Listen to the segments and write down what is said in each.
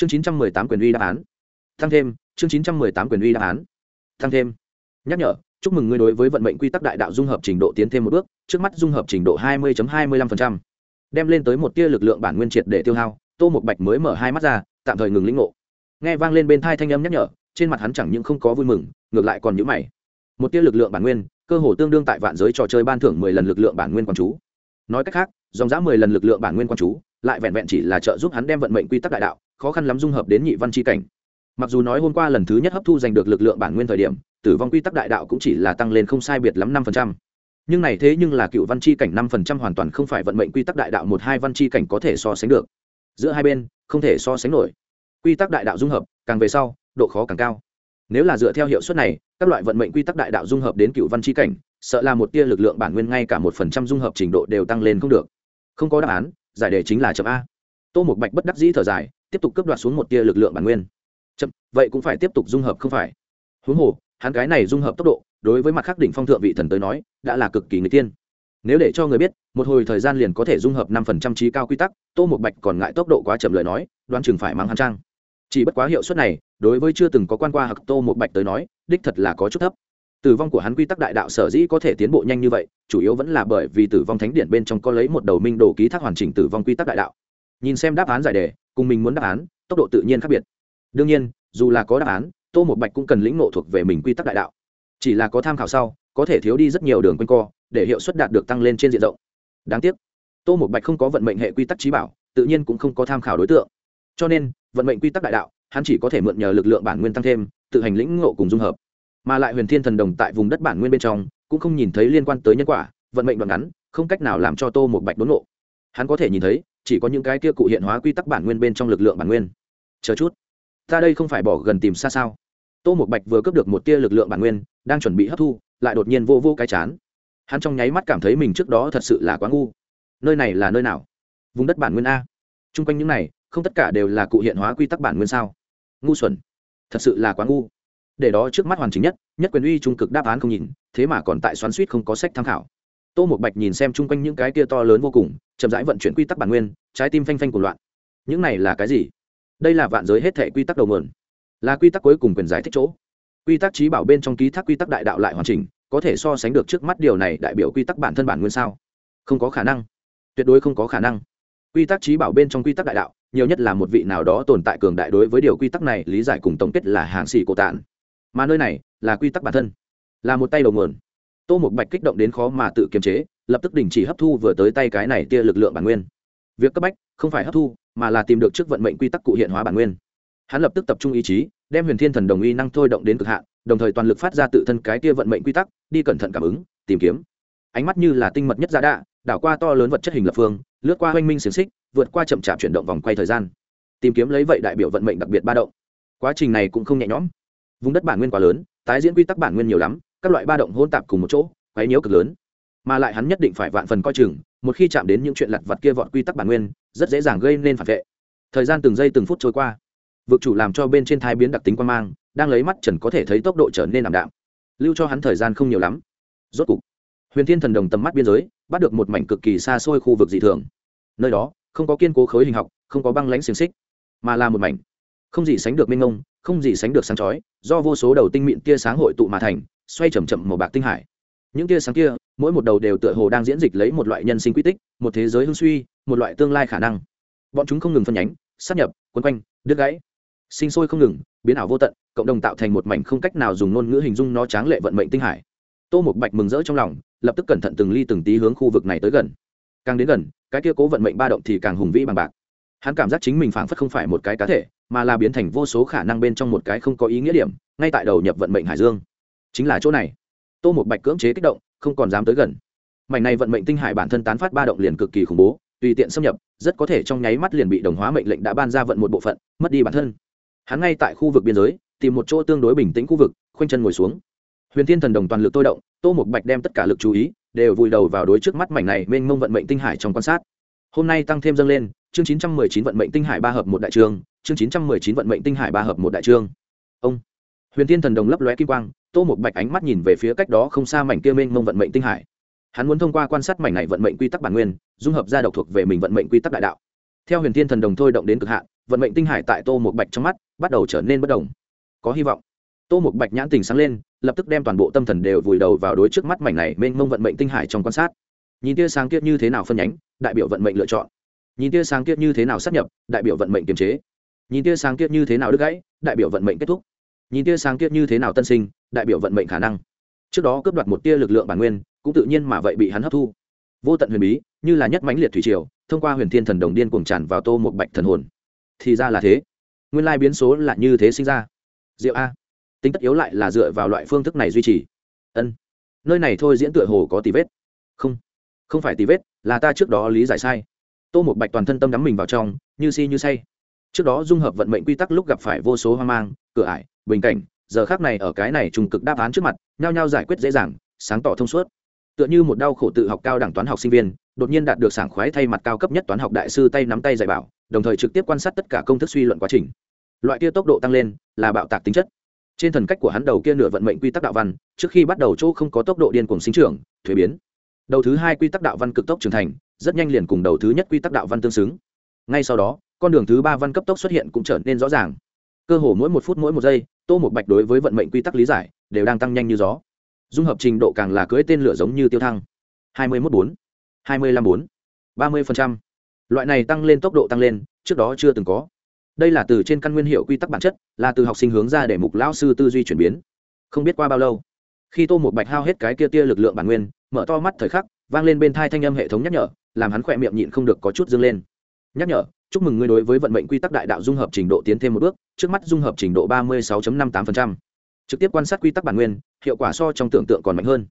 chương chín trăm mười tám quyền uy đáp án. Tăng thêm, chương chín trăm mười tám quyền uy đáp án. Tăng thêm. Nhắc nhở, chúc mừng ngươi đối với vận mệnh quy tắc đại đạo dung hợp trình độ tiến thêm một bước, trước mắt dung hợp trình độ hai mươi hai mươi lăm đem lên tới một tia lực lượng bản nguyên triệt để tiêu hao, tô một bạch mới mở hai mắt ra, tạm thời ngừng lĩnh ngộ. Nghe vang lên bên thai thanh âm nhắc nhở, trên mặt hắn chẳng những không có vui mừng, ngược lại còn nhữ mày. Một tia lực lượng bản nguyên, cơ hồ tương đương tại vạn giới trò chơi ban thưởng mười lần lực lượng bản nguyên quán chú nói cách khác, dòng giá mười lần lực lượng bản nguyên quan chú, lại vẹn vẹn chỉ là trợ giúp hắn đem vận mệnh quy tắc đại đạo, khó khăn lắm dung hợp đến nhị văn c cảnh. Mặc dù nói hôm qua lần thứ nhất hấp thu giành được lực lượng bản nguyên thời điểm, tử vong quy tắc đại đạo cũng chỉ là tăng lên không sai biệt lắm năm phần trăm. Nhưng này thế nhưng là cựu văn chi cảnh năm phần trăm hoàn toàn không phải vận mệnh quy tắc đại đạo một hai văn chi cảnh có thể so sánh được. Giữa hai bên, không thể so sánh nổi. Quy tắc đại đạo dung hợp, càng về sau, độ khó càng cao. Nếu là dựa theo hiệu suất này, các loại vận mệnh quy tắc đại đạo dung hợp đến cựu văn chi cảnh sợ là một tia lực lượng bản nguyên ngay cả một phần trăm dung hợp trình độ đều tăng lên không được. Không có đáp án, giải đề chính là chậm a. Tô một bạch bất đắc dĩ thở dài, tiếp tục cướp đoạt xuống một tia lực lượng bản nguyên. Chậm, vậy cũng phải tiếp tục dung hợp không phải? Huống hồ, hắn cái này dung hợp tốc độ, đối với mặt khắc đỉnh phong thượng vị thần tới nói, đã là cực kỳ người tiên. Nếu để cho người biết, một hồi thời gian liền có thể dung hợp năm phần trăm trí cao quy tắc, tô một bạch còn ngại tốc độ quá chậm lời nói đoan chừng phải mang hắn trang. Chỉ bất quá hiệu suất này, đối với chưa từng có quan qua hạc tô một bạch tới nói, đích thật là có chút thấp tử vong của hắn quy tắc đại đạo sở dĩ có thể tiến bộ nhanh như vậy, chủ yếu vẫn là bởi vì tử vong thánh điện bên trong có lấy một đầu minh đồ ký thác hoàn chỉnh tử vong quy tắc đại đạo. Nhìn xem đáp án giải đề, cùng mình muốn đáp án, tốc độ tự nhiên khác biệt. Đương nhiên, dù là có đáp án, tô một bạch cũng cần lĩnh nộ thuộc về mình quy tắc đại đạo. Chỉ là có tham khảo sau, có thể thiếu đi rất nhiều đường quanh co, để hiệu suất đạt được tăng lên trên diện rộng. Đáng tiếc, tô một bạch không có vận mệnh hệ quy tắc trí bảo, tự nhiên cũng không có tham khảo đối tượng. Cho nên, vận mệnh quy tắc đại đạo, hắn chỉ có thể mượn nhờ lực lượng bản nguyên tăng thêm, tự hành lĩnh ngộ cùng dung hợp mà lại huyền thiên thần đồng tại vùng đất bản nguyên bên trong, cũng không nhìn thấy liên quan tới nhân quả, vận mệnh đoạn ngắn, không cách nào làm cho tô một bạch đốn ngộ. Hắn có thể nhìn thấy, chỉ có những cái kia cụ hiện hóa quy tắc bản nguyên bên trong lực lượng bản nguyên. Chờ chút, ta đây không phải bỏ gần tìm xa sao? Tô một bạch vừa cướp được một tia lực lượng bản nguyên, đang chuẩn bị hấp thu, lại đột nhiên vô vô cái chán. Hắn trong nháy mắt cảm thấy mình trước đó thật sự là quá ngu. Nơi này là nơi nào? Vùng đất bản nguyên a. Chung quanh những này, không tất cả đều là cụ hiện hóa quy tắc bản nguyên sao? Ngu xuẩn. Thật sự là quá ngu để đó trước mắt hoàn chỉnh nhất nhất quyền uy trung cực đáp án không nhìn, thế mà còn tại xoắn suýt không có sách tham khảo. Tô một bạch nhìn xem chung quanh những cái kia to lớn vô cùng, chậm rãi vận chuyển quy tắc bản nguyên, trái tim phanh phanh của loạn. Những này là cái gì? Đây là vạn giới hết thể quy tắc đầu mượn là quy tắc cuối cùng quyền giải thích chỗ. Quy tắc trí bảo bên trong ký thác quy tắc đại đạo lại hoàn chỉnh, có thể so sánh được trước mắt điều này đại biểu quy tắc bản thân bản nguyên sao? Không có khả năng. Tuyệt đối không có khả năng. Quy tắc trí bảo bên trong quy tắc đại đạo, nhiều nhất là một vị nào đó tồn tại cường đại đối với điều quy tắc này lý giải cùng tổng kết là hàng xỉ cổ tản mà nơi này là quy tắc bản thân, là một tay đầu nguồn. Tô một bạch kích động đến khó mà tự kiềm chế, lập tức đình chỉ hấp thu vừa tới tay cái này tia lực lượng bản nguyên. Việc cấp bách không phải hấp thu, mà là tìm được trước vận mệnh quy tắc cụ hiện hóa bản nguyên. Hắn lập tức tập trung ý chí, đem huyền thiên thần đồng ý năng thôi động đến cực hạn, đồng thời toàn lực phát ra tự thân cái tia vận mệnh quy tắc, đi cẩn thận cảm ứng, tìm kiếm. Ánh mắt như là tinh mật nhất giá đạ, đảo qua to lớn vật chất hình lập phương, lướt qua oanh minh xiềng xích, vượt qua chậm chạp chuyển động vòng quay thời gian. Tìm kiếm lấy vậy đại biểu vận mệnh đặc biệt ba động. Quá trình này cũng không nhẹ nhõm vùng đất bản nguyên quá lớn, tái diễn quy tắc bản nguyên nhiều lắm, các loại ba động hôn tạp cùng một chỗ, quấy nhiễu cực lớn. Mà lại hắn nhất định phải vạn phần coi chừng, một khi chạm đến những chuyện lặt vặt kia vọt quy tắc bản nguyên, rất dễ dàng gây nên phản vệ. Thời gian từng giây từng phút trôi qua. Vực chủ làm cho bên trên thai biến đặc tính quan mang, đang lấy mắt trần có thể thấy tốc độ trở nên ảm đạm. Lưu cho hắn thời gian không nhiều lắm. Rốt cục, huyền thiên thần đồng tầm mắt biên giới, bắt được một mảnh cực kỳ xa xôi khu vực dị thường. Nơi đó, không có kiên cố khối hình học, không có băng lãnh xiềng xích, mà là một mảnh không gì sánh được minh ngông không gì sánh được sáng chói, do vô số đầu tinh mịn tia sáng hội tụ mà thành, xoay chầm chậm màu bạc tinh hải. Những tia sáng kia, mỗi một đầu đều tựa hồ đang diễn dịch lấy một loại nhân sinh quy tích, một thế giới hưng suy, một loại tương lai khả năng. Bọn chúng không ngừng phân nhánh sắp nhập, quấn quanh, đứt gãy. Sinh sôi không ngừng, biến ảo vô tận, cộng đồng tạo thành một mảnh không cách nào dùng ngôn ngữ hình dung nó tráng lệ vận mệnh tinh hải. Tô một bạch mừng rỡ trong lòng, lập tức cẩn thận từng ly từng tí hướng khu vực này tới gần. Càng đến gần, cái kia cố vận mệnh ba động thì càng hùng vĩ bằng bạc. Hắn cảm giác chính mình phảng phất không phải một cái cá thể mà là biến thành vô số khả năng bên trong một cái không có ý nghĩa điểm, ngay tại đầu nhập vận mệnh hải dương. Chính là chỗ này. Tô một bạch cưỡng chế kích động, không còn dám tới gần. Mảnh này vận mệnh tinh hải bản thân tán phát ba động liền cực kỳ khủng bố, tùy tiện xâm nhập, rất có thể trong nháy mắt liền bị đồng hóa mệnh lệnh đã ban ra vận một bộ phận, mất đi bản thân. Hắn ngay tại khu vực biên giới, tìm một chỗ tương đối bình tĩnh khu vực, khoanh chân ngồi xuống. Huyền thiên thần đồng toàn lực tôi động, tô một bạch đem tất cả lực chú ý đều vùi đầu vào đối trước mắt mảnh này mênh mông vận mệnh tinh hải trong quan sát. Hôm nay tăng thêm dâng lên, chương chín trăm mười chín vận mệnh tinh hải ba hợp một đại trường chương chín trăm mười chín vận mệnh tinh hải ba hợp một đại trương. Ông huyền thiên thần đồng lấp lóe kim quang, tô một bạch ánh mắt nhìn về phía cách đó không xa mảnh kia mênh mông vận mệnh tinh hải. Hắn muốn thông qua quan sát mảnh này vận mệnh quy tắc bản nguyên, dung hợp ra độc thuộc về mình vận mệnh quy tắc đại đạo. Theo huyền thiên thần đồng thôi động đến cực hạn, vận mệnh tinh hải tại tô một bạch trong mắt bắt đầu trở nên bất đồng. Có hy vọng. Tô một bạch nhãn tình sáng lên, lập tức đem toàn bộ tâm thần đều vùi đầu vào đối trước mắt mảnh này mênh mông vận mệnh tinh hải trong quan sát. Nhìn tia sáng kiết như thế nào phân nhánh, đại biểu vận mệnh lựa chọn. Nhìn tia sáng kiết như thế nào sắp nhập, đại biểu vận mệnh kiềm chế nhìn tia sáng kiết như thế nào đứt gãy, đại biểu vận mệnh kết thúc. Nhìn tia sáng kiết như thế nào tân sinh, đại biểu vận mệnh khả năng. Trước đó cướp đoạt một tia lực lượng bản nguyên, cũng tự nhiên mà vậy bị hắn hấp thu. Vô tận huyền bí, như là nhất mãnh liệt thủy triều, thông qua huyền thiên thần đồng điên cuồng tràn vào tô một bạch thần hồn. Thì ra là thế. Nguyên lai biến số là như thế sinh ra. Diệu a. Tính tất yếu lại là dựa vào loại phương thức này duy trì. Ân. Nơi này thôi diễn tựa hồ có tì vết. Không. Không phải tì vết, là ta trước đó lý giải sai. Tô một bạch toàn thân tâm đắm mình vào trong, như si như say trước đó dung hợp vận mệnh quy tắc lúc gặp phải vô số hoang mang, cửa ải, bình cảnh, giờ khác này ở cái này trùng cực đáp án trước mặt, nhao nhao giải quyết dễ dàng, sáng tỏ thông suốt. Tựa như một đau khổ tự học cao đẳng toán học sinh viên, đột nhiên đạt được sảng khoái thay mặt cao cấp nhất toán học đại sư tay nắm tay dạy bảo, đồng thời trực tiếp quan sát tất cả công thức suy luận quá trình. Loại kia tốc độ tăng lên, là bạo tạc tính chất. Trên thần cách của hắn đầu kia nửa vận mệnh quy tắc đạo văn, trước khi bắt đầu chỗ không có tốc độ điên cuồng sinh trưởng, thuế biến. Đầu thứ hai quy tắc đạo văn cực tốc trưởng thành, rất nhanh liền cùng đầu thứ nhất quy tắc đạo văn tương xứng. Ngay sau đó con đường thứ ba văn cấp tốc xuất hiện cũng trở nên rõ ràng. Cơ hồ mỗi một phút mỗi một giây, tô một bạch đối với vận mệnh quy tắc lý giải đều đang tăng nhanh như gió. Dung hợp trình độ càng là cưới tên lửa giống như tiêu thăng. hai mươi mốt bốn, hai mươi lăm bốn, ba mươi phần trăm. Loại này tăng lên tốc độ tăng lên, trước đó chưa từng có. Đây là từ trên căn nguyên hiệu quy tắc bản chất, là từ học sinh hướng ra để mục lão sư tư duy chuyển biến. Không biết qua bao lâu, khi tô một bạch hao hết cái kia tia lực lượng bản nguyên, mở to mắt thời khắc, vang lên bên thai thanh âm hệ thống nhắc nhở, làm hắn khỏe miệng nhịn không được có chút dâng lên. Nhắc nhở chúc mừng ngươi đối với vận mệnh quy tắc đại đạo dung hợp trình độ tiến thêm một bước, trước mắt dung hợp trình độ ba mươi sáu năm tám trực tiếp quan sát quy tắc bản nguyên, hiệu quả so trong tưởng tượng còn mạnh hơn.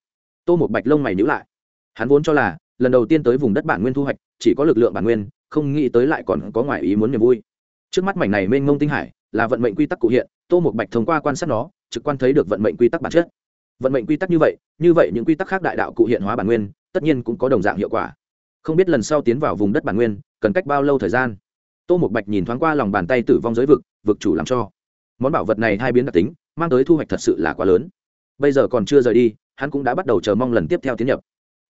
Tô một bạch lông mày nhữ lại. Hắn vốn cho là, lần đầu tiên tới vùng đất bản nguyên thu hoạch, chỉ có lực lượng bản nguyên, không nghĩ tới lại còn có ngoại ý muốn niềm vui. Trước mắt mảnh này mênh mông tinh hải, là vận mệnh quy tắc cụ hiện, tô một bạch thông qua quan sát nó, trực quan thấy được vận mệnh quy tắc bản chất. Vận mệnh quy tắc như vậy như vậy những quy tắc khác đại đạo cụ hiện hóa bản nguyên, tất nhiên cũng có đồng dạng hiệu quả. Không biết lần sau tiến vào vùng đất bản nguyên, cần cách bao lâu thời gian? Tô một bạch nhìn thoáng qua lòng bàn tay tử vong giới vực vực chủ làm cho. Món bảo vật này hai biến đặc tính, mang tới thu hoạch thật sự là quá lớn. Bây giờ còn chưa rời đi, hắn cũng đã bắt đầu chờ mong lần tiếp theo tiến nhập.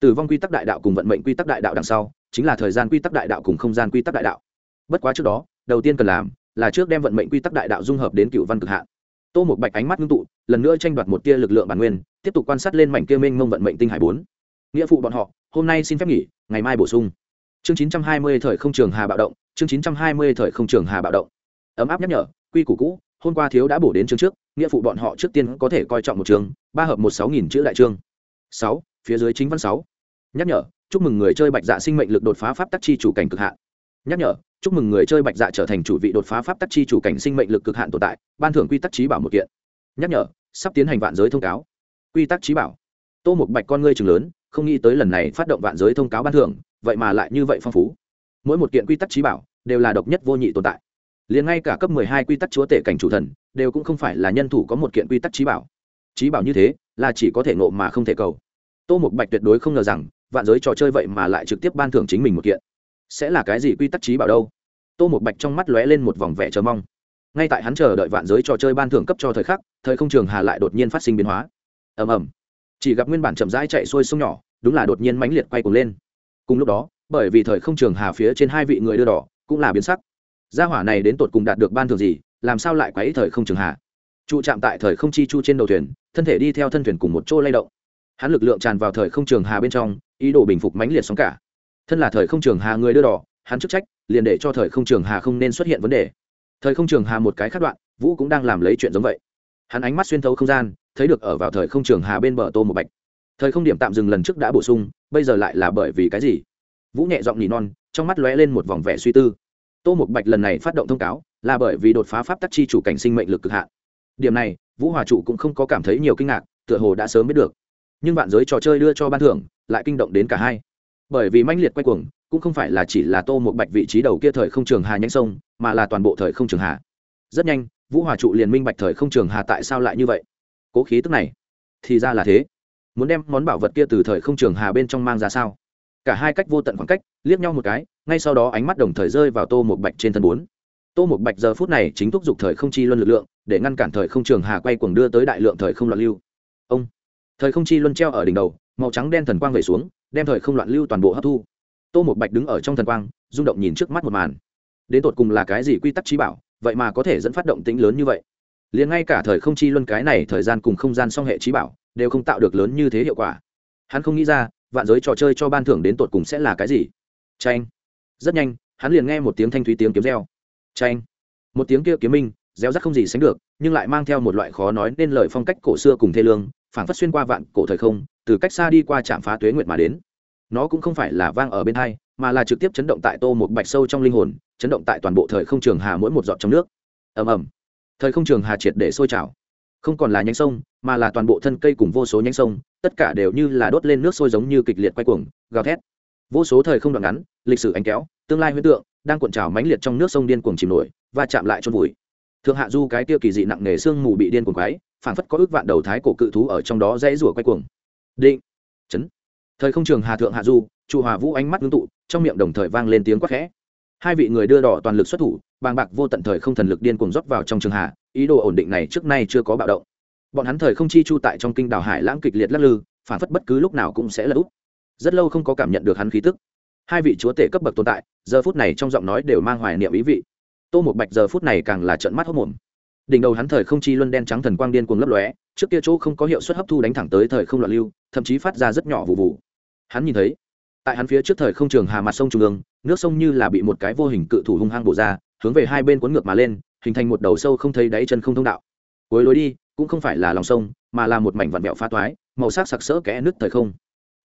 Tử vong quy tắc đại đạo cùng vận mệnh quy tắc đại đạo đằng sau, chính là thời gian quy tắc đại đạo cùng không gian quy tắc đại đạo. Bất quá trước đó, đầu tiên cần làm là trước đem vận mệnh quy tắc đại đạo dung hợp đến cựu văn cực hạn. Tô một bạch ánh mắt ngưng tụ, lần nữa tranh đoạt một tia lực lượng bản nguyên, tiếp tục quan sát lên mảnh kia minh mông vận mệnh tinh hải bốn. Nghĩa phụ bọn họ, hôm nay xin phép nghỉ, ngày mai bổ sung chương chín trăm hai mươi thời không trường hà bạo động, chương chín trăm hai mươi thời không trường hà bạo động. Ấm áp nhắc nhở, quy củ cũ, hôm qua thiếu đã bổ đến chương trước, nghĩa phụ bọn họ trước tiên có thể coi trọng một trường. ba hợp một sáu nghìn chữ đại chương sáu, phía dưới chính văn sáu. Nhắc nhở, chúc mừng người chơi bạch dạ sinh mệnh lực đột phá pháp tắc chi chủ cảnh cực hạn. Nhắc nhở, chúc mừng người chơi bạch dạ trở thành chủ vị đột phá pháp tắc chi chủ cảnh sinh mệnh lực cực hạn tồn tại, ban thưởng quy tắc trí bảo một kiện. Nhắc nhở, sắp tiến hành vạn giới thông cáo. Quy tắc trí bảo. Tô một bạch con ngươi trường lớn, không nghĩ tới lần này phát động vạn giới thông cáo ban thưởng vậy mà lại như vậy phong phú. Mỗi một kiện quy tắc trí bảo đều là độc nhất vô nhị tồn tại. Liền ngay cả cấp mười hai quy tắc chúa tể cảnh chủ thần đều cũng không phải là nhân thủ có một kiện quy tắc trí bảo. Trí bảo như thế là chỉ có thể ngộ mà không thể cầu. Tô một bạch tuyệt đối không ngờ rằng vạn giới trò chơi vậy mà lại trực tiếp ban thưởng chính mình một kiện. Sẽ là cái gì quy tắc trí bảo đâu? Tô một bạch trong mắt lóe lên một vòng vẻ chờ mong. Ngay tại hắn chờ đợi vạn giới trò chơi ban thưởng cấp cho thời khắc, thời không trường hà lại đột nhiên phát sinh biến hóa. Ầm ầm. Chỉ gặp nguyên bản chậm rãi chạy xuôi sông nhỏ, đúng là đột nhiên mãnh liệt quay cuồng lên cùng lúc đó, bởi vì thời không trường hà phía trên hai vị người đưa đỏ cũng là biến sắc. Gia hỏa này đến tột cùng đạt được ban thưởng gì, làm sao lại quấy thời không trường hà? Trụ chạm tại thời không chi chu trên đầu thuyền, thân thể đi theo thân thuyền cùng một chỗ lay động. Hắn lực lượng tràn vào thời không trường hà bên trong, ý đồ bình phục mãnh liệt sóng cả. Thân là thời không trường hà người đưa đỏ, hắn chức trách, liền để cho thời không trường hà không nên xuất hiện vấn đề. Thời không trường hà một cái khắc đoạn, vũ cũng đang làm lấy chuyện giống vậy. Hắn ánh mắt xuyên thấu không gian, thấy được ở vào thời không trường hà bên bờ tô một bạch. Thời không điểm tạm dừng lần trước đã bổ sung bây giờ lại là bởi vì cái gì? Vũ nhẹ giọng nỉ non, trong mắt lóe lên một vòng vẻ suy tư. Tô mục bạch lần này phát động thông cáo, là bởi vì đột phá pháp tắc chi chủ cảnh sinh mệnh lực cực hạn. Điểm này, vũ hòa trụ cũng không có cảm thấy nhiều kinh ngạc, tựa hồ đã sớm biết được. Nhưng bạn giới trò chơi đưa cho ban thưởng, lại kinh động đến cả hai. Bởi vì manh liệt quay cuồng, cũng không phải là chỉ là tô một bạch vị trí đầu kia thời không trường hà nhanh sông, mà là toàn bộ thời không trường hà. Rất nhanh, vũ hòa trụ liền minh bạch thời không trường hà tại sao lại như vậy. Cố khí tức này, thì ra là thế muốn đem món bảo vật kia từ thời không trường hà bên trong mang ra sao? Cả hai cách vô tận khoảng cách, liếc nhau một cái, ngay sau đó ánh mắt đồng thời rơi vào tô một bạch trên thân bốn. Tô một bạch giờ phút này chính thúc giục thời không chi luân lực lượng, để ngăn cản thời không trường hà quay cuồng đưa tới đại lượng thời không loạn lưu. Ông! Thời không chi luân treo ở đỉnh đầu, màu trắng đen thần quang về xuống, đem thời không loạn lưu toàn bộ hấp thu. Tô một bạch đứng ở trong thần quang, rung động nhìn trước mắt một màn. Đến tột cùng là cái gì quy tắc trí bảo, vậy mà có thể dẫn phát động tính lớn như vậy? Liền ngay cả thời không chi luân cái này thời gian cùng không gian song hệ trí bảo đều không tạo được lớn như thế hiệu quả. Hắn không nghĩ ra, vạn giới trò chơi cho ban thưởng đến tột cùng sẽ là cái gì. Tranh rất nhanh, hắn liền nghe một tiếng thanh thúy tiếng kiếm reo. Tranh một tiếng kia kiếm minh, reo rắc không gì sánh được, nhưng lại mang theo một loại khó nói nên lời phong cách cổ xưa cùng thê lương, phảng phất xuyên qua vạn cổ thời không, từ cách xa đi qua trạm phá tuế nguyệt mà đến. Nó cũng không phải là vang ở bên hai, mà là trực tiếp chấn động tại tô một bạch sâu trong linh hồn, chấn động tại toàn bộ thời không trường hà mỗi một giọt trong nước. Ầm ầm. Thời không trường hà triệt để sôi trào không còn là nhánh sông, mà là toàn bộ thân cây cùng vô số nhánh sông, tất cả đều như là đốt lên nước sôi giống như kịch liệt quay cuồng, gào thét. Vô số thời không đoạn ngắn, lịch sử ánh kéo, tương lai huyễn tượng, đang cuộn trào mãnh liệt trong nước sông điên cuồng chìm nổi và chạm lại chôn vùi. Thượng hạ du cái tiêu kỳ dị nặng nề sương mù bị điên cuồng quái phản phất có ước vạn đầu thái cổ cự thú ở trong đó dãy rủa quay cuồng. Định. Chấn. Thời không trường hà thượng hạ du trụ hòa vũ ánh mắt ngưng tụ, trong miệng đồng thời vang lên tiếng quát khẽ. Hai vị người đưa đỏ toàn lực xuất thủ, bàng bạc vô tận thời không thần lực điên cuồng rót vào trong trường hà ý đồ ổn định này trước nay chưa có bạo động. Bọn hắn thời không chi chu tại trong kinh đảo hải lãng kịch liệt lắc lư, phản phất bất cứ lúc nào cũng sẽ lật úp. Rất lâu không có cảm nhận được hắn khí tức. Hai vị chúa tể cấp bậc tồn tại, giờ phút này trong giọng nói đều mang hoài niệm ý vị. Tô một bạch giờ phút này càng là trận mắt hốc mồm đỉnh đầu hắn thời không chi luân đen trắng thần quang điên cuồng lấp lóe, trước kia chỗ không có hiệu suất hấp thu đánh thẳng tới thời không loạn lưu, thậm chí phát ra rất nhỏ vụ vụ. Hắn nhìn thấy, tại hắn phía trước thời không trường hà mặt sông trung ương, nước sông như là bị một cái vô hình cự thủ hung hăng bổ ra, hướng về hai bên cuốn ngược mà lên hình thành một đầu sâu không thấy đáy chân không thông đạo. Cuối lối đi, cũng không phải là lòng sông, mà là một mảnh vặn vẹo phá toái, màu sắc sặc sỡ kẽ nước thời không.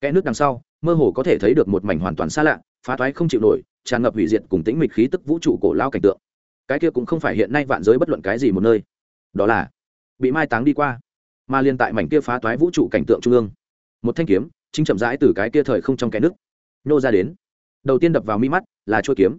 Kẽ nước đằng sau, mơ hồ có thể thấy được một mảnh hoàn toàn xa lạ, phá toái không chịu nổi, tràn ngập hủy diệt cùng tĩnh mịch khí tức vũ trụ cổ lao cảnh tượng. Cái kia cũng không phải hiện nay vạn giới bất luận cái gì một nơi. Đó là, bị mai táng đi qua, mà liên tại mảnh kia phá toái vũ trụ cảnh tượng trung ương. Một thanh kiếm, chính chậm rãi từ cái kia thời không trong kẽ nước nhô ra đến. Đầu tiên đập vào mi mắt là chuôi kiếm,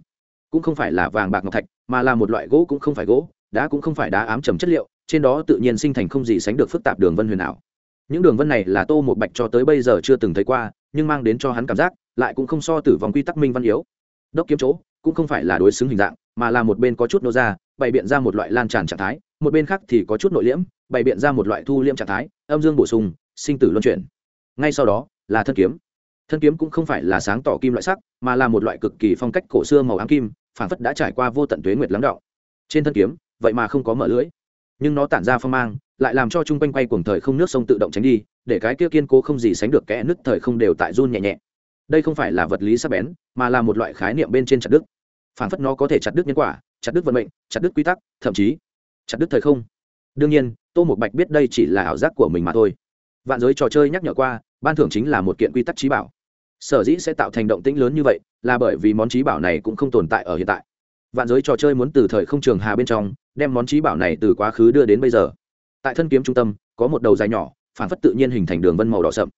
cũng không phải là vàng bạc ngọc thạch mà là một loại gỗ cũng không phải gỗ, đá cũng không phải đá ám trầm chất liệu, trên đó tự nhiên sinh thành không gì sánh được phức tạp đường vân huyền ảo. Những đường vân này là tô một bạch cho tới bây giờ chưa từng thấy qua, nhưng mang đến cho hắn cảm giác, lại cũng không so tử vòng quy tắc minh văn yếu. Đốc kiếm chỗ, cũng không phải là đối xứng hình dạng, mà là một bên có chút nô ra, bày biện ra một loại lan tràn trạng thái, một bên khác thì có chút nội liễm, bày biện ra một loại thu liễm trạng thái, âm dương bổ sung, sinh tử luân chuyển. Ngay sau đó, là thân kiếm. Thân kiếm cũng không phải là sáng tỏ kim loại sắc, mà là một loại cực kỳ phong cách cổ xưa màu ám kim phản phất đã trải qua vô tận tuế nguyệt lắng đọng trên thân kiếm, vậy mà không có mở lưỡi. Nhưng nó tản ra phong mang, lại làm cho chung quanh quay cuồng thời không nước sông tự động tránh đi, để cái kia kiên cố không gì sánh được kẽ nứt thời không đều tại run nhẹ nhẹ. Đây không phải là vật lý sắc bén, mà là một loại khái niệm bên trên chặt đức phản phất nó có thể chặt đứt nhân quả, chặt đứt vận mệnh, chặt đứt quy tắc, thậm chí chặt đứt thời không. Đương nhiên, tô một bạch biết đây chỉ là ảo giác của mình mà thôi. Vạn giới trò chơi nhắc nhở qua, ban thưởng chính là một kiện quy tắc trí bảo. Sở dĩ sẽ tạo thành động tĩnh lớn như vậy là bởi vì món trí bảo này cũng không tồn tại ở hiện tại. Vạn giới trò chơi muốn từ thời không trường hà bên trong, đem món trí bảo này từ quá khứ đưa đến bây giờ. Tại thân kiếm trung tâm, có một đầu dài nhỏ, phản phất tự nhiên hình thành đường vân màu đỏ sậm.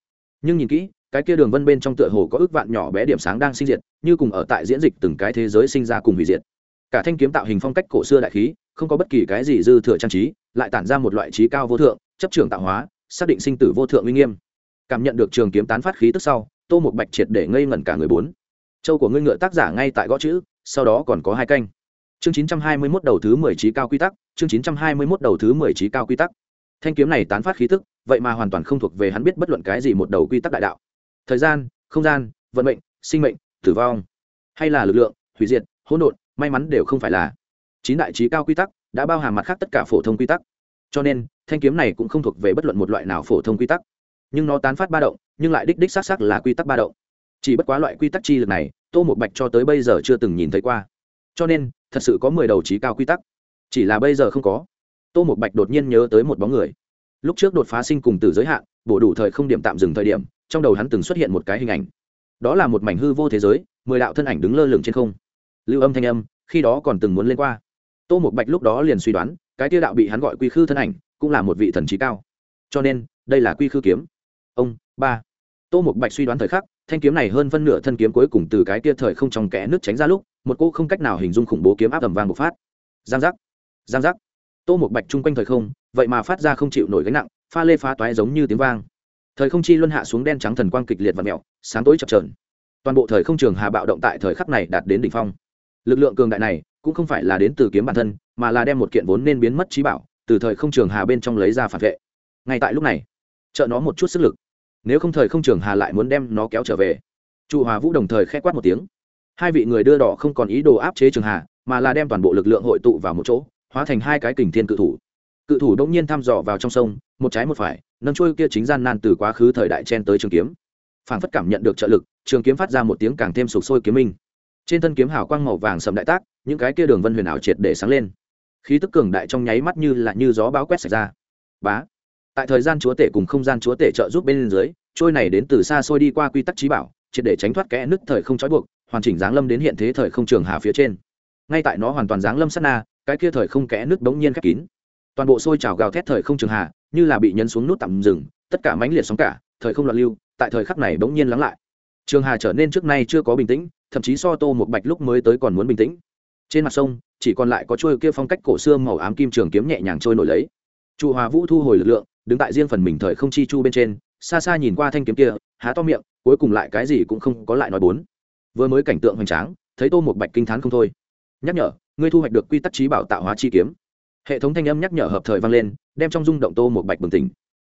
Nhưng nhìn kỹ, cái kia đường vân bên trong tựa hồ có ước vạn nhỏ bé điểm sáng đang sinh diệt, như cùng ở tại diễn dịch từng cái thế giới sinh ra cùng hủy diệt. Cả thanh kiếm tạo hình phong cách cổ xưa đại khí, không có bất kỳ cái gì dư thừa trang trí, lại tản ra một loại trí cao vô thượng, chấp trường tạo hóa, xác định sinh tử vô thượng uy nghiêm. Cảm nhận được trường kiếm tán phát khí tức sau, tô một bạch triệt để ngây ngẩn cả người bốn châu của ngươi ngựa tác giả ngay tại gõ chữ, sau đó còn có hai canh. Chương 921 đầu thứ mười trí cao quy tắc, chương 921 đầu thứ mười trí cao quy tắc. Thanh kiếm này tán phát khí tức, vậy mà hoàn toàn không thuộc về hắn biết bất luận cái gì một đầu quy tắc đại đạo. Thời gian, không gian, vận mệnh, sinh mệnh, tử vong, hay là lực lượng, hủy diệt, hỗn độn, may mắn đều không phải là. Chín đại trí cao quy tắc đã bao hàm mặt khác tất cả phổ thông quy tắc. Cho nên, thanh kiếm này cũng không thuộc về bất luận một loại nào phổ thông quy tắc. Nhưng nó tán phát ba động, nhưng lại đích đích xác xác là quy tắc ba động chỉ bất quá loại quy tắc chi lực này, tô một bạch cho tới bây giờ chưa từng nhìn thấy qua. Cho nên, thật sự có mười đầu trí cao quy tắc. Chỉ là bây giờ không có. Tô một bạch đột nhiên nhớ tới một bóng người. Lúc trước đột phá sinh cùng từ giới hạn, bổ đủ thời không điểm tạm dừng thời điểm, trong đầu hắn từng xuất hiện một cái hình ảnh. Đó là một mảnh hư vô thế giới, mười đạo thân ảnh đứng lơ lửng trên không. Lưu âm thanh âm, khi đó còn từng muốn lên qua. Tô một bạch lúc đó liền suy đoán, cái tiêu đạo bị hắn gọi quy khư thân ảnh, cũng là một vị thần trí cao. Cho nên, đây là quy khư kiếm. Ông, ba. Tô một bạch suy đoán thời khắc thanh kiếm này hơn phân nửa thân kiếm cuối cùng từ cái kia thời không trong kẽ nước tránh ra lúc, một cô không cách nào hình dung khủng bố kiếm áp tầm vang bộc phát. Giang giác giang giác. Tô một bạch chung quanh thời không, vậy mà phát ra không chịu nổi gánh nặng, pha lê phá toái giống như tiếng vang. Thời không chi luân hạ xuống đen trắng thần quang kịch liệt và mẹo sáng tối chập trờn toàn bộ thời không trường hà bạo động tại thời khắc này đạt đến đỉnh phong. Lực lượng cường đại này cũng không phải là đến từ kiếm bản thân, mà là đem một kiện vốn nên biến mất trí bảo, từ thời không trường hà bên trong lấy ra phản vệ. Ngay tại lúc này, trợ nó một chút sức lực nếu không thời không trường hà lại muốn đem nó kéo trở về. Trụ hòa vũ đồng thời k h ẽ quát một tiếng. Hai vị người đưa đỏ không còn ý đồ áp chế trường hà, mà là đem toàn bộ lực lượng hội tụ vào một chỗ, hóa thành hai cái kình thiên cự thủ. Cự thủ đông nhiên thăm dò vào trong sông, một trái một phải, nâng trôi kia chính gian nan từ quá khứ thời đại chen tới trường kiếm. Phảng phất cảm nhận được trợ lực, trường kiếm phát ra một tiếng càng thêm sụp sôi kiếm minh. Trên thân kiếm hào quang màu vàng sầm đại tác, những cái kia đường vân huyền ảo triệt để sáng lên. Khí tức cường đại trong nháy mắt như là như gió báo quét sạch ra. Bá! Tại thời gian chúa tể cùng không gian chúa tể trợ giúp bên dưới, trôi này đến từ xa xôi đi qua quy tắc trí bảo, triệt để tránh thoát kẽ nứt thời không trói buộc, hoàn chỉnh giáng lâm đến hiện thế thời không trường hà phía trên. Ngay tại nó hoàn toàn giáng lâm sát na, cái kia thời không kẽ nứt bỗng nhiên khép kín. Toàn bộ sôi trào gào thét thời không trường hà, như là bị nhấn xuống nút tạm dừng, tất cả mãnh liệt sóng cả, thời không loạn lưu, tại thời khắc này bỗng nhiên lắng lại. Trường hà trở nên trước nay chưa có bình tĩnh, thậm chí so tô một bạch lúc mới tới còn muốn bình tĩnh. Trên mặt sông, chỉ còn lại có trôi kia phong cách cổ xưa màu ám kim trường kiếm nhẹ nhàng trôi nổi lấy. Trụ hòa vũ thu hồi lực lượng đứng tại riêng phần mình thời không chi chu bên trên, xa xa nhìn qua thanh kiếm kia, há to miệng, cuối cùng lại cái gì cũng không có lại nói bốn. Vừa mới cảnh tượng hoành tráng, thấy tô một bạch kinh t h á n không thôi. Nhắc nhở, ngươi thu hoạch được quy tắc trí bảo tạo hóa chi kiếm. Hệ thống thanh âm nhắc nhở hợp thời vang lên, đem trong rung động tô một bạch bừng tỉnh.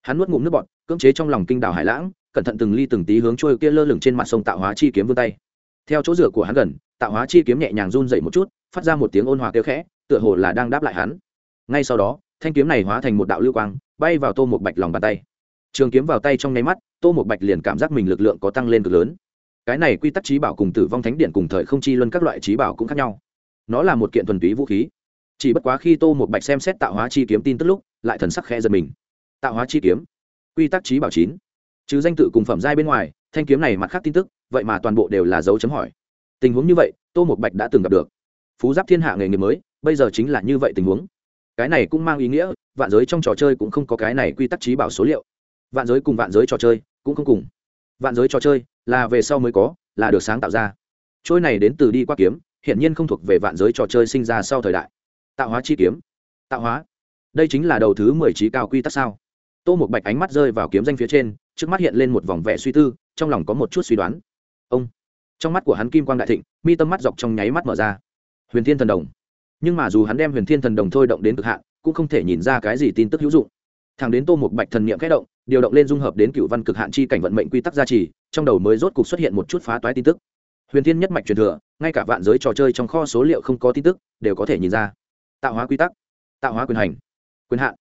Hắn nuốt ngụm nước bọt, cưỡng chế trong lòng kinh đảo hải lãng, cẩn thận từng ly từng tí hướng trôi kia lơ lửng trên mặt sông tạo hóa chi kiếm vươn tay. Theo chỗ rửa của hắn gần, tạo hóa chi kiếm nhẹ nhàng run dậy một chút, phát ra một tiếng ôn hòa kêu khẽ, tựa hồ là đang đáp lại hắn. Ngay sau đó, thanh kiếm này hóa thành một đạo lưu quang bay vào tô một bạch lòng bàn tay. Trường kiếm vào tay trong nháy mắt, tô một bạch liền cảm giác mình lực lượng có tăng lên cực lớn. Cái này quy tắc trí bảo cùng tử vong thánh điện cùng thời không chi luân các loại trí bảo cũng khác nhau. Nó là một kiện thuần túy vũ khí. Chỉ bất quá khi tô một bạch xem xét tạo hóa chi kiếm tin tức lúc, lại thần sắc khẽ giật mình. Tạo hóa chi kiếm? Quy tắc trí bảo chín. Chứ danh tự cùng phẩm giai bên ngoài, thanh kiếm này mặt khác tin tức, vậy mà toàn bộ đều là dấu chấm hỏi. Tình huống như vậy, tô một bạch đã từng gặp được. Phú giáp thiên hạ nghề nghiệp mới, bây giờ chính là như vậy tình huống cái này cũng mang ý nghĩa, vạn giới trong trò chơi cũng không có cái này quy tắc trí bảo số liệu. Vạn giới cùng vạn giới trò chơi cũng không cùng. Vạn giới trò chơi là về sau mới có, là được sáng tạo ra. Trôi này đến từ đi qua kiếm hiện nhiên không thuộc về vạn giới trò chơi sinh ra sau thời đại. Tạo hóa chi kiếm. Tạo hóa. Đây chính là đầu thứ mười trí cao quy tắc sao? Tô một bạch ánh mắt rơi vào kiếm danh phía trên, trước mắt hiện lên một vòng vẻ suy tư, trong lòng có một chút suy đoán. Ông. Trong mắt của hắn kim quang đại thịnh, mi tâm mắt dọc trong nháy mắt mở ra. Huyền thiên thần đồng nhưng mà dù hắn đem huyền thiên thần đồng thôi động đến cực hạn, cũng không thể nhìn ra cái gì tin tức hữu dụng. Thằng đến tô một bạch thần niệm khẽ động, điều động lên dung hợp đến cựu văn cực hạn chi cảnh vận mệnh quy tắc gia trì, trong đầu mới rốt cục xuất hiện một chút phá toái tin tức. Huyền thiên nhất mạch truyền thừa, ngay cả vạn giới trò chơi trong kho số liệu không có tin tức, đều có thể nhìn ra. Tạo hóa quy tắc, tạo hóa quyền hành, quyền hạn.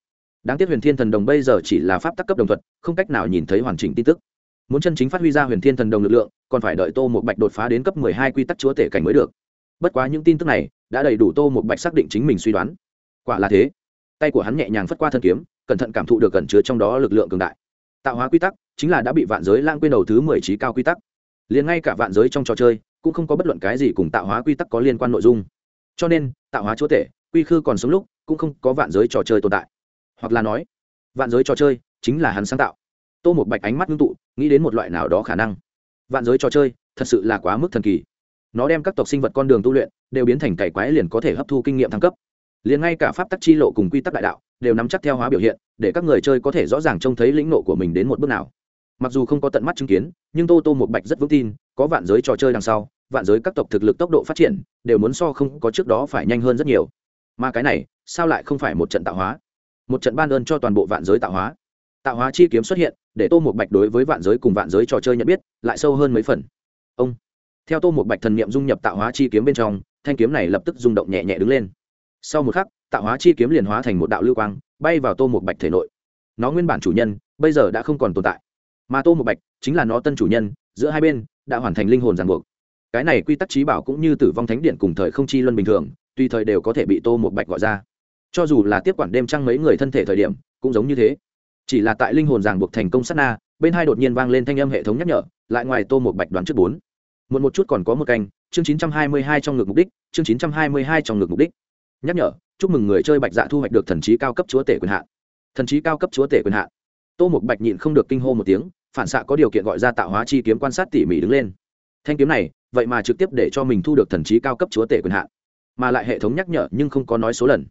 Đáng tiếc huyền thiên thần đồng bây giờ chỉ là pháp tắc cấp đồng thuật, không cách nào nhìn thấy hoàn chỉnh tin tức. Muốn chân chính phát huy ra huyền thiên thần đồng lực lượng, còn phải đợi tô một bạch đột phá đến cấp mười hai quy tắc chúa tể cảnh mới được. Bất quá những tin tức này đã đầy đủ tô một bạch xác định chính mình suy đoán. Quả là thế. Tay của hắn nhẹ nhàng phất qua thân kiếm, cẩn thận cảm thụ được cẩn chứa trong đó lực lượng cường đại. Tạo hóa quy tắc chính là đã bị vạn giới lãng quên đầu thứ mười trí cao quy tắc. Liền ngay cả vạn giới trong trò chơi cũng không có bất luận cái gì cùng tạo hóa quy tắc có liên quan nội dung. Cho nên, tạo hóa chúa tể, quy khư còn sống lúc cũng không có vạn giới trò chơi tồn tại. Hoặc là nói, vạn giới trò chơi chính là hắn sáng tạo. Tô một bạch ánh mắt ngưng tụ, nghĩ đến một loại nào đó khả năng. Vạn giới trò chơi thật sự là quá mức thần kỳ nó đem các tộc sinh vật con đường tu luyện đều biến thành cải quái liền có thể hấp thu kinh nghiệm thăng cấp. Liền ngay cả pháp tắc chi lộ cùng quy tắc đại đạo đều nắm chắc theo hóa biểu hiện, để các người chơi có thể rõ ràng trông thấy lĩnh nộ của mình đến một bước nào. Mặc dù không có tận mắt chứng kiến, nhưng tô tô một bạch rất vững tin, có vạn giới trò chơi đằng sau, vạn giới các tộc thực lực tốc độ phát triển đều muốn so không có trước đó phải nhanh hơn rất nhiều. Mà cái này, sao lại không phải một trận tạo hóa? Một trận ban ơn cho toàn bộ vạn giới tạo hóa. Tạo hóa chi kiếm xuất hiện, để tô một bạch đối với vạn giới cùng vạn giới trò chơi nhận biết lại sâu hơn mấy phần. Ông! Theo tô một bạch thần niệm dung nhập tạo hóa chi kiếm bên trong, thanh kiếm này lập tức rung động nhẹ nhẹ đứng lên. Sau một khắc, tạo hóa chi kiếm liền hóa thành một đạo lưu quang, bay vào tô một bạch thể nội. Nó nguyên bản chủ nhân, bây giờ đã không còn tồn tại. Mà tô một bạch chính là nó tân chủ nhân, giữa hai bên đã hoàn thành linh hồn ràng buộc. Cái này quy tắc trí bảo cũng như tử vong thánh điện cùng thời không chi luân bình thường, tùy thời đều có thể bị tô một bạch gọi ra. Cho dù là tiếp quản đêm trăng mấy người thân thể thời điểm, cũng giống như thế. Chỉ là tại linh hồn ràng buộc thành công sát na, bên hai đột nhiên vang lên thanh âm hệ thống nhắc nhở, lại ngoài tô một bạch đoán trước bốn muộn một chút còn có một canh, chương chín trăm hai mươi hai trong ngược mục đích, chương chín trăm hai mươi hai trong ngược mục đích. Nhắc nhở, chúc mừng người chơi bạch dạ thu hoạch được thần trí cao cấp chúa tể quyền hạn. Thần trí cao cấp chúa tể quyền hạn. Tô một bạch nhịn không được kinh hô một tiếng, phản xạ có điều kiện gọi ra tạo hóa chi kiếm quan sát tỉ mỉ đứng lên. Thanh kiếm này, vậy mà trực tiếp để cho mình thu được thần trí cao cấp chúa tể quyền hạn. Mà lại hệ thống nhắc nhở nhưng không có nói số lần.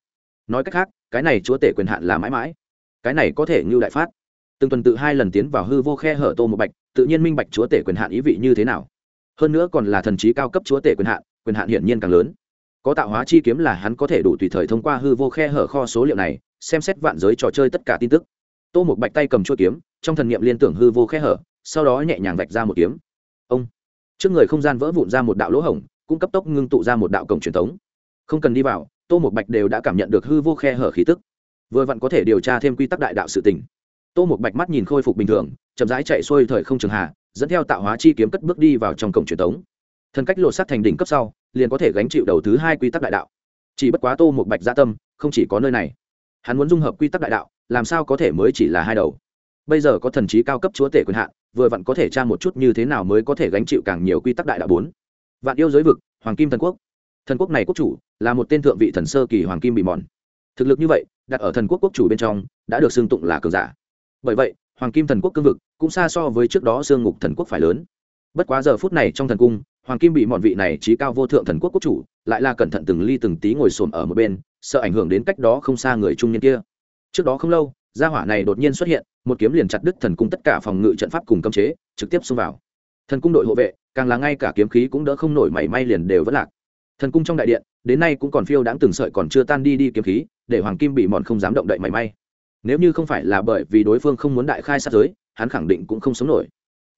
Nói cách khác, cái này chúa tể quyền hạn là mãi mãi. Cái này có thể như đại phát. Từng tuần tự hai lần tiến vào hư vô khe hở tô một bạch, tự nhiên minh bạch chúa tể quyền hạn ý vị như thế nào hơn nữa còn là thần trí cao cấp chúa tể quyền hạn quyền hạn hiển nhiên càng lớn. Có tạo hóa chi kiếm là hắn có thể đủ tùy thời thông qua hư vô khe hở kho số liệu này, xem xét vạn giới trò chơi tất cả tin tức. Tô một bạch tay cầm chuỗi kiếm, trong thần nghiệm liên tưởng hư vô khe hở, sau đó nhẹ nhàng vạch ra một kiếm. Ông! Trước người không gian vỡ vụn ra một đạo lỗ hổng, cũng cấp tốc ngưng tụ ra một đạo cổng truyền thống. Không cần đi vào, tô một bạch đều đã cảm nhận được hư vô khe hở khí tức. Vừa vặn có thể điều tra thêm quy tắc đại đạo sự tình. Tô một bạch mắt nhìn khôi phục bình thường, chậm rãi chạy xuôi thời không trường hạ dẫn theo tạo hóa chi kiếm cất bước đi vào trong cổng truyền thống thần cách lột sắt thành đỉnh cấp sau, liền có thể gánh chịu đầu thứ hai quy tắc đại đạo. Chỉ bất quá tô một bạch gia tâm, không chỉ có nơi này. Hắn muốn dung hợp quy tắc đại đạo, làm sao có thể mới chỉ là hai đầu? Bây giờ có thần trí cao cấp chúa tể quyền hạn, vừa vặn có thể tra một chút như thế nào mới có thể gánh chịu càng nhiều quy tắc đại đạo bốn. Vạn yêu giới vực, hoàng kim thần quốc. Thần quốc này quốc chủ là một tên thượng vị thần sơ kỳ hoàng kim bị mòn. Thực lực như vậy, đặt ở thần quốc quốc chủ bên trong, đã được xưng tụng là cường giả. Bởi vậy, hoàng kim thần quốc cương vực cũng xa so với trước đó xương ngục thần quốc phải lớn. Bất quá giờ phút này trong thần cung, hoàng kim bị mọn vị này trí cao vô thượng thần quốc quốc chủ, lại là cẩn thận từng ly từng tí ngồi xổm ở một bên, sợ ảnh hưởng đến cách đó không xa người trung niên kia. Trước đó không lâu, gia hỏa này đột nhiên xuất hiện, một kiếm liền chặt đứt thần cung tất cả phòng ngự trận pháp cùng cấm chế, trực tiếp xông vào. Thần cung đội hộ vệ, càng là ngay cả kiếm khí cũng đỡ không nổi, mảy may liền đều vẫn lạc. Thần cung trong đại điện, đến nay cũng còn phiêu đãng từng sợi còn chưa tan đi đi kiếm khí, để hoàng kim bị mòn không dám động đậy mảy may. Nếu như không phải là bởi vì đối phương không muốn đại khai sát giới hắn khẳng định cũng không sống nổi.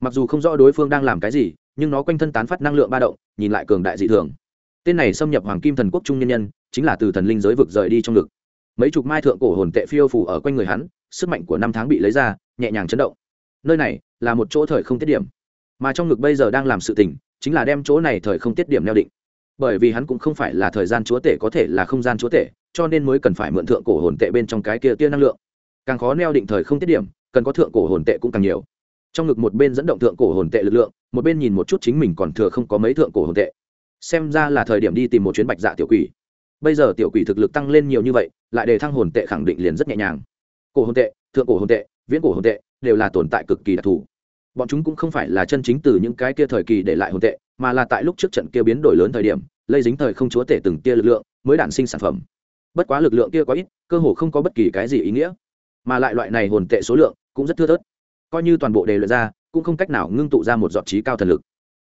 Mặc dù không rõ đối phương đang làm cái gì, nhưng nó quanh thân tán phát năng lượng ba động, nhìn lại cường đại dị thường. Tên này xâm nhập hoàng kim thần quốc trung nhân nhân, chính là từ thần linh giới vực rời đi trong ngực. Mấy chục mai thượng cổ hồn tệ phiêu phủ ở quanh người hắn, sức mạnh của năm tháng bị lấy ra, nhẹ nhàng chấn động. Nơi này là một chỗ thời không tiết điểm. Mà trong ngực bây giờ đang làm sự tình, chính là đem chỗ này thời không tiết điểm neo định. Bởi vì hắn cũng không phải là thời gian chúa tể có thể là không gian chúa tể, cho nên mới cần phải mượn thượng cổ hồn tệ bên trong cái kia tia năng lượng. Càng khó neo định thời không tiết điểm cần có thượng cổ hồn tệ cũng càng nhiều. Trong ngực một bên dẫn động thượng cổ hồn tệ lực lượng, một bên nhìn một chút chính mình còn thừa không có mấy thượng cổ hồn tệ. Xem ra là thời điểm đi tìm một chuyến bạch dạ tiểu quỷ. Bây giờ tiểu quỷ thực lực tăng lên nhiều như vậy, lại đề thăng hồn tệ khẳng định liền rất nhẹ nhàng. Cổ hồn tệ, thượng cổ hồn tệ, viễn cổ hồn tệ đều là tồn tại cực kỳ đặc thù. Bọn chúng cũng không phải là chân chính từ những cái kia thời kỳ để lại hồn tệ, mà là tại lúc trước trận kia biến đổi lớn thời điểm lây dính thời không chúa tể từng tia lực lượng mới đản sinh sản phẩm. Bất quá lực lượng kia quá ít, cơ hồ không có bất kỳ cái gì ý nghĩa mà lại loại này hồn tệ số lượng cũng rất thưa thớt. Coi như toàn bộ đề luyện ra, cũng không cách nào ngưng tụ ra một giọt trí cao thần lực.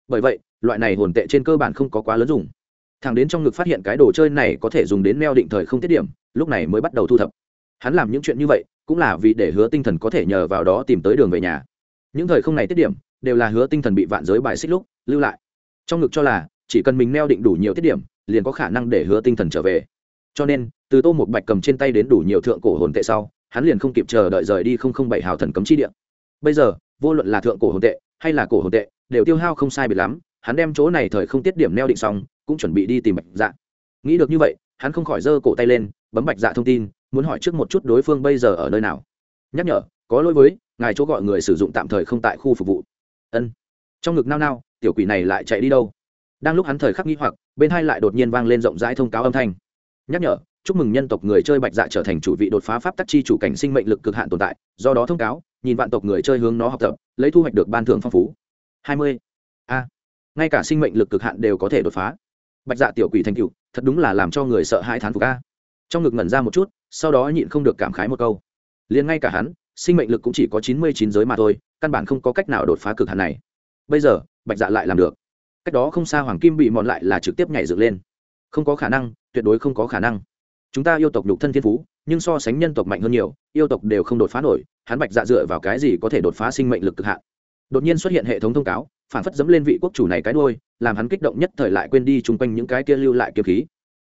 Bởi vậy, loại này hồn tệ trên cơ bản không có quá lớn dùng. Thằng đến trong ngực phát hiện cái đồ chơi này có thể dùng đến neo định thời không tiết điểm, lúc này mới bắt đầu thu thập. Hắn làm những chuyện như vậy, cũng là vì để hứa tinh thần có thể nhờ vào đó tìm tới đường về nhà. Những thời không này tiết điểm, đều là hứa tinh thần bị vạn giới bài xích lúc lưu lại. Trong ngực cho là, chỉ cần mình neo định đủ nhiều tiết điểm, liền có khả năng để hứa tinh thần trở về. Cho nên, từ tô một bạch cầm trên tay đến đủ nhiều thượng cổ hồn tệ sau hắn liền không kịp chờ đợi rời đi không không bảy hào thần cấm chi địa. Bây giờ, vô luận là thượng cổ hồn tệ, hay là cổ hồn tệ, đều tiêu hao không sai biệt lắm, hắn đem chỗ này thời không tiết điểm neo định xong, cũng chuẩn bị đi tìm bạch dạ. Nghĩ được như vậy, hắn không khỏi giơ cổ tay lên, bấm bạch dạ thông tin, muốn hỏi trước một chút đối phương bây giờ ở nơi nào. Nhắc nhở, có lỗi với, ngài chỗ gọi người sử dụng tạm thời không tại khu phục vụ. Ân. Trong ngực nao nao, tiểu quỷ này lại chạy đi đâu? Đang lúc hắn thời khắc nghĩ hoặc, bên hai lại đột nhiên vang lên rộng rãi thông cáo âm thanh. Nhắc nhở chúc mừng nhân tộc người chơi bạch dạ trở thành chủ vị đột phá pháp tắc chi chủ cảnh sinh mệnh lực cực hạn tồn tại, do đó thông cáo, nhìn vạn tộc người chơi hướng nó học tập, lấy thu hoạch được ban thưởng phong phú. Hai mươi. A. Ngay cả sinh mệnh lực cực hạn đều có thể đột phá. Bạch dạ tiểu quỷ thành cựu thật đúng là làm cho người sợ hai thán phục a. Trong ngực ngẩn ra một chút, sau đó nhịn không được cảm khái một câu. Liền ngay cả hắn, sinh mệnh lực cũng chỉ có chín mươi chín giới mà thôi, căn bản không có cách nào đột phá cực hạn này. Bây giờ, bạch dạ lại làm được. Cách đó không xa hoàng kim bị mọn lại là trực tiếp nhảy dựng lên. Không có khả năng, tuyệt đối không có khả năng chúng ta yêu tộc nhục thân thiên phú, nhưng so sánh nhân tộc mạnh hơn nhiều, yêu tộc đều không đột phá nổi, hắn bạch dạ dựa vào cái gì có thể đột phá sinh mệnh lực cực hạn? Đột nhiên xuất hiện hệ thống thông cáo, phản phất dẫm lên vị quốc chủ này cái đôi làm hắn kích động nhất thời lại quên đi chung quanh những cái kia lưu lại kiếm khí.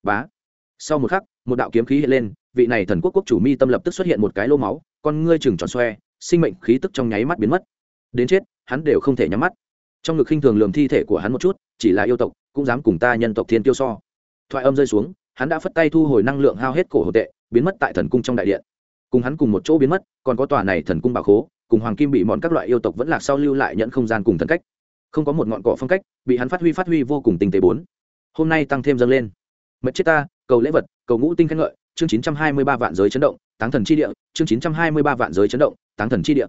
Bá! Sau một khắc, một đạo kiếm khí hiện lên, vị này thần quốc quốc chủ mi tâm lập tức xuất hiện một cái lô máu, con ngươi chừng tròn xoe, sinh mệnh khí tức trong nháy mắt biến mất. Đến chết, hắn đều không thể nhắm mắt. Trong ngực khinh thường lườm thi thể của hắn một chút, chỉ là yêu tộc, cũng dám cùng ta nhân tộc thiên tiêu so. Thoại âm rơi xuống hắn đã phất tay thu hồi năng lượng hao hết cổ hồ tệ, biến mất tại thần cung trong đại điện. Cùng hắn cùng một chỗ biến mất, còn có tòa này thần cung bảo khố, cùng hoàng kim bị mòn các loại yêu tộc vẫn lạc sau lưu lại nhận không gian cùng thần cách. Không có một ngọn cỏ phong cách, bị hắn phát huy phát huy vô cùng tinh tế bốn. Hôm nay tăng thêm dâng lên. Mật chết ta, cầu lễ vật, cầu ngũ tinh khen ngợi, chương chín trăm hai mươi ba vạn giới chấn động, táng thần chi địa, chương chín trăm hai mươi ba vạn giới chấn động, táng thần chi địa.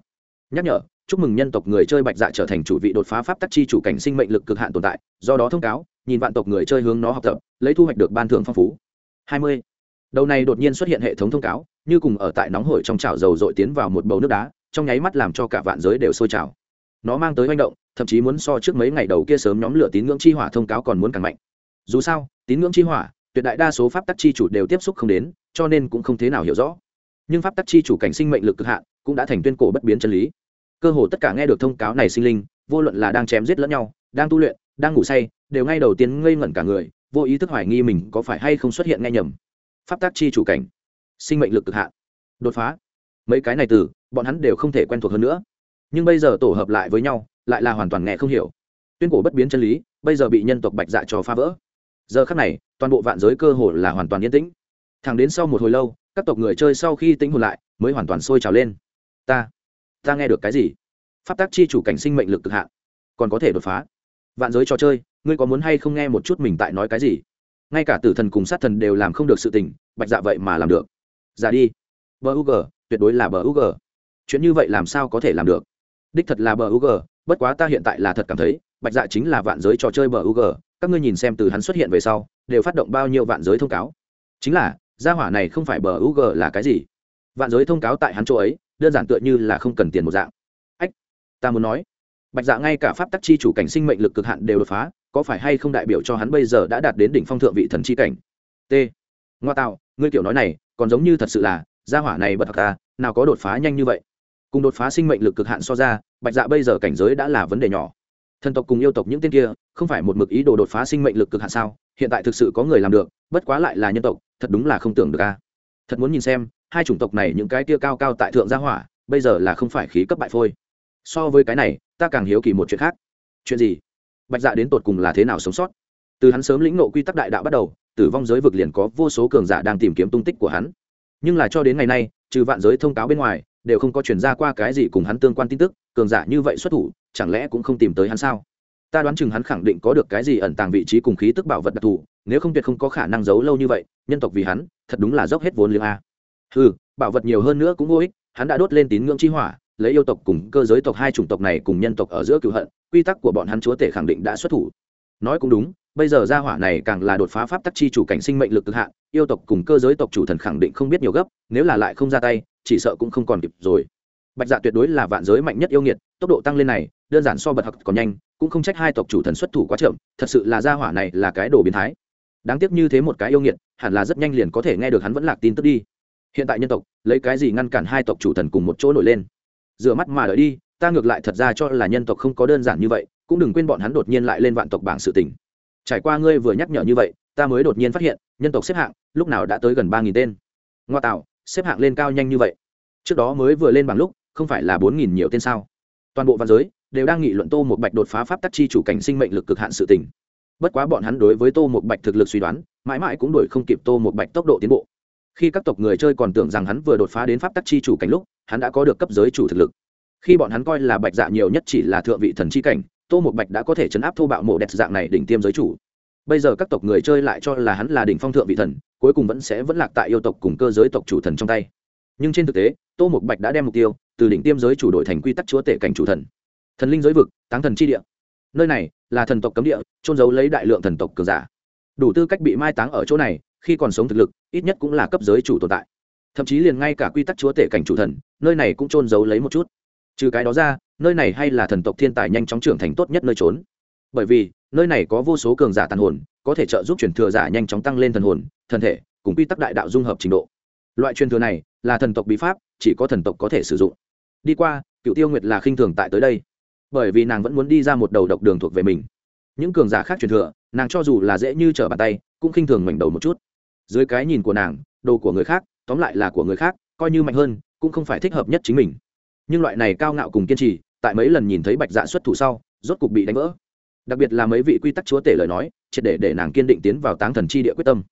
Nhắc nhở, chúc mừng nhân tộc người chơi bạch dạ trở thành chủ vị đột phá pháp tắc chi chủ cảnh sinh mệnh lực cực hạn tồn tại, do đó thông cáo nhìn vạn tộc người chơi hướng nó học tập, lấy thu hoạch được ban thưởng phong phú. Hai mươi. Đầu này đột nhiên xuất hiện hệ thống thông cáo, như cùng ở tại nóng hổi trong chảo dầu dội tiến vào một bầu nước đá, trong nháy mắt làm cho cả vạn giới đều sôi trào. Nó mang tới manh động, thậm chí muốn so trước mấy ngày đầu kia sớm nhóm lửa tín ngưỡng chi hỏa thông cáo còn muốn càng mạnh. Dù sao, tín ngưỡng chi hỏa, tuyệt đại đa số pháp tắc chi chủ đều tiếp xúc không đến, cho nên cũng không thế nào hiểu rõ. Nhưng pháp tắc chi chủ cảnh sinh mệnh lực cực hạn, cũng đã thành tuyên cổ bất biến chân lý. Cơ hồ tất cả nghe được thông cáo này sinh linh, vô luận là đang chém giết lẫn nhau, đang tu luyện đang ngủ say, đều ngay đầu tiên ngây ngẩn cả người, vô ý thức hoài nghi mình có phải hay không xuất hiện nghe nhầm. Pháp tác chi chủ cảnh. Sinh mệnh lực cực hạn. Đột phá. Mấy cái này từ, bọn hắn đều không thể quen thuộc hơn nữa. Nhưng bây giờ tổ hợp lại với nhau, lại là hoàn toàn nghe không hiểu. Tuyên cổ bất biến chân lý, bây giờ bị nhân tộc bạch dạ cho phá vỡ. Giờ khắc này, toàn bộ vạn giới cơ hồ là hoàn toàn yên tĩnh. Thẳng đến sau một hồi lâu, các tộc người chơi sau khi tính hồn lại, mới hoàn toàn sôi trào lên. Ta ta nghe được cái gì? Pháp tác chi chủ cảnh sinh mệnh lực cực hạn. Còn có thể đột phá vạn giới trò chơi, ngươi có muốn hay không nghe một chút mình tại nói cái gì? Ngay cả tử thần cùng sát thần đều làm không được sự tình, bạch dạ vậy mà làm được. Giả đi. Bờ u g, tuyệt đối là bờ u g. Chuyện như vậy làm sao có thể làm được? Đích thật là bờ u g, bất quá ta hiện tại là thật cảm thấy, bạch dạ chính là vạn giới trò chơi bờ u g. Các ngươi nhìn xem từ hắn xuất hiện về sau, đều phát động bao nhiêu vạn giới thông cáo. Chính là, gia hỏa này không phải bờ u g là cái gì? Vạn giới thông cáo tại hắn chỗ ấy, đơn giản tựa như là không cần tiền một dạng. Ách, ta muốn nói bạch dạ ngay cả pháp tắc chi chủ cảnh sinh mệnh lực cực hạn đều đột phá, có phải hay không đại biểu cho hắn bây giờ đã đạt đến đỉnh phong thượng vị thần chi cảnh? T. Ngoa tạo, ngươi kiểu nói này, còn giống như thật sự là, gia hỏa này bật thật ta nào có đột phá nhanh như vậy? Cùng đột phá sinh mệnh lực cực hạn so ra, bạch dạ bây giờ cảnh giới đã là vấn đề nhỏ. Thần tộc cùng yêu tộc những tên kia, không phải một mực ý đồ đột phá sinh mệnh lực cực hạn sao? Hiện tại thực sự có người làm được, bất quá lại là nhân tộc, thật đúng là không tưởng được a thật muốn nhìn xem, hai chủng tộc này những cái kia cao cao tại thượng gia hỏa, bây giờ là không phải khí cấp bại phôi. So với cái này ta càng hiếu kỳ một chuyện khác. Chuyện gì? Bạch dạ đến tột cùng là thế nào sống sót? Từ hắn sớm lĩnh nộ quy tắc đại đạo bắt đầu, tử vong giới vực liền có vô số cường giả đang tìm kiếm tung tích của hắn. Nhưng là cho đến ngày nay, trừ vạn giới thông cáo bên ngoài, đều không có chuyển ra qua cái gì cùng hắn tương quan tin tức, cường giả như vậy xuất thủ, chẳng lẽ cũng không tìm tới hắn sao? Ta đoán chừng hắn khẳng định có được cái gì ẩn tàng vị trí cùng khí tức bảo vật đặc thù, nếu không tuyệt không có khả năng giấu lâu như vậy, nhân tộc vì hắn, thật đúng là dốc hết vốn liếng a. Ừ bảo vật nhiều hơn nữa cũng vô ích, hắn đã đốt lên tín ngưỡng chi hỏa lấy yêu tộc cùng cơ giới tộc hai chủng tộc này cùng nhân tộc ở giữa cựu hận, quy tắc của bọn hắn chúa tể khẳng định đã xuất thủ. Nói cũng đúng, bây giờ gia hỏa này càng là đột phá pháp tắc chi chủ cảnh sinh mệnh lực cực hạn, yêu tộc cùng cơ giới tộc chủ thần khẳng định không biết nhiều gấp, nếu là lại không ra tay, chỉ sợ cũng không còn kịp rồi. Bạch dạ tuyệt đối là vạn giới mạnh nhất yêu nghiệt, tốc độ tăng lên này, đơn giản so bật hặc còn nhanh, cũng không trách hai tộc chủ thần xuất thủ quá chậm, thật sự là gia hỏa này là cái đồ biến thái. Đáng tiếc như thế một cái yêu nghiệt, hẳn là rất nhanh liền có thể nghe được hắn vẫn lạc tin tức đi. Hiện tại nhân tộc, lấy cái gì ngăn cản hai tộc chủ thần cùng một chỗ nổi lên? Rửa mắt mà đợi đi, ta ngược lại thật ra cho là nhân tộc không có đơn giản như vậy, cũng đừng quên bọn hắn đột nhiên lại lên vạn tộc bảng sự tình. Trải qua ngươi vừa nhắc nhở như vậy, ta mới đột nhiên phát hiện, nhân tộc xếp hạng lúc nào đã tới gần ba nghìn tên. Ngoa tạo, xếp hạng lên cao nhanh như vậy. Trước đó mới vừa lên bảng lúc, không phải là bốn nghìn nhiều tên sao? Toàn bộ văn giới đều đang nghị luận tô một bạch đột phá pháp tắc chi chủ cảnh sinh mệnh lực cực hạn sự tình. Bất quá bọn hắn đối với tô một bạch thực lực suy đoán, mãi mãi cũng đổi không kịp tô một bạch tốc độ tiến bộ khi các tộc người chơi còn tưởng rằng hắn vừa đột phá đến pháp tắc chi chủ cảnh lúc, hắn đã có được cấp giới chủ thực lực. Khi bọn hắn coi là bạch dạ nhiều nhất chỉ là thượng vị thần chi cảnh, tô một bạch đã có thể chấn áp thô bạo mộ đẹp dạng này đỉnh tiêm giới chủ. Bây giờ các tộc người chơi lại cho là hắn là đỉnh phong thượng vị thần, cuối cùng vẫn sẽ vẫn lạc tại yêu tộc cùng cơ giới tộc chủ thần trong tay. Nhưng trên thực tế, tô một bạch đã đem mục tiêu từ đỉnh tiêm giới chủ đổi thành quy tắc chúa tể cảnh chủ thần. Thần linh giới vực, táng thần chi địa. Nơi này là thần tộc cấm địa trôn giấu lấy đại lượng thần tộc cường giả. Đủ tư cách bị mai táng ở chỗ này khi còn sống thực lực, ít nhất cũng là cấp giới chủ tồn tại. Thậm chí liền ngay cả quy tắc chúa tể cảnh chủ thần, nơi này cũng trôn giấu lấy một chút. Trừ cái đó ra, nơi này hay là thần tộc thiên tài nhanh chóng trưởng thành tốt nhất nơi trốn. Bởi vì, nơi này có vô số cường giả tàn hồn, có thể trợ giúp truyền thừa giả nhanh chóng tăng lên thần hồn, thần thể, cùng quy tắc đại đạo dung hợp trình độ. Loại truyền thừa này là thần tộc bí pháp, chỉ có thần tộc có thể sử dụng. Đi qua, cựu tiêu nguyệt là khinh thường tại tới đây. Bởi vì nàng vẫn muốn đi ra một đầu độc đường thuộc về mình. Những cường giả khác truyền thừa, nàng cho dù là dễ như trở bàn tay, cũng khinh thường mảnh đầu một chút dưới cái nhìn của nàng, đồ của người khác, tóm lại là của người khác, coi như mạnh hơn, cũng không phải thích hợp nhất chính mình. Nhưng loại này cao ngạo cùng kiên trì, tại mấy lần nhìn thấy bạch dạ xuất thủ sau, rốt cục bị đánh vỡ. Đặc biệt là mấy vị quy tắc chúa tể lời nói, triệt để để nàng kiên định tiến vào táng thần chi địa quyết tâm.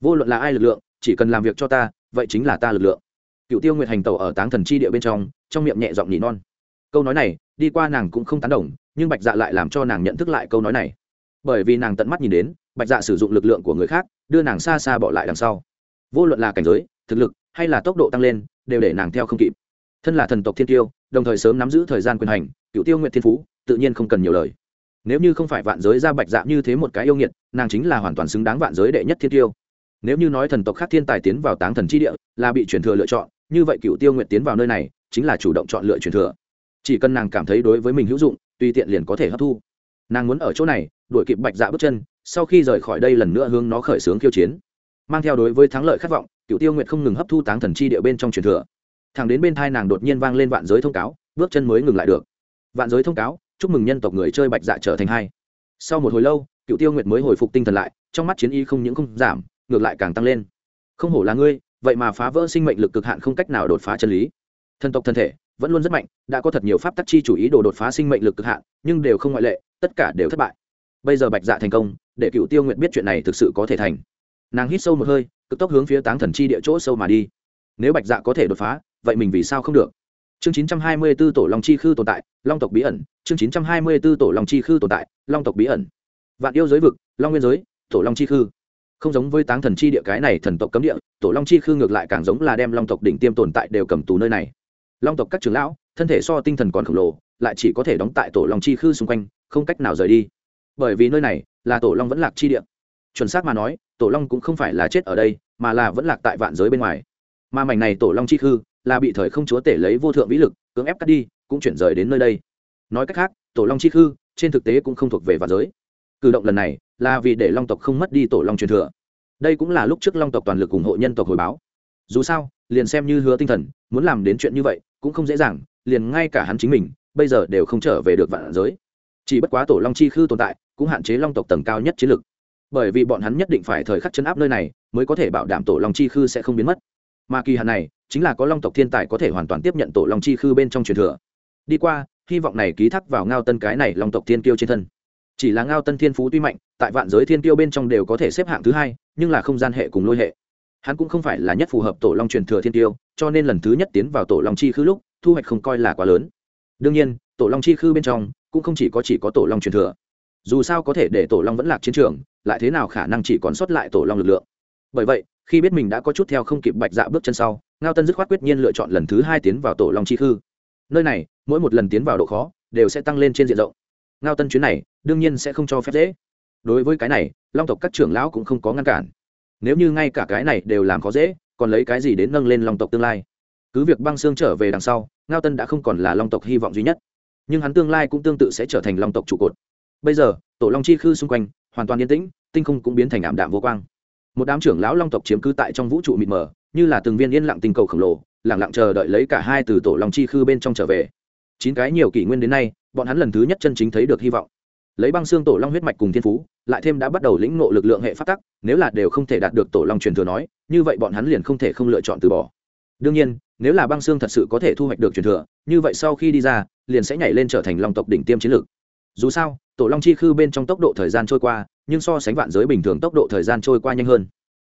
Vô luận là ai lực lượng, chỉ cần làm việc cho ta, vậy chính là ta lực lượng. Cựu tiêu nguyệt hành tàu ở táng thần chi địa bên trong trong miệng nhẹ giọng nhỉ non. Câu nói này, đi qua nàng cũng không tán đồng, nhưng bạch dạ lại làm cho nàng nhận thức lại câu nói này. Bởi vì nàng tận mắt nhìn đến bạch dạ sử dụng lực lượng của người khác, đưa nàng xa xa bỏ lại đằng sau. Vô luận là cảnh giới, thực lực, hay là tốc độ tăng lên, đều để nàng theo không kịp. Thân là thần tộc thiên tiêu đồng thời sớm nắm giữ thời gian quyền hành, cựu tiêu nguyện thiên phú, tự nhiên không cần nhiều lời. Nếu như không phải vạn giới ra bạch dạ như thế một cái yêu nghiệt, nàng chính là hoàn toàn xứng đáng vạn giới đệ nhất thiên tiêu nếu như nói thần tộc khác thiên tài tiến vào táng thần chi địa, là bị truyền thừa lựa chọn, như vậy cựu tiêu nguyện tiến vào nơi này, chính là chủ động chọn lựa truyền thừa. Chỉ cần nàng cảm thấy đối với mình hữu dụng, tùy tiện liền có thể hấp thu. Nàng muốn ở chỗ này, đuổi kịp bạch dạ bước chân sau khi rời khỏi đây lần nữa hướng nó khởi xướng khiêu chiến. Mang theo đối với thắng lợi khát vọng cựu tiêu nguyệt không ngừng hấp thu táng thần chi địa bên trong truyền thừa. Thẳng đến bên thai nàng đột nhiên vang lên vạn giới thông cáo, bước chân mới ngừng lại được. Vạn giới thông cáo, chúc mừng nhân tộc người chơi bạch dạ trở thành hai. Sau một hồi lâu cựu tiêu nguyệt mới hồi phục tinh thần lại, trong mắt chiến y không những không giảm, ngược lại càng tăng lên. Không hổ là ngươi, vậy mà phá vỡ sinh mệnh lực cực hạn không cách nào đột phá chân lý. Thần tộc thân thể, vẫn luôn rất mạnh, đã có thật nhiều pháp tắc chi chủ ý đồ đột phá sinh mệnh lực cực hạn, nhưng đều không ngoại lệ, tất cả đều thất bại bây giờ bạch dạ thành công, để cựu tiêu nguyện biết chuyện này thực sự có thể thành. Nàng hít sâu một hơi, cực tốc hướng phía táng thần chi địa chỗ sâu mà đi. Nếu bạch dạ có thể đột phá, vậy mình vì sao không được? Chương 924 tổ long chi khư tồn tại, long tộc bí ẩn. Chương 924 tổ long chi khư tồn tại, long tộc bí ẩn. Vạn yêu giới vực, long nguyên giới, tổ long chi khư. Không giống với táng thần chi địa cái này thần tộc cấm địa, tổ long chi khư ngược lại càng giống là đem long tộc đỉnh tiêm tồn tại đều cầm tù nơi này. Long tộc các trưởng lão, thân thể so tinh thần còn khổng lồ, lại chỉ có thể đóng tại tổ long chi khư xung quanh, không cách nào rời đi bởi vì nơi này là tổ long vẫn lạc chi địa. Chuẩn xác mà nói, tổ long cũng không phải là chết ở đây, mà là vẫn lạc tại vạn giới bên ngoài. Mà mảnh này tổ long chi khư là bị thời không chúa tể lấy vô thượng vĩ lực, cưỡng ép cắt đi, cũng chuyển rời đến nơi đây. Nói cách khác, tổ long chi khư trên thực tế cũng không thuộc về vạn giới. Cử động lần này là vì để long tộc không mất đi tổ long truyền thừa. Đây cũng là lúc trước long tộc toàn lực ủng hộ nhân tộc hồi báo. Dù sao, liền xem như hứa tinh thần, muốn làm đến chuyện như vậy cũng không dễ dàng, liền ngay cả hắn chính mình, bây giờ đều không trở về được vạn giới chỉ bất quá tổ long chi khư tồn tại, cũng hạn chế long tộc tầng cao nhất chiến lực. Bởi vì bọn hắn nhất định phải thời khắc chấn áp nơi này, mới có thể bảo đảm tổ long chi khư sẽ không biến mất. Mà kỳ hạn này, chính là có long tộc thiên tài có thể hoàn toàn tiếp nhận tổ long chi khư bên trong truyền thừa. Đi qua, hy vọng này ký thác vào ngao tân cái này long tộc thiên kiêu trên thân. Chỉ là ngao tân thiên phú tuy mạnh, tại vạn giới thiên kiêu bên trong đều có thể xếp hạng thứ hai, nhưng là không gian hệ cùng lôi hệ. Hắn cũng không phải là nhất phù hợp tổ long truyền thừa thiên kiêu, cho nên lần thứ nhất tiến vào tổ long chi khư lúc, thu hoạch không coi là quá lớn đương nhiên, tổ long chi khư bên trong cũng không chỉ có chỉ có tổ long truyền thừa. Dù sao có thể để tổ long vẫn lạc chiến trường, lại thế nào khả năng chỉ còn sót lại tổ long lực lượng? Bởi vậy, khi biết mình đã có chút theo không kịp bạch dạ bước chân sau, ngao tân dứt khoát quyết nhiên lựa chọn lần thứ hai tiến vào tổ long chi khư. Nơi này, mỗi một lần tiến vào độ khó đều sẽ tăng lên trên diện rộng. Ngao tân chuyến này đương nhiên sẽ không cho phép dễ. Đối với cái này, long tộc các trưởng lão cũng không có ngăn cản. Nếu như ngay cả cái này đều làm khó dễ, còn lấy cái gì đến nâng lên long tộc tương lai? Cứ việc băng xương trở về đằng sau, ngao tân đã không còn là long tộc hy vọng duy nhất. Nhưng hắn tương lai cũng tương tự sẽ trở thành long tộc trụ cột. Bây giờ, tổ long chi khư xung quanh, hoàn toàn yên tĩnh, tinh không cũng biến thành ảm đạm vô quang. Một đám trưởng lão long tộc chiếm cứ tại trong vũ trụ mịt mờ, như là từng viên yên lặng tinh cầu khổng lồ lẳng lặng chờ đợi lấy cả hai từ tổ long chi khư bên trong trở về. Chín cái nhiều kỷ nguyên đến nay, bọn hắn lần thứ nhất chân chính thấy được hy vọng. Lấy băng xương tổ long huyết mạch cùng thiên phú, lại thêm đã bắt đầu lĩnh ngộ lực lượng hệ phát tắc, nếu là đều không thể đạt được tổ long truyền thừa nói, như vậy bọn hắn liền không thể không lựa chọn từ bỏ. Đương nhiên nếu là băng xương thật sự có thể thu hoạch được truyền thừa, như vậy sau khi đi ra, liền sẽ nhảy lên trở thành long tộc đỉnh tiêm chiến lược. Dù sao, tổ long chi khư bên trong tốc độ thời gian trôi qua, nhưng so sánh vạn giới bình thường tốc độ thời gian trôi qua nhanh hơn.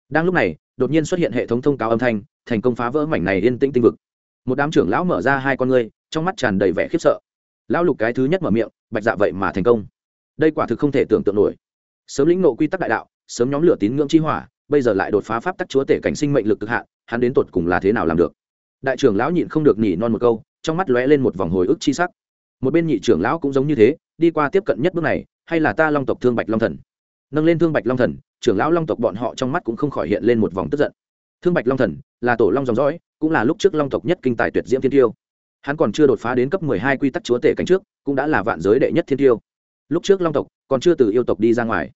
Đang lúc này, đột nhiên xuất hiện hệ thống thông cáo âm thanh, thành công phá vỡ mảnh này yên tĩnh tinh vực. Một đám trưởng lão mở ra hai con ngươi, trong mắt tràn đầy vẻ khiếp sợ. Lão lục cái thứ nhất mở miệng, bạch dạ vậy mà thành công. Đây quả thực không thể tưởng tượng nổi. Sớm lĩnh nộ quy tắc đại đạo, sớm nhóm lửa tín ngưỡng chi hỏa, bây giờ lại đột phá pháp tắc chúa tể cảnh sinh mệnh lực cực hạn, hắn đến tột cùng là thế nào làm được? Đại trưởng lão nhịn không được nhỉ non một câu, trong mắt lóe lên một vòng hồi ức chi sắc. Một bên nhị trưởng lão cũng giống như thế, đi qua tiếp cận nhất bước này, hay là ta long tộc thương bạch long thần? Nâng lên thương bạch long thần, trưởng lão long tộc bọn họ trong mắt cũng không khỏi hiện lên một vòng tức giận. Thương bạch long thần là tổ long dòng dõi, cũng là lúc trước long tộc nhất kinh tài tuyệt diễm thiên tiêu. Hắn còn chưa đột phá đến cấp mười hai quy tắc chúa tể cánh trước, cũng đã là vạn giới đệ nhất thiên tiêu. Lúc trước long tộc còn chưa từ yêu tộc đi ra ngoài.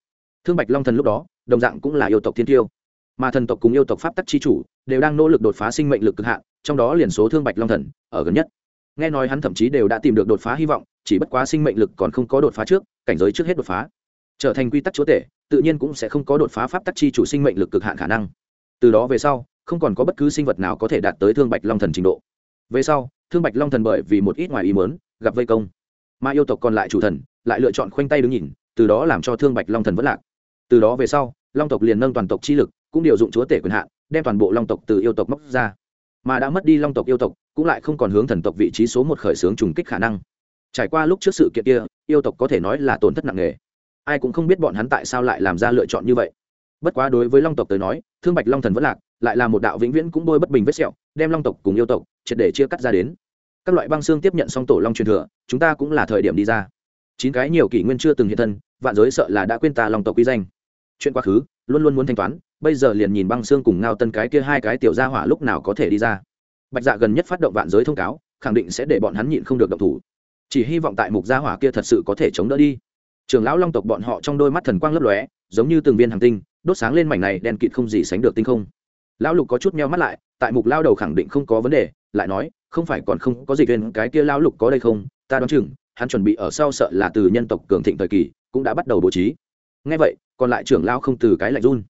Thương bạch long thần lúc đó, đồng dạng cũng là yêu tộc thiên tiêu. Mà thần tộc cùng yêu tộc pháp tắc chi chủ đều đang nỗ lực đột phá sinh mệnh lực cực hạn trong đó liền số thương bạch long thần, ở gần nhất. Nghe nói hắn thậm chí đều đã tìm được đột phá hy vọng, chỉ bất quá sinh mệnh lực còn không có đột phá trước, cảnh giới trước hết đột phá. Trở thành quy tắc chúa tể, tự nhiên cũng sẽ không có đột phá pháp tắc chi chủ sinh mệnh lực cực hạn khả năng. Từ đó về sau, không còn có bất cứ sinh vật nào có thể đạt tới thương bạch long thần trình độ. Về sau, thương bạch long thần bởi vì một ít ngoài ý mớn gặp vây công. Mà yêu tộc còn lại chủ thần, lại lựa chọn khoanh tay đứng nhìn, từ đó làm cho thương bạch long thần vất lạc. Từ đó về sau, long tộc liền nâng toàn tộc chi lực, cũng điều dụng chúa tể quyền hạn, đem toàn bộ long tộc từ yêu tộc móc ra mà đã mất đi long tộc yêu tộc, cũng lại không còn hướng thần tộc vị trí số một khởi xướng trùng kích khả năng. Trải qua lúc trước sự kiện kia, yêu tộc có thể nói là tổn thất nặng nề. Ai cũng không biết bọn hắn tại sao lại làm ra lựa chọn như vậy. Bất quá đối với long tộc tới nói, thương bạch long thần vẫn lạc, lại là một đạo vĩnh viễn cũng bôi bất bình vết sẹo, đem long tộc cùng yêu tộc triệt để chia cắt ra đến. Các loại băng xương tiếp nhận xong tổ long truyền thừa, chúng ta cũng là thời điểm đi ra. Chín cái nhiều kỷ nguyên chưa từng hiện thân, vạn giới sợ là đã quên ta long tộc quy danh. Chuyện quá khứ, luôn luôn muốn thanh toán bây giờ liền nhìn băng xương cùng ngao tân cái kia hai cái tiểu gia hỏa lúc nào có thể đi ra. Bạch dạ gần nhất phát động vạn giới thông cáo, khẳng định sẽ để bọn hắn nhịn không được động thủ. Chỉ hy vọng tại mục gia hỏa kia thật sự có thể chống đỡ đi. Trường lão long tộc bọn họ trong đôi mắt thần quang lấp lóe, giống như từng viên hàng tinh, đốt sáng lên mảnh này đen kịt không gì sánh được tinh không. Lão lục có chút meo mắt lại, tại mục lao đầu khẳng định không có vấn đề, lại nói, không phải còn không có dịch viên cái kia lão lục có đây không? Ta đoán chừng, hắn chuẩn bị ở sau sợ là từ nhân tộc cường thịnh thời kỳ, cũng đã bắt đầu bố trí. Ngay vậy, còn lại trưởng lao không từ cái lạnh run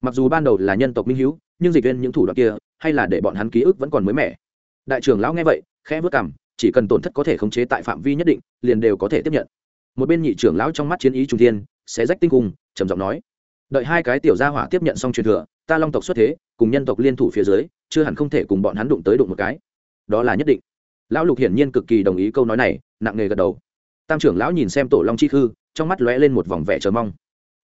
mặc dù ban đầu là nhân tộc minh hữu nhưng dịch viên những thủ đoạn kia, hay là để bọn hắn ký ức vẫn còn mới mẻ. Đại trưởng lão nghe vậy, khẽ vất cảm chỉ cần tổn thất có thể khống chế tại phạm vi nhất định, liền đều có thể tiếp nhận. Một bên nhị trưởng lão trong mắt chiến ý trung thiên sẽ rách tinh cùng trầm giọng nói, đợi hai cái tiểu gia hỏa tiếp nhận xong truyền thừa, ta long tộc xuất thế, cùng nhân tộc liên thủ phía dưới, chưa hẳn không thể cùng bọn hắn đụng tới đụng một cái. Đó là nhất định. Lão lục hiển nhiên cực kỳ đồng ý câu nói này, nặng nề gật đầu. Tam trưởng lão nhìn xem tổ long chi khư, trong mắt lóe lên một vòng vẻ chờ mong.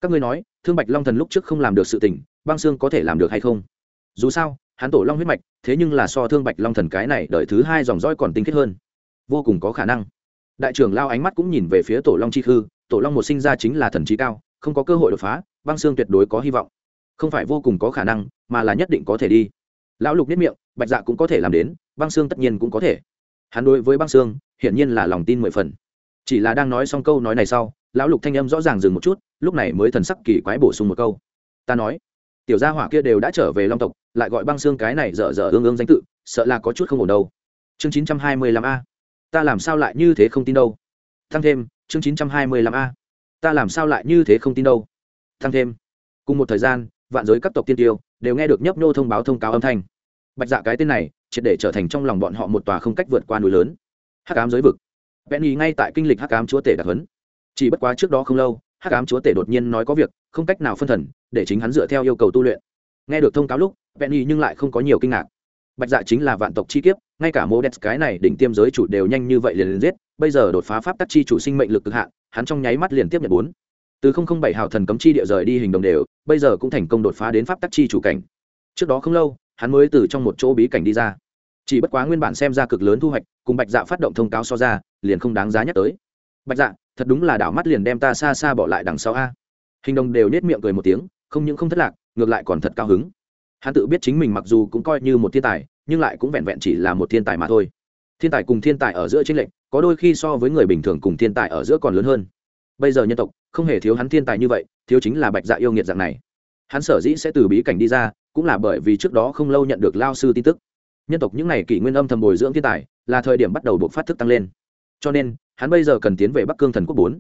Các ngươi nói thương bạch long thần lúc trước không làm được sự tình, băng xương có thể làm được hay không? Dù sao, hắn tổ long huyết mạch, thế nhưng là so thương bạch long thần cái này đợi thứ hai dòng dõi còn tinh khiết hơn. Vô cùng có khả năng. Đại trưởng lao ánh mắt cũng nhìn về phía tổ long chi khư, tổ long một sinh ra chính là thần trí cao, không có cơ hội đột phá, băng xương tuyệt đối có hy vọng. Không phải vô cùng có khả năng, mà là nhất định có thể đi. Lão lục biết miệng, bạch dạ cũng có thể làm đến, băng xương tất nhiên cũng có thể. Hắn đối với băng xương, hiển nhiên là lòng tin mười phần. Chỉ là đang nói xong câu nói này sau, lão lục thanh âm rõ ràng dừng một chút lúc này mới thần sắc kỳ quái bổ sung một câu. Ta nói, tiểu gia hỏa kia đều đã trở về long tộc, lại gọi băng xương cái này dở dở ương ương danh tự, sợ là có chút không ổn đâu. Chương chín trăm hai mươi lăm a. Ta làm sao lại như thế không tin đâu? Thăng thêm, chương chín trăm hai mươi lăm a. Ta làm sao lại như thế không tin đâu? Thăng thêm. Cùng một thời gian, vạn giới các tộc tiên tiêu đều nghe được nhấp nhô thông báo thông cáo âm thanh. Bạch dạ cái tên này, triệt để trở thành trong lòng bọn họ một tòa không cách vượt qua núi lớn. Hắc ám giới vực. Vẽ nghi ngay tại kinh lịch hắc ám chúa tể đặc huấn. Chỉ bất quá trước đó không lâu hắc ám chúa tể đột nhiên nói có việc, không cách nào phân thần, để chính hắn dựa theo yêu cầu tu luyện. Nghe được thông cáo lúc, penny nhưng lại không có nhiều kinh ngạc. Bạch dạ chính là vạn tộc chi kiếp, ngay cả mô đét cái này đỉnh tiêm giới chủ đều nhanh như vậy liền liền giết, bây giờ đột phá pháp tắc chi chủ sinh mệnh lực cực hạn, hắn trong nháy mắt liền tiếp nhận bốn. Từ không không bảy hào thần cấm chi địa rời đi hình đồng đều, bây giờ cũng thành công đột phá đến pháp tắc chi chủ cảnh. Trước đó không lâu, hắn mới từ trong một chỗ bí cảnh đi ra. Chỉ bất quá nguyên bản xem ra cực lớn thu hoạch, cùng bạch dạ phát động thông cáo so ra, liền không đáng giá nhắc tới bạch dạ thật đúng là đảo mắt liền đem ta xa xa bỏ lại đằng sau a. Hình đồng đều nết miệng cười một tiếng, không những không thất lạc, ngược lại còn thật cao hứng. Hắn tự biết chính mình mặc dù cũng coi như một thiên tài, nhưng lại cũng vẹn vẹn chỉ là một thiên tài mà thôi. Thiên tài cùng thiên tài ở giữa tranh lệch, có đôi khi so với người bình thường cùng thiên tài ở giữa còn lớn hơn. Bây giờ nhân tộc, không hề thiếu hắn thiên tài như vậy, thiếu chính là bạch dạ yêu nghiệt dạng này. Hắn sở dĩ sẽ từ bí cảnh đi ra, cũng là bởi vì trước đó không lâu nhận được lao sư tin tức. Nhân tộc những n à y kỷ nguyên âm thầm bồi dưỡng thiên tài, là thời điểm bắt đầu buộc phát thức tăng lên. Cho nên hắn bây giờ cần tiến về bắc cương thần quốc bốn.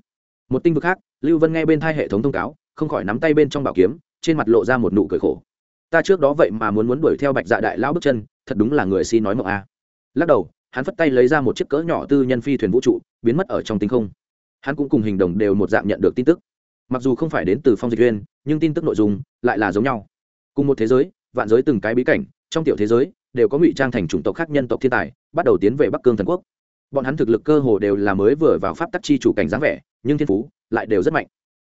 Một tinh vực khác, lưu vân nghe bên thai hệ thống thông cáo, không khỏi nắm tay bên trong bảo kiếm, trên mặt lộ ra một nụ cười khổ. Ta trước đó vậy mà muốn muốn đuổi theo bạch dạ đại lão bước chân, thật đúng là người si nói mộng a. À. Lắc đầu, hắn phất tay lấy ra một chiếc cỡ nhỏ tư nhân phi thuyền vũ trụ, biến mất ở trong tinh không. Hắn cũng cùng hình đồng đều một dạng nhận được tin tức. Mặc dù không phải đến từ phong dịch viên nhưng tin tức nội dung lại là giống nhau. Cùng một thế giới, vạn giới từng cái bí cảnh, trong tiểu thế giới, đều có ngụy trang thành chủng tộc khác nhân tộc thiên tài, bắt đầu tiến về bắc cương thần quốc bọn hắn thực lực cơ hồ đều là mới vừa vào pháp tắc chi chủ cảnh dáng vẻ, nhưng thiên phú lại đều rất mạnh.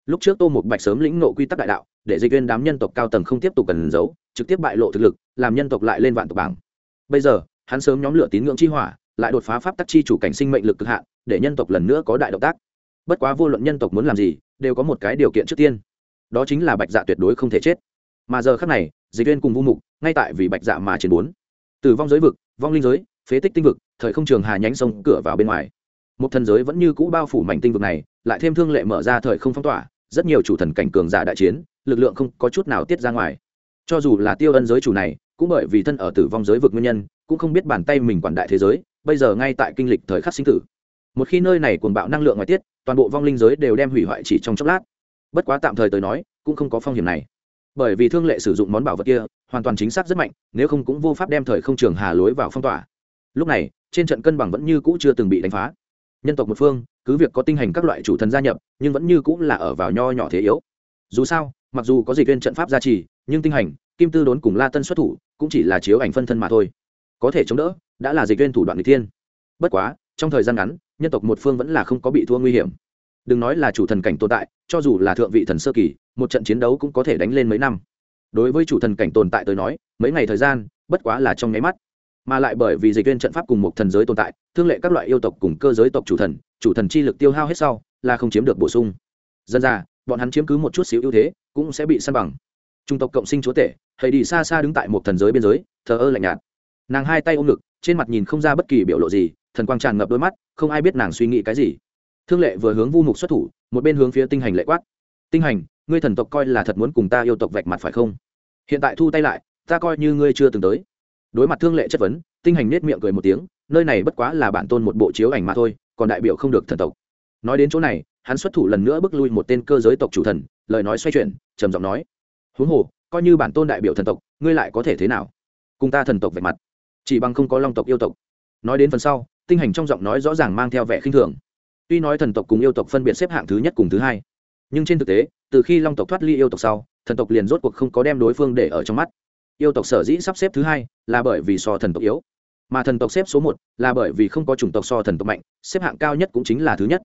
Lúc trước tô một bạch sớm lĩnh nộ quy tắc đại đạo, để dịch viên đám nhân tộc cao tầng không tiếp tục cần giấu, trực tiếp bại lộ thực lực, làm nhân tộc lại lên vạn tộc bảng. Bây giờ, hắn sớm nhóm lửa tín ngưỡng chi hỏa, lại đột phá pháp tắc chi chủ cảnh sinh mệnh lực cực hạn, để nhân tộc lần nữa có đại động tác. Bất quá vô luận nhân tộc muốn làm gì, đều có một cái điều kiện trước tiên. Đó chính là bạch dạ tuyệt đối không thể chết. Mà giờ khác này, dịch viên cùng vu mục, ngay tại vì bạch dạ mà chiến bốn. Từ vong giới vực, vong linh giới, phế tích tinh vực thời không trường hà nhánh sông cửa vào bên ngoài. Một thần giới vẫn như cũ bao phủ mảnh tinh vực này, lại thêm thương lệ mở ra thời không phong tỏa, rất nhiều chủ thần cảnh cường giả đại chiến, lực lượng không có chút nào tiết ra ngoài. Cho dù là tiêu ân giới chủ này, cũng bởi vì thân ở tử vong giới vực nguyên nhân, cũng không biết bàn tay mình quản đại thế giới, bây giờ ngay tại kinh lịch thời khắc sinh tử. Một khi nơi này cuồng bạo năng lượng ngoài tiết, toàn bộ vong linh giới đều đem hủy hoại chỉ trong chốc lát. Bất quá tạm thời tới nói, cũng không có phong hiểm này. Bởi vì thương lệ sử dụng món bảo vật kia, hoàn toàn chính xác rất mạnh, nếu không cũng vô pháp đem thời không trường hà lối vào phong tỏa. Lúc này trên trận cân bằng vẫn như cũ chưa từng bị đánh phá. Nhân tộc một phương, cứ việc có tinh hành các loại chủ thần gia nhập, nhưng vẫn như cũng là ở vào nho nhỏ thế yếu. Dù sao, mặc dù có dịch viên trận pháp gia trì, nhưng tinh hành, kim tư đốn cùng la tân xuất thủ, cũng chỉ là chiếu ảnh phân thân mà thôi. Có thể chống đỡ, đã là dịch viên thủ đoạn người thiên. Bất quá, trong thời gian ngắn, nhân tộc một phương vẫn là không có bị thua nguy hiểm. Đừng nói là chủ thần cảnh tồn tại, cho dù là thượng vị thần sơ kỳ, một trận chiến đấu cũng có thể đánh lên mấy năm. Đối với chủ thần cảnh tồn tại tới nói, mấy ngày thời gian, bất quá là trong nháy mắt mà lại bởi vì dịch viên trận pháp cùng một thần giới tồn tại, thương lệ các loại yêu tộc cùng cơ giới tộc chủ thần chủ thần chi lực tiêu hao hết sau, là không chiếm được bổ sung. Dân ra, bọn hắn chiếm cứ một chút xíu ưu thế, cũng sẽ bị săn bằng. Trung tộc cộng sinh chúa tể, hãy đi xa xa đứng tại một thần giới biên giới, thờ ơ lạnh nhạt. Nàng hai tay ôm ngực, trên mặt nhìn không ra bất kỳ biểu lộ gì, thần quang tràn ngập đôi mắt, không ai biết nàng suy nghĩ cái gì. Thương lệ vừa hướng vu mục xuất thủ, một bên hướng phía tinh hành lệ quát. Tinh hành, ngươi thần tộc coi là thật muốn cùng ta yêu tộc vạch mặt phải không? Hiện tại thu tay lại, ta coi như ngươi chưa từng tới đối mặt thương lệ chất vấn, tinh hành nết miệng cười một tiếng, nơi này bất quá là bản tôn một bộ chiếu ảnh mà thôi, còn đại biểu không được thần tộc. Nói đến chỗ này, hắn xuất thủ lần nữa bước lui một tên cơ giới tộc chủ thần, lời nói xoay chuyển, trầm giọng nói, huống hồ, coi như bản tôn đại biểu thần tộc, ngươi lại có thể thế nào? Cùng ta thần tộc vạch mặt, chỉ bằng không có long tộc yêu tộc. Nói đến phần sau, tinh hành trong giọng nói rõ ràng mang theo vẻ khinh thường. Tuy nói thần tộc cùng yêu tộc phân biệt xếp hạng thứ nhất cùng thứ hai, nhưng trên thực tế, từ khi long tộc thoát ly yêu tộc sau, thần tộc liền rốt cuộc không có đem đối phương để ở trong mắt yêu tộc sở dĩ sắp xếp thứ hai là bởi vì so thần tộc yếu. Mà thần tộc xếp số một là bởi vì không có chủng tộc so thần tộc mạnh, xếp hạng cao nhất cũng chính là thứ nhất.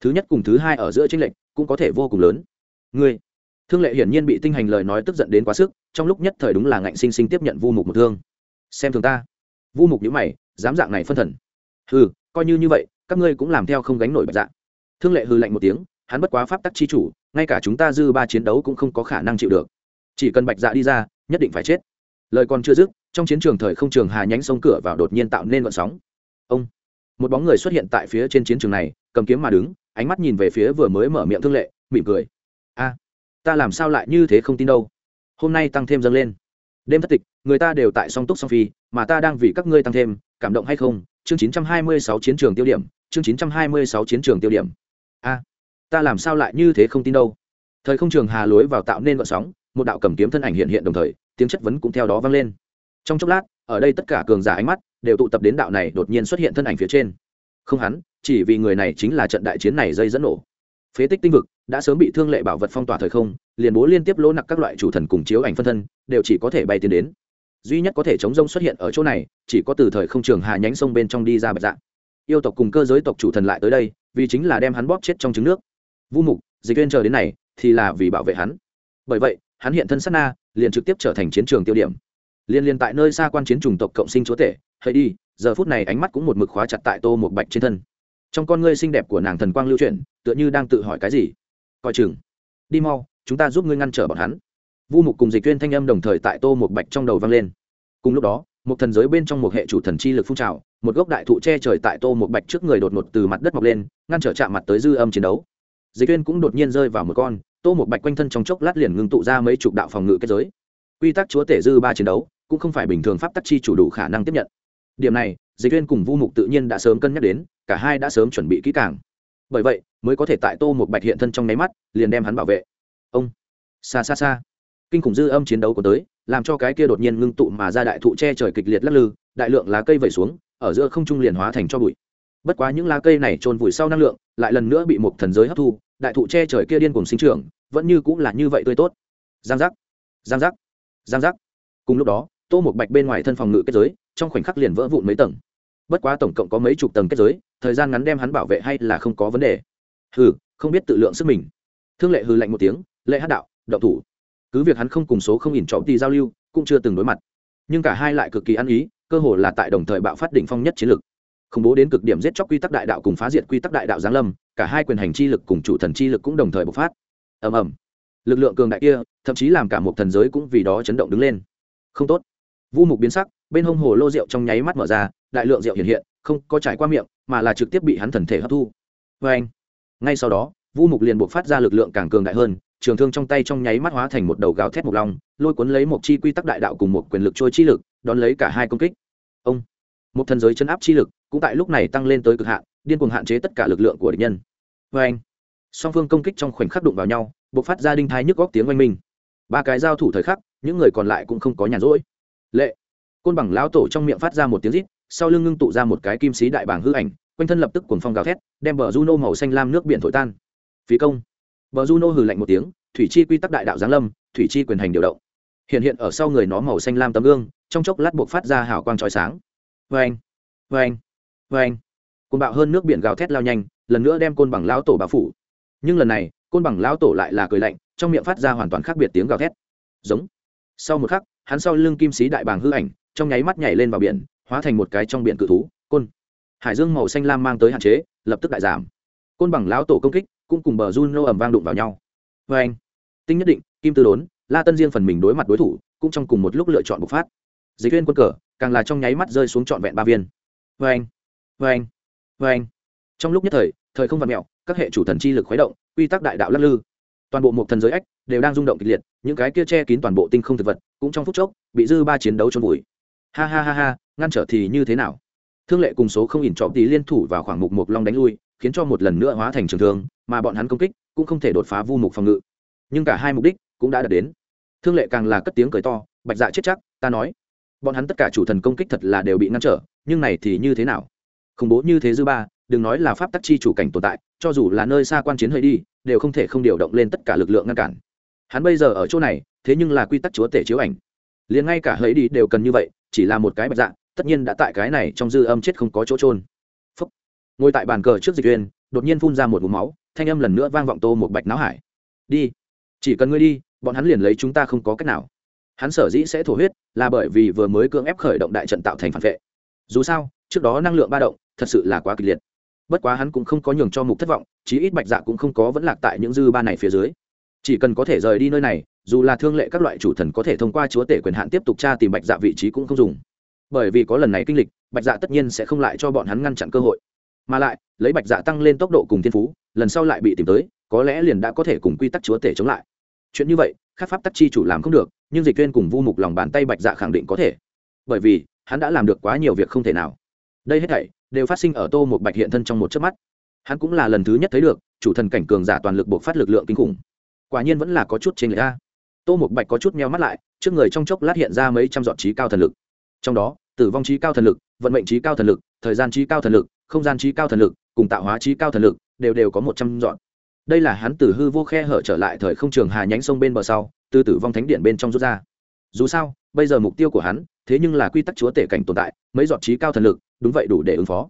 Thứ nhất cùng thứ hai ở giữa tranh lệch cũng có thể vô cùng lớn. Ngươi, thương lệ hiển nhiên bị tinh hành lời nói tức giận đến quá sức, trong lúc nhất thời đúng là ngạnh sinh sinh tiếp nhận vu mục một thương. Xem thường ta. Vu mục nhữ mày, dám dạng này phân thần. Ừ coi như như vậy, các ngươi cũng làm theo không gánh nổi bạch dạng thương lệ hư lạnh một tiếng, hắn bất quá pháp tắc chi chủ, ngay cả chúng ta dư ba chiến đấu cũng không có khả năng chịu được. Chỉ cần bạch dạ đi ra, nhất định phải chết lời còn chưa dứt, trong chiến trường thời không trường hà nhánh sông cửa vào đột nhiên tạo nên vận sóng. Ông, một bóng người xuất hiện tại phía trên chiến trường này, cầm kiếm mà đứng, ánh mắt nhìn về phía vừa mới mở miệng thương lệ, mỉm cười. A, ta làm sao lại như thế không tin đâu? Hôm nay tăng thêm dâng lên. Đêm thất tịch, người ta đều tại song túc song phi, mà ta đang vì các ngươi tăng thêm, cảm động hay không? Chương 926 chiến trường tiêu điểm, chương 926 chiến trường tiêu điểm. A, ta làm sao lại như thế không tin đâu? Thời không trường hà lối vào tạo nên vận sóng, một đạo cầm kiếm thân ảnh hiện hiện đồng thời tiếng chất vấn cũng theo đó vang lên. Trong chốc lát, ở đây tất cả cường giả ánh mắt đều tụ tập đến đạo này đột nhiên xuất hiện thân ảnh phía trên. Không hắn, chỉ vì người này chính là trận đại chiến này dây dẫn nổ. Phế tích tinh vực đã sớm bị thương lệ bảo vật phong tỏa thời không, liền bố liên tiếp lỗ nặc các loại chủ thần cùng chiếu ảnh phân thân đều chỉ có thể bay tiến đến. Duy nhất có thể chống rông xuất hiện ở chỗ này, chỉ có từ thời không trường hà nhánh sông bên trong đi ra bạch dạng yêu tộc cùng cơ giới tộc chủ thần lại tới đây, vì chính là đem hắn bóp chết trong trứng nước. Vu mục, dịch viên chờ đến này thì là vì bảo vệ hắn. Bởi vậy, hắn hiện thân sát na liền trực tiếp trở thành chiến trường tiêu điểm. Liên liên tại nơi xa quan chiến chủng tộc cộng sinh chúa tể hay đi, giờ phút này ánh mắt cũng một mực khóa chặt tại tô một bạch trên thân. Trong con ngươi xinh đẹp của nàng thần quang lưu chuyển, tựa như đang tự hỏi cái gì. Coi chừng. Đi mau, chúng ta giúp ngươi ngăn trở bọn hắn. Vu mục cùng dịch viên thanh âm đồng thời tại tô một bạch trong đầu vang lên. Cùng lúc đó, một thần giới bên trong một hệ chủ thần chi lực phun trào, một gốc đại thụ che trời tại tô một bạch trước người đột ngột từ mặt đất mọc lên, ngăn trở chạm mặt tới dư âm chiến đấu. Dịch viên cũng đột nhiên rơi vào một con tô một bạch quanh thân trong chốc lát liền ngưng tụ ra mấy chục đạo phòng ngự kết giới. Quy tắc chúa tể dư ba chiến đấu, cũng không phải bình thường pháp tắc chi chủ đủ khả năng tiếp nhận. Điểm này, dịch viên cùng vu mục tự nhiên đã sớm cân nhắc đến, cả hai đã sớm chuẩn bị kỹ càng. Bởi vậy, mới có thể tại tô một bạch hiện thân trong nháy mắt, liền đem hắn bảo vệ. Ông! Xa xa xa kinh khủng dư âm chiến đấu của tới, làm cho cái kia đột nhiên ngưng tụ mà ra đại thụ che trời kịch liệt lắc lư, đại lượng lá cây vẩy xuống, ở giữa không trung liền hóa thành cho bụi. Bất quá những lá cây này trôn vùi sau năng lượng, lại lần nữa bị một thần giới hấp thu đại thụ che trời kia điên cùng sinh trưởng, vẫn như cũng là như vậy tươi tốt. Giang giác giang giác giang giác. Cùng lúc đó, tô một bạch bên ngoài thân phòng ngự kết giới, trong khoảnh khắc liền vỡ vụn mấy tầng. Bất quá tổng cộng có mấy chục tầng kết giới, thời gian ngắn đem hắn bảo vệ hay là không có vấn đề. Hừ, không biết tự lượng sức mình. Thương lệ hừ lạnh một tiếng, lệ hát đạo đậu thủ. Cứ việc hắn không cùng số không ỉn trọng đi giao lưu, cũng chưa từng đối mặt. Nhưng cả hai lại cực kỳ ăn ý, cơ hồ là tại đồng thời bạo phát đỉnh phong nhất chiến lực khủng bố đến cực điểm giết chóc quy tắc đại đạo cùng phá diệt quy tắc đại đạo giáng lâm, cả hai quyền hành chi lực cùng chủ thần chi lực cũng đồng thời bộc phát. Ầm ầm. Lực lượng cường đại kia, thậm chí làm cả một thần giới cũng vì đó chấn động đứng lên. Không tốt. Vu mục biến sắc, bên hông hồ lô rượu trong nháy mắt mở ra, đại lượng rượu hiện hiện, không có trải qua miệng, mà là trực tiếp bị hắn thần thể hấp thu. Vê anh ngay sau đó, vu mục liền buộc phát ra lực lượng càng cường đại hơn, trường thương trong tay trong nháy mắt hóa thành một đầu gào thét mục long, lôi cuốn lấy một chi quy tắc đại đạo cùng một quyền lực trôi chi lực, đón lấy cả hai công kích. Ông một thần giới chấn áp chi lực cũng tại lúc này tăng lên tới cực hạn, điên cuồng hạn chế tất cả lực lượng của địch nhân. Vê anh, song phương công kích trong khoảnh khắc đụng vào nhau buộc phát ra đinh thái nhức góc tiếng oanh minh. Ba cái giao thủ thời khắc, những người còn lại cũng không có nhàn rỗi. Lệ, côn bằng lão tổ trong miệng phát ra một tiếng rít, sau lưng ngưng tụ ra một cái kim sĩ đại bảng hư ảnh, quanh thân lập tức cuồng phong gào thét, đem bờ juno màu xanh lam nước biển thổi tan. Phí công, bờ juno hừ lạnh một tiếng, thủy chi quy tắc đại đạo giáng lâm, thủy chi quyền hành điều động. Hiện hiện ở sau người nó màu xanh lam tấm gương, trong chốc lát buộc phát ra hào quang trói sáng vê anh vê anh vê anh. Côn bạo hơn nước biển gào thét lao nhanh, lần nữa đem côn bằng lão tổ bao phủ. Nhưng lần này, côn bằng lão tổ lại là cười lạnh, trong miệng phát ra hoàn toàn khác biệt tiếng gào thét. Giống. Sau một khắc, hắn sau lưng kim sĩ đại bàng hư ảnh, trong nháy mắt nhảy lên vào biển, hóa thành một cái trong biển cự thú, côn. Hải dương màu xanh lam mang tới hạn chế, lập tức đại giảm. Côn bằng lão tổ công kích, cũng cùng bờ juno ẩm vang đụng vào nhau. Vê anh. Tinh nhất định, kim tư đốn, la tân riêng phần mình đối mặt đối thủ, cũng trong cùng một lúc lựa chọn bộc phát dịch viên quân cờ, càng là trong nháy mắt rơi xuống trọn vẹn ba viên. Vê anh vê anh vê anh. Trong lúc nhất thời thời không vặt mẹo các hệ chủ thần chi lực khuấy động, quy tắc đại đạo lắc lư. Toàn bộ một thần giới ách đều đang rung động kịch liệt, những cái kia che kín toàn bộ tinh không thực vật cũng trong phút chốc bị dư ba chiến đấu trôn vùi. Ha ha ha ha, ngăn trở thì như thế nào? Thương lệ cùng số không ỉn trọ tí liên thủ vào khoảng mục một long đánh lui, khiến cho một lần nữa hóa thành trường thương, mà bọn hắn công kích cũng không thể đột phá vu mục phòng ngự. Nhưng cả hai mục đích cũng đã đạt đến. Thương lệ càng là cất tiếng cười to, bạch dạ chết chắc, ta nói bọn hắn tất cả chủ thần công kích thật là đều bị ngăn trở, nhưng này thì như thế nào? Khủng bố như thế dư ba, đừng nói là pháp tắc chi chủ cảnh tồn tại, cho dù là nơi xa quan chiến hơi đi, đều không thể không điều động lên tất cả lực lượng ngăn cản. Hắn bây giờ ở chỗ này, thế nhưng là quy tắc chúa tể chiếu ảnh. Liền ngay cả hơi đi đều cần như vậy, chỉ là một cái bạch dạ tất nhiên đã tại cái này trong dư âm chết không có chỗ trôn Phúc. ngồi tại bàn cờ trước dịch uyên đột nhiên phun ra một ngụm máu, thanh âm lần nữa vang vọng tô một bạch náo hải. Đi. Chỉ cần ngươi đi, bọn hắn liền lấy chúng ta không có cách nào hắn sở dĩ sẽ thổ huyết là bởi vì vừa mới cưỡng ép khởi động đại trận tạo thành phản vệ. Dù sao, trước đó năng lượng ba động thật sự là quá kịch liệt. Bất quá hắn cũng không có nhường cho mục thất vọng, chí ít bạch dạ cũng không có vẫn lạc tại những dư ba này phía dưới. Chỉ cần có thể rời đi nơi này, dù là thương lệ các loại chủ thần có thể thông qua chúa tể quyền hạn tiếp tục tra tìm bạch dạ vị trí cũng không dùng. Bởi vì có lần này kinh lịch, bạch dạ tất nhiên sẽ không lại cho bọn hắn ngăn chặn cơ hội. Mà lại, lấy bạch dạ tăng lên tốc độ cùng thiên phú, lần sau lại bị tìm tới, có lẽ liền đã có thể cùng quy tắc chúa tể chống lại. Chuyện như vậy khác pháp tắc chi chủ làm không được, nhưng dịch viên cùng vu mục lòng bàn tay bạch dạ khẳng định có thể. Bởi vì, hắn đã làm được quá nhiều việc không thể nào. Đây hết thảy đều phát sinh ở tô một bạch hiện thân trong một chớp mắt. Hắn cũng là lần thứ nhất thấy được, chủ thần cảnh cường giả toàn lực buộc phát lực lượng kinh khủng. Quả nhiên vẫn là có chút trên người ta tô một bạch có chút meo mắt lại, trước người trong chốc lát hiện ra mấy trăm dọn trí cao thần lực. Trong đó, tử vong trí cao thần lực, vận mệnh trí cao thần lực, thời gian trí cao thần lực, không gian trí cao thần lực, cùng tạo hóa trí cao thần lực đều đều có một trăm dọn đây là hắn từ hư vô khe hở trở lại thời không trường hà nhánh sông bên bờ sau, từ tử vong thánh điện bên trong rút ra. Dù sao, bây giờ mục tiêu của hắn, thế nhưng là quy tắc chúa tể cảnh tồn tại, mấy giọt trí cao thần lực, đúng vậy đủ để ứng phó.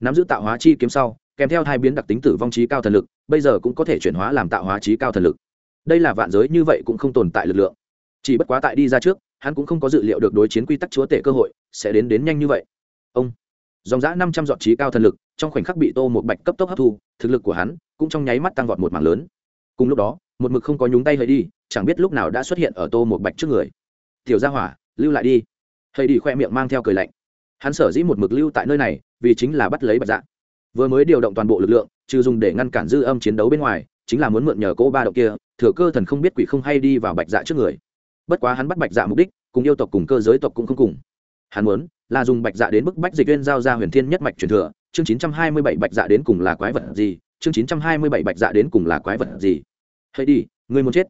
Nắm giữ tạo hóa chi kiếm sau, kèm theo hai biến đặc tính tử vong trí cao thần lực, bây giờ cũng có thể chuyển hóa làm tạo hóa trí cao thần lực. Đây là vạn giới như vậy cũng không tồn tại lực lượng. Chỉ bất quá tại đi ra trước, hắn cũng không có dự liệu được đối chiến quy tắc chúa tể cơ hội sẽ đến đến nhanh như vậy. Ông dòng giã năm trăm dọn trí cao thần lực, trong khoảnh khắc bị tô một bạch cấp tốc hấp thu, thực lực của hắn cũng trong nháy mắt tăng vọt một mảng lớn. Cùng lúc đó, một mực không có nhúng tay hơi đi, chẳng biết lúc nào đã xuất hiện ở tô một bạch trước người. Tiểu gia hỏa, lưu lại đi. Hơi đi khoe miệng mang theo cười lạnh. Hắn sở dĩ một mực lưu tại nơi này, vì chính là bắt lấy bạch dạ. Vừa mới điều động toàn bộ lực lượng, trừ dùng để ngăn cản dư âm chiến đấu bên ngoài, chính là muốn mượn nhờ cỗ ba động kia, thừa cơ thần không biết quỷ không hay đi vào bạch dạ trước người. Bất quá hắn bắt bạch dạ mục đích, cùng yêu tộc cùng cơ giới tộc cũng không cùng hắn muốn là dùng bạch dạ đến bức bách dịch viên giao ra huyền thiên nhất mạch truyền thừa, chương chín trăm hai mươi bảy bạch dạ đến cùng là quái vật gì, chương chín trăm hai mươi bảy bạch dạ đến cùng là quái vật gì. Hãy đi người muốn chết.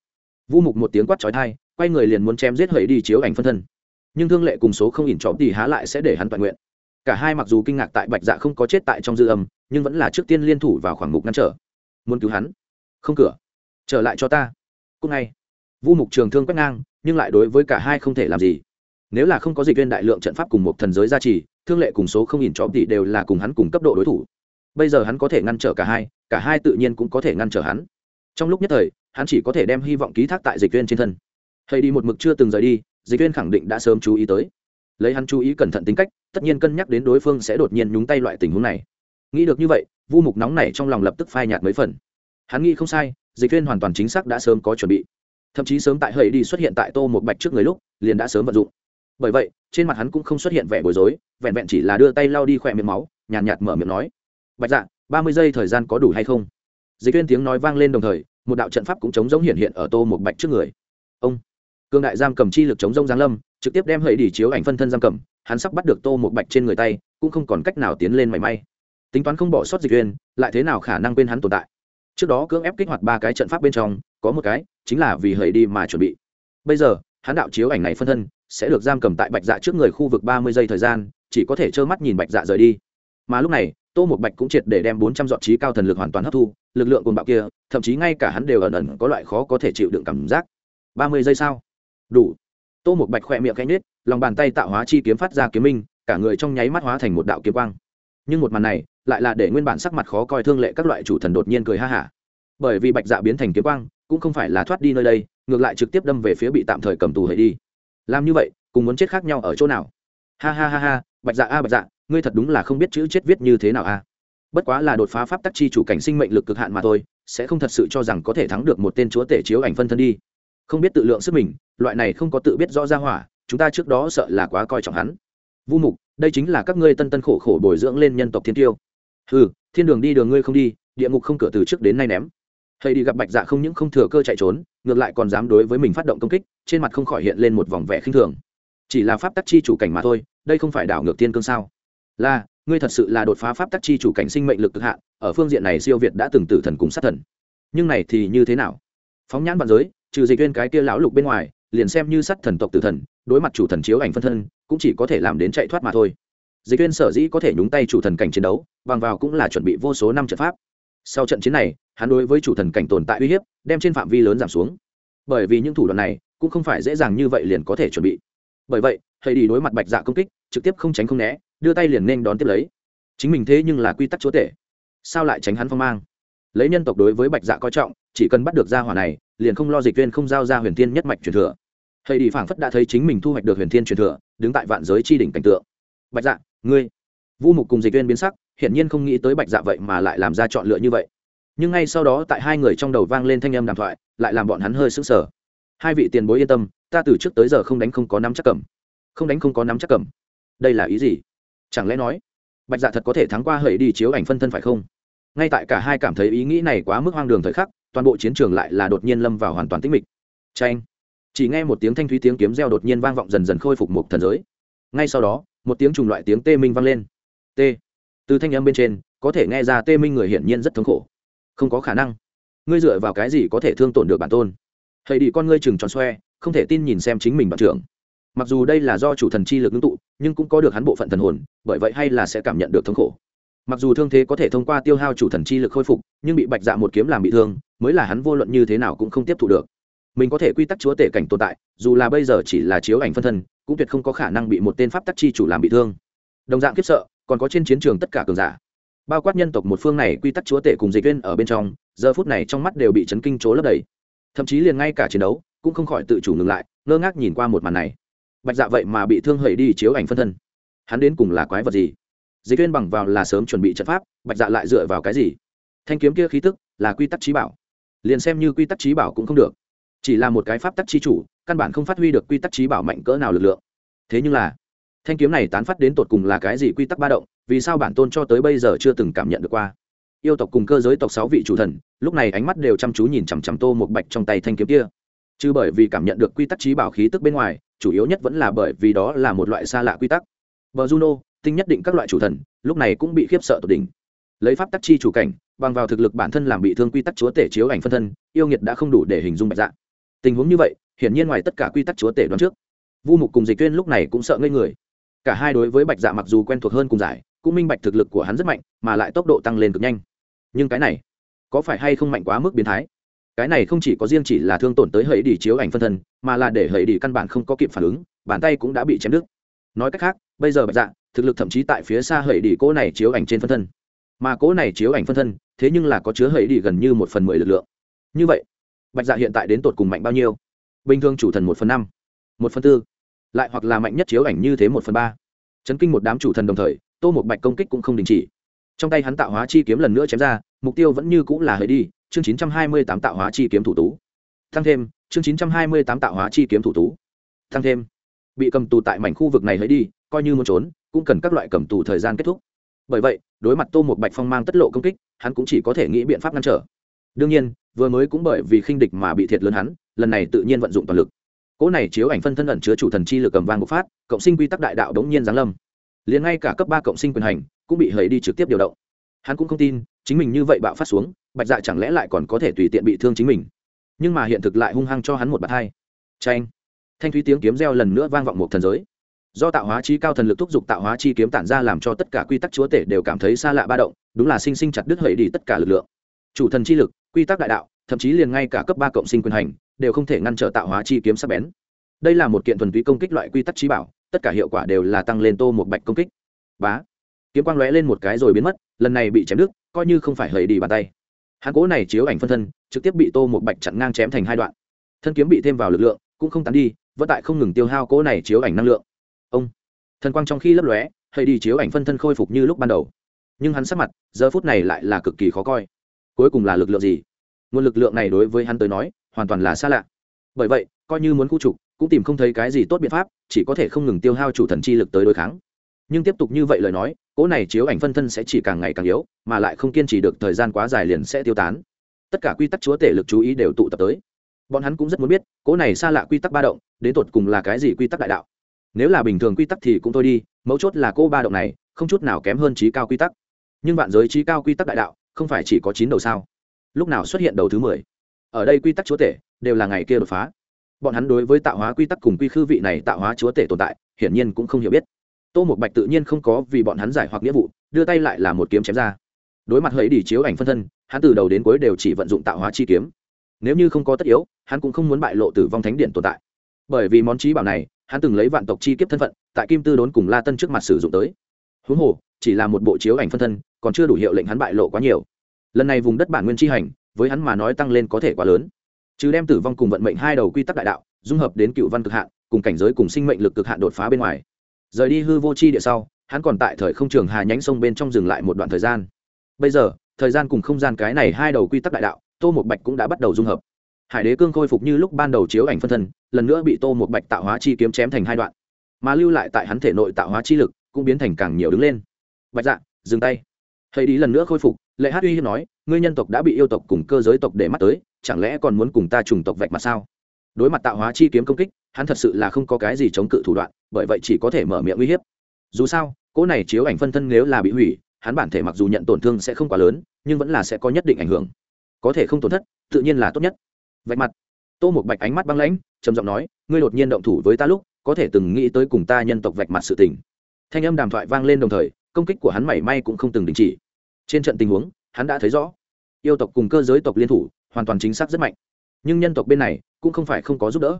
Vu mục một tiếng quát trói thai quay người liền muốn chém giết hãy đi chiếu ảnh phân thân. Nhưng thương lệ cùng số không ỉn trọm thì há lại sẽ để hắn toàn nguyện. Cả hai mặc dù kinh ngạc tại bạch dạ không có chết tại trong dư âm, nhưng vẫn là trước tiên liên thủ vào khoảng mục ngăn trở. Muốn cứu hắn? Không cửa. Trở lại cho ta. Cúc ngay. Vu mục trường thương quét ngang, nhưng lại đối với cả hai không thể làm gì nếu là không có dịch viên đại lượng trận pháp cùng một thần giới gia trì, thương lệ cùng số không nhìn chó thì đều là cùng hắn cùng cấp độ đối thủ. Bây giờ hắn có thể ngăn trở cả hai cả hai tự nhiên cũng có thể ngăn trở hắn. Trong lúc nhất thời, hắn chỉ có thể đem hy vọng ký thác tại dịch viên trên thân. Hay đi một mực chưa từng rời đi, dịch viên khẳng định đã sớm chú ý tới. Lấy hắn chú ý cẩn thận tính cách, tất nhiên cân nhắc đến đối phương sẽ đột nhiên nhúng tay loại tình huống này. Nghĩ được như vậy, vu mục nóng này trong lòng lập tức phai nhạt mấy phần. Hắn nghĩ không sai, dịch viên hoàn toàn chính xác đã sớm có chuẩn bị. Thậm chí sớm tại hầy đi xuất hiện tại tô một bạch trước người lúc, liền đã sớm vận dụng bởi vậy trên mặt hắn cũng không xuất hiện vẻ bối rối vẹn vẹn chỉ là đưa tay lau đi khỏe miệng máu nhàn nhạt, nhạt mở miệng nói bạch dạ ba mươi giây thời gian có đủ hay không? Dịch viên tiếng nói vang lên đồng thời một đạo trận pháp cũng chống giống hiện hiện ở tô một bạch trước người. Ông cương đại giam cầm chi lực chống rông giáng lâm trực tiếp đem hầy đỉ chiếu ảnh phân thân giam cầm hắn sắp bắt được tô một bạch trên người tay cũng không còn cách nào tiến lên mảy may. Tính toán không bỏ sót dịch viên lại thế nào khả năng quên hắn tồn tại? Trước đó cưỡng ép kích hoạt ba cái trận pháp bên trong có một cái chính là vì hầy đi mà chuẩn bị. Bây giờ hắn đạo chiếu ảnh này phân thân, sẽ được giam cầm tại bạch dạ trước người khu vực ba mươi giây thời gian, chỉ có thể trơ mắt nhìn bạch dạ rời đi. Mà lúc này, tô một bạch cũng triệt để đem bốn trăm dọn trí cao thần lực hoàn toàn hấp thu, lực lượng cồn bạo kia, thậm chí ngay cả hắn đều ẩn ẩn có loại khó có thể chịu đựng cảm giác. Ba mươi giây sao đủ. Tô một bạch khỏe miệng canh nết lòng bàn tay tạo hóa chi kiếm phát ra kiếm minh, cả người trong nháy mắt hóa thành một đạo kiếm quang. Nhưng một màn này, lại là để nguyên bản sắc mặt khó coi thương lệ các loại chủ thần đột nhiên cười ha hả. Bởi vì bạch dạ biến thành kiếm quang, cũng không phải là thoát đi nơi đây ngược lại trực tiếp đâm về phía bị tạm thời cầm tù hệ đi. Làm như vậy, cùng muốn chết khác nhau ở chỗ nào? Ha ha ha ha, bạch dạ a, bạch dạ ngươi thật đúng là không biết chữ chết viết như thế nào a. Bất quá là đột phá pháp tắc chi chủ cảnh sinh mệnh lực cực hạn mà thôi, sẽ không thật sự cho rằng có thể thắng được một tên chúa tể chiếu ảnh phân thân đi. Không biết tự lượng sức mình, loại này không có tự biết rõ ra hỏa, chúng ta trước đó sợ là quá coi trọng hắn. Vu mục, đây chính là các ngươi tân tân khổ khổ bồi dưỡng lên nhân tộc thiên tiêu. Ừ thiên đường đi đường ngươi không đi, địa ngục không cửa từ trước đến nay ném thầy đi gặp bạch dạ không những không thừa cơ chạy trốn, ngược lại còn dám đối với mình phát động công kích, trên mặt không khỏi hiện lên một vòng vẻ khinh thường. Chỉ là pháp tắc chi chủ cảnh mà thôi, đây không phải đảo ngược tiên cương sao? Là, ngươi thật sự là đột phá pháp tắc chi chủ cảnh sinh mệnh lực cực hạn, ở phương diện này siêu việt đã từng tử thần cùng sát thần. Nhưng này thì như thế nào? Phóng nhãn vạn giới, trừ dịch viên cái kia lão lục bên ngoài, liền xem như sát thần tộc tử thần, đối mặt chủ thần chiếu ảnh phân thân, cũng chỉ có thể làm đến chạy thoát mà thôi. Dịch viên sở dĩ có thể nhúng tay chủ thần cảnh chiến đấu, bằng vào cũng là chuẩn bị vô số năm trận pháp sau trận chiến này, hắn đối với chủ thần cảnh tồn tại uy hiếp, đem trên phạm vi lớn giảm xuống. Bởi vì những thủ đoạn này cũng không phải dễ dàng như vậy liền có thể chuẩn bị. Bởi vậy hãy đi đối mặt bạch dạ công kích, trực tiếp không tránh không né, đưa tay liền nên đón tiếp lấy. Chính mình thế nhưng là quy tắc chúa tể. Sao lại tránh hắn phong mang? Lấy nhân tộc đối với bạch dạ coi trọng, chỉ cần bắt được gia hỏa này, liền không lo dịch viên không giao ra huyền thiên nhất mạch truyền thừa. Hãy đi phảng phất đã thấy chính mình thu hoạch được huyền thiên truyền thừa, đứng tại vạn giới chi đỉnh cảnh tượng. Bạch dạ ngươi vu mục cùng dịch viên biến sắc, hiển nhiên không nghĩ tới bạch dạ vậy mà lại làm ra chọn lựa như vậy. Nhưng ngay sau đó tại hai người trong đầu vang lên thanh âm đàm thoại, lại làm bọn hắn hơi sững sờ. Hai vị tiền bối yên tâm, ta từ trước tới giờ không đánh không có nắm chắc cầm. Không đánh không có nắm chắc cầm. Đây là ý gì? Chẳng lẽ nói, bạch dạ thật có thể thắng qua hầy đi chiếu ảnh phân thân phải không? Ngay tại cả hai cảm thấy ý nghĩ này quá mức hoang đường thời khắc, toàn bộ chiến trường lại là đột nhiên lâm vào hoàn toàn tĩnh mịch. Tranh chỉ nghe một tiếng thanh thúy tiếng kiếm reo đột nhiên vang vọng dần dần khôi phục một thần giới. Ngay sau đó, một tiếng trùng loại tiếng tê minh vang lên t. Từ thanh âm bên trên, có thể nghe ra tê minh người hiển nhiên rất thống khổ. Không có khả năng. Ngươi dựa vào cái gì có thể thương tổn được bản tôn? Thầy đi con ngươi chừng tròn xoe, không thể tin nhìn xem chính mình bằng trưởng. Mặc dù đây là do chủ thần chi lực ngưng tụ, nhưng cũng có được hắn bộ phận thần hồn, bởi vậy hay là sẽ cảm nhận được thống khổ. Mặc dù thương thế có thể thông qua tiêu hao chủ thần chi lực khôi phục, nhưng bị bạch dạ một kiếm làm bị thương, mới là hắn vô luận như thế nào cũng không tiếp thu được. Mình có thể quy tắc chúa tể cảnh tồn tại, dù là bây giờ chỉ là chiếu ảnh phân thân, cũng tuyệt không có khả năng bị một tên pháp tắc chi chủ làm bị thương. Đồng dạng kiếp sợ còn có trên chiến trường tất cả cường giả. Bao quát nhân tộc một phương này, quy tắc chúa tể cùng dịch viên ở bên trong, giờ phút này trong mắt đều bị chấn kinh chố lấp đầy. Thậm chí liền ngay cả chiến đấu, cũng không khỏi tự chủ ngừng lại, ngơ ngác nhìn qua một màn này. Bạch dạ vậy mà bị thương hẩy đi chiếu ảnh phân thân. Hắn đến cùng là quái vật gì? Dịch viên bằng vào là sớm chuẩn bị trận pháp, bạch dạ lại dựa vào cái gì? Thanh kiếm kia khí tức là quy tắc trí bảo. Liền xem như quy tắc trí bảo cũng không được. Chỉ là một cái pháp tắc trí chủ, căn bản không phát huy được quy tắc trí bảo mạnh cỡ nào lực lượng. Thế nhưng là thanh kiếm này tán phát đến tột cùng là cái gì quy tắc ba động, vì sao bản tôn cho tới bây giờ chưa từng cảm nhận được qua? Yêu tộc cùng cơ giới tộc sáu vị chủ thần, lúc này ánh mắt đều chăm chú nhìn chằm chằm tô một bạch trong tay thanh kiếm kia. Chứ bởi vì cảm nhận được quy tắc trí bảo khí tức bên ngoài, chủ yếu nhất vẫn là bởi vì đó là một loại xa lạ quy tắc. Bờ juno, tinh nhất định các loại chủ thần, lúc này cũng bị khiếp sợ tột đỉnh. Lấy pháp tắc chi chủ cảnh, bằng vào thực lực bản thân làm bị thương quy tắc chúa tể chiếu ảnh phân thân, yêu nghiệt đã không đủ để hình dung bạch dạ. Tình huống như vậy, hiển nhiên ngoài tất cả quy tắc chúa tể đoán trước. Vu mục cùng dịch tuyên lúc này cũng sợ ngây người cả hai đối với bạch dạ mặc dù quen thuộc hơn cùng giải, cũng minh bạch thực lực của hắn rất mạnh, mà lại tốc độ tăng lên cực nhanh. Nhưng cái này, có phải hay không mạnh quá mức biến thái? Cái này không chỉ có riêng chỉ là thương tổn tới hẫy đi chiếu ảnh phân thân, mà là để hẫy đi căn bản không có kịp phản ứng, bàn tay cũng đã bị chém đứt. Nói cách khác, bây giờ bạch dạ thực lực thậm chí tại phía xa hẫy đi cỗ này chiếu ảnh trên phân thân. Mà cỗ này chiếu ảnh phân thân, thế nhưng là có chứa hẫy đi gần như một phần mười lực lượng. Như vậy, bạch dạ hiện tại đến tột cùng mạnh bao nhiêu? Bình thường chủ thần một phần năm, một phần tư lại hoặc là mạnh nhất chiếu ảnh như thế một phần ba. Chấn kinh một đám chủ thần đồng thời, tô một bạch công kích cũng không đình chỉ. Trong tay hắn tạo hóa chi kiếm lần nữa chém ra, mục tiêu vẫn như cũng là hơi đi, chương chín trăm hai mươi tám tạo hóa chi kiếm thủ tú. Tăng thêm, chương chín trăm hai mươi tám tạo hóa chi kiếm thủ tú. Tăng thêm. Bị cầm tù tại mảnh khu vực này hơi đi, coi như muốn trốn, cũng cần các loại cầm tù thời gian kết thúc. Bởi vậy, đối mặt tô một bạch phong mang tất lộ công kích, hắn cũng chỉ có thể nghĩ biện pháp ngăn trở. Đương nhiên, vừa mới cũng bởi vì khinh địch mà bị thiệt lớn hắn, lần này tự nhiên vận dụng toàn lực cỗ này chiếu ảnh phân thân ẩn chứa chủ thần chi lực cầm vang bộc phát, cộng sinh quy tắc đại đạo đống nhiên giáng lâm. Liền ngay cả cấp ba cộng sinh quyền hành cũng bị hầy đi trực tiếp điều động. Hắn cũng không tin, chính mình như vậy bạo phát xuống, bạch dạ chẳng lẽ lại còn có thể tùy tiện bị thương chính mình? Nhưng mà hiện thực lại hung hăng cho hắn một bạt hai. Tranh thanh thúy tiếng kiếm reo lần nữa vang vọng một thần giới. Do tạo hóa chi cao thần lực thúc giục tạo hóa chi kiếm tản ra làm cho tất cả quy tắc chúa tể đều cảm thấy xa lạ ba động, đúng là sinh sinh chặt đứt hầy đi tất cả lực lượng. Chủ thần chi lực, quy tắc đại đạo, thậm chí liền ngay cả cấp ba cộng sinh quyền hành đều không thể ngăn trở tạo hóa chi kiếm sắc bén. Đây là một kiện thuần túy công kích loại quy tắc trí bảo, tất cả hiệu quả đều là tăng lên tô một bạch công kích. Bá. Kiếm quang lóe lên một cái rồi biến mất, lần này bị chém đứt, coi như không phải hời đi bàn tay. Hắn cố này chiếu ảnh phân thân, trực tiếp bị tô một bạch chặn ngang chém thành hai đoạn. Thân kiếm bị thêm vào lực lượng, cũng không tán đi, vẫn tại không ngừng tiêu hao cố này chiếu ảnh năng lượng. Ông. Thần quang trong khi lấp lóe, hời đi chiếu ảnh phân thân khôi phục như lúc ban đầu. Nhưng hắn sắc mặt, giờ phút này lại là cực kỳ khó coi. Cuối cùng là lực lượng gì? Nguồn lực lượng này đối với hắn tới nói hoàn toàn là xa lạ. Bởi vậy, coi như muốn khu trục, cũng tìm không thấy cái gì tốt biện pháp, chỉ có thể không ngừng tiêu hao chủ thần chi lực tới đối kháng. Nhưng tiếp tục như vậy lời nói, cỗ này chiếu ảnh phân thân sẽ chỉ càng ngày càng yếu, mà lại không kiên trì được thời gian quá dài liền sẽ tiêu tán. Tất cả quy tắc chúa tể lực chú ý đều tụ tập tới. Bọn hắn cũng rất muốn biết, cỗ này xa lạ quy tắc ba động, đến tột cùng là cái gì quy tắc đại đạo. Nếu là bình thường quy tắc thì cũng thôi đi, mấu chốt là cô ba động này, không chút nào kém hơn trí cao quy tắc. Nhưng vạn giới trí cao quy tắc đại đạo, không phải chỉ có chín đầu sao? Lúc nào xuất hiện đầu thứ mười? Ở đây quy tắc chúa tể đều là ngày kia đột phá. Bọn hắn đối với tạo hóa quy tắc cùng quy khư vị này tạo hóa chúa tể tồn tại, hiển nhiên cũng không hiểu biết. Tô một bạch tự nhiên không có vì bọn hắn giải hoặc nghĩa vụ, đưa tay lại là một kiếm chém ra. Đối mặt hẫy đi chiếu ảnh phân thân, hắn từ đầu đến cuối đều chỉ vận dụng tạo hóa chi kiếm. Nếu như không có tất yếu, hắn cũng không muốn bại lộ tử vong thánh điện tồn tại. Bởi vì món trí bảo này, hắn từng lấy vạn tộc chi kiếp thân phận, tại kim tư đốn cùng la tân trước mặt sử dụng tới. Huống hồ, chỉ là một bộ chiếu ảnh phân thân, còn chưa đủ hiệu lệnh hắn bại lộ quá nhiều. Lần này vùng đất bản nguyên chi hành với hắn mà nói tăng lên có thể quá lớn. Chứ đem tử vong cùng vận mệnh hai đầu quy tắc đại đạo, dung hợp đến cựu văn cực hạn, cùng cảnh giới cùng sinh mệnh lực cực hạn đột phá bên ngoài. Rời đi hư vô chi địa sau, hắn còn tại thời không trường hà nhánh sông bên trong dừng lại một đoạn thời gian. Bây giờ, thời gian cùng không gian cái này hai đầu quy tắc đại đạo, tô một bạch cũng đã bắt đầu dung hợp. Hải đế cương khôi phục như lúc ban đầu chiếu ảnh phân thân, lần nữa bị tô một bạch tạo hóa chi kiếm chém thành hai đoạn. Mà lưu lại tại hắn thể nội tạo hóa chi lực, cũng biến thành càng nhiều đứng lên. Bạch dạ dừng tay hãy đi lần nữa khôi phục, lệ hát uy hiếp nói, ngươi nhân tộc đã bị yêu tộc cùng cơ giới tộc để mắt tới, chẳng lẽ còn muốn cùng ta trùng tộc vạch mặt sao? Đối mặt tạo hóa chi kiếm công kích, hắn thật sự là không có cái gì chống cự thủ đoạn, bởi vậy chỉ có thể mở miệng uy hiếp. Dù sao, cỗ này chiếu ảnh phân thân nếu là bị hủy, hắn bản thể mặc dù nhận tổn thương sẽ không quá lớn, nhưng vẫn là sẽ có nhất định ảnh hưởng. Có thể không tổn thất, tự nhiên là tốt nhất. Vạch mặt. Tô một bạch ánh mắt băng lãnh, trầm giọng nói, ngươi đột nhiên động thủ với ta lúc, có thể từng nghĩ tới cùng ta nhân tộc vạch mặt sự tình. Thanh âm đàm thoại vang lên đồng thời, công kích của hắn mảy may cũng không từng đình chỉ trên trận tình huống, hắn đã thấy rõ. Yêu tộc cùng cơ giới tộc liên thủ, hoàn toàn chính xác rất mạnh. Nhưng nhân tộc bên này, cũng không phải không có giúp đỡ.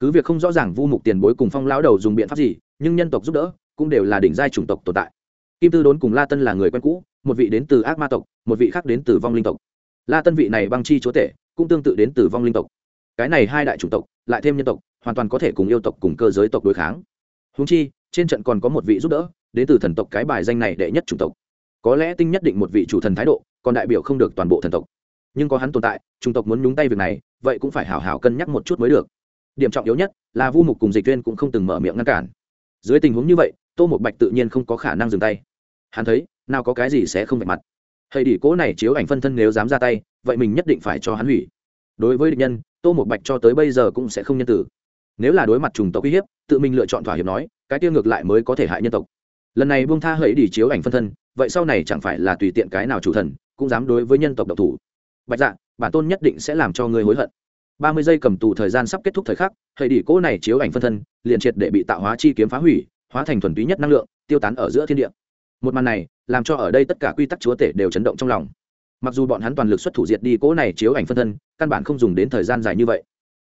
Cứ việc không rõ ràng vu mục tiền bối cùng phong lão đầu dùng biện pháp gì, nhưng nhân tộc giúp đỡ, cũng đều là đỉnh giai chủng tộc tồn tại. Kim tư đốn cùng la tân là người quen cũ, một vị đến từ ác ma tộc, một vị khác đến từ vong linh tộc. La tân vị này băng chi chúa tể, cũng tương tự đến từ vong linh tộc. Cái này hai đại chủng tộc, lại thêm nhân tộc, hoàn toàn có thể cùng yêu tộc cùng cơ giới tộc đối kháng. Húng chi, trên trận còn có một vị giúp đỡ, đến từ thần tộc cái bài danh này đệ nhất chủng tộc có lẽ tinh nhất định một vị chủ thần thái độ, còn đại biểu không được toàn bộ thần tộc. Nhưng có hắn tồn tại, chủng tộc muốn nhúng tay việc này, vậy cũng phải hảo hảo cân nhắc một chút mới được. Điểm trọng yếu nhất là vu mục cùng dịch viên cũng không từng mở miệng ngăn cản. Dưới tình huống như vậy, tô một bạch tự nhiên không có khả năng dừng tay. Hắn thấy, nào có cái gì sẽ không vạch mặt. Hay đỉ cố này chiếu ảnh phân thân nếu dám ra tay, vậy mình nhất định phải cho hắn hủy. Đối với địch nhân, tô một bạch cho tới bây giờ cũng sẽ không nhân tử nếu là đối mặt trùng tộc uy hiếp, tự mình lựa chọn thỏa hiệp nói, cái tiêu ngược lại mới có thể hại nhân tộc. Lần này buông tha hãy đỉ chiếu ảnh phân thân vậy sau này chẳng phải là tùy tiện cái nào chủ thần, cũng dám đối với nhân tộc độc thủ. Bạch dạ bản tôn nhất định sẽ làm cho ngươi hối hận. Ba mươi giây cầm tù thời gian sắp kết thúc thời khắc thầy đỉ cỗ này chiếu ảnh phân thân, liền triệt để bị tạo hóa chi kiếm phá hủy, hóa thành thuần túy nhất năng lượng, tiêu tán ở giữa thiên địa. Một màn này, làm cho ở đây tất cả quy tắc chúa tể đều chấn động trong lòng. Mặc dù bọn hắn toàn lực xuất thủ diệt đi cỗ này chiếu ảnh phân thân, căn bản không dùng đến thời gian dài như vậy.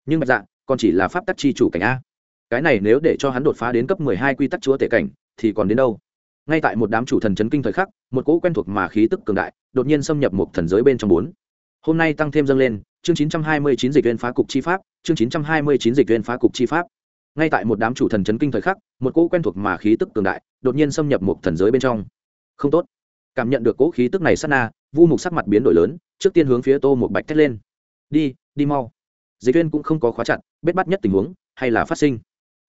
Nhưng bạch dạ còn chỉ là pháp tắc chi chủ cảnh a. Cái này nếu để cho hắn đột phá đến cấp mười hai quy tắc chúa tể cảnh, thì còn đến đâu? Ngay tại một đám chủ thần chấn kinh thời khắc, một cỗ quen thuộc mà khí tức cường đại đột nhiên xâm nhập một thần giới bên trong bốn. Hôm nay tăng thêm dâng lên, chương chín trăm hai mươi chín dịch viên phá cục chi pháp, chương chín trăm hai mươi chín dịch viên phá cục chi pháp. Ngay tại một đám chủ thần chấn kinh thời khắc, một cỗ quen thuộc mà khí tức cường đại đột nhiên xâm nhập một thần giới bên trong. Không tốt. Cảm nhận được cỗ khí tức này sát na, vu mục sắc mặt biến đổi lớn, trước tiên hướng phía tô một bạch thét lên. Đi đi mau. Dịch viên cũng không có khóa chặt, biết bắt nhất tình huống, hay là phát sinh.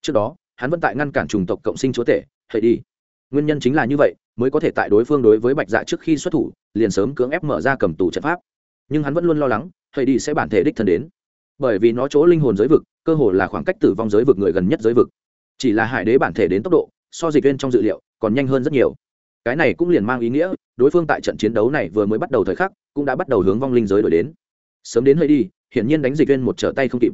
Trước đó, hắn vẫn tại ngăn cản chủng tộc cộng sinh chúa tể hãy đi nguyên nhân chính là như vậy, mới có thể tại đối phương đối với bạch dạ trước khi xuất thủ, liền sớm cưỡng ép mở ra cầm tù trận pháp. Nhưng hắn vẫn luôn lo lắng thầy đi sẽ bản thể đích thân đến. Bởi vì nó chỗ linh hồn giới vực, cơ hồ là khoảng cách tử vong giới vực người gần nhất giới vực. Chỉ là hải đế bản thể đến tốc độ, so dịch viên trong dự liệu, còn nhanh hơn rất nhiều. Cái này cũng liền mang ý nghĩa, đối phương tại trận chiến đấu này vừa mới bắt đầu thời khắc, cũng đã bắt đầu hướng vong linh giới đổi đến. Sớm đến hơi đi, hiển nhiên đánh dịch viên một trở tay không kịp.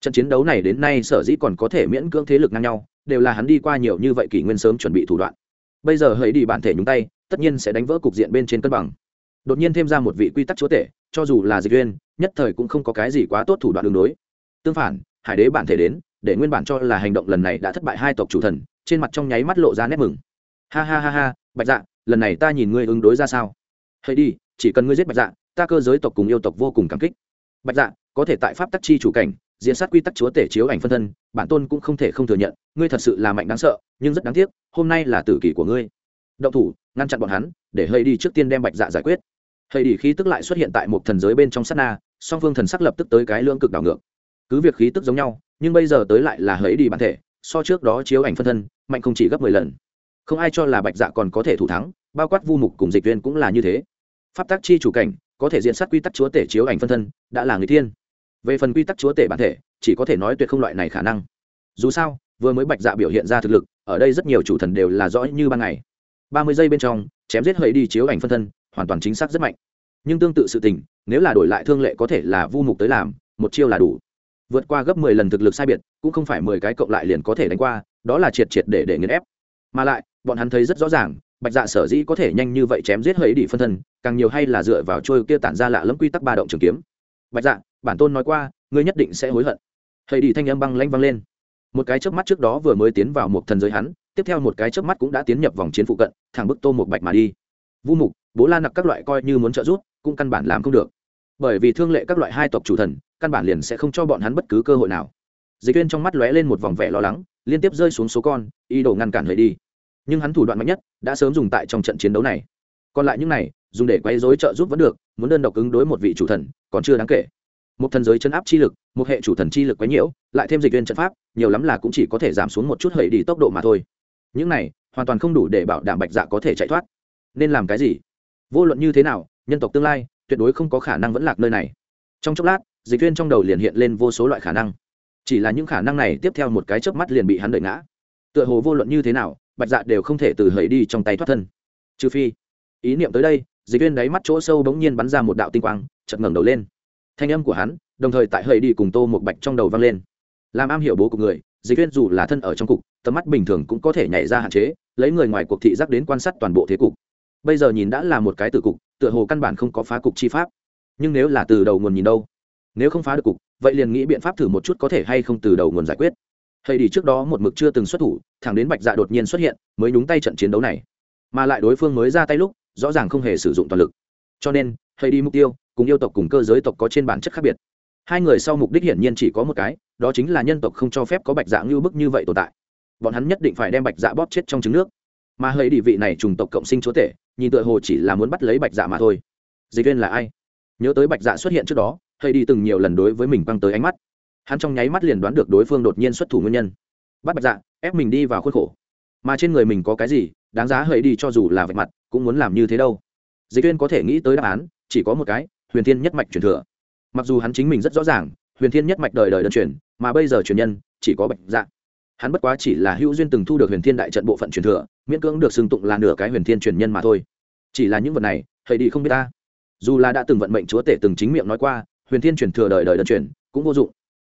Trận chiến đấu này đến nay sở dĩ còn có thể miễn cưỡng thế lực ngang nhau, đều là hắn đi qua nhiều như vậy kỷ nguyên sớm chuẩn bị thủ đoạn bây giờ hãy đi bản thể nhúng tay, tất nhiên sẽ đánh vỡ cục diện bên trên cân bằng. Đột nhiên thêm ra một vị quy tắc chúa tể, cho dù là dịch viên, nhất thời cũng không có cái gì quá tốt thủ đoạn đường đối. Tương phản, hải đế bản thể đến, để nguyên bản cho là hành động lần này đã thất bại hai tộc chủ thần, trên mặt trong nháy mắt lộ ra nét mừng. Ha ha ha ha, bạch dạ lần này ta nhìn ngươi ứng đối ra sao? Hãy đi, chỉ cần ngươi giết bạch dạ ta cơ giới tộc cùng yêu tộc vô cùng cảm kích. Bạch dạ có thể tại pháp tắc chi chủ cảnh diễn sát quy tắc chúa tể chiếu ảnh phân thân, bản tôn cũng không thể không thừa nhận, ngươi thật sự là mạnh đáng sợ, nhưng rất đáng tiếc, hôm nay là tử kỷ của ngươi. Động thủ, ngăn chặn bọn hắn, để hơi đi trước tiên đem bạch dạ giải quyết. Hơi đi khí tức lại xuất hiện tại một thần giới bên trong sát na, song phương thần sắc lập tức tới cái lương cực đảo ngược. Cứ việc khí tức giống nhau, nhưng bây giờ tới lại là hơi đi bản thể, so trước đó chiếu ảnh phân thân, mạnh không chỉ gấp mười lần. Không ai cho là bạch dạ còn có thể thủ thắng, bao quát vu mục cùng dịch viên cũng là như thế. Pháp tác chi chủ cảnh, có thể diễn sát quy tắc chúa tể chiếu ảnh phân thân, đã là người thiên về phần quy tắc chúa tể bản thể, chỉ có thể nói tuyệt không loại này khả năng. Dù sao, vừa mới bạch dạ biểu hiện ra thực lực, ở đây rất nhiều chủ thần đều là rõ như ban ngày. Ba mươi giây bên trong, chém giết hầy đi chiếu ảnh phân thân, hoàn toàn chính xác rất mạnh. Nhưng tương tự sự tình, nếu là đổi lại thương lệ có thể là vu mục tới làm, một chiêu là đủ. Vượt qua gấp mười lần thực lực sai biệt, cũng không phải mười cái cộng lại liền có thể đánh qua, đó là triệt triệt để để nghiền ép. Mà lại, bọn hắn thấy rất rõ ràng, bạch dạ sở dĩ có thể nhanh như vậy chém giết hầy đi phân thân, càng nhiều hay là dựa vào trôi kia tản ra lạ lẫm quy tắc ba động trường kiếm bạch dạ bản tôn nói qua, ngươi nhất định sẽ hối hận. Hầy đi thanh âm băng lanh văng lên. Một cái chớp mắt trước đó vừa mới tiến vào một thần giới hắn, tiếp theo một cái chớp mắt cũng đã tiến nhập vòng chiến phụ cận, thẳng bức tô một bạch mà đi. Vu mục, bố la nặc các loại coi như muốn trợ giúp, cũng căn bản làm không được. Bởi vì thương lệ các loại hai tộc chủ thần, căn bản liền sẽ không cho bọn hắn bất cứ cơ hội nào. Dịch viên trong mắt lóe lên một vòng vẻ lo lắng, liên tiếp rơi xuống số con, ý đồ ngăn cản hầy đi. Nhưng hắn thủ đoạn mạnh nhất, đã sớm dùng tại trong trận chiến đấu này. Còn lại những này, dùng để quay dối trợ giúp vẫn được muốn đơn độc ứng đối một vị chủ thần, còn chưa đáng kể. Một thần giới chấn áp chi lực, một hệ chủ thần chi lực quấy nhiễu, lại thêm dịch viên trận pháp, nhiều lắm là cũng chỉ có thể giảm xuống một chút hầy đi tốc độ mà thôi. Những này, hoàn toàn không đủ để bảo đảm bạch dạ có thể chạy thoát. Nên làm cái gì? Vô luận như thế nào, nhân tộc tương lai, tuyệt đối không có khả năng vẫn lạc nơi này. Trong chốc lát, dịch viên trong đầu liền hiện lên vô số loại khả năng. Chỉ là những khả năng này tiếp theo một cái chớp mắt liền bị hắn đợi ngã. Tựa hồ vô luận như thế nào, bạch dạ đều không thể từ hầy đi trong tay thoát thân. Trừ phi, ý niệm tới đây dịch viên đáy mắt chỗ sâu bỗng nhiên bắn ra một đạo tinh quang chật ngẩng đầu lên. Thanh âm của hắn, đồng thời tại hơi đi cùng tô một bạch trong đầu vang lên. Làm am hiểu bố của người, dịch viên dù là thân ở trong cục, tầm mắt bình thường cũng có thể nhảy ra hạn chế, lấy người ngoài cuộc thị giác đến quan sát toàn bộ thế cục. Bây giờ nhìn đã là một cái từ cục, tựa hồ căn bản không có phá cục chi pháp. Nhưng nếu là từ đầu nguồn nhìn đâu? Nếu không phá được cục, vậy liền nghĩ biện pháp thử một chút có thể hay không từ đầu nguồn giải quyết. Hay đi trước đó một mực chưa từng xuất thủ, thẳng đến bạch dạ đột nhiên xuất hiện, mới nhúng tay trận chiến đấu này. Mà lại đối phương mới ra tay lúc rõ ràng không hề sử dụng toàn lực. Cho nên hay đi mục tiêu, cùng yêu tộc cùng cơ giới tộc có trên bản chất khác biệt. Hai người sau mục đích hiển nhiên chỉ có một cái, đó chính là nhân tộc không cho phép có bạch dạ ngưu bức như vậy tồn tại. Bọn hắn nhất định phải đem bạch dạ bóp chết trong trứng nước. Mà hơi đi vị này trùng tộc cộng sinh chúa tể, nhìn tựa hồ chỉ là muốn bắt lấy bạch dạ mà thôi. Dịch viên là ai? Nhớ tới bạch dạ xuất hiện trước đó hơi đi từng nhiều lần đối với mình băng tới ánh mắt. Hắn trong nháy mắt liền đoán được đối phương đột nhiên xuất thủ nguyên nhân. Bắt bạch dạ ép mình đi vào khuôn khổ. Mà trên người mình có cái gì, đáng giá hơi đi cho dù là vạch mặt cũng muốn làm như thế đâu. Dịch tuyên có thể nghĩ tới đáp án, chỉ có một cái, huyền thiên nhất mạch truyền thừa. Mặc dù hắn chính mình rất rõ ràng, huyền thiên nhất mạch đời đời đơn truyền, mà bây giờ truyền nhân, chỉ có bạch dạ. Hắn bất quá chỉ là hữu duyên từng thu được huyền thiên đại trận bộ phận truyền thừa, miễn cưỡng được xưng tụng là nửa cái huyền thiên truyền nhân mà thôi. Chỉ là những vật này, thầy đi không biết ta. Dù là đã từng vận mệnh chúa tể từng chính miệng nói qua, huyền thiên truyền thừa đời đời đơn truyền cũng vô dụng.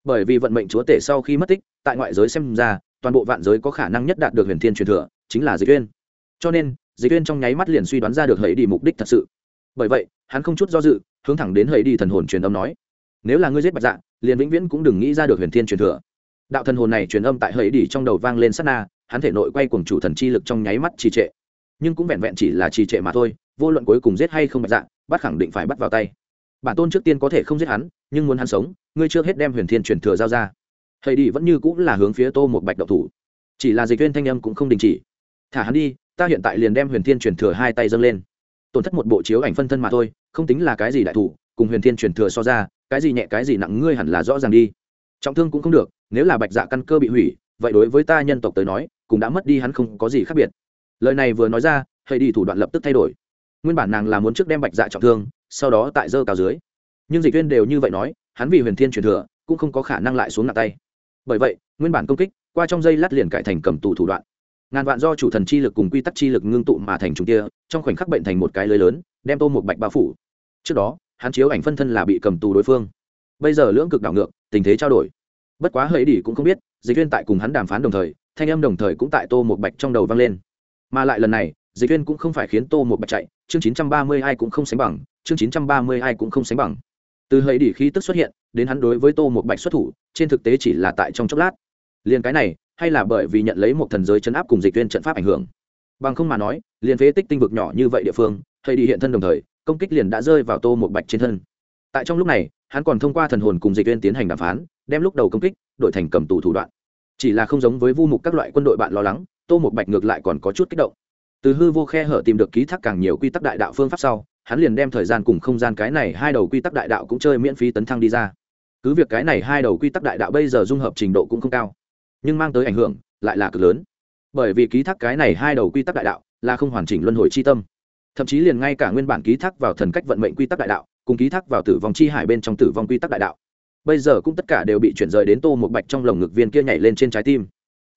Bởi vì vận mệnh chúa tể sau khi mất tích, tại ngoại giới xem ra, toàn bộ vạn giới có khả năng nhất đạt được huyền thiên truyền thừa, chính là dịch tuyên cho nên dịch viên trong nháy mắt liền suy đoán ra được hãy đi mục đích thật sự. Bởi vậy, hắn không chút do dự, hướng thẳng đến hãy đi thần hồn truyền âm nói, nếu là ngươi giết bạch dạ liền vĩnh viễn cũng đừng nghĩ ra được huyền thiên truyền thừa. Đạo thần hồn này truyền âm tại hãy đi trong đầu vang lên sát na, hắn thể nội quay cuồng chủ thần chi lực trong nháy mắt trì trệ. Nhưng cũng vẹn vẹn chỉ là trì trệ mà thôi, vô luận cuối cùng giết hay không bạch dạ bắt khẳng định phải bắt vào tay. Bản tôn trước tiên có thể không giết hắn, nhưng muốn hắn sống, ngươi chưa hết đem huyền thiên truyền thừa giao ra. Thầy đi vẫn như cũng là hướng phía tô một bạch độc thủ. Chỉ là dịch viên thanh âm cũng không đình chỉ thả hắn đi, ta hiện tại liền đem huyền thiên truyền thừa hai tay dâng lên. Tổn thất một bộ chiếu ảnh phân thân mà thôi, không tính là cái gì đại thủ, cùng huyền thiên truyền thừa so ra, cái gì nhẹ, cái gì nặng ngươi hẳn là rõ ràng đi. Trọng thương cũng không được, nếu là bạch dạ căn cơ bị hủy, vậy đối với ta nhân tộc tới nói, cũng đã mất đi hắn không có gì khác biệt. Lời này vừa nói ra hệ đi thủ đoạn lập tức thay đổi. Nguyên bản nàng là muốn trước đem bạch dạ trọng thương, sau đó tại dơ cao dưới. Nhưng dịch viên đều như vậy nói, hắn vì huyền thiên truyền thừa, cũng không có khả năng lại xuống nặng tay. Bởi vậy, nguyên bản công kích, qua trong dây lát liền cải thành cầm tù thủ đoạn ngàn vạn do chủ thần chi lực cùng quy tắc chi lực ngưng tụ mà thành chúng kia, trong khoảnh khắc bệnh thành một cái lưới lớn, đem tô một bạch bao phủ. Trước đó, hắn chiếu ảnh phân thân là bị cầm tù đối phương. Bây giờ lưỡng cực đảo ngược, tình thế trao đổi. Bất quá hỡi đỉ cũng không biết, dịch viên tại cùng hắn đàm phán đồng thời, thanh âm đồng thời cũng tại tô một bạch trong đầu vang lên. Mà lại lần này, dịch viên cũng không phải khiến tô một bạch chạy, chương chín trăm ba mươi ai cũng không sánh bằng, chương chín trăm ba mươi ai cũng không sánh bằng. Từ hầy đỉ khí tức xuất hiện, đến hắn đối với tô một bạch xuất thủ, trên thực tế chỉ là tại trong chốc lát. Liền cái này hay là bởi vì nhận lấy một thần giới chấn áp cùng dịch viên trận pháp ảnh hưởng. Bằng không mà nói, liền phế tích tinh vực nhỏ như vậy địa phương, thầy đi hiện thân đồng thời, công kích liền đã rơi vào tô một bạch trên thân. Tại trong lúc này, hắn còn thông qua thần hồn cùng dịch viên tiến hành đàm phán, đem lúc đầu công kích đổi thành cầm tù thủ đoạn. Chỉ là không giống với vu mục các loại quân đội bạn lo lắng, tô một bạch ngược lại còn có chút kích động. Từ hư vô khe hở tìm được ký thác càng nhiều quy tắc đại đạo phương pháp sau, hắn liền đem thời gian cùng không gian cái này hai đầu quy tắc đại đạo cũng chơi miễn phí tấn thăng đi ra. Cứ việc cái này hai đầu quy tắc đại đạo bây giờ dung hợp trình độ cũng không cao nhưng mang tới ảnh hưởng lại là cực lớn. Bởi vì ký thác cái này hai đầu quy tắc đại đạo là không hoàn chỉnh luân hồi chi tâm. Thậm chí liền ngay cả nguyên bản ký thác vào thần cách vận mệnh quy tắc đại đạo, cùng ký thác vào tử vong chi hải bên trong tử vong quy tắc đại đạo. Bây giờ cũng tất cả đều bị chuyển rời đến tô một bạch trong lồng ngực viên kia nhảy lên trên trái tim.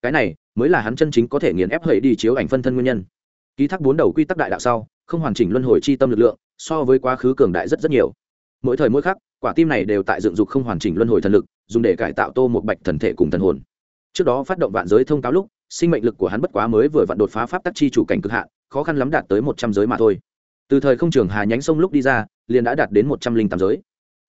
Cái này mới là hắn chân chính có thể nghiền ép hậy đi chiếu ảnh phân thân nguyên nhân. Ký thác bốn đầu quy tắc đại đạo sau, không hoàn chỉnh luân hồi chi tâm lực lượng so với quá khứ cường đại rất rất nhiều. Mỗi thời mỗi khắc, quả tim này đều tại dựng dục không hoàn chỉnh luân hồi thần lực, dùng để cải tạo tô một bạch thần thể cùng thần hồn trước đó phát động vạn giới thông cáo lúc, sinh mệnh lực của hắn bất quá mới vừa vặn đột phá pháp tắc chi chủ cảnh cực hạn, khó khăn lắm đạt tới một trăm giới mà thôi. Từ thời không trường hà nhánh sông lúc đi ra, liền đã đạt đến một trăm linh tám giới.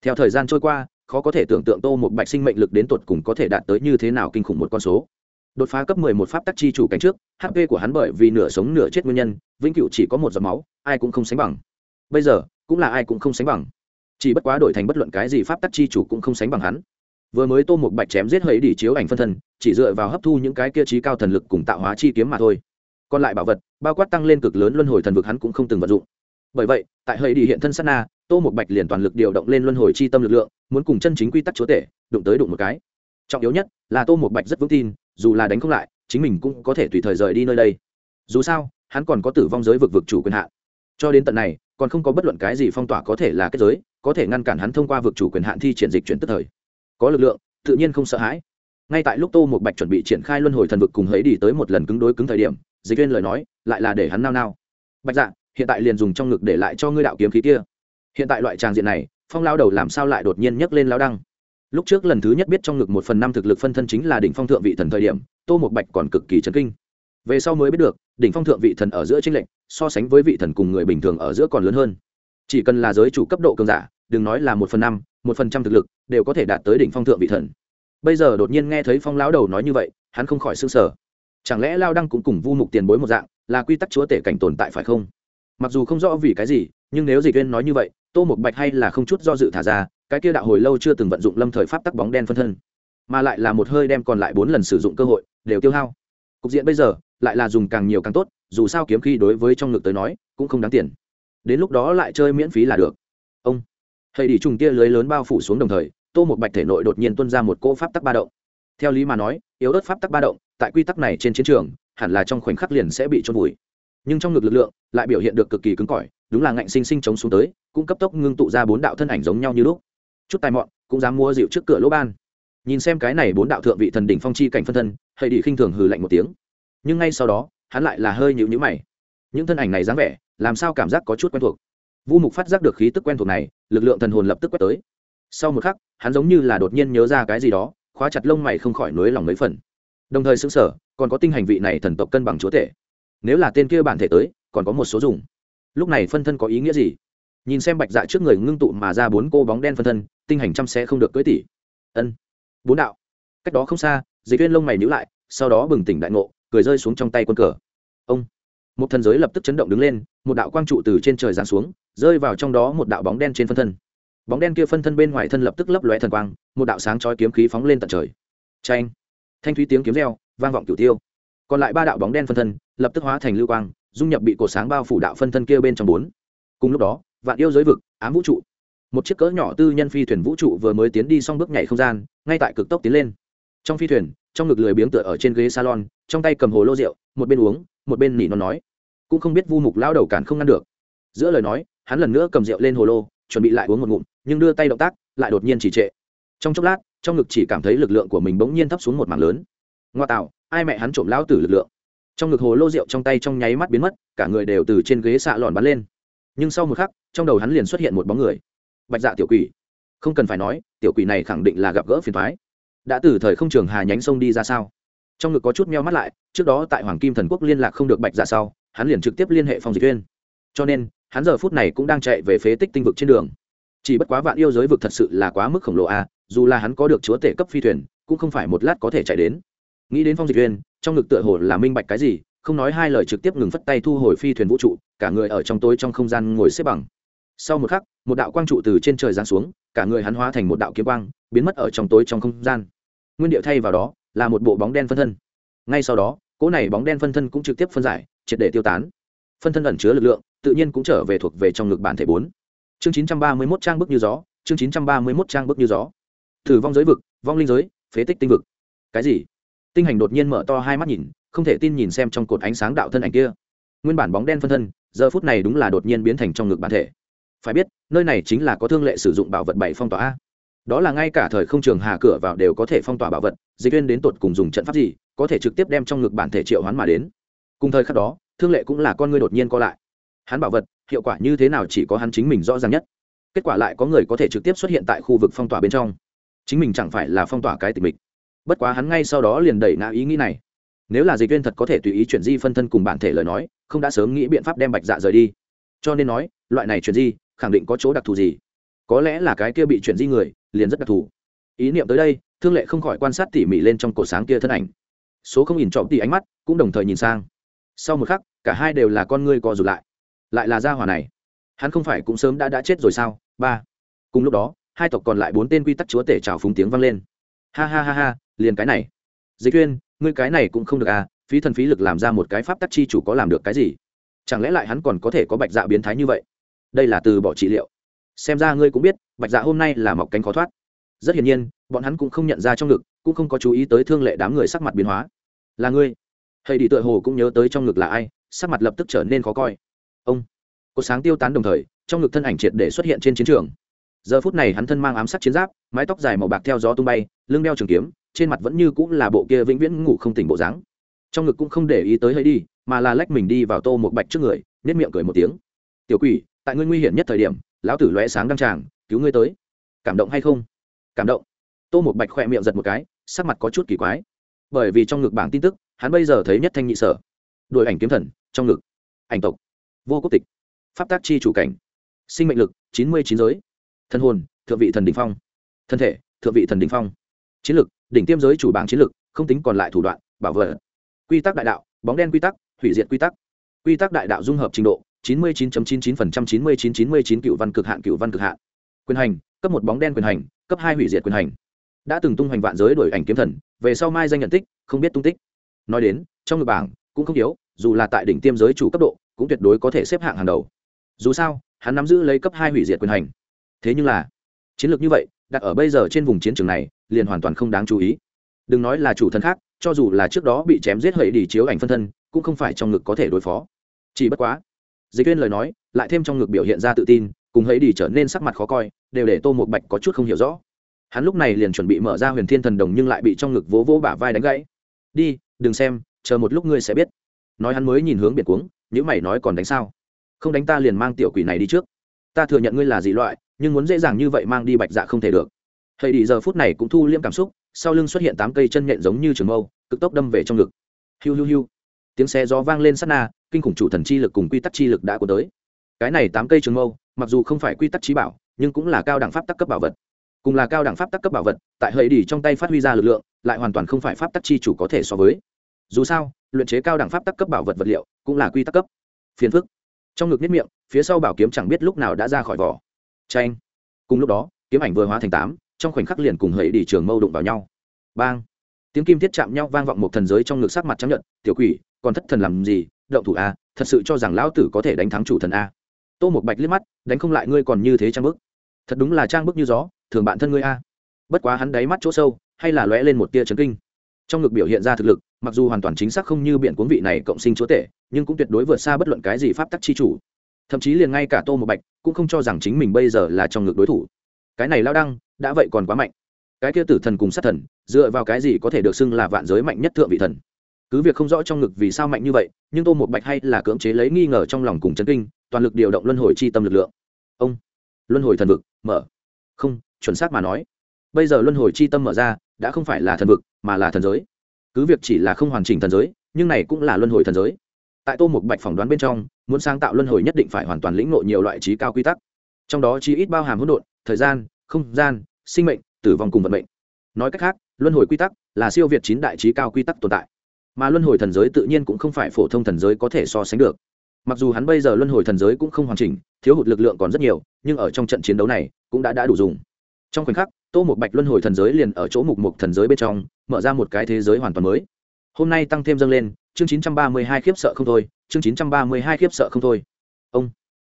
Theo thời gian trôi qua, khó có thể tưởng tượng tô một bạch sinh mệnh lực đến tột cùng có thể đạt tới như thế nào kinh khủng một con số. Đột phá cấp mười một pháp tắc chi chủ cảnh trước hp của hắn bởi vì nửa sống nửa chết nguyên nhân, vĩnh cửu chỉ có một giọt máu, ai cũng không sánh bằng. Bây giờ, cũng là ai cũng không sánh bằng. Chỉ bất quá đổi thành bất luận cái gì pháp tắc chi chủ cũng không sánh bằng hắn vừa mới tô một bạch chém giết hấy đi chiếu ảnh phân thân, chỉ dựa vào hấp thu những cái kia trí cao thần lực cùng tạo hóa chi kiếm mà thôi. Còn lại bảo vật, bao quát tăng lên cực lớn luân hồi thần vực hắn cũng không từng vận dụng. Bởi vậy, tại hầy đi hiện thân sát na, tô một bạch liền toàn lực điều động lên luân hồi chi tâm lực lượng, muốn cùng chân chính quy tắc chúa tể, đụng tới đụng một cái. Trọng yếu nhất là tô một bạch rất vững tin, dù là đánh không lại, chính mình cũng có thể tùy thời rời đi nơi đây. Dù sao, hắn còn có tử vong giới vực vực chủ quyền hạn. Cho đến tận này, còn không có bất luận cái gì phong tỏa có thể là kết giới, có thể ngăn cản hắn thông qua vực chủ quyền hạn thi triển dịch chuyển tức thời có lực lượng, tự nhiên không sợ hãi. Ngay tại lúc tô một bạch chuẩn bị triển khai luân hồi thần vực cùng hấy đi tới một lần cứng đối cứng thời điểm, dịch viên lời nói lại là để hắn nao nao. Bạch dạ hiện tại liền dùng trong ngực để lại cho ngươi đạo kiếm khí kia. Hiện tại loại tràng diện này, phong lao đầu làm sao lại đột nhiên nhấc lên lao đăng? Lúc trước lần thứ nhất biết trong ngực một phần năm thực lực phân thân chính là đỉnh phong thượng vị thần thời điểm, tô một bạch còn cực kỳ chấn kinh. Về sau mới biết được, đỉnh phong thượng vị thần ở giữa tranh lệnh so sánh với vị thần cùng người bình thường ở giữa còn lớn hơn. Chỉ cần là giới chủ cấp độ cường giả, đừng nói là một phần năm một phần trăm thực lực, đều có thể đạt tới đỉnh phong thượng vị thần. Bây giờ đột nhiên nghe thấy phong lão đầu nói như vậy, hắn không khỏi s ư n g sở chẳng lẽ lao đăng cũng cùng vu mục tiền bối một dạng, là quy tắc chúa tể cảnh tồn tại phải không? Mặc dù không rõ vì cái gì, nhưng nếu dịch viên nói như vậy, tô một bạch hay là không chút do dự thả ra, cái kia đạo hồi lâu chưa từng vận dụng lâm thời pháp tắc bóng đen phân thân, mà lại là một hơi đem còn lại bốn lần sử dụng cơ hội, đều tiêu hao. Cục diện bây giờ, lại là dùng càng nhiều càng tốt, dù sao kiếm khí đối với trong ngực tới nói, cũng không đáng tiền. Đến lúc đó lại chơi miễn phí là được. Ông thầy đi trùng tia lưới lớn bao phủ xuống đồng thời, tô một bạch thể nội đột nhiên tuân ra một cỗ pháp tắc ba động. Theo lý mà nói, yếu ớt pháp tắc ba động, tại quy tắc này trên chiến trường, hẳn là trong khoảnh khắc liền sẽ bị trôn vùi. Nhưng trong ngực lực lượng, lại biểu hiện được cực kỳ cứng cỏi, đúng là ngạnh sinh sinh chống xuống tới, cũng cấp tốc ngưng tụ ra bốn đạo thân ảnh giống nhau như lúc. Chút tài mọn, cũng dám mua dịu trước cửa lỗ ban. Nhìn xem cái này bốn đạo thượng vị thần đỉnh phong chi cảnh phân thân hệ đi khinh thường hừ lạnh một tiếng. Nhưng ngay sau đó, hắn lại là hơi nhịu nhữ mày. Những thân ảnh này dáng vẻ, làm sao cảm giác có chút quen thuộc? Vu mục phát giác được khí tức quen thuộc này, lực lượng thần hồn lập tức quét tới. Sau một khắc, hắn giống như là đột nhiên nhớ ra cái gì đó, khóa chặt lông mày không khỏi nối lòng mấy phần. Đồng thời xứng sở còn có tinh hành vị này thần tộc cân bằng chúa tể. Nếu là tên kia bản thể tới, còn có một số dùng. Lúc này phân thân có ý nghĩa gì? Nhìn xem bạch dạ trước người ngưng tụ mà ra bốn cô bóng đen phân thân, tinh hành chăm sẽ không được cưỡi tỷ ân. Bốn đạo. Cách đó không xa, dịch viên lông mày nhữ lại, sau đó bừng tỉnh đại ngộ, cười rơi xuống trong tay quân cờ. Ông một thần giới lập tức chấn động đứng lên, một đạo quang trụ từ trên trời giáng xuống, rơi vào trong đó một đạo bóng đen trên phân thân. Bóng đen kia phân thân bên ngoài thân lập tức lấp lóe thần quang, một đạo sáng chói kiếm khí phóng lên tận trời. Tranh thanh thúy tiếng kiếm reo, vang vọng cửu tiêu. Còn lại ba đạo bóng đen phân thân lập tức hóa thành lưu quang, dung nhập bị cổ sáng bao phủ đạo phân thân kia bên trong bốn. Cùng lúc đó, vạn yêu giới vực, ám vũ trụ. Một chiếc cỡ nhỏ tư nhân phi thuyền vũ trụ vừa mới tiến đi xong bước nhảy không gian, ngay tại cực tốc tiến lên. Trong phi thuyền, trong ngực lười biếng tựa ở trên ghế salon, trong tay cầm hồ lô rượu, một bên uống một bên nỉ nó nói, cũng không biết vu mục lao đầu cản không ngăn được. Giữa lời nói, hắn lần nữa cầm rượu lên hồ lô, chuẩn bị lại uống một ngụm, nhưng đưa tay động tác lại đột nhiên chỉ trệ. Trong chốc lát, trong ngực chỉ cảm thấy lực lượng của mình bỗng nhiên thấp xuống một mảng lớn. Ngoa tạo, ai mẹ hắn trộm lão tử lực lượng. Trong ngực hồ lô rượu trong tay trong nháy mắt biến mất, cả người đều từ trên ghế xạ lòn bắn lên. Nhưng sau một khắc, trong đầu hắn liền xuất hiện một bóng người. Bạch dạ tiểu quỷ. Không cần phải nói, tiểu quỷ này khẳng định là gặp gỡ phiền thoái đã từ thời không trường hà nhánh sông đi ra sao? Trong ngực có chút meo mắt lại, trước đó tại hoàng kim thần quốc liên lạc không được bạch dạ sau, hắn liền trực tiếp liên hệ phong dịch viên cho nên, hắn giờ phút này cũng đang chạy về phế tích tinh vực trên đường. Chỉ bất quá vạn yêu giới vực thật sự là quá mức khổng lồ a, dù là hắn có được chúa tể cấp phi thuyền, cũng không phải một lát có thể chạy đến. Nghĩ đến phong dịch viên trong ngực tựa hồ là minh bạch cái gì, không nói hai lời trực tiếp ngừng phất tay thu hồi phi thuyền vũ trụ, cả người ở trong tối trong không gian ngồi xếp bằng. Sau một khắc, một đạo quang trụ từ trên trời giáng xuống, cả người hắn hóa thành một đạo kiếm quang, biến mất ở trong tối trong không gian. Nguyên điệu thay vào đó là một bộ bóng đen phân thân. Ngay sau đó, cỗ này bóng đen phân thân cũng trực tiếp phân giải, triệt để tiêu tán. Phân thân ẩn chứa lực lượng, tự nhiên cũng trở về thuộc về trong ngực bản thể bốn. Chương chín trăm ba mươi mốt trang bức như gió, chương chín trăm ba mươi mốt trang bức như gió. Thử vong giới vực, vong linh giới, phế tích tinh vực. Cái gì? Tinh hành đột nhiên mở to hai mắt nhìn, không thể tin nhìn xem trong cột ánh sáng đạo thân ảnh kia. Nguyên bản bóng đen phân thân, giờ phút này đúng là đột nhiên biến thành trong ngực bản thể. Phải biết, nơi này chính là có thương lệ sử dụng bảo vật bảy phong tỏa a đó là ngay cả thời không trường hà cửa vào đều có thể phong tỏa bảo vật, dịch viên đến tột cùng dùng trận pháp gì, có thể trực tiếp đem trong ngực bản thể triệu hoán mà đến. Cùng thời khắc đó, thương lệ cũng là con ngươi đột nhiên co lại. Hắn bảo vật, hiệu quả như thế nào chỉ có hắn chính mình rõ ràng nhất. Kết quả lại có người có thể trực tiếp xuất hiện tại khu vực phong tỏa bên trong. Chính mình chẳng phải là phong tỏa cái tình mình bất quá hắn ngay sau đó liền đẩy ngã ý nghĩ này. Nếu là dịch viên thật có thể tùy ý chuyển di phân thân cùng bản thể lời nói, không đã sớm nghĩ biện pháp đem bạch dạ rời đi. Cho nên nói, loại này chuyển di, khẳng định có chỗ đặc thù gì? Có lẽ là cái kia bị chuyển di người, liền rất đặc thù. Ý niệm tới đây, thương lệ không khỏi quan sát tỉ mỉ lên trong cổ sáng kia thân ảnh. Số không nhìn trộm tỉ ánh mắt, cũng đồng thời nhìn sang. Sau một khắc, cả hai đều là con ngươi co rụt lại. Lại là gia hỏa này. Hắn không phải cũng sớm đã đã chết rồi sao? Ba. Cùng lúc đó, hai tộc còn lại bốn tên quy tắc chúa tể trào phúng tiếng vang lên. Ha ha ha ha, liền cái này. Dịch tuyên ngươi cái này cũng không được à phí thần phí lực làm ra một cái pháp tắc chi chủ có làm được cái gì? Chẳng lẽ lại hắn còn có thể có bạch dạ biến thái như vậy? Đây là từ bỏ trị liệu xem ra ngươi cũng biết, bạch dạ hôm nay là mọc cánh khó thoát. Rất hiển nhiên, bọn hắn cũng không nhận ra trong ngực, cũng không có chú ý tới thương lệ đám người sắc mặt biến hóa. Là ngươi. Hệ đi tựa hồ cũng nhớ tới trong ngực là ai, sắc mặt lập tức trở nên khó coi. Ông. Có sáng tiêu tán đồng thời, trong ngực thân ảnh triệt để xuất hiện trên chiến trường. Giờ phút này hắn thân mang ám sát chiến giáp, mái tóc dài màu bạc theo gió tung bay, lưng đeo trường kiếm, trên mặt vẫn như cũng là bộ kia vĩnh viễn ngủ không tỉnh bộ dáng. Trong ngực cũng không để ý tới hơi đi, mà là lách mình đi vào tô một bạch trước người nếp miệng cười một tiếng. Tiểu quỷ, tại ngươi nguy hiểm nhất thời điểm lão tử lóe sáng đăng tràng, cứu ngươi tới. Cảm động hay không? Cảm động. Tô một bạch khỏe miệng giật một cái, sắc mặt có chút kỳ quái. Bởi vì trong ngực bảng tin tức, hắn bây giờ thấy nhất thanh nhị sở. Đội ảnh kiếm thần, trong ngực. Ảnh tộc. Vô quốc tịch. Pháp tác chi chủ cảnh. Sinh mệnh lực, chín mươi chín giới. Thân hồn, thượng vị thần đình phong. Thân thể, thượng vị thần đình phong. Chiến lực, đỉnh tiêm giới chủ bảng chiến lực, không tính còn lại thủ đoạn, bảo vật quy tắc đại đạo, bóng đen quy tắc, hủy diệt quy tắc. Quy tắc đại đạo dung hợp trình độ chín mươi 99.99% 99 99 cựu văn cực hạn, cựu văn cực hạn. Quyền hành, cấp một bóng đen quyền hành, cấp hai hủy diệt quyền hành. Đã từng tung hoành vạn giới đổi ảnh kiếm thần, về sau mai danh nhận tích, không biết tung tích. Nói đến, trong ngực bảng, cũng không yếu, dù là tại đỉnh tiêm giới chủ cấp độ, cũng tuyệt đối có thể xếp hạng hàng đầu. Dù sao, hắn nắm giữ lấy cấp hai hủy diệt quyền hành. Thế nhưng là, chiến lược như vậy, đặt ở bây giờ trên vùng chiến trường này, liền hoàn toàn không đáng chú ý. Đừng nói là chủ thân khác, cho dù là trước đó bị chém giết hậy đi chiếu ảnh phân thân, cũng không phải trong ngực có thể đối phó. Chỉ bất quá dịch viên lời nói, lại thêm trong ngực biểu hiện ra tự tin, cùng hãy đi trở nên sắc mặt khó coi, đều để tô một bạch có chút không hiểu rõ. Hắn lúc này liền chuẩn bị mở ra huyền thiên thần đồng nhưng lại bị trong ngực vỗ vỗ bả vai đánh gãy. Đi, đừng xem, chờ một lúc ngươi sẽ biết. Nói hắn mới nhìn hướng biển cuống những mày nói còn đánh sao? Không đánh ta liền mang tiểu quỷ này đi trước. Ta thừa nhận ngươi là gì loại, nhưng muốn dễ dàng như vậy mang đi bạch dạ không thể được. Hãy đi giờ phút này cũng thu liêm cảm xúc, sau lưng xuất hiện tám cây chân nhện giống như trường mâu, cực tốc đâm về trong ngực. Hiu hiu hiu tiếng xe gió vang lên sát na, kinh khủng chủ thần chi lực cùng quy tắc chi lực đã có tới. Cái này tám cây trường mâu, mặc dù không phải quy tắc trí bảo, nhưng cũng là cao đẳng pháp tắc cấp bảo vật. Cùng là cao đẳng pháp tắc cấp bảo vật, tại hơi đỉ trong tay phát huy ra lực lượng, lại hoàn toàn không phải pháp tắc chi chủ có thể so với. Dù sao, luyện chế cao đẳng pháp tắc cấp bảo vật vật liệu, cũng là quy tắc cấp. Phiền phức. Trong ngực nhất miệng, phía sau bảo kiếm chẳng biết lúc nào đã ra khỏi vỏ. Tranh cùng lúc đó, kiếm ảnh vừa hóa thành tám, trong khoảnh khắc liền cùng hẫy đỉ trường mâu đụng vào nhau. Bang tiếng kim thiết chạm nhau vang vọng một thần giới trong ngực sắc mặt chấp nhận tiểu quỷ, còn thất thần làm gì? Động thủ a, thật sự cho rằng lão tử có thể đánh thắng chủ thần a. Tô một bạch liếc mắt, đánh không lại ngươi còn như thế trang bức. Thật đúng là trang bức như gió, thường bạn thân ngươi a. Bất quá hắn đáy mắt chỗ sâu, hay là lóe lên một tia chấn kinh. Trong ngực biểu hiện ra thực lực, mặc dù hoàn toàn chính xác không như biện cuốn vị này cộng sinh chúa tể, nhưng cũng tuyệt đối vượt xa bất luận cái gì pháp tắc chi chủ. Thậm chí liền ngay cả tô một bạch cũng không cho rằng chính mình bây giờ là trong ngực đối thủ. Cái này lao đăng, đã vậy còn quá mạnh cái kia tử thần cùng sát thần, dựa vào cái gì có thể được xưng là vạn giới mạnh nhất thượng vị thần? Cứ việc không rõ trong ngực vì sao mạnh như vậy, nhưng tô một bạch hay là cưỡng chế lấy nghi ngờ trong lòng cùng chấn kinh, toàn lực điều động luân hồi chi tâm lực lượng. Ông, luân hồi thần vực, mở. Không, chuẩn xác mà nói. Bây giờ luân hồi chi tâm mở ra, đã không phải là thần vực, mà là thần giới. Cứ việc chỉ là không hoàn chỉnh thần giới, nhưng này cũng là luân hồi thần giới. Tại tô một bạch phỏng đoán bên trong, muốn sáng tạo luân hồi nhất định phải hoàn toàn lĩnh ngộ nhiều loại trí cao quy tắc. Trong đó chi ít bao hàm hỗn độn, thời gian, không gian, sinh mệnh tử vong cùng vận mệnh. Nói cách khác, luân hồi quy tắc là siêu việt chín đại trí cao quy tắc tồn tại. Mà luân hồi thần giới tự nhiên cũng không phải phổ thông thần giới có thể so sánh được. Mặc dù hắn bây giờ luân hồi thần giới cũng không hoàn chỉnh, thiếu hụt lực lượng còn rất nhiều, nhưng ở trong trận chiến đấu này cũng đã đã đủ dùng. Trong khoảnh khắc, tô một bạch luân hồi thần giới liền ở chỗ mục mục thần giới bên trong, mở ra một cái thế giới hoàn toàn mới. Hôm nay tăng thêm dâng lên, chương chín trăm ba mươi hai khiếp sợ không thôi, chương chín trăm ba mươi hai khiếp sợ không thôi. Ông.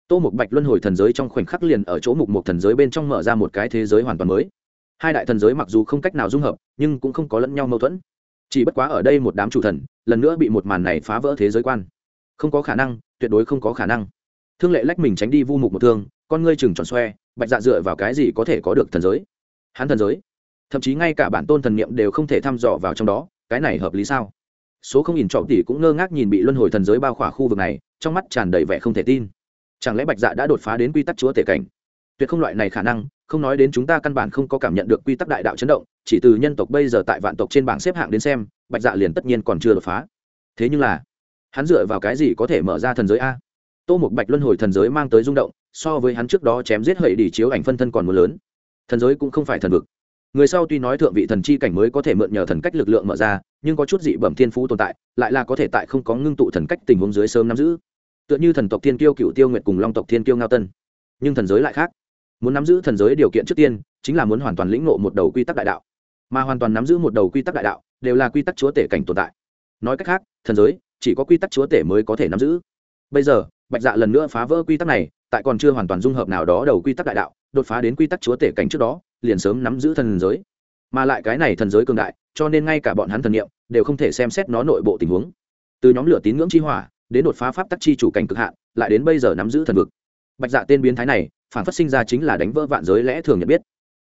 Tô một bạch luân hồi thần giới trong khoảnh khắc liền ở chỗ mục mục thần giới bên trong mở ra một cái thế giới hoàn toàn mới hai đại thần giới mặc dù không cách nào dung hợp, nhưng cũng không có lẫn nhau mâu thuẫn. Chỉ bất quá ở đây một đám chủ thần, lần nữa bị một màn này phá vỡ thế giới quan. Không có khả năng, tuyệt đối không có khả năng. Thương lệ lách mình tránh đi vu mục một thương, con ngươi chừng tròn xoe, bạch dạ dựa vào cái gì có thể có được thần giới? Hắn thần giới? Thậm chí ngay cả bản tôn thần niệm đều không thể thăm dò vào trong đó, cái này hợp lý sao? Số không nhìn trọng tỷ cũng ngơ ngác nhìn bị luân hồi thần giới bao khỏa khu vực này, trong mắt tràn đầy vẻ không thể tin. Chẳng lẽ bạch dạ đã đột phá đến quy tắc chúa tể cảnh? Tuyệt không loại này khả năng, không nói đến chúng ta căn bản không có cảm nhận được quy tắc đại đạo chấn động, chỉ từ nhân tộc bây giờ tại vạn tộc trên bảng xếp hạng đến xem, bạch dạ liền tất nhiên còn chưa đột phá. Thế nhưng là, hắn dựa vào cái gì có thể mở ra thần giới a? Tô một bạch luân hồi thần giới mang tới rung động, so với hắn trước đó chém giết hậy đỉ chiếu ảnh phân thân còn một lớn. Thần giới cũng không phải thần vực. Người sau tuy nói thượng vị thần chi cảnh mới có thể mượn nhờ thần cách lực lượng mở ra, nhưng có chút dị bẩm thiên phú tồn tại, lại là có thể tại không có ngưng tụ thần cách tình huống dưới sớm nắm giữ. Tựa như thần tộc thiên kiêu cựu tiêu nguyệt cùng long tộc thiên kiêu ngao tân. Nhưng thần giới lại khác muốn nắm giữ thần giới điều kiện trước tiên, chính là muốn hoàn toàn lĩnh ngộ một đầu quy tắc đại đạo. Mà hoàn toàn nắm giữ một đầu quy tắc đại đạo, đều là quy tắc chúa tể cảnh tồn tại. Nói cách khác, thần giới, chỉ có quy tắc chúa tể mới có thể nắm giữ. Bây giờ, bạch dạ lần nữa phá vỡ quy tắc này, tại còn chưa hoàn toàn dung hợp nào đó đầu quy tắc đại đạo, đột phá đến quy tắc chúa tể cảnh trước đó, liền sớm nắm giữ thần giới. Mà lại cái này thần giới cường đại, cho nên ngay cả bọn hắn thần nghiệm đều không thể xem xét nó nội bộ tình huống. Từ nhóm lửa tín ngưỡng chi hỏa, đến đột phá pháp tắc chi chủ cảnh cực hạn, lại đến bây giờ nắm giữ thần vực. Bạch dạ tên biến thái này phản phát sinh ra chính là đánh vỡ vạn giới lẽ thường nhận biết.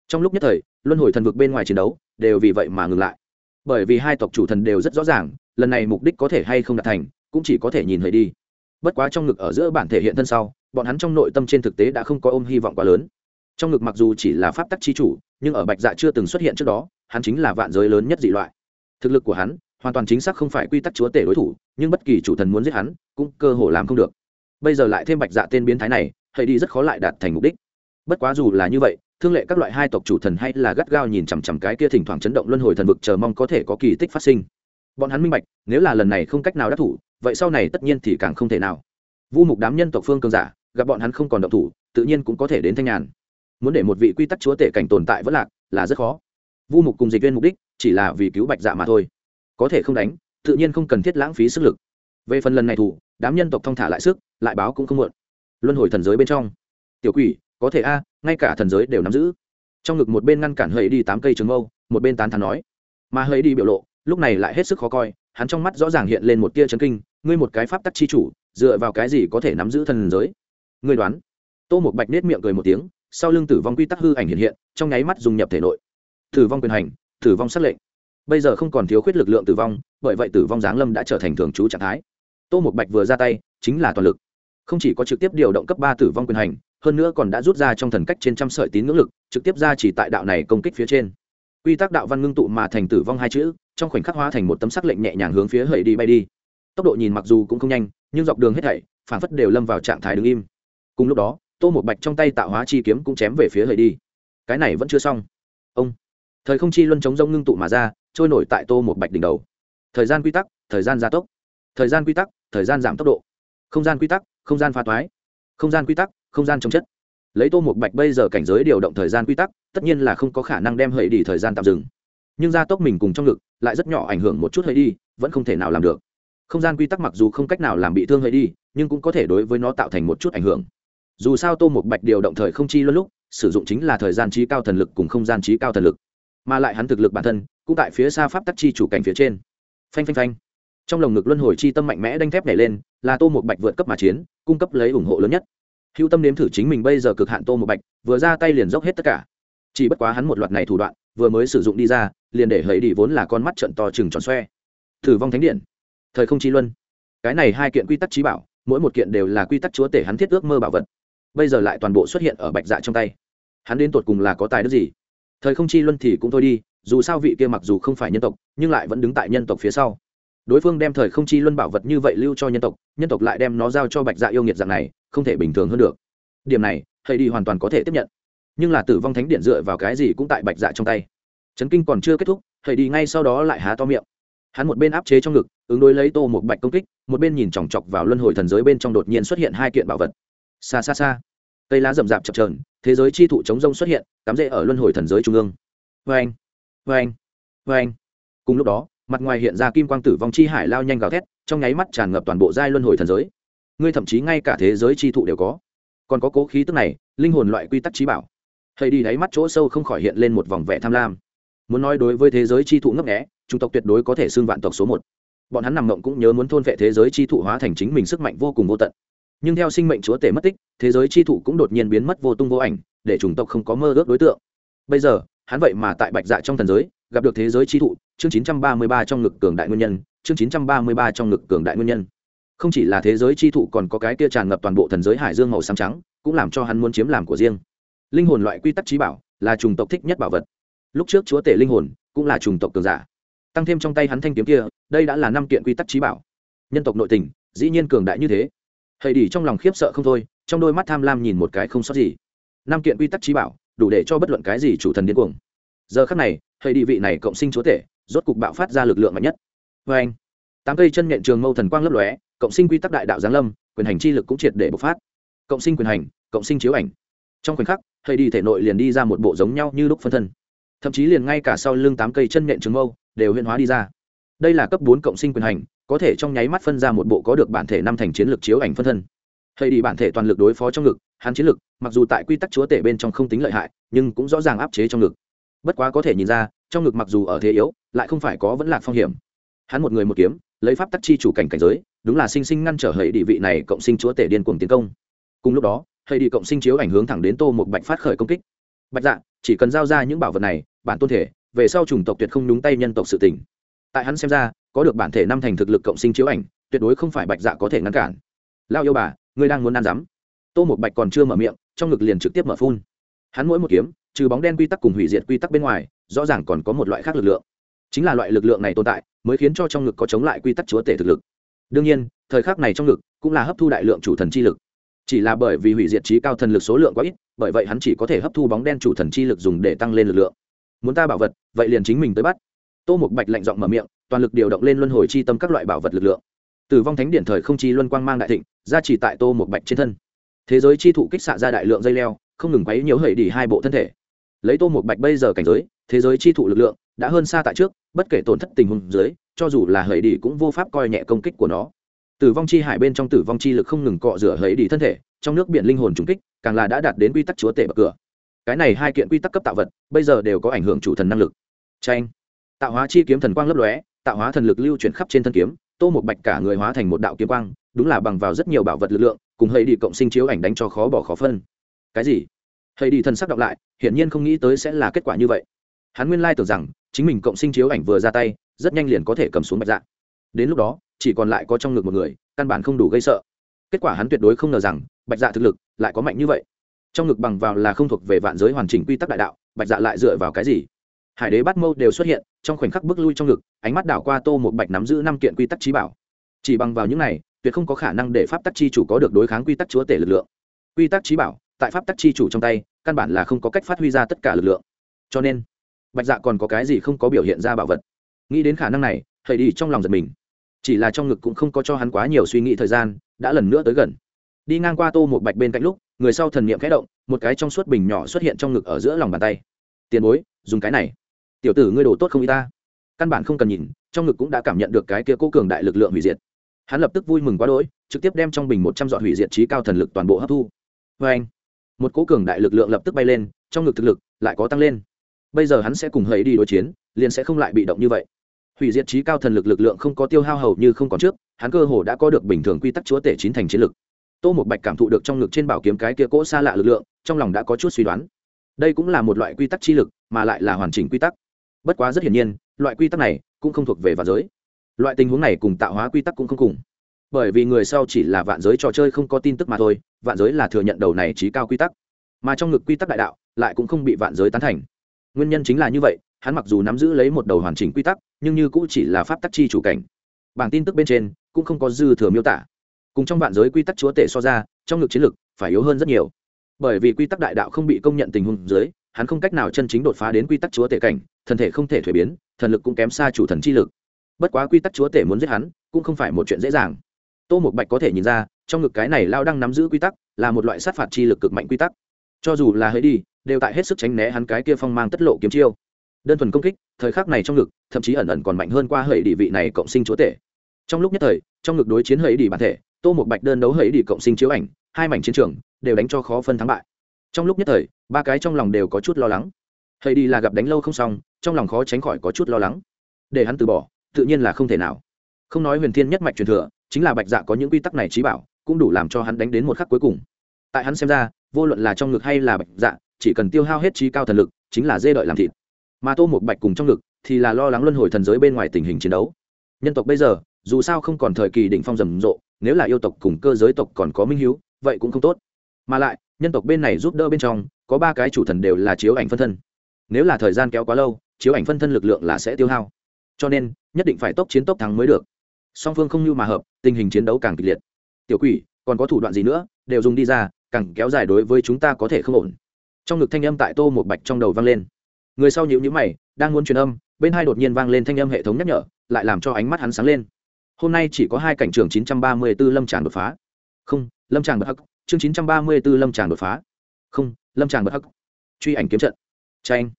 Trong lúc nhất thời, luân hồi thần vực bên ngoài chiến đấu đều vì vậy mà ngừng lại. Bởi vì hai tộc chủ thần đều rất rõ ràng, lần này mục đích có thể hay không đạt thành, cũng chỉ có thể nhìn hơi đi. Bất quá trong ngực ở giữa bản thể hiện thân sau, bọn hắn trong nội tâm trên thực tế đã không có ôm hy vọng quá lớn. Trong ngực mặc dù chỉ là pháp tắc chi chủ, nhưng ở bạch dạ chưa từng xuất hiện trước đó, hắn chính là vạn giới lớn nhất dị loại. Thực lực của hắn hoàn toàn chính xác không phải quy tắc chúa tể đối thủ, nhưng bất kỳ chủ thần muốn giết hắn, cũng cơ hồ làm không được. Bây giờ lại thêm bạch dạ tên biến thái này hệ đi rất khó lại đạt thành mục đích. Bất quá dù là như vậy, thương lệ các loại hai tộc chủ thần hay là gắt gao nhìn chằm chằm cái kia thỉnh thoảng chấn động luân hồi thần vực chờ mong có thể có kỳ tích phát sinh. Bọn hắn minh bạch, nếu là lần này không cách nào đắc thủ, vậy sau này tất nhiên thì càng không thể nào. Vu mục đám nhân tộc phương cường giả, gặp bọn hắn không còn động thủ, tự nhiên cũng có thể đến thanh nhàn. Muốn để một vị quy tắc chúa tể cảnh tồn tại vẫn lạc, là rất khó. Vu mục cùng dịch viên mục đích, chỉ là vì cứu bạch dạ mà thôi. Có thể không đánh, tự nhiên không cần thiết lãng phí sức lực. Về phần lần này thủ, đám nhân tộc thong thả lại sức, lại báo cũng không muộn luân hồi thần giới bên trong. Tiểu quỷ, có thể a, ngay cả thần giới đều nắm giữ. Trong ngực một bên ngăn cản hầy đi tám cây trường mâu, một bên tán thán nói. Mà hầy đi biểu lộ, lúc này lại hết sức khó coi, hắn trong mắt rõ ràng hiện lên một tia chấn kinh, ngươi một cái pháp tắc chi chủ, dựa vào cái gì có thể nắm giữ thần giới? Ngươi đoán. Tô một bạch nết miệng cười một tiếng, sau lưng tử vong quy tắc hư ảnh hiện hiện, trong nháy mắt dùng nhập thể nội. Tử vong quyền hành, tử vong sát lệnh. Bây giờ không còn thiếu khuyết lực lượng tử vong, bởi vậy tử vong giáng lâm đã trở thành thường trú trạng thái. Tô một bạch vừa ra tay, chính là toàn lực không chỉ có trực tiếp điều động cấp ba tử vong quyền hành, hơn nữa còn đã rút ra trong thần cách trên trăm sợi tín ngưỡng lực, trực tiếp ra chỉ tại đạo này công kích phía trên. Quy tắc đạo văn ngưng tụ mà thành tử vong hai chữ, trong khoảnh khắc hóa thành một tấm sắc lệnh nhẹ nhàng hướng phía hầy đi bay đi. Tốc độ nhìn mặc dù cũng không nhanh, nhưng dọc đường hết thảy phản phất đều lâm vào trạng thái đứng im. Cùng lúc đó, tô một bạch trong tay tạo hóa chi kiếm cũng chém về phía hầy đi. Cái này vẫn chưa xong. Ông. Thời không chi luân chống rông ngưng tụ mà ra, trôi nổi tại tô một bạch đỉnh đầu. Thời gian quy tắc, thời gian gia tốc. Thời gian quy tắc, thời gian giảm tốc độ không gian quy tắc, không gian pha toái. Không gian quy tắc, không gian chống chất. Lấy tô một bạch bây giờ cảnh giới điều động thời gian quy tắc, tất nhiên là không có khả năng đem hơi đi thời gian tạm dừng. Nhưng gia tốc mình cùng trong ngực, lại rất nhỏ ảnh hưởng một chút hơi đi, vẫn không thể nào làm được. Không gian quy tắc mặc dù không cách nào làm bị thương hơi đi, nhưng cũng có thể đối với nó tạo thành một chút ảnh hưởng. Dù sao tô một bạch điều động thời không chi luôn lúc, sử dụng chính là thời gian trí cao thần lực cùng không gian trí cao thần lực. Mà lại hắn thực lực bản thân, cũng tại phía xa pháp tắc chi chủ cảnh phía trên. Phanh phanh phanh trong lồng ngực luân hồi chi tâm mạnh mẽ đanh thép nhảy lên, là tô một bạch vượt cấp mà chiến, cung cấp lấy ủng hộ lớn nhất. Hữu tâm nếm thử chính mình bây giờ cực hạn tô một bạch, vừa ra tay liền dốc hết tất cả. Chỉ bất quá hắn một loạt này thủ đoạn, vừa mới sử dụng đi ra, liền để hấy đi vốn là con mắt trận to chừng tròn xoe. Thử vong thánh điện. Thời không chi luân. Cái này hai kiện quy tắc trí bảo, mỗi một kiện đều là quy tắc chúa tể hắn thiết ước mơ bảo vật. Bây giờ lại toàn bộ xuất hiện ở bạch dạ trong tay. Hắn đến tột cùng là có tài đức gì? Thời không chi luân thì cũng thôi đi, dù sao vị kia mặc dù không phải nhân tộc, nhưng lại vẫn đứng tại nhân tộc phía sau đối phương đem thời không chi luân bảo vật như vậy lưu cho nhân tộc nhân tộc lại đem nó giao cho bạch dạ yêu nghiệt dạng này, không thể bình thường hơn được. Điểm này hay đi hoàn toàn có thể tiếp nhận. Nhưng là tử vong thánh điện dựa vào cái gì cũng tại bạch dạ trong tay. Trấn kinh còn chưa kết thúc thầy đi ngay sau đó lại há to miệng. Hắn một bên áp chế trong ngực, ứng đối lấy tô một bạch công kích, một bên nhìn chòng chọc vào luân hồi thần giới bên trong đột nhiên xuất hiện hai kiện bảo vật. Xa xa xa, cây lá rậm rạp chập trờn thế giới chi thụ chống rông xuất hiện, cắm rễ ở luân hồi thần giới trung ương. Vê anh vê anh vê anh cùng lúc đó mặt ngoài hiện ra kim quang tử vong chi hải lao nhanh gào thét, trong nháy mắt tràn ngập toàn bộ giai luân hồi thần giới. Ngươi thậm chí ngay cả thế giới chi thụ đều có. Còn có cố khí tức này, linh hồn loại quy tắc trí bảo. Thầy đi đáy mắt chỗ sâu không khỏi hiện lên một vòng vẻ tham lam. Muốn nói đối với thế giới chi thụ ngấp nghẽ chủng tộc tuyệt đối có thể xưng vạn tộc số một. Bọn hắn nằm mộng cũng nhớ muốn thôn vệ thế giới chi thụ hóa thành chính mình sức mạnh vô cùng vô tận. Nhưng theo sinh mệnh chúa tể mất tích, thế giới chi thụ cũng đột nhiên biến mất vô tung vô ảnh, để chủng tộc không có mơ ước đối tượng. Bây giờ hắn vậy mà tại bạch dạ trong thần giới, gặp được thế giới chi thụ, chương 933 trong ngực cường đại nguyên nhân, chương 933 trong ngực cường đại nguyên nhân. Không chỉ là thế giới chi thụ còn có cái kia tràn ngập toàn bộ thần giới hải dương màu xám trắng, cũng làm cho hắn muốn chiếm làm của riêng. Linh hồn loại quy tắc trí bảo, là chủng tộc thích nhất bảo vật. Lúc trước chúa tể linh hồn, cũng là chủng tộc cường giả. Tăng thêm trong tay hắn thanh kiếm kia, đây đã là năm kiện quy tắc trí bảo. Nhân tộc nội tình, dĩ nhiên cường đại như thế. Hầy đỉ trong lòng khiếp sợ không thôi, trong đôi mắt tham lam nhìn một cái không sót gì. Năm kiện quy tắc trí bảo đủ để cho bất luận cái gì chủ thần điên cuồng. Giờ khắc này thầy đi vị này cộng sinh chúa tể, rốt cục bạo phát ra lực lượng mạnh nhất. Vê anh, tám cây chân nhện trường mâu thần quang lấp lóe, cộng sinh quy tắc đại đạo giáng lâm, quyền hành chi lực cũng triệt để bộc phát. Cộng sinh quyền hành, cộng sinh chiếu ảnh. Trong khoảnh khắc thầy đi thể nội liền đi ra một bộ giống nhau như lúc phân thân. Thậm chí liền ngay cả sau lưng tám cây chân nhện trường mâu đều huyên hóa đi ra. Đây là cấp bốn cộng sinh quyền hành, có thể trong nháy mắt phân ra một bộ có được bản thể năm thành chiến lược chiếu ảnh phân thân. Thầy đi bản thể toàn lực đối phó trong ngực hắn chiến lực, mặc dù tại quy tắc chúa tể bên trong không tính lợi hại, nhưng cũng rõ ràng áp chế trong ngực. Bất quá có thể nhìn ra, trong ngực mặc dù ở thế yếu, lại không phải có vẫn lạc phong hiểm. Hắn một người một kiếm, lấy pháp tắc chi chủ cảnh cảnh giới, đúng là sinh sinh ngăn trở hệ địa vị này cộng sinh chúa tể điên cuồng tiến công. Cùng lúc đó hệ địa cộng sinh chiếu ảnh hướng thẳng đến tô một bạch phát khởi công kích. Bạch dạ chỉ cần giao ra những bảo vật này, bản tôn thể, về sau chủng tộc tuyệt không đúng tay nhân tộc sự tình. tại hắn xem ra, có được bản thể năm thành thực lực cộng sinh chiếu ảnh, tuyệt đối không phải bạch dạ có thể ngăn cản. Lao yêu bà, ngươi đang muốn ăn dám? Tô một bạch còn chưa mở miệng, trong ngực liền trực tiếp mở phun. Hắn mỗi một kiếm, trừ bóng đen quy tắc cùng hủy diệt quy tắc bên ngoài, rõ ràng còn có một loại khác lực lượng. Chính là loại lực lượng này tồn tại, mới khiến cho trong ngực có chống lại quy tắc chúa tể thực lực. Đương nhiên, thời khắc này trong ngực cũng là hấp thu đại lượng chủ thần chi lực. Chỉ là bởi vì hủy diệt trí cao thần lực số lượng quá ít, bởi vậy hắn chỉ có thể hấp thu bóng đen chủ thần chi lực dùng để tăng lên lực lượng. Muốn ta bảo vật, vậy liền chính mình tới bắt. Tô một bạch lạnh giọng mở miệng, toàn lực điều động lên luân hồi chi tâm các loại bảo vật lực lượng. Tử vong thánh điện thời không chi luân quang mang đại thịnh ra chỉ tại tô một bạch trên thân thế giới chi thụ kích xạ ra đại lượng dây leo, không ngừng quấy nhiều hẩy đỉ hai bộ thân thể. Lấy tô một bạch bây giờ cảnh giới, thế giới chi thụ lực lượng đã hơn xa tại trước, bất kể tổn thất tình huống dưới, cho dù là hẩy đỉ cũng vô pháp coi nhẹ công kích của nó. Tử vong chi hải bên trong tử vong chi lực không ngừng cọ rửa hẩy đỉ thân thể, trong nước biển linh hồn trùng kích, càng là đã đạt đến quy tắc chúa tể bậc cửa. Cái này hai kiện quy tắc cấp tạo vật, bây giờ đều có ảnh hưởng chủ thần năng lực. Tranh tạo hóa chi kiếm thần quang lấp lóe, tạo hóa thần lực lưu chuyển khắp trên thân kiếm, tô một bạch cả người hóa thành một đạo kiếm quang, đúng là bằng vào rất nhiều bảo vật lực lượng cùng hãy đi cộng sinh chiếu ảnh đánh cho khó bỏ khó phân. Cái gì? Hãy đi thần sắc đọc lại, hiển nhiên không nghĩ tới sẽ là kết quả như vậy. Hắn nguyên lai tưởng rằng, chính mình cộng sinh chiếu ảnh vừa ra tay, rất nhanh liền có thể cầm xuống bạch dạ. Đến lúc đó, chỉ còn lại có trong ngực một người, căn bản không đủ gây sợ. Kết quả hắn tuyệt đối không ngờ rằng, bạch dạ thực lực lại có mạnh như vậy. Trong ngực bằng vào là không thuộc về vạn giới hoàn chỉnh quy tắc đại đạo, bạch dạ lại dựa vào cái gì? Hải đế bát mâu đều xuất hiện, trong khoảnh khắc bước lui trong ngực, ánh mắt đảo qua tô một bạch nắm giữ năm kiện quy tắc trí bảo. Chỉ bằng vào những này tuyệt không có khả năng để pháp tắc chi chủ có được đối kháng quy tắc chúa tể lực lượng. Quy tắc trí bảo, tại pháp tắc chi chủ trong tay, căn bản là không có cách phát huy ra tất cả lực lượng. Cho nên, bạch dạ còn có cái gì không có biểu hiện ra bảo vật? Nghĩ đến khả năng này, thầy đi trong lòng giật mình. Chỉ là trong ngực cũng không có cho hắn quá nhiều suy nghĩ thời gian, đã lần nữa tới gần. Đi ngang qua tô một bạch bên cạnh lúc, người sau thần niệm khẽ động, một cái trong suốt bình nhỏ xuất hiện trong ngực ở giữa lòng bàn tay. Tiền bối, dùng cái này. Tiểu tử ngươi đồ tốt không y ta. Căn bản không cần nhìn, trong ngực cũng đã cảm nhận được cái kia cố cường đại lực lượng hủy diệt hắn lập tức vui mừng quá đỗi, trực tiếp đem trong bình một trăm dọn hủy diệt trí cao thần lực toàn bộ hấp thu. Vê anh, một cố cường đại lực lượng lập tức bay lên, trong ngực thực lực lại có tăng lên. Bây giờ hắn sẽ cùng hầy đi đối chiến, liền sẽ không lại bị động như vậy. Hủy diệt trí cao thần lực lực lượng không có tiêu hao hầu như không còn trước, hắn cơ hồ đã có được bình thường quy tắc chúa tể chín thành chiến lực. Tô một bạch cảm thụ được trong ngực trên bảo kiếm cái kia cỗ xa lạ lực lượng, trong lòng đã có chút suy đoán. Đây cũng là một loại quy tắc chi lực, mà lại là hoàn chỉnh quy tắc. Bất quá rất hiển nhiên, loại quy tắc này cũng không thuộc về vạn giới loại tình huống này cùng tạo hóa quy tắc cũng không cùng. Bởi vì người sau chỉ là vạn giới trò chơi không có tin tức mà thôi, vạn giới là thừa nhận đầu này trí cao quy tắc. Mà trong ngực quy tắc đại đạo, lại cũng không bị vạn giới tán thành. Nguyên nhân chính là như vậy, hắn mặc dù nắm giữ lấy một đầu hoàn chỉnh quy tắc, nhưng như cũng chỉ là pháp tắc chi chủ cảnh. Bảng tin tức bên trên, cũng không có dư thừa miêu tả. Cùng trong vạn giới quy tắc chúa tể so ra, trong ngực chiến lực phải yếu hơn rất nhiều. Bởi vì quy tắc đại đạo không bị công nhận tình huống dưới, hắn không cách nào chân chính đột phá đến quy tắc chúa tể cảnh thần thể không thể thuế biến, thần lực cũng kém xa chủ thần chi lực bất quá quy tắc chúa tể muốn giết hắn, cũng không phải một chuyện dễ dàng. Tô một bạch có thể nhìn ra, trong ngực cái này lao đang nắm giữ quy tắc, là một loại sát phạt chi lực cực mạnh quy tắc. Cho dù là hơi đi, đều tại hết sức tránh né hắn cái kia phong mang tất lộ kiếm chiêu. Đơn thuần công kích, thời khắc này trong ngực, thậm chí ẩn ẩn còn mạnh hơn qua hầy đi vị này cộng sinh chúa tể. Trong lúc nhất thời, trong ngực đối chiến hầy đi bản thể, tô một bạch đơn đấu hầy đi cộng sinh chiếu ảnh, hai mảnh chiến trường, đều đánh cho khó phân thắng bại. Trong lúc nhất thời, ba cái trong lòng đều có chút lo lắng. Hầy đi là gặp đánh lâu không xong, trong lòng khó tránh khỏi có chút lo lắng. Để hắn từ bỏ tự nhiên là không thể nào. Không nói huyền thiên nhất mạch truyền thừa, chính là bạch dạ có những quy tắc này trí bảo, cũng đủ làm cho hắn đánh đến một khắc cuối cùng. Tại hắn xem ra, vô luận là trong ngực hay là bạch dạ chỉ cần tiêu hao hết trí cao thần lực, chính là dê đợi làm thịt. Mà tô một bạch cùng trong ngực thì là lo lắng luân hồi thần giới bên ngoài tình hình chiến đấu. Nhân tộc bây giờ, dù sao không còn thời kỳ đỉnh phong rầm rộ, nếu là yêu tộc cùng cơ giới tộc còn có minh hiếu, vậy cũng không tốt. Mà lại, nhân tộc bên này giúp đỡ bên trong, có ba cái chủ thần đều là chiếu ảnh phân thân. Nếu là thời gian kéo quá lâu, chiếu ảnh phân thân lực lượng là sẽ tiêu hao cho nên, nhất định phải tốc chiến tốc thắng mới được. Song phương không như mà hợp, tình hình chiến đấu càng kịch liệt. Tiểu quỷ, còn có thủ đoạn gì nữa? Đều dùng đi ra, càng kéo dài đối với chúng ta có thể không ổn. Trong ngực thanh âm tại tô một bạch trong đầu vang lên. Người sau nhịu nhữ mày, đang muốn truyền âm, bên hai đột nhiên vang lên thanh âm hệ thống nhắc nhở, lại làm cho ánh mắt hắn sáng lên. Hôm nay chỉ có hai cảnh trường 934 lâm tràng đột phá. Không, lâm tràng bật hắc, chương 934 lâm tràng đột phá. Không, lâm tràng bật hắc. Truy ảnh kiếm trận. Tranh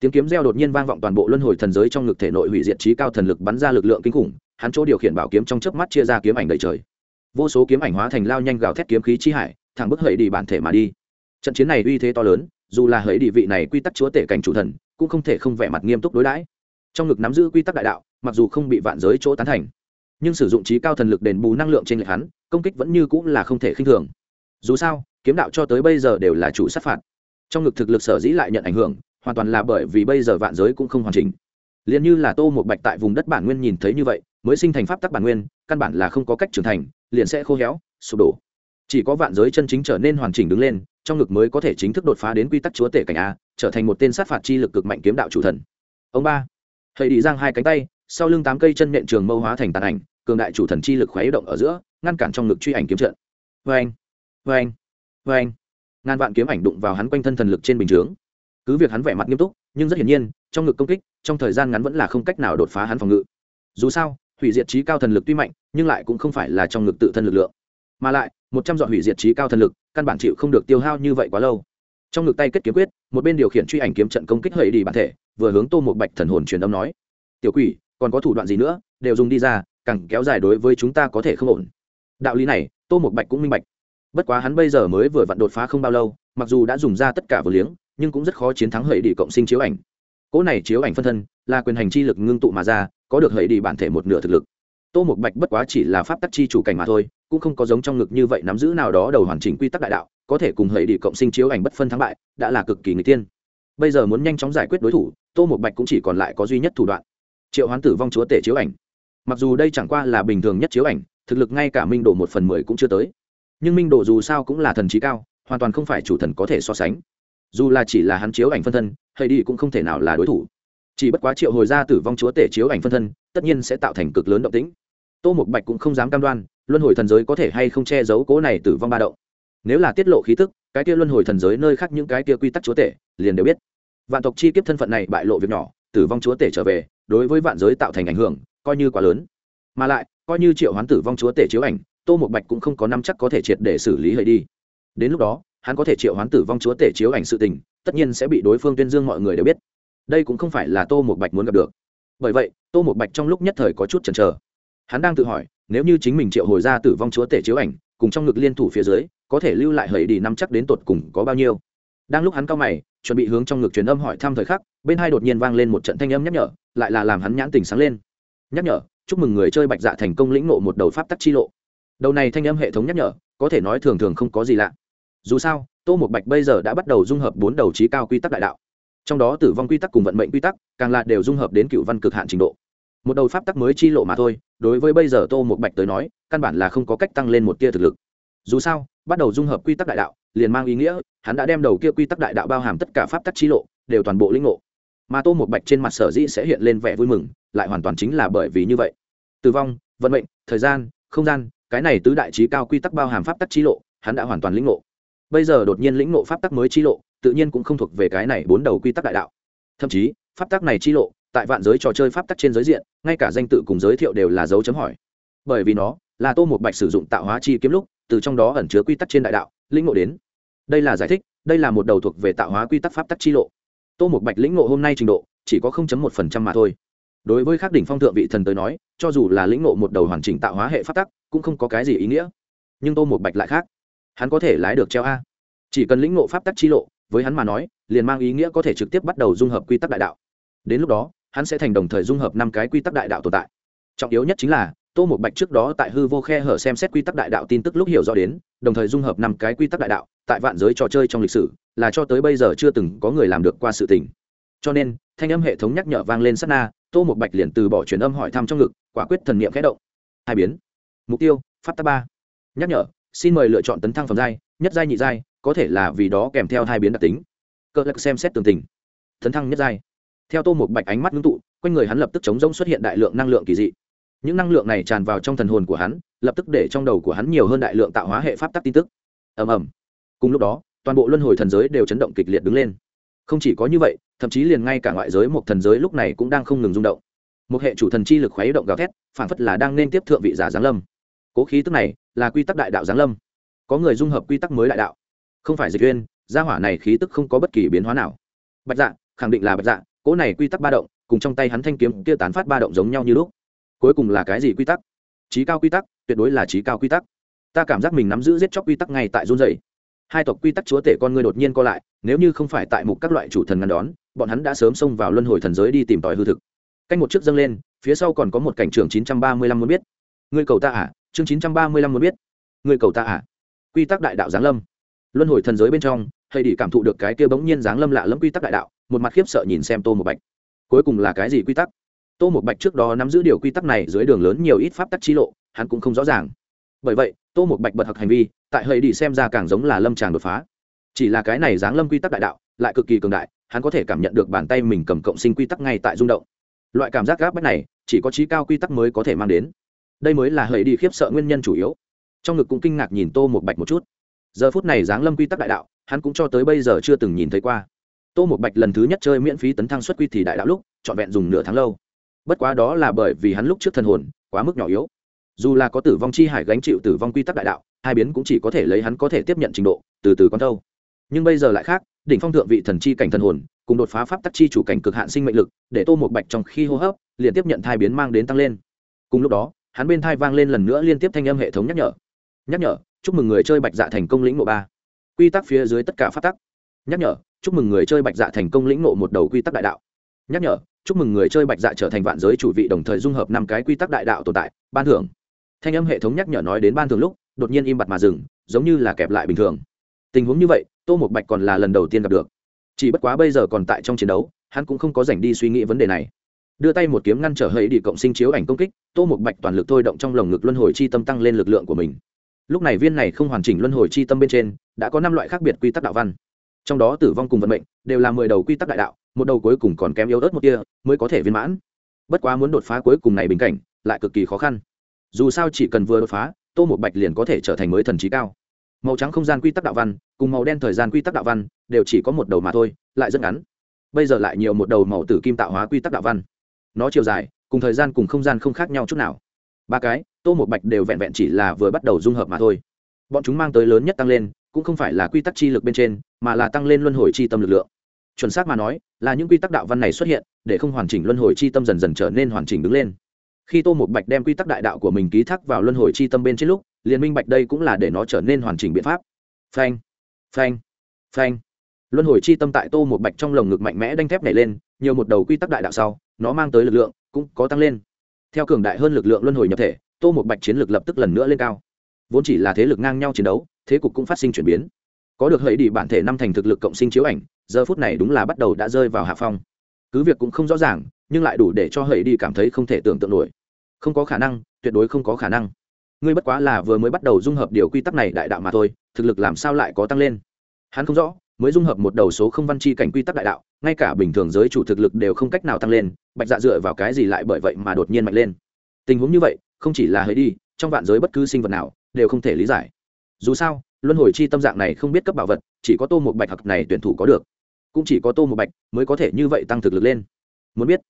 tiếng kiếm reo đột nhiên vang vọng toàn bộ luân hồi thần giới trong ngực thể nội hủy diệt trí cao thần lực bắn ra lực lượng kinh khủng, hắn chỗ điều khiển bảo kiếm trong chớp mắt chia ra kiếm ảnh đầy trời. Vô số kiếm ảnh hóa thành lao nhanh gào thét kiếm khí chi hải, thẳng bức hẩy đi bản thể mà đi. Trận chiến này uy thế to lớn, dù là hẩy đi vị này quy tắc chúa tể cảnh chủ thần, cũng không thể không vẻ mặt nghiêm túc đối đãi. Trong ngực nắm giữ quy tắc đại đạo, mặc dù không bị vạn giới chỗ tán thành, nhưng sử dụng trí cao thần lực đền bù năng lượng trên lệch hắn, công kích vẫn như cũng là không thể khinh thường. Dù sao, kiếm đạo cho tới bây giờ đều là chủ sát phạt. Trong ngực thực lực sở dĩ lại nhận ảnh hưởng hoàn toàn là bởi vì bây giờ vạn giới cũng không hoàn chỉnh. Liền như là tô một bạch tại vùng đất bản nguyên nhìn thấy như vậy, mới sinh thành pháp tắc bản nguyên, căn bản là không có cách trưởng thành, liền sẽ khô héo, sụp đổ. Chỉ có vạn giới chân chính trở nên hoàn chỉnh đứng lên, trong ngực mới có thể chính thức đột phá đến quy tắc chúa tể cảnh a, trở thành một tên sát phạt chi lực cực mạnh kiếm đạo chủ thần. Ông ba. Thầy đi giang hai cánh tay, sau lưng tám cây chân nện trường mâu hóa thành tàn ảnh, cường đại chủ thần chi lực khuấy động ở giữa, ngăn cản trong ngực truy ảnh kiếm trận. Vê anh vê anh vê anh ngàn vạn kiếm ảnh đụng vào hắn quanh thân thần lực trên bình chướng cứ việc hắn vẻ mặt nghiêm túc, nhưng rất hiển nhiên, trong ngực công kích, trong thời gian ngắn vẫn là không cách nào đột phá hắn phòng ngự. Dù sao, hủy diệt trí cao thần lực tuy mạnh, nhưng lại cũng không phải là trong ngực tự thân lực lượng. Mà lại, một trăm dọn hủy diệt trí cao thần lực, căn bản chịu không được tiêu hao như vậy quá lâu. Trong ngực tay kết kiếm quyết, một bên điều khiển truy ảnh kiếm trận công kích hầy đi bản thể, vừa hướng tô một bạch thần hồn truyền âm nói, tiểu quỷ, còn có thủ đoạn gì nữa? Đều dùng đi ra, càng kéo dài đối với chúng ta có thể không ổn. Đạo lý này, tô một bạch cũng minh bạch. Bất quá hắn bây giờ mới vừa vặn đột phá không bao lâu, mặc dù đã dùng ra tất cả vừa liếng nhưng cũng rất khó chiến thắng hệ đi cộng sinh chiếu ảnh. Cỗ này chiếu ảnh phân thân là quyền hành chi lực ngưng tụ mà ra, có được hệ đi bản thể một nửa thực lực. Tô một bạch bất quá chỉ là pháp tắc chi chủ cảnh mà thôi, cũng không có giống trong ngực như vậy nắm giữ nào đó đầu hoàn chỉnh quy tắc đại đạo, có thể cùng hệ đi cộng sinh chiếu ảnh bất phân thắng bại, đã là cực kỳ người tiên bây giờ muốn nhanh chóng giải quyết đối thủ, tô một bạch cũng chỉ còn lại có duy nhất thủ đoạn, triệu hoán tử vong chúa tể chiếu ảnh. Mặc dù đây chẳng qua là bình thường nhất chiếu ảnh, thực lực ngay cả minh độ một phần mười cũng chưa tới. Nhưng minh độ dù sao cũng là thần trí cao, hoàn toàn không phải chủ thần có thể so sánh dù là chỉ là hắn chiếu ảnh phân thân, hay đi cũng không thể nào là đối thủ. Chỉ bất quá triệu hồi ra tử vong chúa tể chiếu ảnh phân thân, tất nhiên sẽ tạo thành cực lớn động tĩnh. Tô mục bạch cũng không dám cam đoan, luân hồi thần giới có thể hay không che giấu cố này tử vong ba động. Nếu là tiết lộ khí tức, cái kia luân hồi thần giới nơi khác những cái kia quy tắc chúa tể, liền đều biết. Vạn tộc chi kiếp thân phận này bại lộ việc nhỏ, tử vong chúa tể trở về, đối với vạn giới tạo thành ảnh hưởng, coi như quá lớn. Mà lại, coi như triệu hoán tử vong chúa tể chiếu ảnh, tô một bạch cũng không có năm chắc có thể triệt để xử lý hơi đi. Đến lúc đó hắn có thể triệu hoán tử vong chúa tể chiếu ảnh sự tình, tất nhiên sẽ bị đối phương tuyên dương mọi người đều biết. Đây cũng không phải là tô một bạch muốn gặp được. Bởi vậy, tô một bạch trong lúc nhất thời có chút chần chờ. Hắn đang tự hỏi, nếu như chính mình triệu hồi ra tử vong chúa tể chiếu ảnh, cùng trong ngực liên thủ phía dưới, có thể lưu lại hầy đi năm chắc đến tột cùng có bao nhiêu? Đang lúc hắn cao mày, chuẩn bị hướng trong ngực truyền âm hỏi thăm thời khắc, bên hai đột nhiên vang lên một trận thanh âm nhắc nhở, lại là làm hắn nhãn tình sáng lên. Nhắc nhở, chúc mừng người chơi bạch dạ thành công lĩnh nộ một đầu pháp tắc chi lộ. Đầu này thanh âm hệ thống nhắc nhở, có thể nói thường thường không có gì lạ dù sao, tô một bạch bây giờ đã bắt đầu dung hợp bốn đầu trí cao quy tắc đại đạo. Trong đó tử vong quy tắc cùng vận mệnh quy tắc, càng là đều dung hợp đến cựu văn cực hạn trình độ. Một đầu pháp tắc mới chi lộ mà thôi, đối với bây giờ tô một bạch tới nói, căn bản là không có cách tăng lên một tia thực lực. Dù sao, bắt đầu dung hợp quy tắc đại đạo, liền mang ý nghĩa, hắn đã đem đầu kia quy tắc đại đạo bao hàm tất cả pháp tắc chi lộ, đều toàn bộ lĩnh ngộ. Mà tô một bạch trên mặt sở dĩ sẽ hiện lên vẻ vui mừng, lại hoàn toàn chính là bởi vì như vậy. Tử vong, vận mệnh, thời gian, không gian, cái này tứ đại trí cao quy tắc bao hàm pháp tắc chi lộ, hắn đã hoàn toàn lĩnh ngộ bây giờ đột nhiên lĩnh ngộ pháp tắc mới chi lộ, tự nhiên cũng không thuộc về cái này bốn đầu quy tắc đại đạo. Thậm chí, pháp tắc này chi lộ, tại vạn giới trò chơi pháp tắc trên giới diện, ngay cả danh tự cùng giới thiệu đều là dấu chấm hỏi. Bởi vì nó, là tô một bạch sử dụng tạo hóa chi kiếm lúc, từ trong đó ẩn chứa quy tắc trên đại đạo, lĩnh ngộ đến. Đây là giải thích, đây là một đầu thuộc về tạo hóa quy tắc pháp tắc chi lộ. Tô một bạch lĩnh ngộ hôm nay trình độ, chỉ có một phần trăm mà thôi. Đối với các đỉnh phong thượng vị thần tới nói, cho dù là lĩnh ngộ một đầu hoàn chỉnh tạo hóa hệ pháp tắc, cũng không có cái gì ý nghĩa. Nhưng tô một bạch lại khác hắn có thể lái được treo a. Chỉ cần lĩnh ngộ pháp tắc chi lộ, với hắn mà nói, liền mang ý nghĩa có thể trực tiếp bắt đầu dung hợp quy tắc đại đạo. Đến lúc đó, hắn sẽ thành đồng thời dung hợp năm cái quy tắc đại đạo tồn tại. Trọng yếu nhất chính là, tô một bạch trước đó tại hư vô khe hở xem xét quy tắc đại đạo tin tức lúc hiểu rõ đến, đồng thời dung hợp năm cái quy tắc đại đạo, tại vạn giới trò chơi trong lịch sử, là cho tới bây giờ chưa từng có người làm được qua sự tình. Cho nên, thanh âm hệ thống nhắc nhở vang lên sát na, tô một bạch liền từ bỏ truyền âm hỏi thăm trong ngực, quả quyết thần niệm khẽ động. Hai biến. Mục tiêu, pháp tắc ba. Nhắc nhở xin mời lựa chọn tấn thăng phẩm giai, nhất giai, nhị giai, có thể là vì đó kèm theo hai biến đặc tính. Cơ lạc xem xét tường tình. Tấn thăng nhất giai. Theo tô một bạch ánh mắt ngưng tụ, quanh người hắn lập tức chống rỗng xuất hiện đại lượng năng lượng kỳ dị. Những năng lượng này tràn vào trong thần hồn của hắn, lập tức để trong đầu của hắn nhiều hơn đại lượng tạo hóa hệ pháp tắc tin tức. Ầm ầm. Cùng lúc đó, toàn bộ luân hồi thần giới đều chấn động kịch liệt đứng lên. Không chỉ có như vậy, thậm chí liền ngay cả ngoại giới một thần giới lúc này cũng đang không ngừng rung động. Một hệ chủ thần chi lực khuấy động gào thét phản phất là đang nên tiếp thượng vị giả giáng lâm cố khí tức này là quy tắc đại đạo giáng lâm. Có người dung hợp quy tắc mới đại đạo. Không phải dịch uyên, gia hỏa này khí tức không có bất kỳ biến hóa nào. Bạch dạ khẳng định là bạch dạ cỗ này quy tắc ba động, cùng trong tay hắn thanh kiếm kia tán phát ba động giống nhau như lúc. Cuối cùng là cái gì quy tắc? Trí cao quy tắc, tuyệt đối là trí cao quy tắc. Ta cảm giác mình nắm giữ giết chóc quy tắc ngay tại run dày hai tộc quy tắc chúa tể con người đột nhiên co lại, nếu như không phải tại mục các loại chủ thần ngăn đón, bọn hắn đã sớm xông vào luân hồi thần giới đi tìm tòi hư thực. Canh một chiếc dâng lên, phía sau còn có một cảnh trường chín trăm ba mươi lăm muốn biết. Ngươi cầu ta à? Chương chín trăm ba mươi lăm muốn biết. Người cầu ta à? Quy tắc đại đạo giáng lâm. Luân hồi thần giới bên trong, hay đi cảm thụ được cái kia bỗng nhiên giáng lâm lạ lẫm quy tắc đại đạo, một mặt khiếp sợ nhìn xem tô một bạch. Cuối cùng là cái gì quy tắc? Tô một bạch trước đó nắm giữ điều quy tắc này dưới đường lớn nhiều ít pháp tắc chi lộ, hắn cũng không rõ ràng. Bởi vậy, tô một bạch bật học hành vi, tại hơi đi xem ra càng giống là lâm tràng đột phá. Chỉ là cái này giáng lâm quy tắc đại đạo, lại cực kỳ cường đại, hắn có thể cảm nhận được bàn tay mình cầm cộng sinh quy tắc ngay tại rung động. Loại cảm giác gáp bách này, chỉ có trí cao quy tắc mới có thể mang đến đây mới là hơi đi khiếp sợ nguyên nhân chủ yếu. Trong ngực cũng kinh ngạc nhìn tô một bạch một chút. Giờ phút này giáng lâm quy tắc đại đạo, hắn cũng cho tới bây giờ chưa từng nhìn thấy qua. Tô một bạch lần thứ nhất chơi miễn phí tấn thăng xuất quy thì đại đạo lúc, trọn vẹn dùng nửa tháng lâu. Bất quá đó là bởi vì hắn lúc trước thần hồn, quá mức nhỏ yếu. Dù là có tử vong chi hải gánh chịu tử vong quy tắc đại đạo, hai biến cũng chỉ có thể lấy hắn có thể tiếp nhận trình độ, từ từ con thâu. Nhưng bây giờ lại khác, đỉnh phong thượng vị thần chi cảnh thần hồn, cùng đột phá pháp tắc chi chủ cảnh cực hạn sinh mệnh lực, để tô một bạch trong khi hô hấp, liền tiếp nhận thai biến mang đến tăng lên. Cùng lúc đó hắn bên thai vang lên lần nữa liên tiếp thanh âm hệ thống nhắc nhở. Nhắc nhở, chúc mừng người chơi bạch dạ thành công lĩnh mộ ba. Quy tắc phía dưới tất cả phát tắc. Nhắc nhở, chúc mừng người chơi bạch dạ thành công lĩnh ngộ một đầu quy tắc đại đạo. Nhắc nhở, chúc mừng người chơi bạch dạ trở thành vạn giới chủ vị đồng thời dung hợp năm cái quy tắc đại đạo tồn tại, ban thưởng. Thanh âm hệ thống nhắc nhở nói đến ban thưởng lúc, đột nhiên im bặt mà dừng, giống như là kẹp lại bình thường. Tình huống như vậy, tô một bạch còn là lần đầu tiên gặp được. Chỉ bất quá bây giờ còn tại trong chiến đấu, hắn cũng không có dành đi suy nghĩ vấn đề này đưa tay một kiếm ngăn trở hẫy đi cộng sinh chiếu ảnh công kích, tô một bạch toàn lực thôi động trong lồng ngực luân hồi chi tâm tăng lên lực lượng của mình. Lúc này viên này không hoàn chỉnh luân hồi chi tâm bên trên, đã có năm loại khác biệt quy tắc đạo văn. Trong đó tử vong cùng vận mệnh, đều là mười đầu quy tắc đại đạo, một đầu cuối cùng còn kém yếu ớt một kia mới có thể viên mãn. Bất quá muốn đột phá cuối cùng này bình cảnh, lại cực kỳ khó khăn. Dù sao chỉ cần vừa đột phá, tô một bạch liền có thể trở thành mới thần trí cao. Màu trắng không gian quy tắc đạo văn, cùng màu đen thời gian quy tắc đạo văn, đều chỉ có một đầu mà thôi, lại rất ngắn. Bây giờ lại nhiều một đầu màu tử kim tạo hóa quy tắc đạo văn nó chiều dài, cùng thời gian cùng không gian không khác nhau chút nào. Ba cái, tô một bạch đều vẹn vẹn chỉ là vừa bắt đầu dung hợp mà thôi. Bọn chúng mang tới lớn nhất tăng lên, cũng không phải là quy tắc chi lực bên trên, mà là tăng lên luân hồi chi tâm lực lượng. Chuẩn xác mà nói, là những quy tắc đạo văn này xuất hiện, để không hoàn chỉnh luân hồi chi tâm dần dần trở nên hoàn chỉnh đứng lên. Khi tô một bạch đem quy tắc đại đạo của mình ký thác vào luân hồi chi tâm bên trên lúc, liền minh bạch đây cũng là để nó trở nên hoàn chỉnh biện pháp. Phanh phanh phanh. Luân hồi chi tâm tại tô một bạch trong lồng ngực mạnh mẽ đanh thép nảy lên, nhiều một đầu quy tắc đại đạo sau nó mang tới lực lượng cũng có tăng lên. Theo cường đại hơn lực lượng luân hồi nhập thể, tô một bạch chiến lược lập tức lần nữa lên cao. Vốn chỉ là thế lực ngang nhau chiến đấu, thế cục cũng phát sinh chuyển biến. Có được hãy đi bản thể năm thành thực lực cộng sinh chiếu ảnh, giờ phút này đúng là bắt đầu đã rơi vào hạ phong. Cứ việc cũng không rõ ràng, nhưng lại đủ để cho hãy đi cảm thấy không thể tưởng tượng nổi. Không có khả năng, tuyệt đối không có khả năng. Ngươi bất quá là vừa mới bắt đầu dung hợp điều quy tắc này đại đạo mà thôi, thực lực làm sao lại có tăng lên? Hắn không rõ mới dung hợp một đầu số không văn chi cảnh quy tắc đại đạo, ngay cả bình thường giới chủ thực lực đều không cách nào tăng lên, bạch dạ dựa vào cái gì lại bởi vậy mà đột nhiên mạnh lên? Tình huống như vậy, không chỉ là hơi đi, trong vạn giới bất cứ sinh vật nào đều không thể lý giải. Dù sao, luân hồi chi tâm dạng này không biết cấp bảo vật, chỉ có tô một bạch hặc này tuyển thủ có được. Cũng chỉ có tô một bạch mới có thể như vậy tăng thực lực lên. Muốn biết?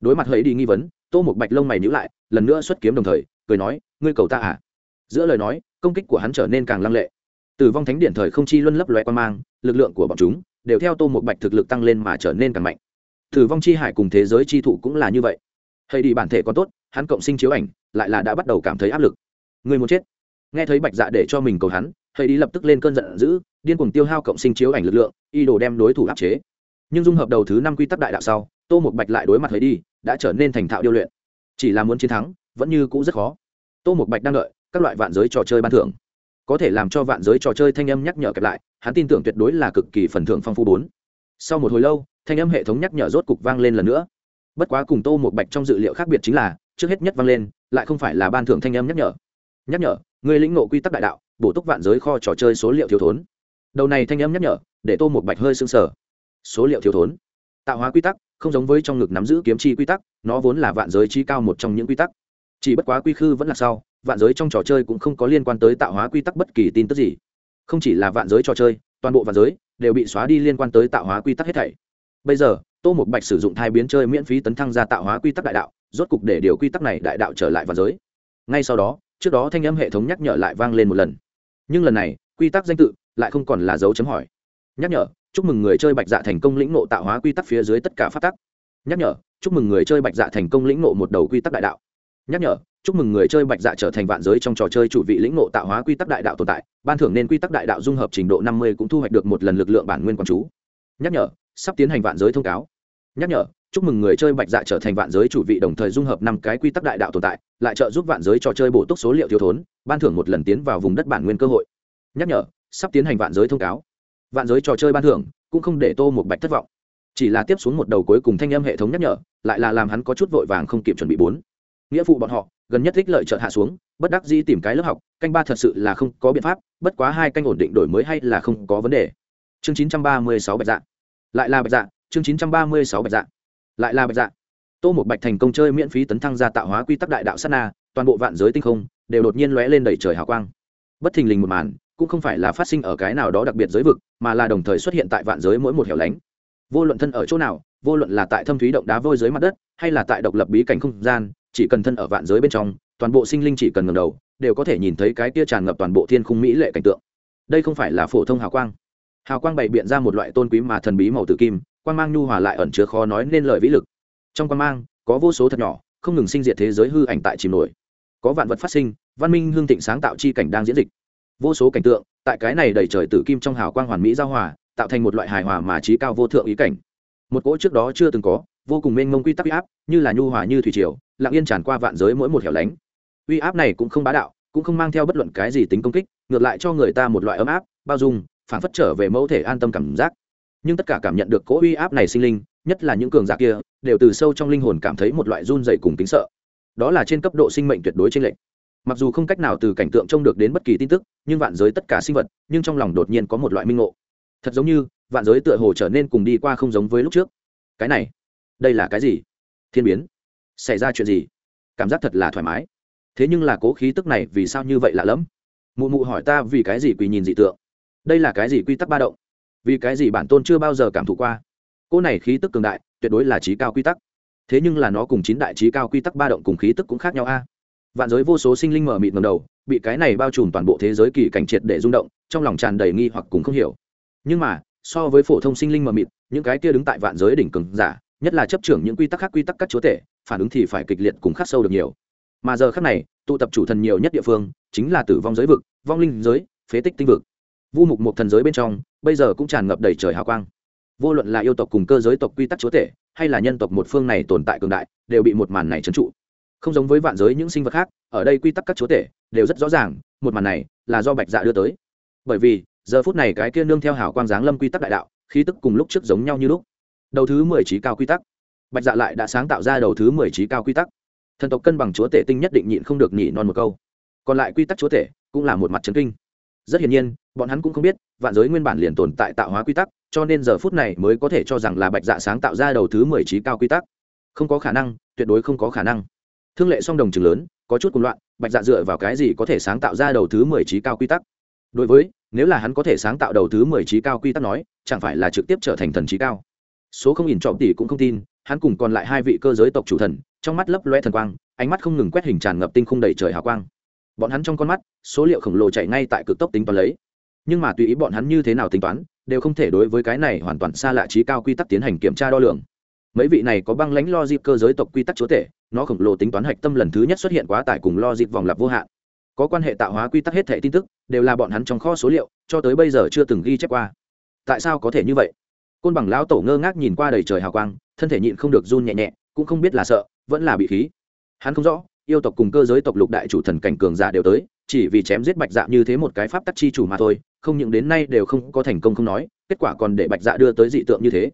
Đối mặt hơi đi nghi vấn, tô một bạch lông mày nhữ lại, lần nữa xuất kiếm đồng thời, cười nói, ngươi cầu ta à? Giữa lời nói, công kích của hắn trở nên càng lăng lệ. Tử vong thánh điện thời không chi luân lấp loe quan mang lực lượng của bọn chúng đều theo tô một bạch thực lực tăng lên mà trở nên càng mạnh. Thử vong chi hải cùng thế giới chi thụ cũng là như vậy. Hay đi bản thể còn tốt, hắn cộng sinh chiếu ảnh, lại là đã bắt đầu cảm thấy áp lực. Người muốn chết. Nghe thấy bạch dạ để cho mình cầu hắn hay đi lập tức lên cơn giận dữ, điên cuồng tiêu hao cộng sinh chiếu ảnh lực lượng y đồ đem đối thủ áp chế. Nhưng dung hợp đầu thứ năm quy tắc đại đạo sau, tô một bạch lại đối mặt hay đi, đã trở nên thành thạo điêu luyện. Chỉ là muốn chiến thắng, vẫn như cũ rất khó. Tô một bạch đang đợi các loại vạn giới trò chơi ban thưởng có thể làm cho vạn giới trò chơi thanh âm nhắc nhở kẹp lại, hắn tin tưởng tuyệt đối là cực kỳ phần thưởng phong phú bốn. Sau một hồi lâu, thanh âm hệ thống nhắc nhở rốt cục vang lên lần nữa. Bất quá cùng tô một bạch trong dự liệu khác biệt chính là, trước hết nhất vang lên, lại không phải là ban thưởng thanh âm nhắc nhở. Nhắc nhở, người lĩnh ngộ quy tắc đại đạo, bổ túc vạn giới kho trò chơi số liệu thiếu thốn. Đầu này thanh âm nhắc nhở, để tô một bạch hơi sưng sở số liệu thiếu thốn. Tạo hóa quy tắc, không giống với trong ngực nắm giữ kiếm chi quy tắc, nó vốn là vạn giới chi cao một trong những quy tắc. Chỉ bất quá quy khư vẫn là sau vạn giới trong trò chơi cũng không có liên quan tới tạo hóa quy tắc bất kỳ tin tức gì. Không chỉ là vạn giới trò chơi, toàn bộ vạn giới đều bị xóa đi liên quan tới tạo hóa quy tắc hết thảy. Bây giờ, tô một bạch sử dụng thai biến chơi miễn phí tấn thăng ra tạo hóa quy tắc đại đạo, rốt cục để điều quy tắc này đại đạo trở lại vạn giới. Ngay sau đó, trước đó thanh âm hệ thống nhắc nhở lại vang lên một lần. Nhưng lần này, quy tắc danh tự lại không còn là dấu chấm hỏi. Nhắc nhở, chúc mừng người chơi bạch dạ thành công lĩnh nộ tạo hóa quy tắc phía dưới tất cả phát tắc. Nhắc nhở, chúc mừng người chơi bạch dạ thành công lĩnh nộ một đầu quy tắc đại đạo nhắc nhở, chúc mừng người chơi bạch dạ trở thành vạn giới trong trò chơi chủ vị lĩnh ngộ tạo hóa quy tắc đại đạo tồn tại, ban thưởng nên quy tắc đại đạo dung hợp trình độ năm mươi cũng thu hoạch được một lần lực lượng bản nguyên quán chú. Nhắc nhở, sắp tiến hành vạn giới thông cáo. Nhắc nhở, chúc mừng người chơi bạch dạ trở thành vạn giới chủ vị đồng thời dung hợp năm cái quy tắc đại đạo tồn tại, lại trợ giúp vạn giới trò chơi bổ túc số liệu thiếu thốn, ban thưởng một lần tiến vào vùng đất bản nguyên cơ hội. Nhắc nhở, sắp tiến hành vạn giới thông cáo. Vạn giới trò chơi ban thưởng cũng không để tô một bạch thất vọng. Chỉ là tiếp xuống một đầu cuối cùng thanh âm hệ thống nhắc nhở, lại là làm hắn có chút vội vàng không kịp chuẩn bị bốn nghĩa vụ bọn họ, gần nhất thích lợi chợt hạ xuống, bất đắc dĩ tìm cái lớp học, canh ba thật sự là không có biện pháp, bất quá hai canh ổn định đổi mới hay là không có vấn đề. Chương chín trăm ba mươi sáu bạch dạ. Lại là bạch dạ chương chín trăm ba mươi sáu bạch dạ. Lại là bạch dạ. Tô một bạch thành công chơi miễn phí tấn thăng ra tạo hóa quy tắc đại đạo sát na, toàn bộ vạn giới tinh không đều đột nhiên lóe lên đầy trời hào quang. Bất thình lình một màn, cũng không phải là phát sinh ở cái nào đó đặc biệt giới vực, mà là đồng thời xuất hiện tại vạn giới mỗi một hẻo lánh. Vô luận thân ở chỗ nào, vô luận là tại thâm thúy động đá vôi dưới mặt đất, hay là tại độc lập bí cảnh không gian chỉ cần thân ở vạn giới bên trong, toàn bộ sinh linh chỉ cần ngầm đầu, đều có thể nhìn thấy cái tia tràn ngập toàn bộ thiên khung mỹ lệ cảnh tượng. Đây không phải là phổ thông hào quang. Hào quang bày biện ra một loại tôn quý mà thần bí màu tử kim, quang mang nhu hòa lại ẩn chứa khó nói nên lời vĩ lực. Trong quang mang, có vô số thật nhỏ, không ngừng sinh diệt thế giới hư ảnh tại chìm nổi. Có vạn vật phát sinh, văn minh hương thịnh sáng tạo chi cảnh đang diễn dịch. Vô số cảnh tượng, tại cái này đầy trời tử kim trong hào quang hoàn mỹ giao hòa, tạo thành một loại hài hòa mà trí cao vô thượng ý cảnh. Một cỗ trước đó chưa từng có, vô cùng mênh mông quy tắc áp, như là nhu hòa như thủy triều lặng yên tràn qua vạn giới mỗi một hẻo lánh. Uy áp này cũng không bá đạo, cũng không mang theo bất luận cái gì tính công kích, ngược lại cho người ta một loại ấm áp, bao dung phản phất trở về mẫu thể an tâm cảm giác. Nhưng tất cả cảm nhận được cỗ uy áp này sinh linh, nhất là những cường giả kia, đều từ sâu trong linh hồn cảm thấy một loại run dày cùng kính sợ. Đó là trên cấp độ sinh mệnh tuyệt đối trên lệnh mặc dù không cách nào từ cảnh tượng trông được đến bất kỳ tin tức, nhưng vạn giới tất cả sinh vật, nhưng trong lòng đột nhiên có một loại minh ngộ. Thật giống như, vạn giới tựa hồ trở nên cùng đi qua không giống với lúc trước. Cái này, đây là cái gì? Thiên biến xảy ra chuyện gì? Cảm giác thật là thoải mái. Thế nhưng là cố khí tức này vì sao như vậy lạ lẫm? Mụ mụ hỏi ta vì cái gì quỳ nhìn dị tượng? Đây là cái gì quy tắc ba động? Vì cái gì bản tôn chưa bao giờ cảm thụ qua? Cô này khí tức cường đại, tuyệt đối là trí cao quy tắc. Thế nhưng là nó cùng chín đại trí cao quy tắc ba động cùng khí tức cũng khác nhau a. Vạn giới vô số sinh linh mở mịt ngầm đầu, bị cái này bao trùm toàn bộ thế giới kỳ cảnh triệt để rung động, trong lòng tràn đầy nghi hoặc cùng không hiểu. Nhưng mà, so với phổ thông sinh linh mờ mịt, những cái kia đứng tại vạn giới đỉnh cường giả nhất là chấp trưởng những quy tắc khác quy tắc các chúa tể, phản ứng thì phải kịch liệt cùng khắc sâu được nhiều. Mà giờ khác này, tụ tập chủ thần nhiều nhất địa phương chính là tử vong giới vực, vong linh giới, phế tích tinh vực. Vu mục một thần giới bên trong, bây giờ cũng tràn ngập đầy trời hào quang. Vô luận là yêu tộc cùng cơ giới tộc quy tắc chúa tể, hay là nhân tộc một phương này tồn tại cường đại, đều bị một màn này trấn trụ. Không giống với vạn giới những sinh vật khác, ở đây quy tắc các chúa tể đều rất rõ ràng, một màn này là do bạch dạ đưa tới. Bởi vì, giờ phút này cái kia nương theo hào quang giáng lâm quy tắc đại đạo, khí tức cùng lúc trước giống nhau như lúc đầu thứ mười trí cao quy tắc. Bạch dạ lại đã sáng tạo ra đầu thứ mười trí cao quy tắc. Thần tộc cân bằng chúa tể tinh nhất định nhịn không được nhị non một câu. Còn lại quy tắc chúa tể cũng là một mặt trấn kinh. Rất hiển nhiên, bọn hắn cũng không biết, vạn giới nguyên bản liền tồn tại tạo hóa quy tắc, cho nên giờ phút này mới có thể cho rằng là bạch dạ sáng tạo ra đầu thứ mười trí cao quy tắc. Không có khả năng, tuyệt đối không có khả năng. Thương lệ song đồng trường lớn, có chút cùng loạn, bạch dạ dựa vào cái gì có thể sáng tạo ra đầu thứ mười trí cao quy tắc? Đối với, nếu là hắn có thể sáng tạo đầu thứ mười trí cao quy tắc nói, chẳng phải là trực tiếp trở thành thần trí cao? Số không nhìn trọng tỷ cũng không tin, hắn cùng còn lại hai vị cơ giới tộc chủ thần, trong mắt lấp loe thần quang, ánh mắt không ngừng quét hình tràn ngập tinh khung đầy trời hào quang. Bọn hắn trong con mắt, số liệu khổng lồ chạy ngay tại cực tốc tính toán lấy. Nhưng mà tùy ý bọn hắn như thế nào tính toán, đều không thể đối với cái này hoàn toàn xa lạ trí cao quy tắc tiến hành kiểm tra đo lường. Mấy vị này có băng lãnh lo dịp cơ giới tộc quy tắc chúa tể, nó khổng lồ tính toán hạch tâm lần thứ nhất xuất hiện quá tải cùng lo dịp vòng lặp vô hạn. Có quan hệ tạo hóa quy tắc hết thẻ tin tức, đều là bọn hắn trong kho số liệu, cho tới bây giờ chưa từng ghi chép qua. Tại sao có thể như vậy? Côn bằng lão tổ ngơ ngác nhìn qua đầy trời hào quang, thân thể nhịn không được run nhẹ nhẹ, cũng không biết là sợ, vẫn là bị khí. Hắn không rõ, yêu tộc cùng cơ giới tộc lục đại chủ thần cảnh cường giả đều tới, chỉ vì chém giết bạch dạ như thế một cái pháp tắc chi chủ mà thôi, không những đến nay đều không có thành công không nói, kết quả còn để bạch dạ đưa tới dị tượng như thế.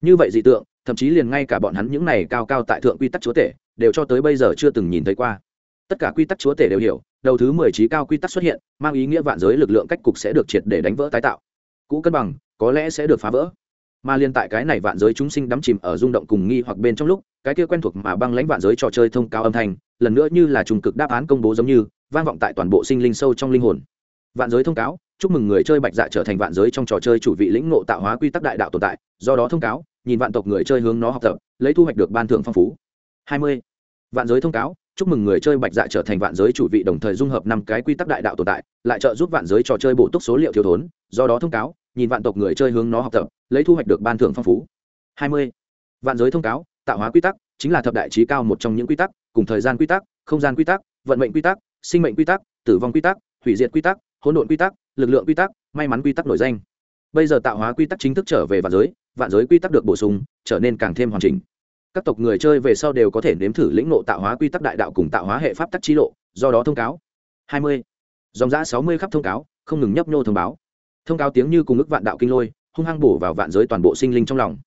Như vậy dị tượng, thậm chí liền ngay cả bọn hắn những này cao cao tại thượng quy tắc chúa tể, đều cho tới bây giờ chưa từng nhìn thấy qua. Tất cả quy tắc chúa tể đều hiểu, đầu thứ mười trí cao quy tắc xuất hiện, mang ý nghĩa vạn giới lực lượng cách cục sẽ được triệt để đánh vỡ tái tạo. Cũ cân bằng, có lẽ sẽ được phá vỡ mà liên tại cái này vạn giới chúng sinh đắm chìm ở rung động cùng nghi hoặc bên trong lúc, cái kia quen thuộc mà băng lãnh vạn giới trò chơi thông cao âm thanh, lần nữa như là trùng cực đáp án công bố giống như, vang vọng tại toàn bộ sinh linh sâu trong linh hồn vạn giới thông cáo, chúc mừng người chơi bạch dạ trở thành vạn giới trong trò chơi chủ vị lĩnh ngộ tạo hóa quy tắc đại đạo tồn tại, do đó thông cáo, nhìn vạn tộc người chơi hướng nó học tập, lấy thu hoạch được ban thưởng phong phú 20. vạn giới thông cáo, chúc mừng người chơi bạch dạ trở thành vạn giới chủ vị đồng thời dung hợp năm cái quy tắc đại đạo tồn tại, lại trợ giúp vạn giới trò chơi bổ túc số liệu thiếu thốn, do đó thông cáo nhìn vạn tộc người chơi hướng nó học tập lấy thu hoạch được ban thưởng phong phú 20. vạn giới thông cáo tạo hóa quy tắc chính là thập đại trí cao một trong những quy tắc cùng thời gian quy tắc không gian quy tắc vận mệnh quy tắc sinh mệnh quy tắc tử vong quy tắc hủy diệt quy tắc hỗn độn quy tắc lực lượng quy tắc may mắn quy tắc nổi danh bây giờ tạo hóa quy tắc chính thức trở về vạn giới vạn giới quy tắc được bổ sung trở nên càng thêm hoàn chỉnh các tộc người chơi về sau đều có thể nếm thử lĩnh ngộ tạo hóa quy tắc đại đạo cùng tạo hóa hệ pháp tắc trí lộ do đó thông cáo 20. dòng giã 60 khắp thông cáo không ngừng nhấp nhô thông báo thông cáo tiếng như cùng ức vạn đạo kinh lôi, hung hăng bổ vào vạn giới toàn bộ sinh linh trong lòng.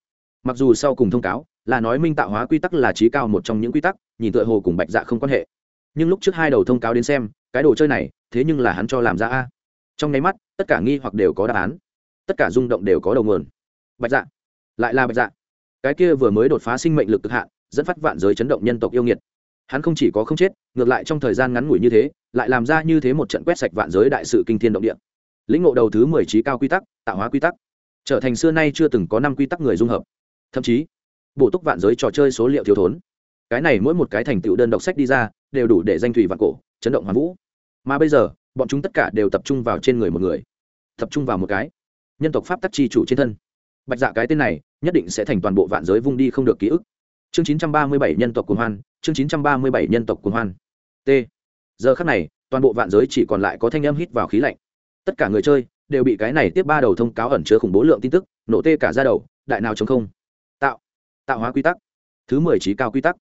Mặc dù sau cùng thông cáo, là nói minh tạo hóa quy tắc là trí cao một trong những quy tắc, nhìn tựa hồ cùng bạch dạ không quan hệ. Nhưng lúc trước hai đầu thông cáo đến xem, cái đồ chơi này, thế nhưng là hắn cho làm ra a. Trong nháy mắt, tất cả nghi hoặc đều có đáp án. Tất cả rung động đều có đầu nguồn. Bạch dạ. Lại là bạch dạ. Cái kia vừa mới đột phá sinh mệnh lực cực hạn, dẫn phát vạn giới chấn động nhân tộc yêu nghiệt. Hắn không chỉ có không chết, ngược lại trong thời gian ngắn ngủi như thế, lại làm ra như thế một trận quét sạch vạn giới đại sự kinh thiên động địa lĩnh ngộ đầu thứ mười trí cao quy tắc, tạo hóa quy tắc. Trở thành xưa nay chưa từng có năm quy tắc người dung hợp. Thậm chí, bổ túc vạn giới trò chơi số liệu thiếu thốn. Cái này mỗi một cái thành tựu đơn độc sách đi ra, đều đủ để danh thủy vạn cổ, chấn động hoàn vũ. Mà bây giờ, bọn chúng tất cả đều tập trung vào trên người một người. Tập trung vào một cái. Nhân tộc pháp tắc chi chủ trên thân. Bạch dạ cái tên này, nhất định sẽ thành toàn bộ vạn giới vung đi không được ký ức. Chương 937 nhân tộc cuồng hoan, chương 937 nhân tộc cuồng hoan. T. Giờ khắc này, toàn bộ vạn giới chỉ còn lại có thanh âm hít vào khí lạnh tất cả người chơi đều bị cái này tiếp ba đầu thông cáo ẩn chứa khủng bố lượng tin tức, nổ tê cả ra đầu, đại nào chống không. Tạo tạo hóa quy tắc. Thứ mười trí cao quy tắc.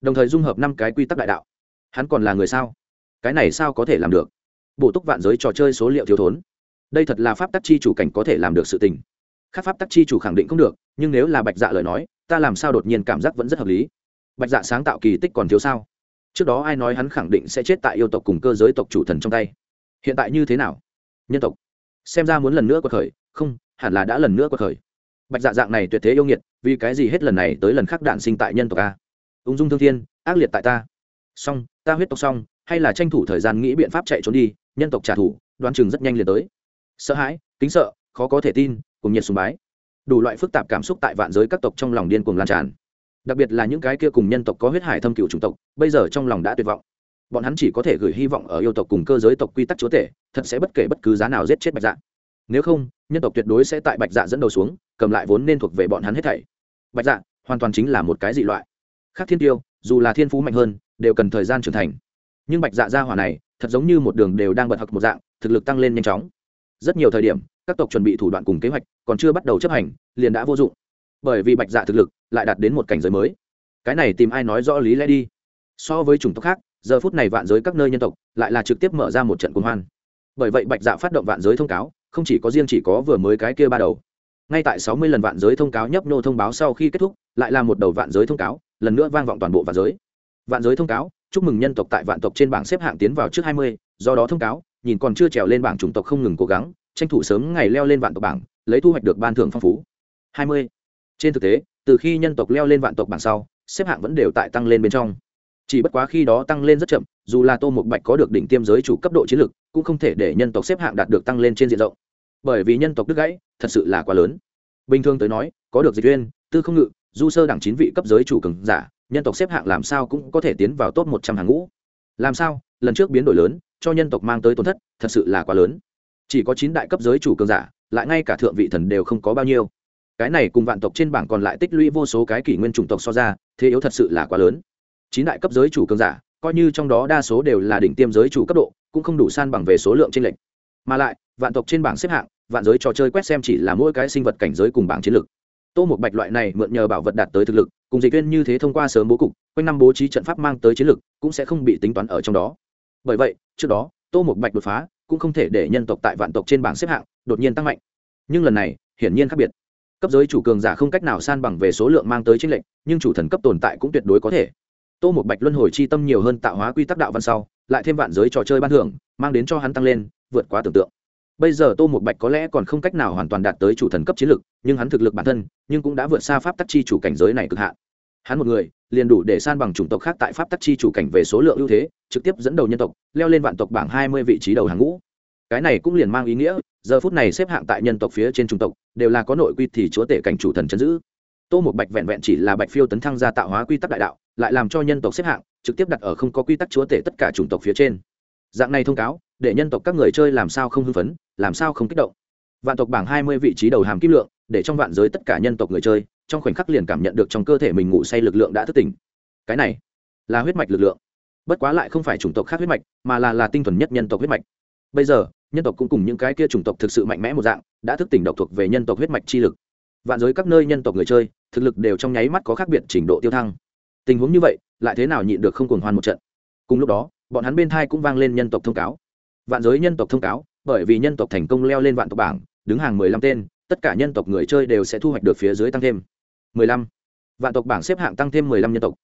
Đồng thời dung hợp năm cái quy tắc đại đạo. Hắn còn là người sao? Cái này sao có thể làm được? Bổ túc vạn giới trò chơi số liệu thiếu thốn. Đây thật là pháp tắc chi chủ cảnh có thể làm được sự tình. Khác pháp tắc chi chủ khẳng định không được, nhưng nếu là bạch dạ lời nói, ta làm sao đột nhiên cảm giác vẫn rất hợp lý. Bạch dạ sáng tạo kỳ tích còn thiếu sao? Trước đó ai nói hắn khẳng định sẽ chết tại yêu tộc cùng cơ giới tộc chủ thần trong tay. Hiện tại như thế nào? Nhân tộc. Xem ra muốn lần nữa quật khởi, không, hẳn là đã lần nữa quật khởi. Bạch dạ dạng này tuyệt thế yêu nghiệt, vì cái gì hết lần này tới lần khác đạn sinh tại nhân tộc a? Ung dung thương thiên, ác liệt tại ta. Song ta huyết tộc xong, hay là tranh thủ thời gian nghĩ biện pháp chạy trốn đi, nhân tộc trả thù, đoán chừng rất nhanh liền tới. Sợ hãi, kính sợ, khó có thể tin, cùng nhiệt sùng bái. Đủ loại phức tạp cảm xúc tại vạn giới các tộc trong lòng điên cuồng lan tràn. Đặc biệt là những cái kia cùng nhân tộc có huyết hải thâm cựu chủng tộc, bây giờ trong lòng đã tuyệt vọng bọn hắn chỉ có thể gửi hy vọng ở yêu tộc cùng cơ giới tộc quy tắc chúa tể, thật sẽ bất kể bất cứ giá nào giết chết bạch dạ. Nếu không, nhân tộc tuyệt đối sẽ tại bạch dạ dẫn đầu xuống, cầm lại vốn nên thuộc về bọn hắn hết thảy. Bạch dạ hoàn toàn chính là một cái dị loại. Khác thiên tiêu, dù là thiên phú mạnh hơn, đều cần thời gian trưởng thành. Nhưng bạch dạ gia hỏa này, thật giống như một đường đều đang bật học một dạng, thực lực tăng lên nhanh chóng. Rất nhiều thời điểm, các tộc chuẩn bị thủ đoạn cùng kế hoạch còn chưa bắt đầu chấp hành, liền đã vô dụng. Bởi vì bạch dạ thực lực lại đạt đến một cảnh giới mới. Cái này tìm ai nói rõ lý lẽ đi. So với chủng tộc khác giờ phút này vạn giới các nơi nhân tộc lại là trực tiếp mở ra một trận cuồng hoan. Bởi vậy bạch dạ phát động vạn giới thông cáo, không chỉ có riêng chỉ có vừa mới cái kia ba đầu. Ngay tại sáu mươi lần vạn giới thông cáo nhấp nô thông báo sau khi kết thúc, lại là một đầu vạn giới thông cáo, lần nữa vang vọng toàn bộ vạn giới. Vạn giới thông cáo, chúc mừng nhân tộc tại vạn tộc trên bảng xếp hạng tiến vào trước hai mươi, do đó thông cáo, nhìn còn chưa trèo lên bảng chủng tộc không ngừng cố gắng, tranh thủ sớm ngày leo lên vạn tộc bảng, lấy thu hoạch được ban thưởng phong phú. hai mươi. Trên thực tế, từ khi nhân tộc leo lên vạn tộc bảng sau, xếp hạng vẫn đều tại tăng lên bên trong chỉ bất quá khi đó tăng lên rất chậm, dù là tô một bạch có được đỉnh tiêm giới chủ cấp độ chiến lược cũng không thể để nhân tộc xếp hạng đạt được tăng lên trên diện rộng. Bởi vì nhân tộc đứt gãy, thật sự là quá lớn. Bình thường tới nói, có được dịch viên, tư không ngự, du sơ đẳng chín vị cấp giới chủ cường giả, nhân tộc xếp hạng làm sao cũng có thể tiến vào top một trăm hàng ngũ. Làm sao? Lần trước biến đổi lớn, cho nhân tộc mang tới tổn thất, thật sự là quá lớn. Chỉ có chín đại cấp giới chủ cường giả, lại ngay cả thượng vị thần đều không có bao nhiêu. Cái này cùng vạn tộc trên bảng còn lại tích lũy vô số cái kỷ nguyên chủng tộc so ra, thế yếu thật sự là quá lớn chín đại cấp giới chủ cường giả coi như trong đó đa số đều là đỉnh tiêm giới chủ cấp độ cũng không đủ san bằng về số lượng trên lệnh mà lại vạn tộc trên bảng xếp hạng vạn giới trò chơi quét xem chỉ là mỗi cái sinh vật cảnh giới cùng bảng chiến lược. Tô một bạch loại này mượn nhờ bảo vật đạt tới thực lực cùng dịch viên như thế thông qua sớm bố cục quanh năm bố trí trận pháp mang tới chiến lược, cũng sẽ không bị tính toán ở trong đó. Bởi vậy trước đó tô một bạch đột phá cũng không thể để nhân tộc tại vạn tộc trên bảng xếp hạng đột nhiên tăng mạnh. Nhưng lần này hiển nhiên khác biệt. Cấp giới chủ cường giả không cách nào san bằng về số lượng mang tới tranh lệnh nhưng chủ thần cấp tồn tại cũng tuyệt đối có thể tô một bạch luân hồi chi tâm nhiều hơn tạo hóa quy tắc đạo văn sau, lại thêm vạn giới trò chơi ban thưởng, mang đến cho hắn tăng lên, vượt quá tưởng tượng. Bây giờ tô một bạch có lẽ còn không cách nào hoàn toàn đạt tới chủ thần cấp chiến lực, nhưng hắn thực lực bản thân, nhưng cũng đã vượt xa pháp tắc chi chủ cảnh giới này cực hạn. Hắn một người, liền đủ để san bằng chủng tộc khác tại pháp tắc chi chủ cảnh về số lượng ưu thế, trực tiếp dẫn đầu nhân tộc, leo lên vạn tộc bảng hai mươi vị trí đầu hàng ngũ. Cái này cũng liền mang ý nghĩa, giờ phút này xếp hạng tại nhân tộc phía trên chủng tộc, đều là có nội quy thì chúa tể cảnh chủ thần chấn giữ. Tô một bạch vẹn vẹn chỉ là bạch phiêu tấn thăng ra tạo hóa quy tắc đại đạo lại làm cho nhân tộc xếp hạng, trực tiếp đặt ở không có quy tắc chúa tể tất cả chủng tộc phía trên. Dạng này thông cáo, để nhân tộc các người chơi làm sao không hưng phấn, làm sao không kích động. Vạn tộc bảng hai mươi vị trí đầu hàm kim lượng, để trong vạn giới tất cả nhân tộc người chơi, trong khoảnh khắc liền cảm nhận được trong cơ thể mình ngủ say lực lượng đã thức tỉnh. Cái này, là huyết mạch lực lượng. Bất quá lại không phải chủng tộc khác huyết mạch, mà là là tinh thuần nhất nhân tộc huyết mạch. Bây giờ, nhân tộc cũng cùng những cái kia chủng tộc thực sự mạnh mẽ một dạng, đã thức tỉnh độc thuộc về nhân tộc huyết mạch chi lực. Vạn giới các nơi nhân tộc người chơi, thực lực đều trong nháy mắt có khác biệt trình độ tiêu thăng tình huống như vậy, lại thế nào nhịn được không cuồng hoan một trận? Cùng lúc đó, bọn hắn bên thai cũng vang lên nhân tộc thông cáo. Vạn giới nhân tộc thông cáo, bởi vì nhân tộc thành công leo lên vạn tộc bảng, đứng hàng mười lăm tên, tất cả nhân tộc người chơi đều sẽ thu hoạch được phía dưới tăng thêm mười lăm. Vạn tộc bảng xếp hạng tăng thêm mười lăm nhân tộc.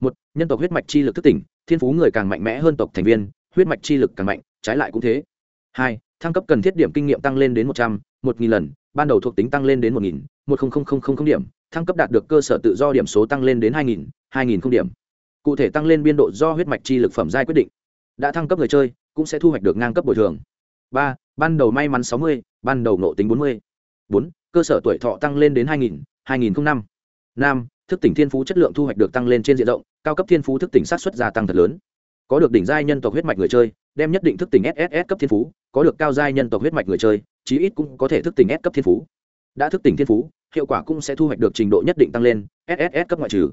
Một, nhân tộc huyết mạch chi lực thức tỉnh, thiên phú người càng mạnh mẽ hơn tộc thành viên, huyết mạch chi lực càng mạnh, trái lại cũng thế. Hai, thăng cấp cần thiết điểm kinh nghiệm tăng lên đến một trăm, một nghìn lần, ban đầu thuộc tính tăng lên đến một nghìn, một điểm, thăng cấp đạt được cơ sở tự do điểm số tăng lên đến hai nghìn hai nghìn không điểm. Cụ thể tăng lên biên độ do huyết mạch chi lực phẩm giai quyết định. Đã thăng cấp người chơi, cũng sẽ thu hoạch được ngang cấp bồi thường. Ba, ban đầu may mắn sáu mươi, ban đầu nộ tính bốn mươi. Bốn, cơ sở tuổi thọ tăng lên đến hai nghìn hai nghìn năm. Năm, thức tỉnh thiên phú chất lượng thu hoạch được tăng lên trên diện rộng, cao cấp thiên phú thức tỉnh sát xuất gia tăng thật lớn. Có được đỉnh giai nhân tộc huyết mạch người chơi, đem nhất định thức tỉnh sss cấp thiên phú, có được cao giai nhân tộc huyết mạch người chơi, chí ít cũng có thể thức tỉnh s cấp thiên phú. Đã thức tỉnh thiên phú, hiệu quả cũng sẽ thu hoạch được trình độ nhất định tăng lên sss cấp ngoại trừ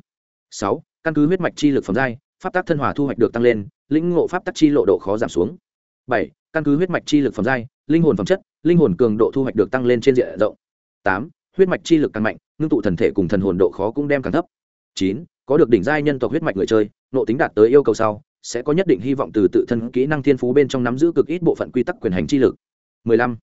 sáu, căn cứ huyết mạch chi lực phẩm giai, pháp tác thân hòa thu hoạch được tăng lên, lĩnh ngộ pháp tắc chi lộ độ khó giảm xuống. Bảy, căn cứ huyết mạch chi lực phẩm giai, linh hồn phẩm chất, linh hồn cường độ thu hoạch được tăng lên trên diện rộng. Tám, huyết mạch chi lực càng mạnh, ngưng tụ thần thể cùng thần hồn độ khó cũng đem càng thấp. Chín, có được đỉnh giai nhân tộc huyết mạch người chơi, nộ tính đạt tới yêu cầu sau, sẽ có nhất định hy vọng từ tự thân kỹ năng thiên phú bên trong nắm giữ cực ít bộ phận quy tắc quyền hành chi lực. 15.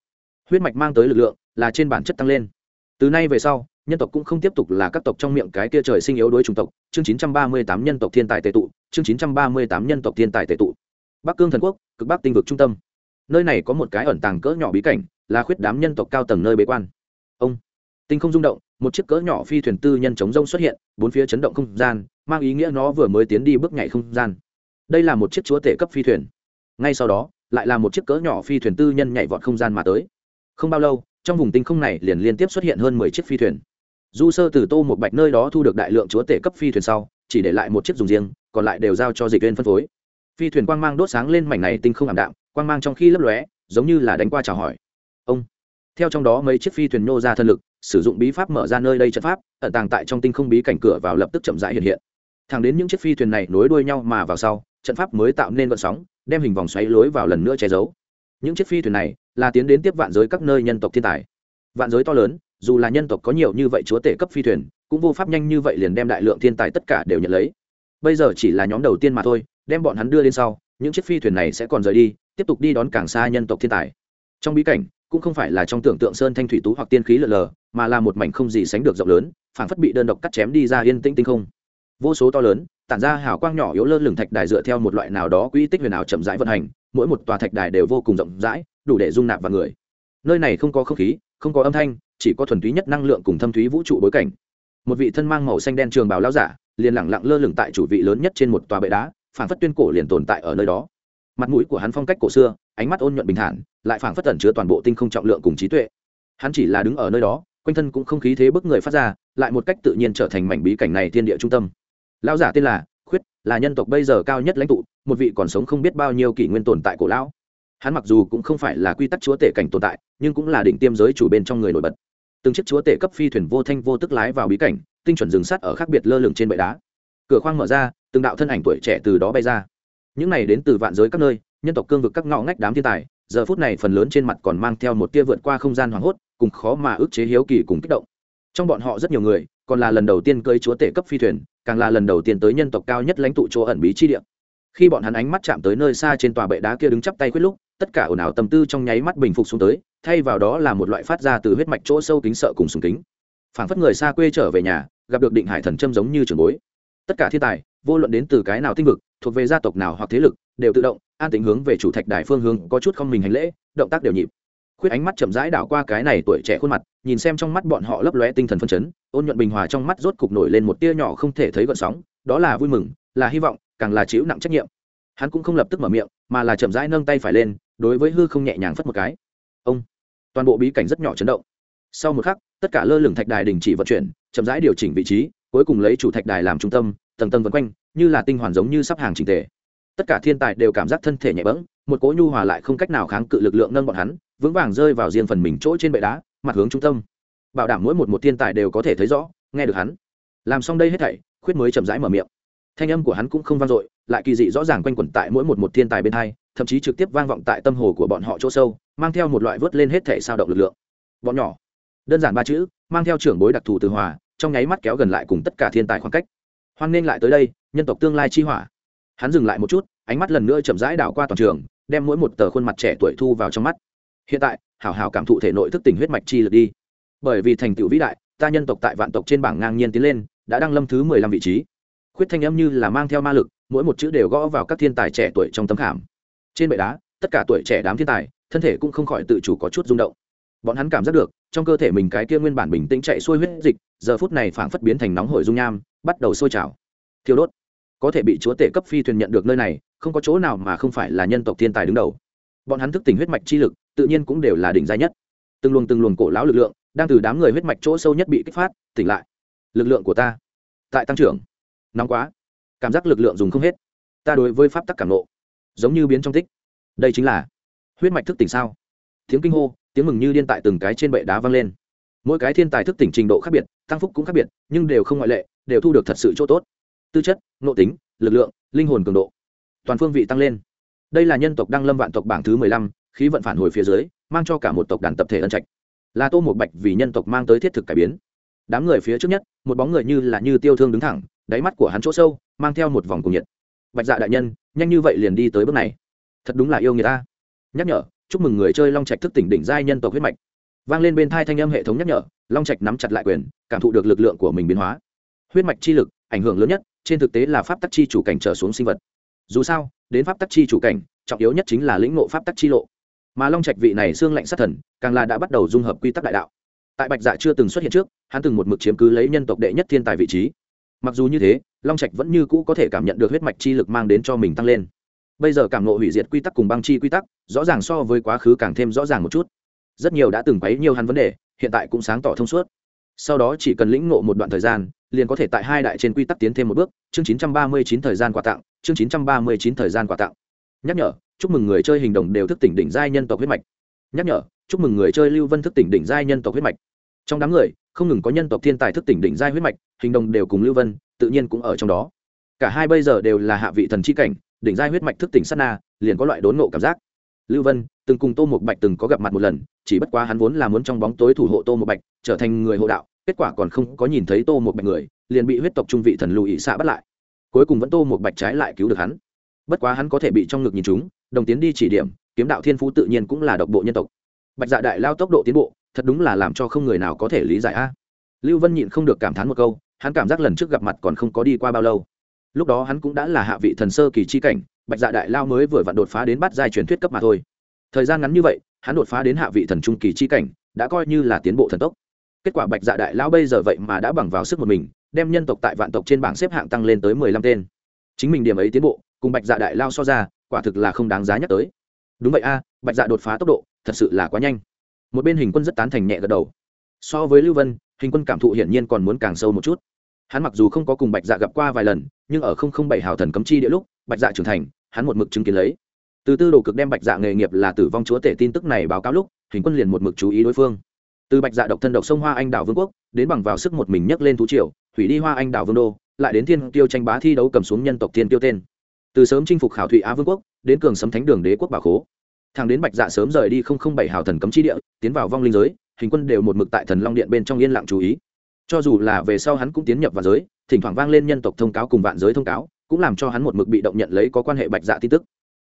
huyết mạch mang tới lực lượng là trên bản chất tăng lên từ nay về sau, nhân tộc cũng không tiếp tục là các tộc trong miệng cái kia trời sinh yếu đối chủng tộc. Chương 938 nhân tộc thiên tài tề tụ, chương 938 nhân tộc thiên tài tề tụ. Bắc cương thần quốc, cực bắc tinh vực trung tâm. Nơi này có một cái ẩn tàng cỡ nhỏ bí cảnh, là khuyết đám nhân tộc cao tầng nơi bế quan. Ông. Tinh không rung động, một chiếc cỡ nhỏ phi thuyền tư nhân chống rông xuất hiện, bốn phía chấn động không gian, mang ý nghĩa nó vừa mới tiến đi bước nhảy không gian. Đây là một chiếc chúa tể cấp phi thuyền. Ngay sau đó, lại là một chiếc cỡ nhỏ phi thuyền tư nhân nhảy vọt không gian mà tới. Không bao lâu trong vùng tinh không này liền liên tiếp xuất hiện hơn mười chiếc phi thuyền. Du sơ từ tô một bạch nơi đó thu được đại lượng chúa tể cấp phi thuyền sau, chỉ để lại một chiếc dùng riêng, còn lại đều giao cho dịch viên phân phối. Phi thuyền quang mang đốt sáng lên mảnh này tinh không ảm đạm, quang mang trong khi lấp lóe, giống như là đánh qua chào hỏi. Ông. Theo trong đó mấy chiếc phi thuyền nô ra thân lực, sử dụng bí pháp mở ra nơi đây trận pháp, ẩn tàng tại trong tinh không bí cảnh cửa vào lập tức chậm rãi hiện hiện. Thẳng đến những chiếc phi thuyền này nối đuôi nhau mà vào sau, trận pháp mới tạo nên vận sóng, đem hình vòng xoáy lối vào lần nữa che giấu. Những chiếc phi thuyền này là tiến đến tiếp vạn giới các nơi nhân tộc thiên tài. Vạn giới to lớn, dù là nhân tộc có nhiều như vậy chúa tể cấp phi thuyền, cũng vô pháp nhanh như vậy liền đem đại lượng thiên tài tất cả đều nhận lấy. Bây giờ chỉ là nhóm đầu tiên mà thôi, đem bọn hắn đưa lên sau, những chiếc phi thuyền này sẽ còn rời đi, tiếp tục đi đón càng xa nhân tộc thiên tài. Trong bí cảnh, cũng không phải là trong tưởng tượng sơn thanh thủy tú hoặc tiên khí lờ lờ, mà là một mảnh không gì sánh được rộng lớn, phảng phất bị đơn độc cắt chém đi ra yên tĩnh tinh không. Vô số to lớn tản ra hào quang nhỏ yếu lơ lửng thạch đài dựa theo một loại nào đó quỹ tích huyền ảo chậm rãi vận hành, mỗi một tòa thạch đài đều vô cùng rộng rãi, đủ để dung nạp vào người. Nơi này không có không khí, không có âm thanh, chỉ có thuần túy nhất năng lượng cùng thâm thúy vũ trụ bối cảnh. Một vị thân mang màu xanh đen trường bào lao giả, liền lẳng lặng lơ lửng tại chủ vị lớn nhất trên một tòa bệ đá, phảng phất tuyên cổ liền tồn tại ở nơi đó. Mặt mũi của hắn phong cách cổ xưa, ánh mắt ôn nhuận bình thản, lại phảng phất tẩn chứa toàn bộ tinh không trọng lượng cùng trí tuệ. Hắn chỉ là đứng ở nơi đó, quanh thân cũng không khí thế bức người phát ra, lại một cách tự nhiên trở thành mảnh bí cảnh này thiên địa trung tâm lão giả tên là, khuyết, là nhân tộc bây giờ cao nhất lãnh tụ, một vị còn sống không biết bao nhiêu kỷ nguyên tồn tại cổ lão. Hắn mặc dù cũng không phải là quy tắc chúa tể cảnh tồn tại, nhưng cũng là đỉnh tiêm giới chủ bên trong người nổi bật. Từng chiếc chúa tể cấp phi thuyền vô thanh vô tức lái vào bí cảnh, tinh chuẩn dừng sắt ở khác biệt lơ lửng trên bệ đá. Cửa khoang mở ra, từng đạo thân ảnh tuổi trẻ từ đó bay ra. Những này đến từ vạn giới các nơi, nhân tộc cương vực các ngõ ngách đám thiên tài, giờ phút này phần lớn trên mặt còn mang theo một tia vượt qua không gian hoảng hốt, cùng khó mà ức chế hiếu kỳ cùng kích động. Trong bọn họ rất nhiều người còn là lần đầu tiên cưới chúa tể cấp phi thuyền, càng là lần đầu tiên tới nhân tộc cao nhất lãnh tụ chỗ ẩn bí chi địa. Khi bọn hắn ánh mắt chạm tới nơi xa trên tòa bệ đá kia đứng chắp tay quyết lúc, tất cả ồn ào tâm tư trong nháy mắt bình phục xuống tới, thay vào đó là một loại phát ra từ huyết mạch chỗ sâu kính sợ cùng sùng kính. Phảng phất người xa quê trở về nhà, gặp được định hải thần châm giống như trường bối. Tất cả thiên tài, vô luận đến từ cái nào tinh vực, thuộc về gia tộc nào hoặc thế lực, đều tự động, an tính hướng về chủ thạch đài phương hướng, có chút không mình hành lễ, động tác đều nhịp. Khuyết ánh mắt chậm rãi đảo qua cái này tuổi trẻ khuôn mặt nhìn xem trong mắt bọn họ lấp lóe tinh thần phân chấn, ôn nhuận bình hòa trong mắt rốt cục nổi lên một tia nhỏ không thể thấy gợn sóng, đó là vui mừng, là hy vọng, càng là chịu nặng trách nhiệm. Hắn cũng không lập tức mở miệng, mà là chậm rãi nâng tay phải lên, đối với hư không nhẹ nhàng phất một cái. Ông, toàn bộ bí cảnh rất nhỏ chấn động. Sau một khắc, tất cả lơ lửng thạch đài đình chỉ vận chuyển, chậm rãi điều chỉnh vị trí, cuối cùng lấy chủ thạch đài làm trung tâm, tầng tầng vân quanh, như là tinh hoàn giống như sắp hàng trình tề. Tất cả thiên tài đều cảm giác thân thể nhẹ bẫng, một cỗ nhu hòa lại không cách nào kháng cự lực lượng nâng bọn hắn, vững vàng rơi vào riêng phần mình chỗ trên bệ đá mặt hướng trung tâm. Bảo đảm mỗi một một thiên tài đều có thể thấy rõ, nghe được hắn. Làm xong đây hết thảy, khuyết mới chậm rãi mở miệng. Thanh âm của hắn cũng không vang dội, lại kỳ dị rõ ràng quanh quẩn tại mỗi một một thiên tài bên hai, thậm chí trực tiếp vang vọng tại tâm hồ của bọn họ chỗ sâu, mang theo một loại vớt lên hết thảy sao động lực lượng. Bọn nhỏ. Đơn giản ba chữ, mang theo trưởng bối đặc thù từ hòa, trong nháy mắt kéo gần lại cùng tất cả thiên tài khoảng cách. Hoan nên lại tới đây, nhân tộc tương lai chi hỏa. Hắn dừng lại một chút, ánh mắt lần nữa chậm rãi đảo qua toàn trường, đem mỗi một tờ khuôn mặt trẻ tuổi thu vào trong mắt. Hiện tại hảo hảo cảm thụ thể nội thức tỉnh huyết mạch chi lực đi. Bởi vì thành tựu vĩ đại, ta nhân tộc tại vạn tộc trên bảng ngang nhiên tiến lên, đã đăng lâm thứ mười lăm vị trí. Khuyết thanh âm như là mang theo ma lực, mỗi một chữ đều gõ vào các thiên tài trẻ tuổi trong tấm khảm. Trên bệ đá, tất cả tuổi trẻ đám thiên tài, thân thể cũng không khỏi tự chủ có chút rung động. Bọn hắn cảm giác được, trong cơ thể mình cái kia nguyên bản bình tĩnh chạy xuôi huyết dịch, giờ phút này phảng phất biến thành nóng hổi dung nham, bắt đầu sôi trào. Thiêu đốt. Có thể bị chúa tể cấp phi thuyền nhận được nơi này, không có chỗ nào mà không phải là nhân tộc thiên tài đứng đầu. Bọn hắn thức tỉnh huyết mạch chi lực tự nhiên cũng đều là đỉnh giai nhất. Từng luồng từng luồng cổ lão lực lượng đang từ đám người huyết mạch chỗ sâu nhất bị kích phát, tỉnh lại. Lực lượng của ta tại tăng trưởng. Nóng quá. Cảm giác lực lượng dùng không hết. Ta đối với pháp tắc cảm nộ, giống như biến trong tích. Đây chính là huyết mạch thức tỉnh sao? Tiếng kinh hô, tiếng mừng như điên tại từng cái trên bệ đá vang lên. Mỗi cái thiên tài thức tỉnh trình độ khác biệt, tăng phúc cũng khác biệt, nhưng đều không ngoại lệ, đều thu được thật sự chỗ tốt. Tư chất, nội tính, lực lượng, linh hồn cường độ toàn phương vị tăng lên. Đây là nhân tộc đăng lâm vạn tộc bảng thứ mười lăm khí vận phản hồi phía dưới, mang cho cả một tộc đàn tập thể ân trạch. Là tô một bạch vì nhân tộc mang tới thiết thực cải biến. Đám người phía trước nhất, một bóng người như là như tiêu thương đứng thẳng, đáy mắt của hắn chỗ sâu, mang theo một vòng cùng nhiệt. Bạch dạ đại nhân, nhanh như vậy liền đi tới bước này. Thật đúng là yêu người ta. Nhắc nhở, chúc mừng người chơi long trạch thức tỉnh đỉnh giai nhân tộc huyết mạch. Vang lên bên thai thanh âm hệ thống nhắc nhở, long trạch nắm chặt lại quyền, cảm thụ được lực lượng của mình biến hóa. Huyết mạch chi lực, ảnh hưởng lớn nhất, trên thực tế là pháp tắc chi chủ cảnh trở xuống sinh vật. Dù sao, đến pháp tắc chi chủ cảnh, trọng yếu nhất chính là lĩnh ngộ pháp tắc chi lộ mà long trạch vị này xương lạnh sát thần, càng là đã bắt đầu dung hợp quy tắc đại đạo. Tại bạch dạ chưa từng xuất hiện trước, hắn từng một mực chiếm cứ lấy nhân tộc đệ nhất thiên tài vị trí. Mặc dù như thế, long trạch vẫn như cũ có thể cảm nhận được huyết mạch chi lực mang đến cho mình tăng lên. Bây giờ cảm nộ hủy diệt quy tắc cùng băng chi quy tắc, rõ ràng so với quá khứ càng thêm rõ ràng một chút. Rất nhiều đã từng quấy nhiều hắn vấn đề, hiện tại cũng sáng tỏ thông suốt. Sau đó chỉ cần lĩnh ngộ một đoạn thời gian, liền có thể tại hai đại trên quy tắc tiến thêm một bước. Chương 939 thời gian quà tặng, chương 939 thời gian quà tặng. Nhắc nhở chúc mừng người chơi hình đồng đều thức tỉnh đỉnh giai nhân tộc huyết mạch. Nhắc nhở, chúc mừng người chơi lưu vân thức tỉnh đỉnh giai nhân tộc huyết mạch. Trong đám người, không ngừng có nhân tộc thiên tài thức tỉnh đỉnh giai huyết mạch, hình đồng đều cùng lưu vân, tự nhiên cũng ở trong đó. Cả hai bây giờ đều là hạ vị thần chi cảnh, đỉnh giai huyết mạch thức tỉnh sát na, liền có loại đốn nộ cảm giác. Lưu vân, từng cùng tô một bạch từng có gặp mặt một lần, chỉ bất quá hắn vốn là muốn trong bóng tối thủ hộ tô một bạch, trở thành người hộ đạo, kết quả còn không có nhìn thấy tô một bạch người, liền bị huyết tộc trung vị thần lùi xạ bắt lại. Cuối cùng vẫn tô một bạch trái lại cứu được hắn. Bất quá hắn có thể bị trong ngực nhìn chúng đồng tiến đi chỉ điểm, kiếm đạo thiên phú tự nhiên cũng là độc bộ nhân tộc. Bạch dạ đại lao tốc độ tiến bộ, thật đúng là làm cho không người nào có thể lý giải a. Lưu vân nhịn không được cảm thán một câu, hắn cảm giác lần trước gặp mặt còn không có đi qua bao lâu. Lúc đó hắn cũng đã là hạ vị thần sơ kỳ chi cảnh, bạch dạ đại lao mới vừa vặn đột phá đến bắt giai truyền thuyết cấp mà thôi. Thời gian ngắn như vậy, hắn đột phá đến hạ vị thần trung kỳ chi cảnh, đã coi như là tiến bộ thần tốc. Kết quả bạch dạ đại lao bây giờ vậy mà đã bằng vào sức một mình, đem nhân tộc tại vạn tộc trên bảng xếp hạng tăng lên tới mười lăm tên. Chính mình điểm ấy tiến bộ, cùng bạch dạ đại lao so ra quả thực là không đáng giá nhắc tới. Đúng vậy a, bạch dạ đột phá tốc độ, thật sự là quá nhanh. Một bên hình quân rất tán thành nhẹ gật đầu. So với lưu vân, hình quân cảm thụ hiển nhiên còn muốn càng sâu một chút. Hắn mặc dù không có cùng bạch dạ gặp qua vài lần, nhưng ở không không bảy hào thần cấm chi địa lúc, bạch dạ trưởng thành, hắn một mực chứng kiến lấy. Từ tư đồ cực đem bạch dạ nghề nghiệp là tử vong chúa tể tin tức này báo cáo lúc, hình quân liền một mực chú ý đối phương. Từ bạch dạ độc thân độc sông hoa anh đảo vương quốc, đến bằng vào sức một mình nhấc lên thú triều, hủy đi hoa anh đảo vương đô, lại đến thiên tiêu tranh bá thi đấu cầm xuống nhân tộc thiên tiêu tên từ sớm chinh phục khảo thụy á vương quốc, đến cường sấm thánh đường đế quốc bảo khố. Thằng đến bạch dạ sớm rời đi không không bảy hào thần cấm chi địa, tiến vào vong linh giới, hình quân đều một mực tại thần long điện bên trong yên lặng chú ý. Cho dù là về sau hắn cũng tiến nhập vào giới, thỉnh thoảng vang lên nhân tộc thông cáo cùng vạn giới thông cáo, cũng làm cho hắn một mực bị động nhận lấy có quan hệ bạch dạ tin tức.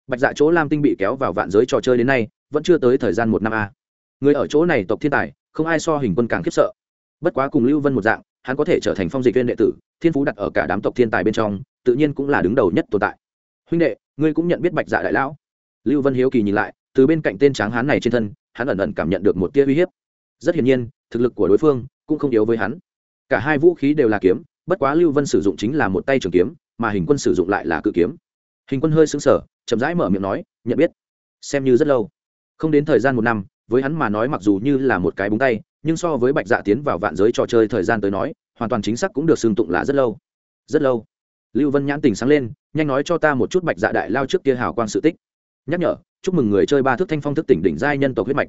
Bạch dạ chỗ lam tinh bị kéo vào vạn giới trò chơi đến nay, vẫn chưa tới thời gian một năm a. Người ở chỗ này tộc thiên tài, không ai so hình quân càng khiếp sợ. Bất quá cùng lưu vân một dạng, hắn có thể trở thành phong dịch viên đệ tử, thiên phú đặt ở cả đám tộc thiên tài bên trong, tự nhiên cũng là đứng đầu nhất tồn tại huynh đệ, ngươi cũng nhận biết bạch dạ đại lão. Lưu vân hiếu kỳ nhìn lại, từ bên cạnh tên tráng hán này trên thân, hắn ẩn ẩn cảm nhận được một tia uy hiếp. Rất hiển nhiên, thực lực của đối phương cũng không yếu với hắn. Cả hai vũ khí đều là kiếm, bất quá lưu vân sử dụng chính là một tay trường kiếm, mà hình quân sử dụng lại là cự kiếm. Hình quân hơi xứng sở chậm rãi mở miệng nói, nhận biết. Xem như rất lâu. Không đến thời gian một năm, với hắn mà nói mặc dù như là một cái búng tay, nhưng so với bạch dạ tiến vào vạn giới trò chơi thời gian tới nói, hoàn toàn chính xác cũng được xưng tụng là rất lâu. Rất lâu lưu vân nhãn tình sáng lên, nhanh nói cho ta một chút bạch dạ đại lao trước kia hào quang sự tích. Nhắc nhở, chúc mừng người chơi ba thức thanh phong thức tỉnh đỉnh giai nhân tộc huyết mạch.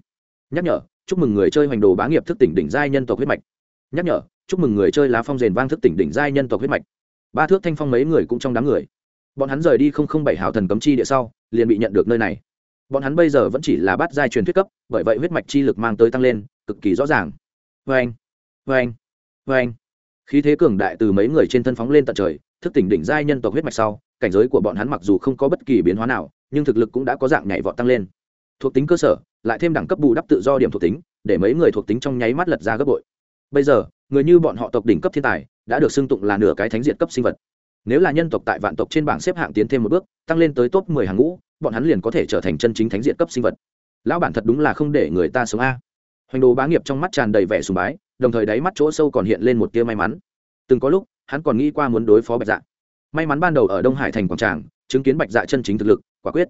Nhắc nhở, chúc mừng người chơi hoành đồ bá nghiệp thức tỉnh đỉnh giai nhân tộc huyết mạch. Nhắc nhở, chúc mừng người chơi lá phong rền vang thức tỉnh đỉnh giai nhân tộc huyết mạch. Ba thước thanh phong mấy người cũng trong đám người. Bọn hắn rời đi không không bảy hào thần cấm chi địa sau, liền bị nhận được nơi này. Bọn hắn bây giờ vẫn chỉ là bát giai truyền thuyết cấp, bởi vậy huyết mạch chi lực mang tới tăng lên, cực kỳ rõ ràng. Vê anh vê anh vê anh khí thế cường đại từ mấy người trên thân phóng lên tận trời, thức tỉnh đỉnh giai nhân tộc huyết mạch sau, cảnh giới của bọn hắn mặc dù không có bất kỳ biến hóa nào, nhưng thực lực cũng đã có dạng nhảy vọt tăng lên. Thuộc tính cơ sở, lại thêm đẳng cấp bù đắp tự do điểm thuộc tính, để mấy người thuộc tính trong nháy mắt lật ra gấp bội. Bây giờ, người như bọn họ tộc đỉnh cấp thiên tài, đã được xưng tụng là nửa cái thánh diện cấp sinh vật. Nếu là nhân tộc tại vạn tộc trên bảng xếp hạng tiến thêm một bước, tăng lên tới top mười hàng ngũ, bọn hắn liền có thể trở thành chân chính thánh diện cấp sinh vật. Lão bản thật đúng là không để người ta sống a. Hoành đồ bá nghiệp trong mắt tràn đầy vẻ sùng bái đồng thời đáy mắt chỗ sâu còn hiện lên một tia may mắn. Từng có lúc, hắn còn nghĩ qua muốn đối phó bạch dạ. May mắn ban đầu ở đông hải thành quảng tràng, chứng kiến bạch dạ chân chính thực lực, quả quyết.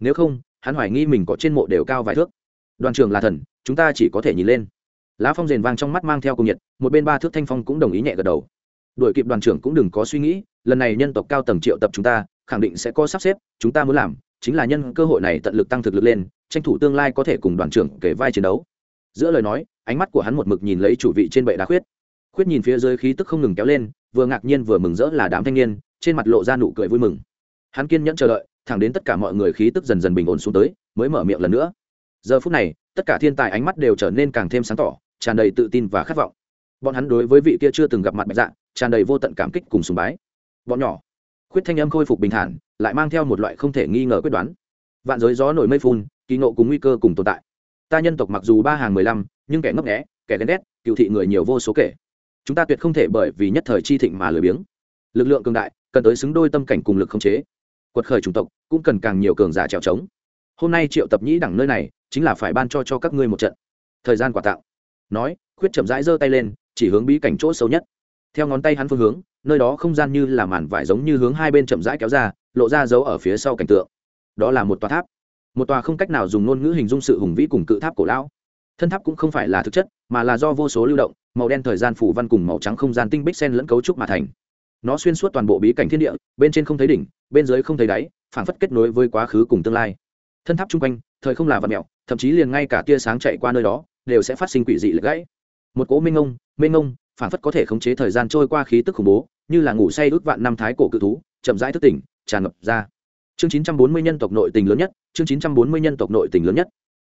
Nếu không, hắn hoài nghi mình có trên mộ đều cao vài thước. Đoàn trường là thần, chúng ta chỉ có thể nhìn lên. Lá phong rền vang trong mắt mang theo cùng nhiệt, một bên ba thước thanh phong cũng đồng ý nhẹ gật đầu. Đuổi kịp đoàn trưởng cũng đừng có suy nghĩ, lần này nhân tộc cao tầng triệu tập chúng ta, khẳng định sẽ có sắp xếp, chúng ta muốn làm chính là nhân cơ hội này tận lực tăng thực lực lên, tranh thủ tương lai có thể cùng đoàn trưởng kể vai chiến đấu giữa lời nói, ánh mắt của hắn một mực nhìn lấy chủ vị trên bệ đá khuyết. Khuyết nhìn phía dưới khí tức không ngừng kéo lên, vừa ngạc nhiên vừa mừng rỡ là đám thanh niên, trên mặt lộ ra nụ cười vui mừng. Hắn kiên nhẫn chờ đợi, thẳng đến tất cả mọi người khí tức dần dần bình ổn xuống tới, mới mở miệng lần nữa. Giờ phút này, tất cả thiên tài ánh mắt đều trở nên càng thêm sáng tỏ, tràn đầy tự tin và khát vọng. Bọn hắn đối với vị kia chưa từng gặp mặt bạch dạ tràn đầy vô tận cảm kích cùng sùng bái. Bọn nhỏ, khuyết thanh âm khôi phục bình thản, lại mang theo một loại không thể nghi ngờ quyết đoán. Vạn giới gió nổi mây phun, kỳ ngộ cùng nguy cơ cùng tồn tại ta nhân tộc mặc dù ba hàng mười lăm, nhưng kẻ ngốc nghẽ kẻ ghen ghét, cựu thị người nhiều vô số kể. Chúng ta tuyệt không thể bởi vì nhất thời chi thịnh mà lười biếng. Lực lượng cường đại, cần tới xứng đôi tâm cảnh cùng lực không chế. Quật khởi chủng tộc, cũng cần càng nhiều cường giả trèo trống. Hôm nay triệu tập nhĩ đẳng nơi này, chính là phải ban cho cho các ngươi một trận. Thời gian quà tặng nói, khuyết chậm rãi giơ tay lên, chỉ hướng bí cảnh chỗ sâu nhất. Theo ngón tay hắn phương hướng, nơi đó không gian như là màn vải giống như hướng hai bên chậm rãi kéo ra, lộ ra dấu ở phía sau cảnh tượng. Đó là một tòa tháp một tòa không cách nào dùng ngôn ngữ hình dung sự hùng vĩ cùng cự tháp cổ lão. Thân tháp cũng không phải là thực chất mà là do vô số lưu động màu đen thời gian phủ văn cùng màu trắng không gian tinh bích sen lẫn cấu trúc mà thành. Nó xuyên suốt toàn bộ bí cảnh thiên địa bên trên không thấy đỉnh bên dưới không thấy đáy phảng phất kết nối với quá khứ cùng tương lai. Thân tháp chung quanh thời không là vật mẹo thậm chí liền ngay cả tia sáng chạy qua nơi đó đều sẽ phát sinh quỷ dị lệch gãy. Một cỗ minh ông, minh ông, phảng phất có thể khống chế thời gian trôi qua khí tức khủng bố như là ngủ say ước vạn năm thái cổ cự thú chậm rãi thức tỉnh tràn ngập ra chương 940 nhân tộc nội tình lớn nhất, chương 940 nhân tộc nội tình lớn nhất.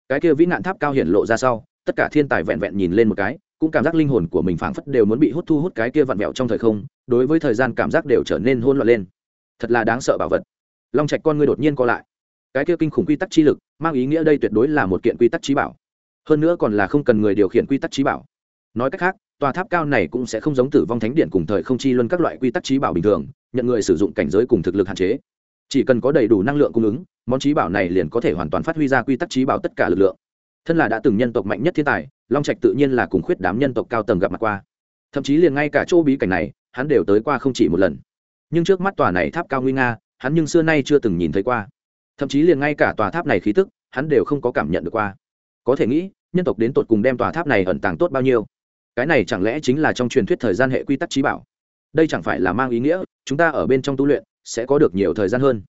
Cái kia vĩ nạn tháp cao hiển lộ ra sau, tất cả thiên tài vẹn vẹn nhìn lên một cái, cũng cảm giác linh hồn của mình phảng phất đều muốn bị hút thu hút cái kia vặn vẹo trong thời không, đối với thời gian cảm giác đều trở nên hỗn loạn lên. Thật là đáng sợ bảo vật. Long trạch con ngươi đột nhiên co lại. Cái kia kinh khủng quy tắc chi lực, mang ý nghĩa đây tuyệt đối là một kiện quy tắc trí bảo. Hơn nữa còn là không cần người điều khiển quy tắc trí bảo. Nói cách khác, tòa tháp cao này cũng sẽ không giống tử vong thánh điện cùng thời không chi luân các loại quy tắc trí bảo bình thường, nhận người sử dụng cảnh giới cùng thực lực hạn chế chỉ cần có đầy đủ năng lượng cung ứng, món trí bảo này liền có thể hoàn toàn phát huy ra quy tắc trí bảo tất cả lực lượng. Thân là đã từng nhân tộc mạnh nhất thiên tài, long trạch tự nhiên là cùng khuyết đám nhân tộc cao tầng gặp mặt qua. Thậm chí liền ngay cả chỗ bí cảnh này, hắn đều tới qua không chỉ một lần. Nhưng trước mắt tòa này tháp cao nguy nga, hắn nhưng xưa nay chưa từng nhìn thấy qua. Thậm chí liền ngay cả tòa tháp này khí tức, hắn đều không có cảm nhận được qua. Có thể nghĩ, nhân tộc đến tột cùng đem tòa tháp này ẩn tàng tốt bao nhiêu? Cái này chẳng lẽ chính là trong truyền thuyết thời gian hệ quy tắc trí bảo? Đây chẳng phải là mang ý nghĩa, chúng ta ở bên trong tu luyện sẽ có được nhiều thời gian hơn.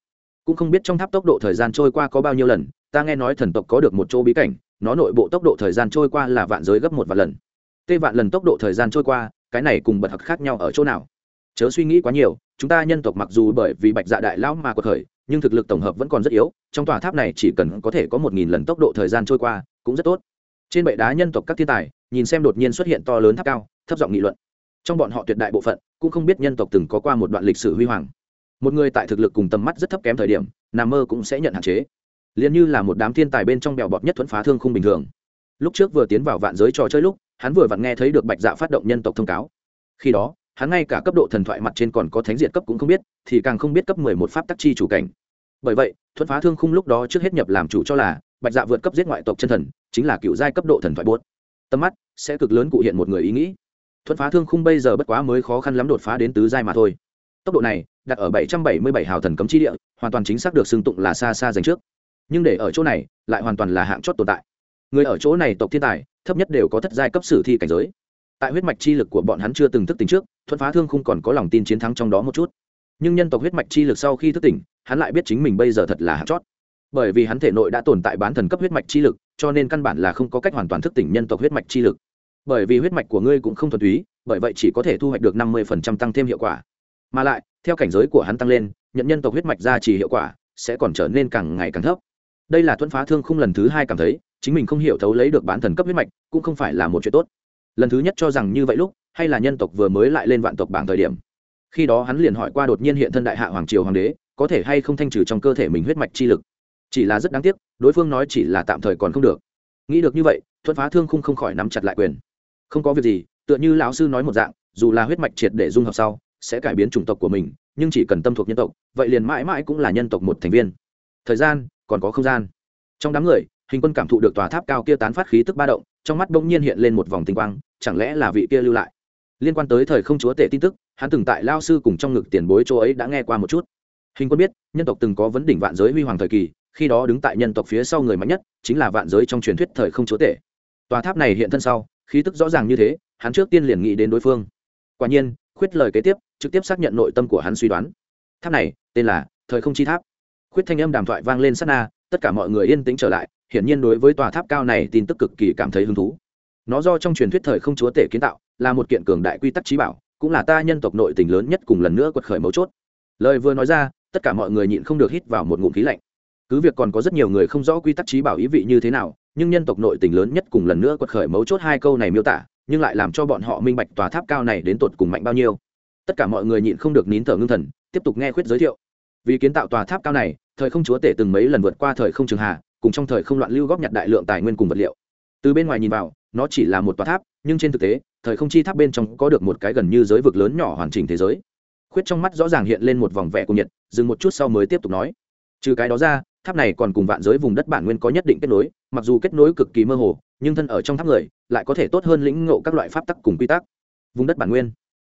Cũng không biết trong tháp tốc độ thời gian trôi qua có bao nhiêu lần, ta nghe nói thần tộc có được một chỗ bí cảnh, nó nội bộ tốc độ thời gian trôi qua là vạn giới gấp một vạn lần. Tê vạn lần tốc độ thời gian trôi qua, cái này cùng bật hặc khác nhau ở chỗ nào? Chớ suy nghĩ quá nhiều, chúng ta nhân tộc mặc dù bởi vì bạch dạ đại lão mà có thời nhưng thực lực tổng hợp vẫn còn rất yếu, trong tòa tháp này chỉ cần có thể có một nghìn lần tốc độ thời gian trôi qua, cũng rất tốt. Trên bệ đá nhân tộc các thiên tài, nhìn xem đột nhiên xuất hiện to lớn tháp cao, thấp giọng nghị luận. Trong bọn họ tuyệt đại bộ phận, cũng không biết nhân tộc từng có qua một đoạn lịch sử huy hoàng một người tại thực lực cùng tầm mắt rất thấp kém thời điểm nằm mơ cũng sẽ nhận hạn chế. Liền như là một đám thiên tài bên trong bèo bọt nhất thuẫn phá thương không bình thường. Lúc trước vừa tiến vào vạn giới trò chơi lúc, hắn vừa vặn nghe thấy được bạch dạ phát động nhân tộc thông cáo. Khi đó, hắn ngay cả cấp độ thần thoại mặt trên còn có thánh diện cấp cũng không biết, thì càng không biết cấp mười một pháp tắc chi chủ cảnh. Bởi vậy, thuẫn phá thương khung lúc đó trước hết nhập làm chủ cho là bạch dạ vượt cấp giết ngoại tộc chân thần, chính là cựu giai cấp độ thần thoại bốt tầm mắt sẽ cực lớn cụ hiện một người ý nghĩ. Thuẫn phá thương khung bây giờ bất quá mới khó khăn lắm đột phá đến tứ giai mà thôi tốc độ này, đặt ở bảy trăm bảy mươi bảy hào thần cấm chi địa, hoàn toàn chính xác được xưng tụng là xa xa dành trước. Nhưng để ở chỗ này, lại hoàn toàn là hạng chót tồn tại. Người ở chỗ này tộc thiên tài, thấp nhất đều có thất giai cấp sử thi cảnh giới. Tại huyết mạch chi lực của bọn hắn chưa từng thức tỉnh trước, thuận phá thương không còn có lòng tin chiến thắng trong đó một chút. Nhưng nhân tộc huyết mạch chi lực sau khi thức tỉnh, hắn lại biết chính mình bây giờ thật là hạng chót. Bởi vì hắn thể nội đã tồn tại bán thần cấp huyết mạch chi lực, cho nên căn bản là không có cách hoàn toàn thức tỉnh nhân tộc huyết mạch chi lực. Bởi vì huyết mạch của ngươi cũng không thuần túy, bởi vậy chỉ có thể thu hoạch được năm mươi tăng thêm hiệu quả mà lại, theo cảnh giới của hắn tăng lên, nhận nhân tộc huyết mạch ra chỉ hiệu quả sẽ còn trở nên càng ngày càng thấp. Đây là thuẫn phá thương không lần thứ hai cảm thấy, chính mình không hiểu thấu lấy được bán thần cấp huyết mạch, cũng không phải là một chuyện tốt. Lần thứ nhất cho rằng như vậy lúc, hay là nhân tộc vừa mới lại lên vạn tộc bảng thời điểm? Khi đó hắn liền hỏi qua đột nhiên hiện thân đại hạ hoàng triều hoàng đế, có thể hay không thanh trừ trong cơ thể mình huyết mạch chi lực? Chỉ là rất đáng tiếc, đối phương nói chỉ là tạm thời còn không được. Nghĩ được như vậy thuận phá thương Khung không khỏi nắm chặt lại quyền. Không có việc gì, tựa như lão sư nói một dạng, dù là huyết mạch triệt để dung hợp sau sẽ cải biến chủng tộc của mình, nhưng chỉ cần tâm thuộc nhân tộc, vậy liền mãi mãi cũng là nhân tộc một thành viên. Thời gian, còn có không gian. Trong đám người, hình quân cảm thụ được tòa tháp cao kia tán phát khí tức ba động, trong mắt bỗng nhiên hiện lên một vòng tinh quang, chẳng lẽ là vị kia lưu lại? Liên quan tới thời không chúa tể tin tức, hắn từng tại lao sư cùng trong ngực tiền bối chỗ ấy đã nghe qua một chút. Hình quân biết, nhân tộc từng có vấn đỉnh vạn giới huy hoàng thời kỳ, khi đó đứng tại nhân tộc phía sau người mạnh nhất, chính là vạn giới trong truyền thuyết thời không chúa tể. Tòa tháp này hiện thân sau, khí tức rõ ràng như thế, hắn trước tiên liền nghĩ đến đối phương. Quả nhiên khuyết lời kế tiếp, trực tiếp xác nhận nội tâm của hắn suy đoán. Tháp này, tên là thời không chi tháp. Khuyết thanh âm đàm thoại vang lên sát na, tất cả mọi người yên tĩnh trở lại, hiển nhiên đối với tòa tháp cao này tin tức cực kỳ cảm thấy hứng thú. Nó do trong truyền thuyết thời không chúa tể kiến tạo, là một kiện cường đại quy tắc trí bảo, cũng là ta nhân tộc nội tình lớn nhất cùng lần nữa quật khởi mấu chốt. Lời vừa nói ra, tất cả mọi người nhịn không được hít vào một ngụm khí lạnh. Cứ việc còn có rất nhiều người không rõ quy tắc trí bảo ý vị như thế nào, nhưng nhân tộc nội tình lớn nhất cùng lần nữa quật khởi mấu chốt hai câu này miêu tả nhưng lại làm cho bọn họ minh bạch tòa tháp cao này đến tột cùng mạnh bao nhiêu. Tất cả mọi người nhịn không được nín thở ngưng thần, tiếp tục nghe khuyết giới thiệu. Vì kiến tạo tòa tháp cao này, thời không chúa tể từng mấy lần vượt qua thời không trường hà, cùng trong thời không loạn lưu góp nhặt đại lượng tài nguyên cùng vật liệu. Từ bên ngoài nhìn vào, nó chỉ là một tòa tháp, nhưng trên thực tế, thời không chi tháp bên trong có được một cái gần như giới vực lớn nhỏ hoàn chỉnh thế giới. Khuyết trong mắt rõ ràng hiện lên một vòng vẻ của nhiệt, dừng một chút sau mới tiếp tục nói. Trừ cái đó ra tháp này còn cùng vạn giới vùng đất bản nguyên có nhất định kết nối, mặc dù kết nối cực kỳ mơ hồ, nhưng thân ở trong tháp người, lại có thể tốt hơn lĩnh ngộ các loại pháp tắc cùng quy tắc. Vùng đất bản nguyên.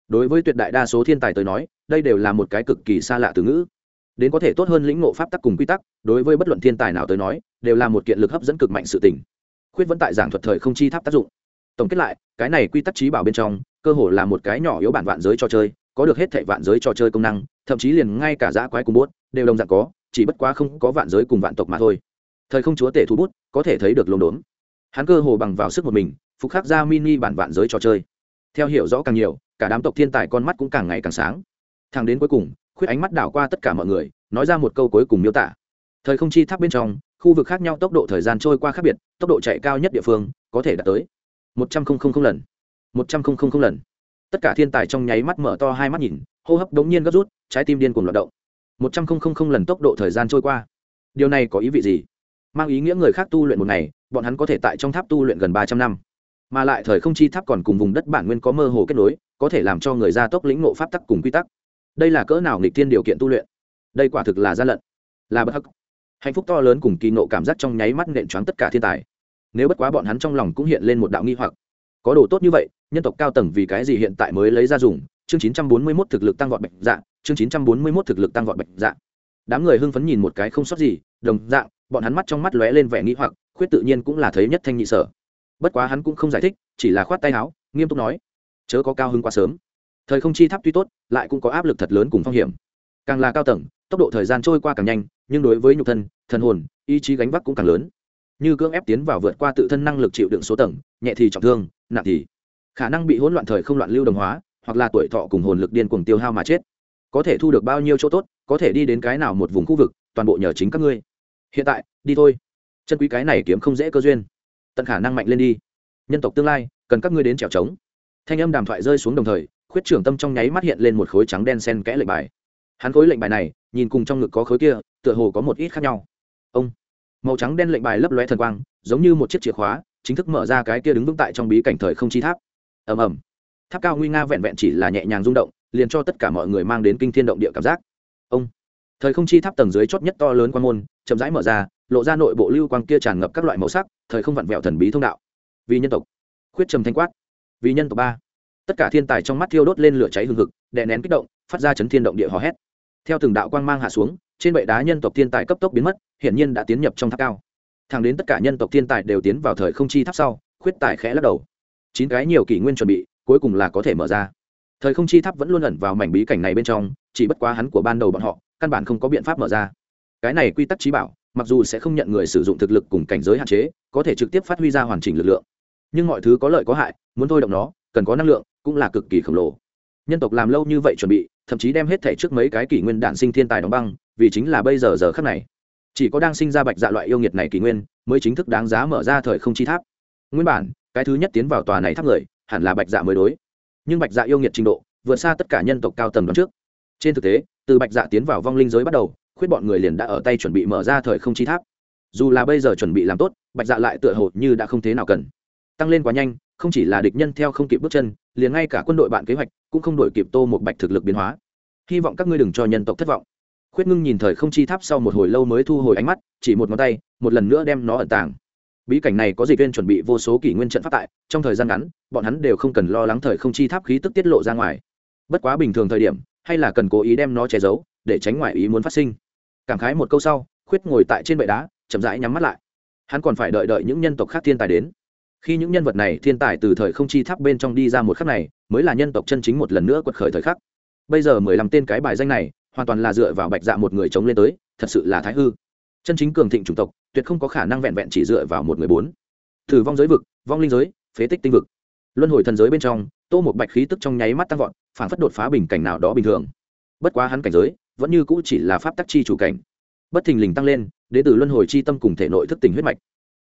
Đối với tuyệt đại đa số thiên tài tới nói, đây đều là một cái cực kỳ xa lạ từ ngữ. Đến có thể tốt hơn lĩnh ngộ pháp tắc cùng quy tắc, đối với bất luận thiên tài nào tới nói, đều là một kiện lực hấp dẫn cực mạnh sự tình. Khuyết vẫn tại giảng thuật thời không chi tháp tác dụng. Tổng kết lại, cái này quy tắc trí bảo bên trong, cơ hồ là một cái nhỏ yếu bản vạn giới trò chơi, có được hết thảy vạn giới trò chơi công năng, thậm chí liền ngay cả giã quái cùng bút đều đồng dạng có chỉ bất quá không có vạn giới cùng vạn tộc mà thôi. Thời không chúa tể thu bút, có thể thấy được lồn đốn. Hắn cơ hồ bằng vào sức một mình, phục khắc ra mini bản vạn giới trò chơi. Theo hiểu rõ càng nhiều, cả đám tộc thiên tài con mắt cũng càng ngày càng sáng. Thang đến cuối cùng, khuyết ánh mắt đảo qua tất cả mọi người, nói ra một câu cuối cùng miêu tả. Thời không chi tháp bên trong, khu vực khác nhau tốc độ thời gian trôi qua khác biệt, tốc độ chạy cao nhất địa phương, có thể đạt tới một trăm linh lần. Một trăm linh lần. Tất cả thiên tài trong nháy mắt mở to hai mắt nhìn, hô hấp đống nhiên gấp rút, trái tim điên cuồng loạt động một trăm linh lần tốc độ thời gian trôi qua. Điều này có ý vị gì? Mang ý nghĩa người khác tu luyện một ngày, bọn hắn có thể tại trong tháp tu luyện gần ba trăm năm. Mà lại thời không chi tháp còn cùng vùng đất bản nguyên có mơ hồ kết nối, có thể làm cho người ra tốc lĩnh ngộ pháp tắc cùng quy tắc. Đây là cỡ nào nghịch thiên điều kiện tu luyện? Đây quả thực là gian lận. Là bất hắc. Hạnh phúc to lớn cùng kỳ nộ cảm giác trong nháy mắt nện choáng tất cả thiên tài. Nếu bất quá bọn hắn trong lòng cũng hiện lên một đạo nghi hoặc. Có đồ tốt như vậy, nhân tộc cao tầng vì cái gì hiện tại mới lấy ra dùng? Chương 941 thực lực tăng vọt bạch dạ chương 941 thực lực tăng vọt bạch dạ đám người hưng phấn nhìn một cái không sót gì, đồng dạng, bọn hắn mắt trong mắt lóe lên vẻ nghi hoặc, khuyết tự nhiên cũng là thấy nhất thanh nhị sở. Bất quá hắn cũng không giải thích, chỉ là khoát tay áo, nghiêm túc nói, chớ có cao hưng quá sớm. Thời không chi tháp tuy tốt, lại cũng có áp lực thật lớn cùng phong hiểm. Càng là cao tầng, tốc độ thời gian trôi qua càng nhanh, nhưng đối với nhục thân, thần hồn, ý chí gánh vác cũng càng lớn. Như cưỡng ép tiến vào vượt qua tự thân năng lực chịu đựng số tầng, nhẹ thì trọng thương, nặng thì khả năng bị hỗn loạn thời không loạn lưu đồng hóa, hoặc là tuổi thọ cùng hồn lực điên cuồng tiêu hao mà chết có thể thu được bao nhiêu chỗ tốt, có thể đi đến cái nào một vùng khu vực, toàn bộ nhờ chính các ngươi. Hiện tại, đi thôi. Chân quý cái này kiếm không dễ cơ duyên. Tận khả năng mạnh lên đi. Nhân tộc tương lai, cần các ngươi đến trèo trống thanh âm đàm thoại rơi xuống đồng thời, khuyết trưởng tâm trong nháy mắt hiện lên một khối trắng đen sen kẽ lệnh bài. Hắn khối lệnh bài này, nhìn cùng trong ngực có khối kia, tựa hồ có một ít khác nhau. Ông. Màu trắng đen lệnh bài lấp lóe thần quang, giống như một chiếc chìa khóa, chính thức mở ra cái kia đứng vững tại trong bí cảnh thời không chi tháp. Ầm ầm. Tháp cao nguy nga vẹn vẹn chỉ là nhẹ nhàng rung động liền cho tất cả mọi người mang đến kinh thiên động địa cảm giác. Ông, thời không chi tháp tầng dưới chót nhất to lớn quan môn, chậm rãi mở ra, lộ ra nội bộ lưu quang kia tràn ngập các loại màu sắc, thời không vặn vẹo thần bí thông đạo. Vì nhân tộc. Khuyết trầm thanh quát. Vì nhân tộc ba. Tất cả thiên tài trong mắt thiêu đốt lên lửa cháy hừng hực, đè nén kích động, phát ra chấn thiên động địa hò hét. Theo từng đạo quang mang hạ xuống, trên bệ đá nhân tộc thiên tài cấp tốc biến mất, hiển nhiên đã tiến nhập trong tháp cao. Thẳng đến tất cả nhân tộc thiên tài đều tiến vào thời không chi tháp sau, khuyết tài khẽ lắc đầu. Chín cái nhiều kỷ nguyên chuẩn bị, cuối cùng là có thể mở ra thời không chi tháp vẫn luôn ẩn vào mảnh bí cảnh này bên trong, chỉ bất quá hắn của ban đầu bọn họ, căn bản không có biện pháp mở ra. Cái này quy tắc trí bảo, mặc dù sẽ không nhận người sử dụng thực lực cùng cảnh giới hạn chế, có thể trực tiếp phát huy ra hoàn chỉnh lực lượng. Nhưng mọi thứ có lợi có hại, muốn thôi động nó, cần có năng lượng, cũng là cực kỳ khổng lồ. Nhân tộc làm lâu như vậy chuẩn bị, thậm chí đem hết thể trước mấy cái kỷ nguyên đạn sinh thiên tài đóng băng, vì chính là bây giờ giờ khắc này. Chỉ có đang sinh ra bạch dạ loại yêu nghiệt này kỷ nguyên, mới chính thức đáng giá mở ra thời không chi tháp. Nguyên bản, cái thứ nhất tiến vào tòa này tháp người, hẳn là bạch dạ mới đối nhưng bạch dạ yêu nghiệt trình độ vượt xa tất cả nhân tộc cao tầng đoạn trước. Trên thực tế, từ bạch dạ tiến vào vong linh giới bắt đầu, khuyết bọn người liền đã ở tay chuẩn bị mở ra thời không chi tháp. Dù là bây giờ chuẩn bị làm tốt, bạch dạ lại tựa hồ như đã không thế nào cần. Tăng lên quá nhanh, không chỉ là địch nhân theo không kịp bước chân, liền ngay cả quân đội bạn kế hoạch cũng không đổi kịp tô một bạch thực lực biến hóa. Hy vọng các ngươi đừng cho nhân tộc thất vọng. Khuyết ngưng nhìn thời không chi tháp sau một hồi lâu mới thu hồi ánh mắt, chỉ một ngón tay, một lần nữa đem nó ẩn tàng bí cảnh này có dịch viên chuẩn bị vô số kỷ nguyên trận phát tại, trong thời gian ngắn, bọn hắn đều không cần lo lắng thời không chi tháp khí tức tiết lộ ra ngoài. Bất quá bình thường thời điểm, hay là cần cố ý đem nó che giấu, để tránh ngoại ý muốn phát sinh. Cảm khái một câu sau, khuyết ngồi tại trên bệ đá, chậm rãi nhắm mắt lại. Hắn còn phải đợi đợi những nhân tộc khác thiên tài đến. Khi những nhân vật này thiên tài từ thời không chi tháp bên trong đi ra một khắc này, mới là nhân tộc chân chính một lần nữa quật khởi thời khắc. Bây giờ mười lăm tên cái bài danh này, hoàn toàn là dựa vào bạch dạ một người chống lên tới, thật sự là thái hư chân chính cường thịnh chủng tộc, tuyệt không có khả năng vẹn vẹn chỉ dựa vào một người bốn. Thử vong giới vực, vong linh giới, phế tích tinh vực. Luân hồi thần giới bên trong, tô một bạch khí tức trong nháy mắt tăng vọt, phản phất đột phá bình cảnh nào đó bình thường. Bất quá hắn cảnh giới, vẫn như cũ chỉ là pháp tắc chi chủ cảnh. Bất thình lình tăng lên đ ế từ luân hồi chi tâm cùng thể nội thức tỉnh huyết mạch.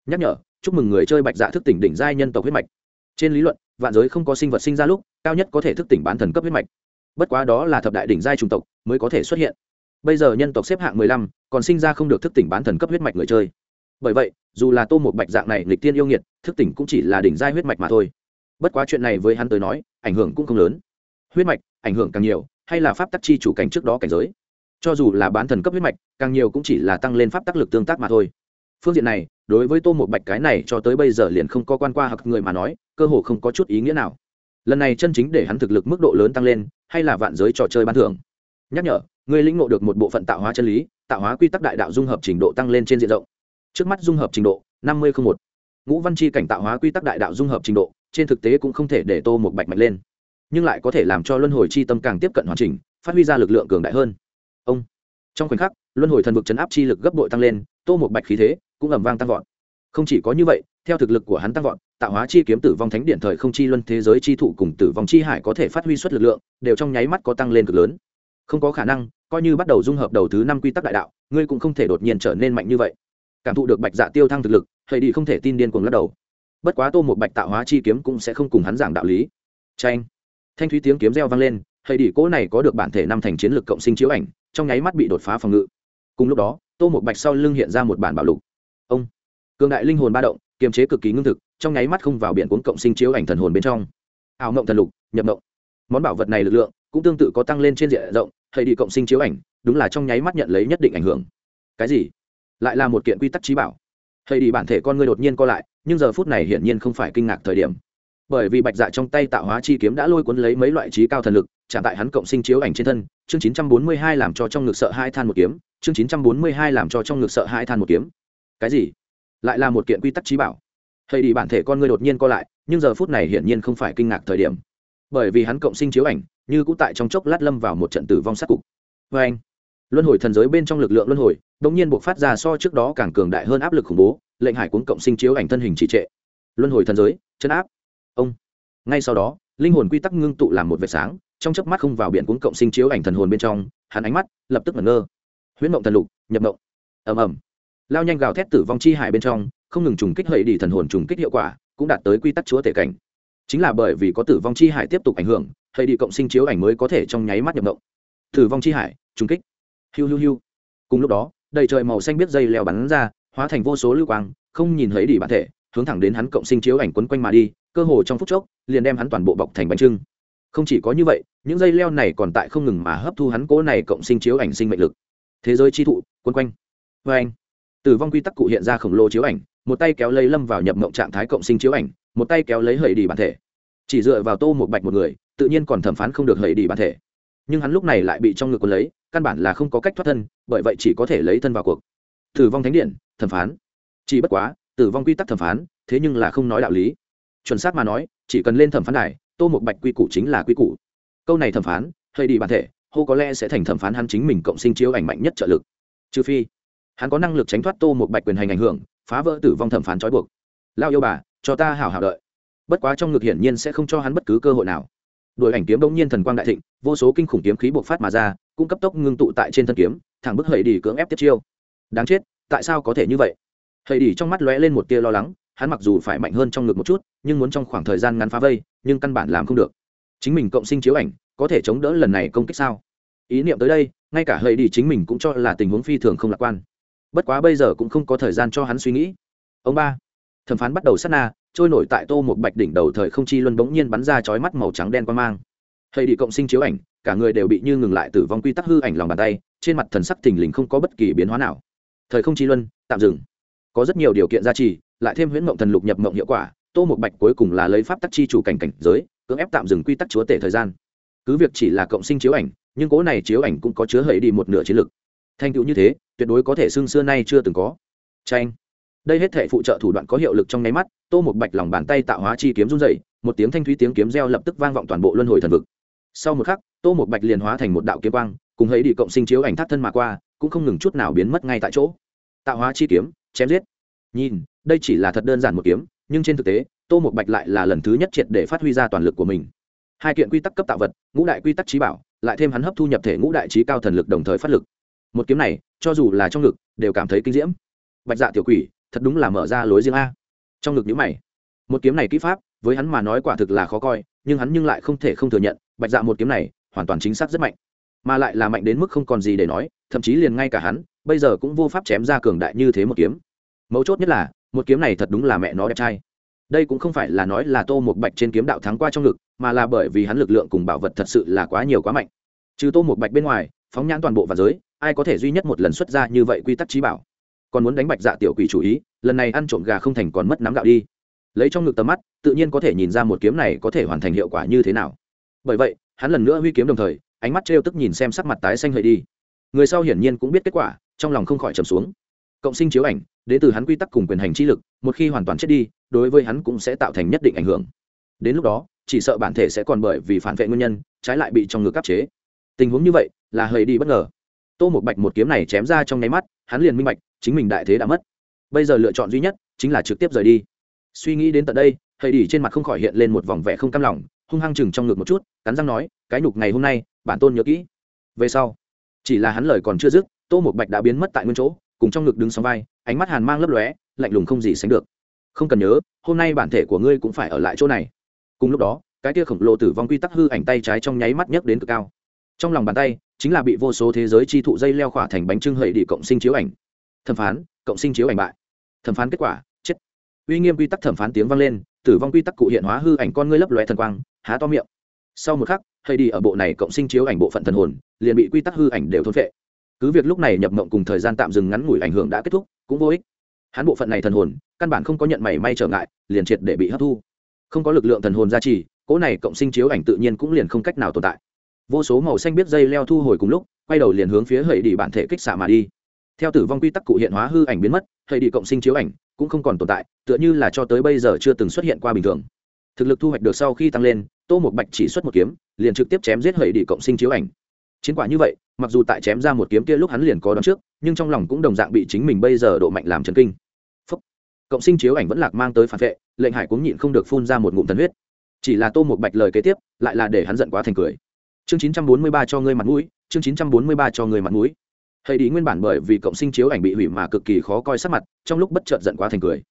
Nhắc nhở, chúc mừng người chơi bạch dạ thức tỉnh đỉnh giai nhân tộc huyết mạch. Trên lý luận, vạn giới không có sinh vật sinh ra lúc, cao nhất có thể thức tỉnh bán thần cấp huyết mạch. Bất quá đó là thập đại đỉnh giai chủng tộc mới có thể xuất hiện bây giờ nhân tộc xếp hạng mười lăm, còn sinh ra không được thức tỉnh bán thần cấp huyết mạch người chơi. Bởi vậy, dù là tô một bạch dạng này lịch tiên yêu nghiệt, thức tỉnh cũng chỉ là đỉnh giai huyết mạch mà thôi. Bất quá chuyện này với hắn tới nói, ảnh hưởng cũng không lớn. Huyết mạch, ảnh hưởng càng nhiều, hay là pháp tắc chi chủ cảnh trước đó cảnh giới. Cho dù là bán thần cấp huyết mạch, càng nhiều cũng chỉ là tăng lên pháp tắc lực tương tác mà thôi. Phương diện này, đối với tô một bạch cái này cho tới bây giờ liền không có quan qua hoặc người mà nói, cơ hồ không có chút ý nghĩa nào. Lần này chân chính để hắn thực lực mức độ lớn tăng lên, hay là vạn giới trò chơi ban thưởng. Nhắc nhở Ngươi lĩnh ngộ được một bộ phận tạo hóa chân lý, tạo hóa quy tắc đại đạo dung hợp trình độ tăng lên trên diện rộng. Trước mắt dung hợp trình độ, năm mươi một. Ngũ văn chi cảnh tạo hóa quy tắc đại đạo dung hợp trình độ, trên thực tế cũng không thể để tô một bạch mạnh lên. Nhưng lại có thể làm cho luân hồi chi tâm càng tiếp cận hoàn chỉnh, phát huy ra lực lượng cường đại hơn. Ông. Trong khoảnh khắc, luân hồi thần vực chấn áp chi lực gấp bội tăng lên, tô một bạch khí thế cũng ẩm vang tăng vọt. Không chỉ có như vậy, theo thực lực của hắn tăng vọt, tạo hóa chi kiếm tử vong thánh điện thời không chi luân thế giới chi thụ cùng tử vong chi hải có thể phát huy suất lực lượng, đều trong nháy mắt có tăng lên cực lớn không có khả năng, coi như bắt đầu dung hợp đầu thứ năm quy tắc đại đạo, ngươi cũng không thể đột nhiên trở nên mạnh như vậy. Cảm thụ được bạch dạ tiêu thăng thực lực, thầy đi không thể tin điên cuồng lắc đầu. Bất quá tô một bạch tạo hóa chi kiếm cũng sẽ không cùng hắn giảng đạo lý. Tranh thanh thúy tiếng kiếm reo vang lên, thầy đi cỗ này có được bản thể năm thành chiến lược cộng sinh chiếu ảnh, trong nháy mắt bị đột phá phòng ngự. Cùng lúc đó, tô một bạch sau lưng hiện ra một bản bảo lục. Ông! Cường đại linh hồn ba động, kiềm chế cực kỳ ngưng thực, trong nháy mắt không vào biển cuốn cộng sinh chiếu ảnh thần hồn bên trong. Ảo mộng thần lục, nhập mộng. Món bảo vật này lực lượng cũng tương tự có tăng lên trên diện rộng, thầy đi cộng sinh chiếu ảnh, đúng là trong nháy mắt nhận lấy nhất định ảnh hưởng. Cái gì? Lại là một kiện quy tắc trí bảo. Thầy đi bản thể con người đột nhiên co lại, nhưng giờ phút này hiển nhiên không phải kinh ngạc thời điểm. Bởi vì bạch dạ trong tay tạo hóa chi kiếm đã lôi cuốn lấy mấy loại trí cao thần lực, chạm tại hắn cộng sinh chiếu ảnh trên thân, chương 942 làm cho trong ngực sợ hai than một kiếm, chương 942 làm cho trong ngực sợ hai than một kiếm. Cái gì? Lại là một kiện quy tắc trí bảo. Thầy đi bản thể con người đột nhiên co lại, nhưng giờ phút này hiển nhiên không phải kinh ngạc thời điểm. Bởi vì hắn cộng sinh chiếu ảnh như cũng tại trong chốc lát lâm vào một trận tử vong sát cục. Vê anh, luân hồi thần giới bên trong lực lượng luân hồi đ ỗ n g nhiên buộc phát ra so trước đó càng cường đại hơn áp lực khủng bố, lệnh hải cuốn cộng sinh chiếu ảnh thân hình trì trệ. Luân hồi thần giới, chân áp. Ông, ngay sau đó, linh hồn quy tắc ngưng tụ làm một vệt sáng, trong chớp mắt không vào biển cuốn cộng sinh chiếu ảnh thần hồn bên trong, hắn ánh mắt lập tức ngẩn ngơ. Huyễn mộng thần lục, nhập mộng. Ầm ầm. Lao nhanh gào thét tử vong chi hải bên trong, không ngừng trùng kích hậy đi thần hồn trùng kích hiệu quả, cũng đạt tới quy tắc chúa tể cảnh. Chính là bởi vì có tử vong chi hải tiếp tục ảnh hưởng hay đi cộng sinh chiếu ảnh mới có thể trong nháy mắt nhập động thử vong chi hải trung kích. Hiu hiu hiu. Cùng lúc đó, đầy trời màu xanh biết dây leo bắn ra, hóa thành vô số lưu quang, không nhìn thấy đi bản thể, hướng thẳng đến hắn cộng sinh chiếu ảnh quấn quanh mà đi, cơ hồ trong phút chốc, liền đem hắn toàn bộ bọc thành bánh trưng. Không chỉ có như vậy, những dây leo này còn tại không ngừng mà hấp thu hắn cố này cộng sinh chiếu ảnh sinh mệnh lực. Thế giới chi thụ, quấn quanh. Vê anh, tử vong quy tắc cụ hiện ra khổng lồ chiếu ảnh, một tay kéo lấy lâm vào nhập mộng trạng thái cộng sinh chiếu ảnh, một tay kéo lấy hầy đi bản thể. Chỉ dựa vào tô một bạch một người tự nhiên còn thẩm phán không được hầy đi bản thể. Nhưng hắn lúc này lại bị trong ngực quân lấy, căn bản là không có cách thoát thân, bởi vậy chỉ có thể lấy thân vào cuộc. Tử vong thánh điện, thẩm phán. Chỉ bất quá, tử vong quy tắc thẩm phán, thế nhưng là không nói đạo lý. Chuẩn xác mà nói, chỉ cần lên thẩm phán này tô một bạch quy củ chính là quy củ. Câu này thẩm phán hơi đi bản thể, hô có lẽ sẽ thành thẩm phán hắn chính mình cộng sinh chiếu ảnh mạnh nhất trợ lực. Trừ phi, hắn có năng lực tránh thoát tô một bạch quyền hành ảnh hưởng, phá vỡ tử vong thẩm phán trói buộc. Lao yêu bà, cho ta hảo hảo đợi. Bất quá trong ngực hiển nhiên sẽ không cho hắn bất cứ cơ hội nào đội ảnh kiếm đông nhiên thần quang đại thịnh, vô số kinh khủng kiếm khí bộc phát mà ra cũng cấp tốc ngưng tụ tại trên thân kiếm, thẳng bức hầy đi cưỡng ép tiếp chiêu. Đáng chết, tại sao có thể như vậy? Hầy đi trong mắt lóe lên một tia lo lắng, hắn mặc dù phải mạnh hơn trong ngực một chút, nhưng muốn trong khoảng thời gian ngắn phá vây, nhưng căn bản làm không được. Chính mình cộng sinh chiếu ảnh, có thể chống đỡ lần này công kích sao? Ý niệm tới đây, ngay cả hầy đi chính mình cũng cho là tình huống phi thường không lạc quan. Bất quá bây giờ cũng không có thời gian cho hắn suy nghĩ. Ông ba, thẩm phán bắt đầu sát na trôi nổi tại tô một bạch đỉnh đầu thời không chi luân bỗng nhiên bắn ra chói mắt màu trắng đen qua mang. Hệ đi cộng sinh chiếu ảnh, cả người đều bị như ngừng lại tử vong quy tắc hư ảnh lòng bàn tay, trên mặt thần sắc thình lình không có bất kỳ biến hóa nào. Thời không chi luân, tạm dừng. Có rất nhiều điều kiện gia trì, lại thêm huyễn mộng thần lục nhập mộng hiệu quả, tô một bạch cuối cùng là lấy pháp tắc chi chủ cảnh cảnh giới, cưỡng ép tạm dừng quy tắc chúa tể thời gian. Cứ việc chỉ là cộng sinh chiếu ảnh, nhưng cố này chiếu ảnh cũng có chứa hẫy đi một nửa chiến lực. Thành tựu như thế, tuyệt đối có thể xưng xưa nay chưa từng có. Tranh đây hết thể phụ trợ thủ đoạn có hiệu lực trong nháy mắt tô một bạch lòng bàn tay tạo hóa chi kiếm run dày một tiếng thanh thúy tiếng kiếm reo lập tức vang vọng toàn bộ luân hồi thần vực. Sau một khắc tô một bạch liền hóa thành một đạo kiếm quang cùng hẫy đi cộng sinh chiếu ảnh thắt thân mà qua cũng không ngừng chút nào biến mất ngay tại chỗ. Tạo hóa chi kiếm chém giết. Nhìn đây chỉ là thật đơn giản một kiếm nhưng trên thực tế tô một bạch lại là lần thứ nhất triệt để phát huy ra toàn lực của mình. Hai kiện quy tắc cấp tạo vật ngũ đại quy tắc trí bảo lại thêm hắn hấp thu nhập thể ngũ đại trí cao thần lực đồng thời phát lực. Một kiếm này cho dù là trong lực, đều cảm thấy kinh diễm. Bạch dạ tiểu quỷ thật đúng là mở ra lối riêng a. Trong ngực nhữ mày. Một kiếm này kỹ pháp, với hắn mà nói quả thực là khó coi, nhưng hắn nhưng lại không thể không thừa nhận, bạch dạ một kiếm này, hoàn toàn chính xác rất mạnh. Mà lại là mạnh đến mức không còn gì để nói, thậm chí liền ngay cả hắn, bây giờ cũng vô pháp chém ra cường đại như thế một kiếm. Mấu chốt nhất là, một kiếm này thật đúng là mẹ nó đẹp trai. Đây cũng không phải là nói là tô một bạch trên kiếm đạo thắng qua trong ngực, mà là bởi vì hắn lực lượng cùng bảo vật thật sự là quá nhiều quá mạnh. Trừ tô một bạch bên ngoài, phóng nhãn toàn bộ và giới, ai có thể duy nhất một lần xuất ra như vậy quy tắc trí bảo? Còn muốn đánh bạch dạ tiểu quỷ chủ ý, lần này ăn trộm gà không thành còn mất nắm gạo đi. Lấy trong ngực tầm mắt, tự nhiên có thể nhìn ra một kiếm này có thể hoàn thành hiệu quả như thế nào. Bởi vậy, hắn lần nữa huy kiếm đồng thời, ánh mắt trêu tức nhìn xem sắc mặt tái xanh hơi đi. Người sau hiển nhiên cũng biết kết quả, trong lòng không khỏi trầm xuống. Cộng sinh chiếu ảnh, đến từ hắn quy tắc cùng quyền hành chi lực, một khi hoàn toàn chết đi, đối với hắn cũng sẽ tạo thành nhất định ảnh hưởng. Đến lúc đó, chỉ sợ bản thể sẽ còn bởi vì phản vệ nguyên nhân, trái lại bị trong ngực áp chế. Tình huống như vậy, là hơi đi bất ngờ. Tô một bạch một kiếm này chém ra trong nháy mắt, hắn liền minh bạch chính mình đại thế đã mất. Bây giờ lựa chọn duy nhất chính là trực tiếp rời đi. Suy nghĩ đến tận đây hệ đi trên mặt không khỏi hiện lên một vòng vẻ không cam lòng, hung hăng chừng trong ngực một chút, cắn răng nói, cái nhục ngày hôm nay, bản tôn nhớ kỹ. Về sau, chỉ là hắn lời còn chưa dứt, tô một bạch đã biến mất tại nguyên chỗ, cùng trong ngực đứng sóng vai, ánh mắt hàn mang lấp lóe, lạnh lùng không gì sánh được. Không cần nhớ, hôm nay bản thể của ngươi cũng phải ở lại chỗ này. Cùng lúc đó, cái kia khổng lồ tử vong quy tắc hư ảnh tay trái trong nháy mắt nhấc đến cực cao. Trong lòng bàn tay, chính là bị vô số thế giới chi thụ dây leo khỏa thành bánh trưng hậy đi cộng sinh chiếu ảnh thẩm phán, cộng sinh chiếu ảnh bại. Thẩm phán kết quả, chết. Uy nghiêm quy tắc thẩm phán tiếng vang lên, tử vong quy tắc cụ hiện hóa hư ảnh con ngươi lấp lóe thần quang, há to miệng. Sau một khắc hay đi ở bộ này cộng sinh chiếu ảnh bộ phận thần hồn, liền bị quy tắc hư ảnh đều thôn phệ. Cứ việc lúc này nhập mộng cùng thời gian tạm dừng ngắn ngủi ảnh hưởng đã kết thúc, cũng vô ích. Hắn bộ phận này thần hồn, căn bản không có nhận mảy may trở ngại, liền triệt để bị hấp thu. Không có lực lượng thần hồn gia trì, cỗ này cộng sinh chiếu ảnh tự nhiên cũng liền không cách nào tồn tại. Vô số màu xanh biết dây leo thu hồi cùng lúc, quay đầu liền hướng phía hệ đi bản thể kích xạ mà đi theo tử vong quy tắc cụ hiện hóa hư ảnh biến mất, thầy đi cộng sinh chiếu ảnh cũng không còn tồn tại, tựa như là cho tới bây giờ chưa từng xuất hiện qua bình thường. Thực lực thu hoạch được sau khi tăng lên, tô một bạch chỉ xuất một kiếm, liền trực tiếp chém giết hầy đi cộng sinh chiếu ảnh. Chiến quả như vậy, mặc dù tại chém ra một kiếm kia lúc hắn liền có đón trước, nhưng trong lòng cũng đồng dạng bị chính mình bây giờ độ mạnh làm chấn kinh. Phúc. cộng sinh chiếu ảnh vẫn lạc mang tới phản vệ, lệnh hải cũng nhịn không được phun ra một ngụm thần huyết. Chỉ là tô một bạch lời kế tiếp, lại là để hắn giận quá thành cười. Chương chín trăm bốn mươi ba cho ngươi mặt mũi, chương chín trăm bốn mươi ba cho ngươi mặt mũi hãy đi nguyên bản bởi vì cộng sinh chiếu ảnh bị hủy mà cực kỳ khó coi sắc mặt, trong lúc bất chợt giận quá thành cười.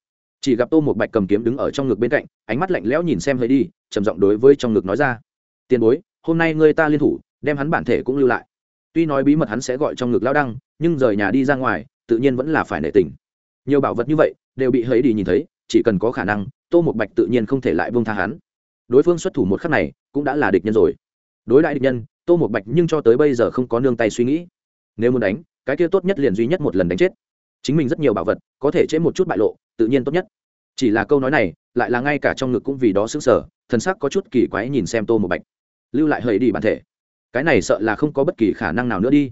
Chỉ gặp tô một bạch cầm kiếm đứng ở trong ngực bên cạnh, ánh mắt lạnh lẽo nhìn xem hơi đi trầm giọng đối với trong ngực nói ra, tiền bối, hôm nay ngươi ta liên thủ, đem hắn bản thể cũng lưu lại. Tuy nói bí mật hắn sẽ gọi trong ngực lao đăng, nhưng rời nhà đi ra ngoài, tự nhiên vẫn là phải nể tình. Nhiều bảo vật như vậy, đều bị hấy đi nhìn thấy, chỉ cần có khả năng, tô một bạch tự nhiên không thể lại buông tha hắn. Đối phương xuất thủ một khắc này, cũng đã là địch nhân rồi. Đối đại địch nhân, tô một bạch nhưng cho tới bây giờ không có nương tay suy nghĩ nếu muốn đánh, cái kia tốt nhất liền duy nhất một lần đánh chết. Chính mình rất nhiều bảo vật, có thể chế một chút bại lộ, tự nhiên tốt nhất. Chỉ là câu nói này, lại là ngay cả trong ngực cũng vì đó xứng sở thần sắc có chút kỳ quái nhìn xem tô một bạch. Lưu lại hơi đi bản thể. Cái này sợ là không có bất kỳ khả năng nào nữa đi.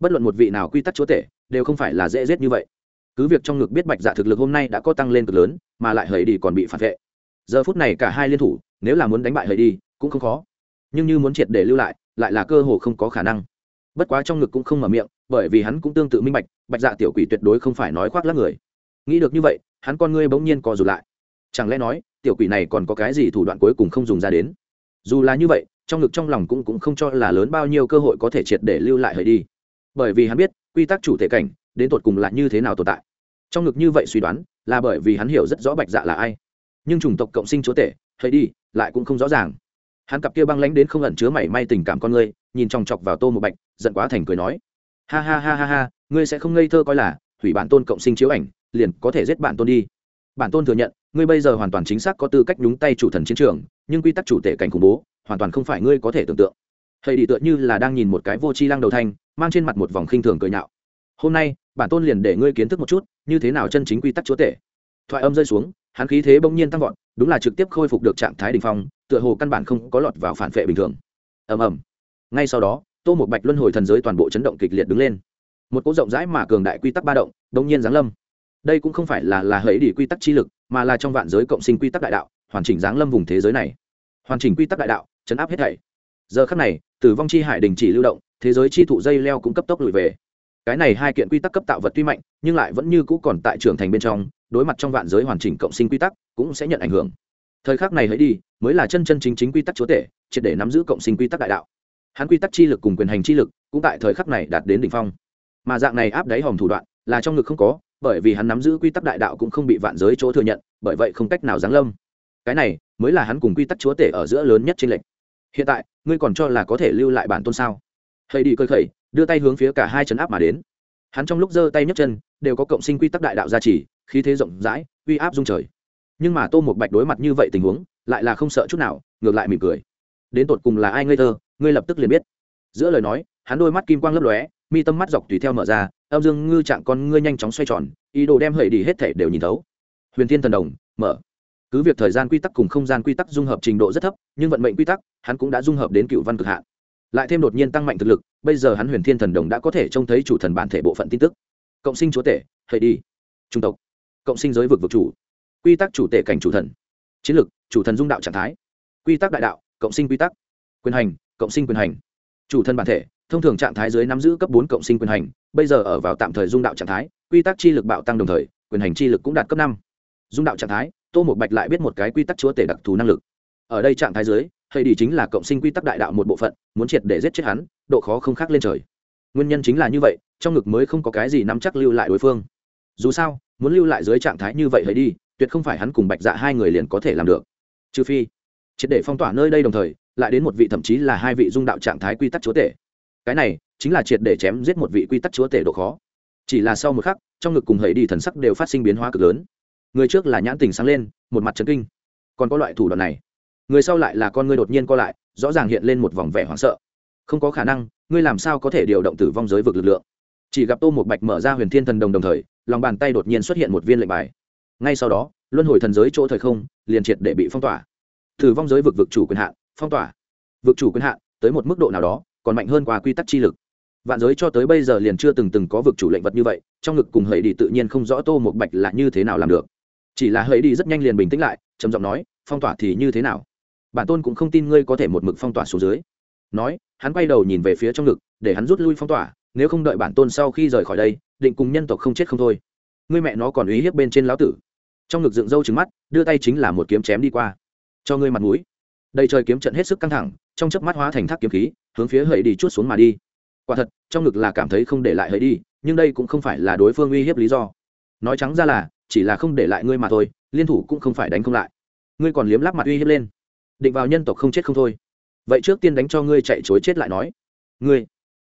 Bất luận một vị nào quy tắc chúa tể, đều không phải là dễ giết như vậy. Cứ việc trong ngực biết bạch dạ thực lực hôm nay đã có tăng lên cực lớn, mà lại hời đi còn bị phản vệ. Giờ phút này cả hai liên thủ, nếu là muốn đánh bại hời đi, cũng không khó. Nhưng như muốn triệt để lưu lại lại là cơ hồ không có khả năng bất quá trong ngực cũng không mở miệng, bởi vì hắn cũng tương tự minh bạch bạch dạ tiểu quỷ tuyệt đối không phải nói khoác lác người. Nghĩ được như vậy, hắn con ngươi bỗng nhiên co rụt lại. Chẳng lẽ nói, tiểu quỷ này còn có cái gì thủ đoạn cuối cùng không dùng ra đến? Dù là như vậy, trong ngực trong lòng cũng cũng không cho là lớn bao nhiêu cơ hội có thể triệt để lưu lại hời đi. Bởi vì hắn biết, quy tắc chủ thể cảnh, đến tột cùng là như thế nào tồn tại. Trong ngực như vậy suy đoán, là bởi vì hắn hiểu rất rõ bạch dạ là ai. Nhưng chủng tộc cộng sinh chúa tể hãy đi, lại cũng không rõ ràng hắn cặp kia băng lánh đến không ẩn chứa mảy may tình cảm con ngươi, nhìn chòng chọc vào tô một bạch, giận quá thành cười nói, ha ha ha ha ha, ngươi sẽ không ngây thơ coi là hủy bản tôn cộng sinh chiếu ảnh, liền có thể giết bản tôn đi. Bản tôn thừa nhận, ngươi bây giờ hoàn toàn chính xác có tư cách nhúng tay chủ thần chiến trường, nhưng quy tắc chủ tể cảnh khủng bố, hoàn toàn không phải ngươi có thể tưởng tượng. Thầy đi tựa như là đang nhìn một cái vô tri lăng đầu thanh, mang trên mặt một vòng khinh thường cười nhạo. Hôm nay, bản tôn liền để ngươi kiến thức một chút, như thế nào chân chính quy tắc chúa tể. Thoại âm rơi xuống, hắn khí thế bỗng nhiên tăng vọt đúng là trực tiếp khôi phục được trạng thái đ ỉ n h phong, tựa hồ căn bản không có lọt vào phản vệ bình thường. Ầm ầm. Ngay sau đó, tô một bạch luân hồi thần giới toàn bộ chấn động kịch liệt đứng lên. Một cỗ rộng rãi mà cường đại quy tắc ba động đông nhiên giáng lâm. Đây cũng không phải là là hẫy đi quy tắc chi lực, mà là trong vạn giới cộng sinh quy tắc đại đạo, hoàn chỉnh giáng lâm vùng thế giới này. Hoàn chỉnh quy tắc đại đạo, chấn áp hết thảy. Giờ khắc này, tử vong chi hải đình chỉ lưu động, thế giới chi thụ dây leo cũng cấp tốc lùi về cái này hai kiện quy tắc cấp tạo vật tuy mạnh, nhưng lại vẫn như cũ còn tại trưởng thành bên trong, đối mặt trong vạn giới hoàn chỉnh cộng sinh quy tắc, cũng sẽ nhận ảnh hưởng. Thời khắc này hãy đi, mới là chân chân chính chính quy tắc chúa tể, triệt để nắm giữ cộng sinh quy tắc đại đạo. Hắn quy tắc chi lực cùng quyền hành chi lực, cũng tại thời khắc này đạt đến đỉnh phong. Mà dạng này áp đáy hòm thủ đoạn, là trong ngực không có, bởi vì hắn nắm giữ quy tắc đại đạo cũng không bị vạn giới chỗ thừa nhận, bởi vậy không cách nào giáng lâm. Cái này, mới là hắn cùng quy tắc chúa tể ở giữa lớn nhất trên lệch. Hiện tại, ngươi còn cho là có thể lưu lại bản tôn sao? Hãy đi cơ khẩy đưa tay hướng phía cả hai chấn áp mà đến. Hắn trong lúc giơ tay nhấc chân, đều có cộng sinh quy tắc đại đạo gia trì, khí thế rộng rãi, uy áp dung trời. Nhưng mà tô một bạch đối mặt như vậy tình huống, lại là không sợ chút nào, ngược lại mỉm cười. Đến tột cùng là ai ngây thơ, ngươi lập tức liền biết. Giữa lời nói, hắn đôi mắt kim quang lấp lóe, mi tâm mắt dọc tùy theo mở ra, âm dương ngư trạng con ngươi nhanh chóng xoay tròn, ý đồ đem hẩy đi hết thể đều nhìn thấu. Huyền thiên thần đồng, mở. Cứ việc thời gian quy tắc cùng không gian quy tắc dung hợp trình độ rất thấp, nhưng vận mệnh quy tắc, hắn cũng đã dung hợp đến cựu văn cực hạn lại thêm đột nhiên tăng mạnh thực lực, bây giờ hắn huyền thiên thần đồng đã có thể trông thấy chủ thần bản thể bộ phận tin tức. Cộng sinh chúa tể hệ đi. Trung tộc. Cộng sinh giới vực vực chủ. Quy tắc chủ tể cảnh chủ thần. Chiến lược, chủ thần dung đạo trạng thái. Quy tắc đại đạo, cộng sinh quy tắc. Quyền hành, cộng sinh quyền hành. Chủ thần bản thể, thông thường trạng thái dưới nắm giữ cấp bốn cộng sinh quyền hành, bây giờ ở vào tạm thời dung đạo trạng thái, quy tắc chi lực bạo tăng đồng thời, quyền hành chi lực cũng đạt cấp năm. Dung đạo trạng thái, tô một bạch lại biết một cái quy tắc chúa tể đặc thù năng lực. Ở đây trạng thái dưới hay đi chính là cộng sinh quy tắc đại đạo một bộ phận, muốn triệt để giết chết hắn, độ khó không khác lên trời. Nguyên nhân chính là như vậy, trong ngực mới không có cái gì nắm chắc lưu lại đối phương. Dù sao, muốn lưu lại dưới trạng thái như vậy hay đi, tuyệt không phải hắn cùng bạch dạ hai người liền có thể làm được. Trừ phi, triệt để phong tỏa nơi đây đồng thời, lại đến một vị thậm chí là hai vị dung đạo trạng thái quy tắc chúa tể. Cái này, chính là triệt để chém giết một vị quy tắc chúa tể độ khó. Chỉ là sau một khắc, trong ngực cùng hầy đi thần sắc đều phát sinh biến hóa cực lớn. Người trước là nhãn tình sáng lên, một mặt trấn kinh. Còn có loại thủ đoạn này người sau lại là con ngươi đột nhiên co lại, rõ ràng hiện lên một vòng vẻ hoảng sợ. Không có khả năng, ngươi làm sao có thể điều động tử vong giới vực lực lượng? Chỉ gặp tô một bạch mở ra huyền thiên thần đồng đồng thời, lòng bàn tay đột nhiên xuất hiện một viên lệnh bài. Ngay sau đó, luân hồi thần giới chỗ thời không, liền triệt để bị phong tỏa. Tử vong giới vực vực chủ quyền hạn, phong tỏa. Vực chủ quyền hạn, tới một mức độ nào đó, còn mạnh hơn qua quy tắc chi lực. Vạn giới cho tới bây giờ liền chưa từng từng có vực chủ lệnh vật như vậy, trong ngực cùng hầy đi tự nhiên không rõ tô một bạch là như thế nào làm được. Chỉ là hầy đi rất nhanh liền bình tĩnh lại, trầm giọng nói, phong tỏa thì như thế nào? Bản tôn cũng không tin ngươi có thể một mực phong tỏa xuống dưới. Nói, hắn quay đầu nhìn về phía trong ngực, để hắn rút lui phong tỏa, nếu không đợi bản tôn sau khi rời khỏi đây, định cùng nhân tộc không chết không thôi. Ngươi mẹ nó còn uy hiếp bên trên lão tử. Trong ngực dựng râu trứng mắt, đưa tay chính là một kiếm chém đi qua. Cho ngươi mặt mũi. Đầy trời kiếm trận hết sức căng thẳng, trong chớp mắt hóa thành thác kiếm khí, hướng phía hầy đi chút xuống mà đi. Quả thật, trong ngực là cảm thấy không để lại hầy đi, nhưng đây cũng không phải là đối phương uy hiếp lý do. Nói trắng ra là, chỉ là không để lại ngươi mà thôi, liên thủ cũng không phải đánh không lại. Ngươi còn liếm lắp mặt uy hiếp lên định vào nhân tộc không chết không thôi. Vậy trước tiên đánh cho ngươi chạy chối chết lại nói. Ngươi.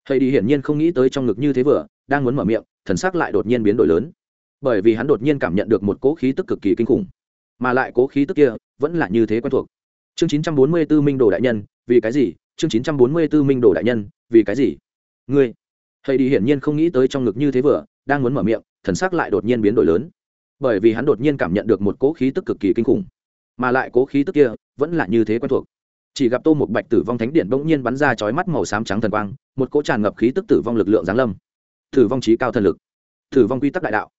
Thầy đi hiển nhiên không nghĩ tới trong ngực như thế vừa, đang muốn mở miệng, thần sắc lại đột nhiên biến đổi lớn. Bởi vì hắn đột nhiên cảm nhận được một cỗ khí tức cực kỳ kinh khủng, mà lại cố khí tức kia vẫn là như thế quen thuộc. Chương 944 minh đồ đại nhân, vì cái gì? Chương 944 minh đồ đại nhân, vì cái gì? Ngươi. Thầy đi hiển nhiên không nghĩ tới trong ngực như thế vừa, đang muốn mở miệng, thần sắc lại đột nhiên biến đổi lớn. Bởi vì hắn đột nhiên cảm nhận được một cỗ khí tức cực kỳ kinh khủng mà lại cố khí tức kia vẫn là như thế quen thuộc. Chỉ gặp tô một bạch tử vong thánh điện bỗng nhiên bắn ra chói mắt màu xám trắng thần quang, một cỗ tràn ngập khí tức tử vong lực lượng giáng lâm. Tử vong trí cao thần lực, tử vong quy tắc đại đạo,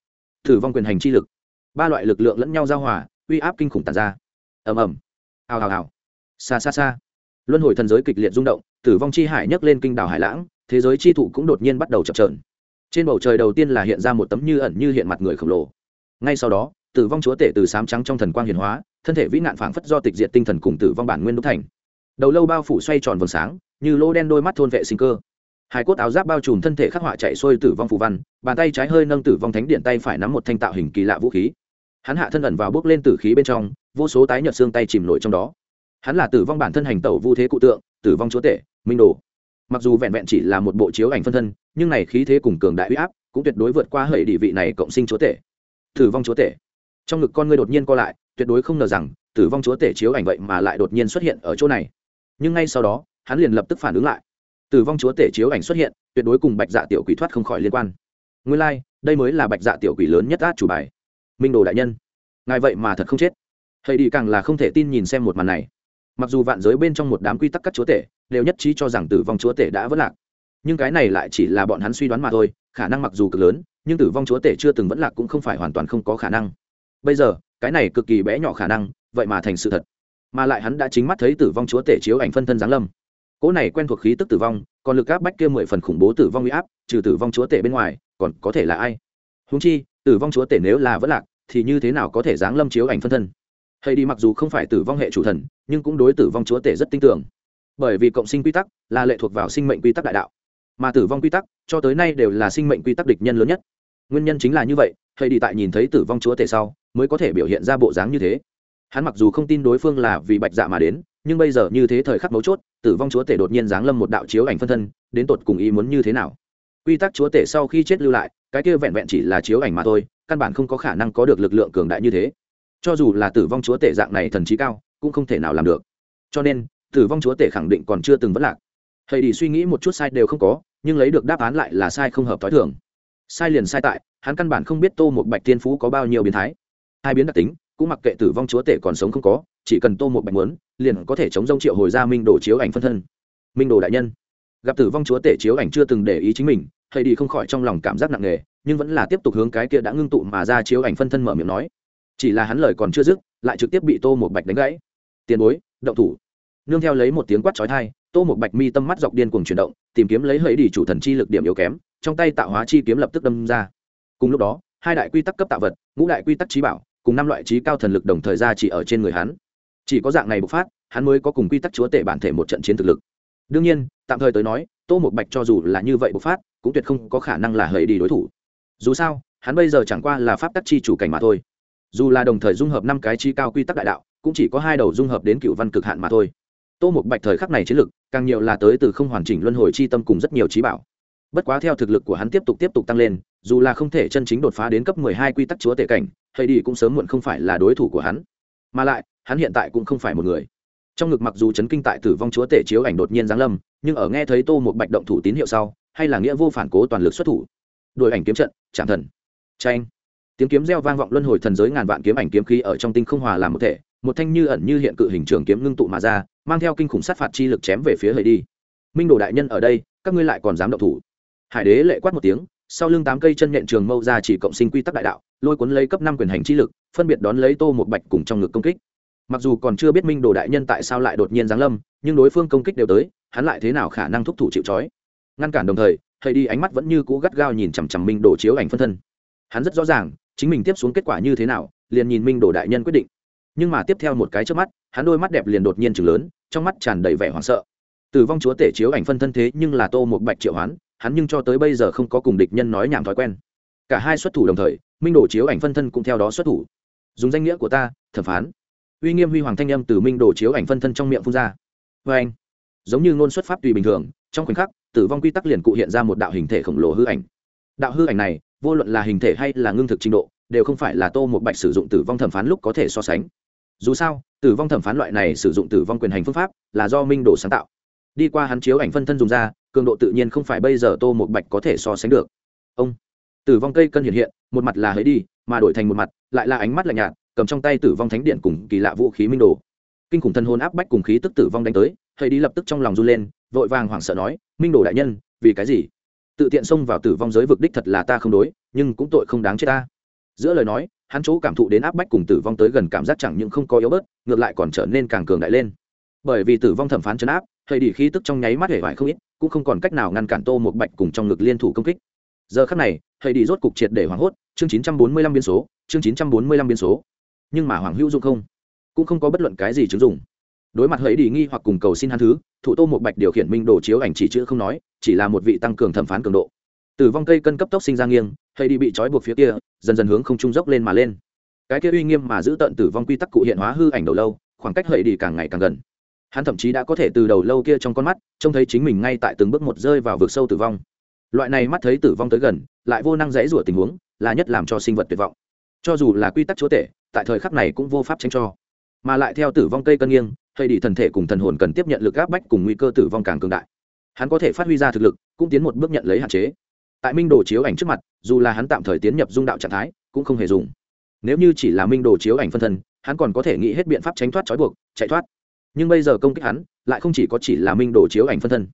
tử vong quyền hành chi lực, ba loại lực lượng lẫn nhau giao hòa, uy áp kinh khủng tàn ra. Ầm ầm. Hào hào hào. Xa xa xa. Luân hồi thần giới kịch liệt rung động, tử vong chi hải nhấc lên kinh đảo hải lãng, thế giới chi thụ cũng đột nhiên bắt đầu chập trờn. Trên bầu trời đầu tiên là hiện ra một tấm như ẩn như hiện mặt người khổng lồ. Ngay sau đó, tử vong chúa tể từ sám trắng trong thần quang hiền hóa thân thể vĩ nạn phảng phất do tịch diệt tinh thần cùng tử vong bản nguyên đúc thành. Đầu lâu bao phủ xoay tròn vầng sáng, như lô đen đôi mắt thôn vệ sinh cơ. Hai cốt áo giáp bao trùm thân thể khắc họa chạy xuôi tử vong phù văn, bàn tay trái hơi nâng tử vong thánh điện tay phải nắm một thanh tạo hình kỳ lạ vũ khí. Hắn hạ thân ẩn vào bước lên tử khí bên trong, vô số tái nhợt xương tay chìm nổi trong đó. Hắn là tử vong bản thân hành tẩu vu thế cụ tượng, tử vong chúa tể, minh đồ. Mặc dù vẹn vẹn chỉ là một bộ chiếu ảnh phân thân, nhưng này khí thế cùng cường đại uy áp cũng tuyệt đối vượt qua hệ địa vị này cộng sinh chúa tể. Tử vong chúa tể. Trong ngực con ngươi đột nhiên co lại tuyệt đối không ngờ rằng tử vong chúa tể chiếu ảnh vậy mà lại đột nhiên xuất hiện ở chỗ này. Nhưng ngay sau đó hắn liền lập tức phản ứng lại. Tử vong chúa tể chiếu ảnh xuất hiện tuyệt đối cùng bạch dạ tiểu quỷ thoát không khỏi liên quan. Nguyên lai、like, đây mới là bạch dạ tiểu quỷ lớn nhất át chủ bài. Minh đồ đại nhân ngài vậy mà thật không chết. Thầy đi càng là không thể tin nhìn xem một màn này. Mặc dù vạn giới bên trong một đám quy tắc các chúa tể đều nhất trí cho rằng tử vong chúa tể đã vất lạc nhưng cái này lại chỉ là bọn hắn suy đoán mà thôi khả năng mặc dù cực lớn nhưng tử vong chúa tể chưa từng vẫn lạc cũng không phải hoàn toàn không có khả năng. Bây giờ cái này cực kỳ bé nhỏ khả năng, vậy mà thành sự thật. Mà lại hắn đã chính mắt thấy tử vong chúa tể chiếu ảnh phân thân giáng lâm. Cỗ này quen thuộc khí tức tử vong, còn lực áp bách kia mười phần khủng bố tử vong huy áp, trừ tử vong chúa tể bên ngoài, còn có thể là ai? Húng chi, tử vong chúa tể nếu là vẫn lạc, thì như thế nào có thể giáng lâm chiếu ảnh phân thân? Hay đi mặc dù không phải tử vong hệ chủ thần, nhưng cũng đối tử vong chúa tể rất tin tưởng. Bởi vì cộng sinh quy tắc là lệ thuộc vào sinh mệnh quy tắc đại đạo. Mà tử vong quy tắc, cho tới nay đều là sinh mệnh quy tắc địch nhân lớn nhất. Nguyên nhân chính là như vậy hay đi tại nhìn thấy tử vong chúa tể sau, mới có thể biểu hiện ra bộ dáng như thế. Hắn mặc dù không tin đối phương là vì bạch dạ mà đến, nhưng bây giờ như thế thời khắc mấu chốt, tử vong chúa tể đột nhiên giáng lâm một đạo chiếu ảnh phân thân, đến tột cùng ý muốn như thế nào? Quy tắc chúa tể sau khi chết lưu lại, cái kia vẹn vẹn chỉ là chiếu ảnh mà thôi, căn bản không có khả năng có được lực lượng cường đại như thế. Cho dù là tử vong chúa tể dạng này thần trí cao, cũng không thể nào làm được. Cho nên, tử vong chúa tể khẳng định còn chưa từng vất lạc. Thầy đi suy nghĩ một chút sai đều không có, nhưng lấy được đáp án lại là sai không hợp t h ó i thường sai liền sai tại, hắn căn bản không biết tô một bạch thiên phú có bao nhiêu biến thái. Hai biến đặc tính, cũng mặc kệ tử vong chúa tể còn sống không có, chỉ cần tô một bạch muốn, liền có thể chống rông triệu hồi ra minh đồ chiếu ảnh phân thân. Minh đồ đại nhân, gặp tử vong chúa tể chiếu ảnh chưa từng để ý chính mình, thầy đi không khỏi trong lòng cảm giác nặng nề, nhưng vẫn là tiếp tục hướng cái kia đã ngưng tụ mà ra chiếu ảnh phân thân mở miệng nói. Chỉ là hắn lời còn chưa dứt, lại trực tiếp bị tô một bạch đánh gãy. Tiền bối, động thủ. Nương theo lấy một tiếng quát trói thai tô một bạch mi tâm mắt dọc điên cuồng chuyển động, tìm kiếm lấy hẫy đi chủ thần chi lực điểm yếu kém trong tay tạo hóa chi kiếm lập tức đâm ra. Cùng lúc đó, hai đại quy tắc cấp tạo vật, ngũ đại quy tắc trí bảo, cùng năm loại trí cao thần lực đồng thời ra chỉ ở trên người hắn. Chỉ có dạng này bộc phát, hắn mới có cùng quy tắc chúa tể bản thể một trận chiến thực lực. Đương nhiên, tạm thời tới nói, tô một bạch cho dù là như vậy bộc phát, cũng tuyệt không có khả năng là hầy đi đối thủ. Dù sao, hắn bây giờ chẳng qua là pháp tắc chi chủ cảnh mà thôi. Dù là đồng thời dung hợp năm cái chi cao quy tắc đại đạo, cũng chỉ có hai đầu dung hợp đến cựu văn cực hạn mà thôi. Tô một bạch thời khắc này chiến lực, càng nhiều là tới từ không hoàn chỉnh luân hồi chi tâm cùng rất nhiều trí bảo bất quá theo thực lực của hắn tiếp tục tiếp tục tăng lên, dù là không thể chân chính đột phá đến cấp mười hai quy tắc chúa tể cảnh hay đi cũng sớm muộn không phải là đối thủ của hắn. Mà lại, hắn hiện tại cũng không phải một người. Trong ngực mặc dù chấn kinh tại tử vong chúa tể chiếu ảnh đột nhiên giáng lâm, nhưng ở nghe thấy tô một bạch động thủ tín hiệu sau, hay là nghĩa vô phản cố toàn lực xuất thủ. Đội ảnh kiếm trận, chạm thần. Tranh tiếng kiếm reo vang vọng luân hồi thần giới ngàn vạn kiếm ảnh kiếm khí ở trong tinh không hòa làm một thể, một thanh như ẩn như hiện cự hình trường kiếm ngưng tụ mà ra, mang theo kinh khủng sát phạt chi lực chém về phía hầy đi. Minh đồ đại nhân ở đây, các ngươi lại còn dám động thủ hải đế lệ quát một tiếng, sau lưng tám cây chân nhện trường mâu ra chỉ cộng sinh quy tắc đại đạo, lôi cuốn lấy cấp năm quyền hành chi lực, phân biệt đón lấy tô một bạch cùng trong ngực công kích. Mặc dù còn chưa biết minh đồ đại nhân tại sao lại đột nhiên giáng lâm, nhưng đối phương công kích đều tới, hắn lại thế nào khả năng thúc thủ chịu trói? Ngăn cản đồng thời thầy đi ánh mắt vẫn như cũ gắt gao nhìn chằm chằm minh đồ chiếu ảnh phân thân. Hắn rất rõ ràng, chính mình tiếp xuống kết quả như thế nào, liền nhìn minh đồ đại nhân quyết định. Nhưng mà tiếp theo một cái trước mắt, hắn đôi mắt đẹp liền đột nhiên chừng lớn, trong mắt tràn đầy vẻ hoảng sợ. Tử vong chúa tể chiếu ảnh phân thân thế nhưng là tô một bạch triệu hoán hắn nhưng cho tới bây giờ không có cùng địch nhân nói nhảm thói quen. Cả hai xuất thủ đồng thời, minh đồ chiếu ảnh phân thân cũng theo đó xuất thủ. Dùng danh nghĩa của ta, thẩm phán. Uy nghiêm huy hoàng thanh âm từ minh đồ chiếu ảnh phân thân trong miệng phun ra. Vê anh, giống như ngôn xuất pháp tùy bình thường, trong khoảnh khắc, tử vong quy tắc liền cụ hiện ra một đạo hình thể khổng lồ hư ảnh. Đạo hư ảnh này, vô luận là hình thể hay là ngưng thực trình độ, đều không phải là tô một bạch sử dụng tử vong thẩm phán lúc có thể so sánh. Dù sao, tử vong thẩm phán loại này sử dụng tử vong quyền hành phương pháp là do minh đồ sáng tạo. Đi qua hắn chiếu ảnh phân thân dùng ra cường độ tự nhiên không phải bây giờ tô một bạch có thể so sánh được. Ông, tử vong cây cân hiện hiện, một mặt là hấy đi, mà đổi thành một mặt, lại là ánh mắt lạnh nhạt, cầm trong tay tử vong thánh điện cùng kỳ lạ vũ khí minh đồ. Kinh khủng thân hôn áp bách cùng khí tức tử vong đánh tới, hấy đi lập tức trong lòng run lên, vội vàng hoảng sợ nói, minh đồ đại nhân, vì cái gì? Tự tiện xông vào tử vong giới vực đích thật là ta không đối, nhưng cũng tội không đáng chết ta. Giữa lời nói, hắn chỗ cảm thụ đến áp bách cùng tử vong tới gần cảm giác chẳng những không có yếu bớt, ngược lại còn trở nên càng cường đại lên. Bởi vì tử vong thẩm phán chấn áp thầy đi khí tức trong nháy mắt hể vải không ít, cũng không còn cách nào ngăn cản tô một bạch cùng trong ngực liên thủ công kích. Giờ khắc này thầy đi rốt cục triệt để hoảng hốt, chương chín trăm bốn mươi lăm biên số, chương chín trăm bốn mươi lăm biên số. Nhưng mà hoàng hữu dụng không, cũng không có bất luận cái gì chứng dụng. Đối mặt hãy đi nghi hoặc cùng cầu xin hắn thứ, thủ tô một bạch điều khiển minh đồ chiếu ảnh chỉ chữ không nói, chỉ là một vị tăng cường thẩm phán cường độ. Tử vong cây cân cấp tốc sinh ra nghiêng hay đi bị trói buộc phía kia, dần dần hướng không trung dốc lên mà lên. Cái kia uy nghiêm mà giữ tận tử vong quy tắc cụ hiện hóa hư ảnh đầu lâu, khoảng cách Hãy đi càng ngày càng gần hắn thậm chí đã có thể từ đầu lâu kia trong con mắt, trông thấy chính mình ngay tại từng bước một rơi vào vực sâu tử vong. Loại này mắt thấy tử vong tới gần, lại vô năng dãy rủa tình huống, là nhất làm cho sinh vật tuyệt vọng. Cho dù là quy tắc chúa tể, tại thời khắc này cũng vô pháp tranh cho. Mà lại theo tử vong cây cân nghiêng, thầy đi thần thể cùng thần hồn cần tiếp nhận lực áp bách cùng nguy cơ tử vong càng cường đại. Hắn có thể phát huy ra thực lực, cũng tiến một bước nhận lấy hạn chế. Tại minh đồ chiếu ảnh trước mặt, dù là hắn tạm thời tiến nhập dung đạo trạng thái, cũng không hề dùng. Nếu như chỉ là minh đồ chiếu ảnh phân thân, hắn còn có thể nghĩ hết biện pháp tránh thoát trói buộc, chạy thoát nhưng bây giờ công kích hắn lại không chỉ có chỉ là minh đồ chiếu ảnh phân thân.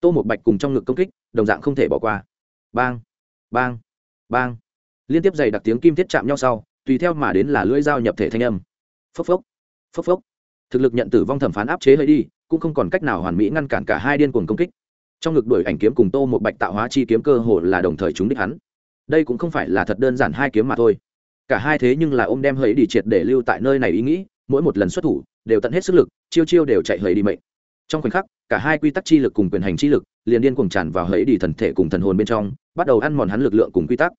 Tô một bạch cùng trong ngực công kích, đồng dạng không thể bỏ qua. Bang bang bang. Liên tiếp dày đặc tiếng kim thiết chạm nhau sau, tùy theo mà đến là lưỡi dao nhập thể thanh âm. Phốc phốc phốc phốc. Thực lực nhận tử vong thẩm phán áp chế hơi đi, cũng không còn cách nào hoàn mỹ ngăn cản cả hai điên cuồng công kích. Trong ngực đuổi ảnh kiếm cùng tô một bạch tạo hóa chi kiếm cơ hồ là đồng thời trúng đích hắn. Đây cũng không phải là thật đơn giản hai kiếm mà thôi. Cả hai thế nhưng là ôm đem hơi đi triệt để lưu tại nơi này ý nghĩ, mỗi một lần xuất thủ đều tận hết sức lực, chiêu chiêu đều chạy hầy đi mệnh. Trong khoảnh khắc, cả hai quy tắc chi lực cùng quyền hành chi lực liền điên cuồng tràn vào hấy đi thần thể cùng thần hồn bên trong, bắt đầu ăn mòn hắn lực lượng cùng quy tắc.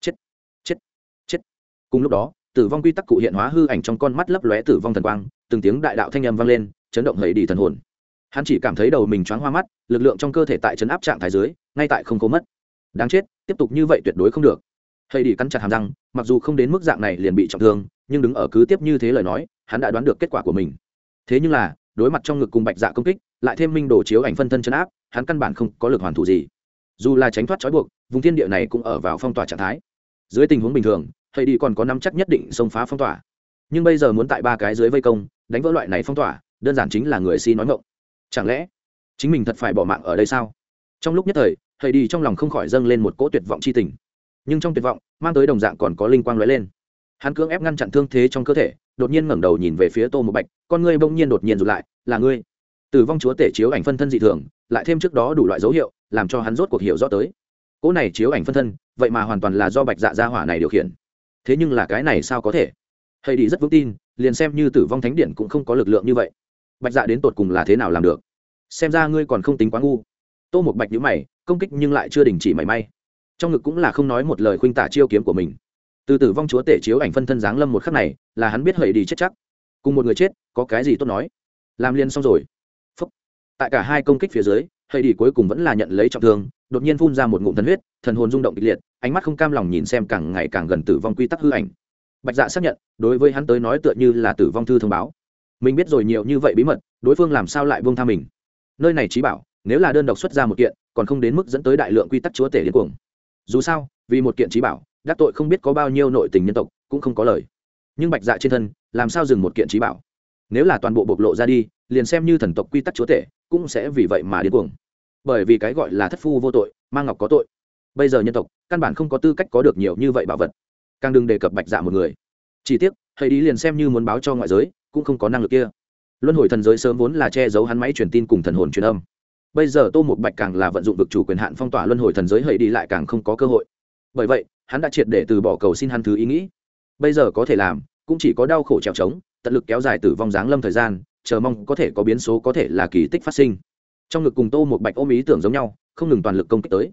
Chết chết chết. Cùng lúc đó, tử vong quy tắc cụ hiện hóa hư ảnh trong con mắt lấp lóe tử vong thần quang, từng tiếng đại đạo thanh âm vang lên, chấn động hấy đi thần hồn. Hắn chỉ cảm thấy đầu mình choáng hoa mắt, lực lượng trong cơ thể tại chấn áp trạng thái dưới, ngay tại không cố mất. Đáng chết, tiếp tục như vậy tuyệt đối không được hay đi cắn chặt hàm răng, mặc dù không đến mức dạng này liền bị trọng thương, nhưng đứng ở cứ tiếp như thế lời nói, hắn đã đoán được kết quả của mình. Thế nhưng là, đối mặt trong ngực cùng bạch dạ công kích, lại thêm minh đồ chiếu ảnh phân thân chấn áp, hắn căn bản không có lực hoàn thủ gì. Dù là tránh thoát trói buộc, vùng thiên địa này cũng ở vào phong tỏa trạng thái. Dưới tình huống bình thường hay đi còn có nắm chắc nhất định xông phá phong tỏa. Nhưng bây giờ muốn tại ba cái dưới vây công, đánh vỡ loại này phong tỏa, đơn giản chính là người si nói ngộng chẳng lẽ, chính mình thật phải bỏ mạng ở đây sao? Trong lúc nhất thời thầy đi trong lòng không khỏi dâng lên một cỗ tuyệt vọng c h i tình nhưng trong tuyệt vọng, mang tới đồng dạng còn có linh quang lóe lên. Hắn cưỡng ép ngăn chặn thương thế trong cơ thể, đột nhiên ngẩng đầu nhìn về phía tô một bạch, con ngươi bỗng nhiên đột nhiên rụt lại, là ngươi. Tử vong chúa tể chiếu ảnh phân thân dị thường, lại thêm trước đó đủ loại dấu hiệu, làm cho hắn rốt cuộc hiểu rõ tới. Cỗ này chiếu ảnh phân thân, vậy mà hoàn toàn là do bạch dạ gia hỏa này điều khiển. Thế nhưng là cái này sao có thể? Hay đi rất vững tin, liền xem như tử vong thánh điện cũng không có lực lượng như vậy. Bạch dạ đến tột cùng là thế nào làm được? Xem ra ngươi còn không tính quá ngu. Tô một bạch nhữ mày, công kích nhưng lại chưa đình chỉ mảy may trong ngực cũng là không nói một lời khuynh tả chiêu kiếm của mình. Từ tử vong chúa tể chiếu ảnh phân thân giáng lâm một khắc này, là hắn biết hầy đi chết chắc. Cùng một người chết, có cái gì tốt nói? Làm liền xong rồi. Phúc. tại cả hai công kích phía dưới hầy đi cuối cùng vẫn là nhận lấy trọng thương, đột nhiên phun ra một ngụm thần huyết, thần hồn rung động kịch liệt, ánh mắt không cam lòng nhìn xem càng ngày càng gần tử vong quy tắc hư ảnh. Bạch dạ xác nhận, đối với hắn tới nói tựa như là tử vong thư thông báo. Mình biết rồi nhiều như vậy bí mật, đối phương làm sao lại buông tha mình? Nơi này trí bảo, nếu là đơn độc xuất ra một kiện, còn không đến mức dẫn tới đại lượng quy tắc chúa tể đến cuồng dù sao, vì một kiện trí bảo, đắc tội không biết có bao nhiêu nội tình nhân tộc, cũng không có lời. Nhưng bạch dạ trên thân, làm sao dừng một kiện trí bảo? Nếu là toàn bộ bộc lộ ra đi, liền xem như thần tộc quy tắc chúa tể, cũng sẽ vì vậy mà điên cuồng. Bởi vì cái gọi là thất phu vô tội mang ngọc có tội. Bây giờ nhân tộc, căn bản không có tư cách có được nhiều như vậy bảo vật. Càng đừng đề cập bạch dạ một người. Chỉ tiếc thầy đi liền xem như muốn báo cho ngoại giới, cũng không có năng lực kia. Luân hồi thần giới sớm vốn là che giấu hắn máy truyền tin cùng thần hồn truyền âm bây giờ tô một bạch càng là vận dụng vực chủ quyền hạn phong tỏa luân hồi thần giới hầy đi lại càng không có cơ hội. Bởi vậy, hắn đã triệt để từ bỏ cầu xin hắn thứ ý nghĩ. Bây giờ có thể làm, cũng chỉ có đau khổ trèo trống, tận lực kéo dài tử vong giáng lâm thời gian, chờ mong có thể có biến số có thể là kỳ tích phát sinh. Trong ngực cùng tô một bạch ôm ý tưởng giống nhau, không ngừng toàn lực công kích tới.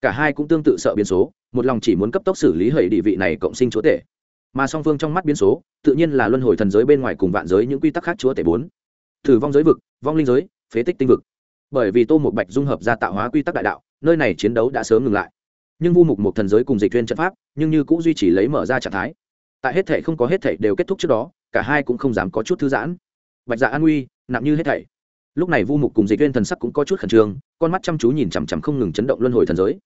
Cả hai cũng tương tự sợ biến số, một lòng chỉ muốn cấp tốc xử lý hầy địa vị này cộng sinh chúa tể. Mà song phương trong mắt biến số, tự nhiên là luân hồi thần giới bên ngoài cùng vạn giới những quy tắc khác chúa tể bốn. Thử vong giới vực, vong linh giới, phế tích tinh vực bởi vì tô một bạch dung hợp ra tạo hóa quy tắc đại đạo, nơi này chiến đấu đã sớm ngừng lại. Nhưng vu mục một thần giới cùng dịch viên trận pháp, nhưng như cũng duy trì lấy mở ra trạng thái. Tại hết thể không có hết thể đều kết thúc trước đó, cả hai cũng không dám có chút thư giãn. Bạch dạ an nguy nặng như hết thảy. Lúc này vu mục cùng dịch viên thần sắc cũng có chút khẩn trương, con mắt chăm chú nhìn chằm chằm không ngừng chấn động luân hồi thần giới.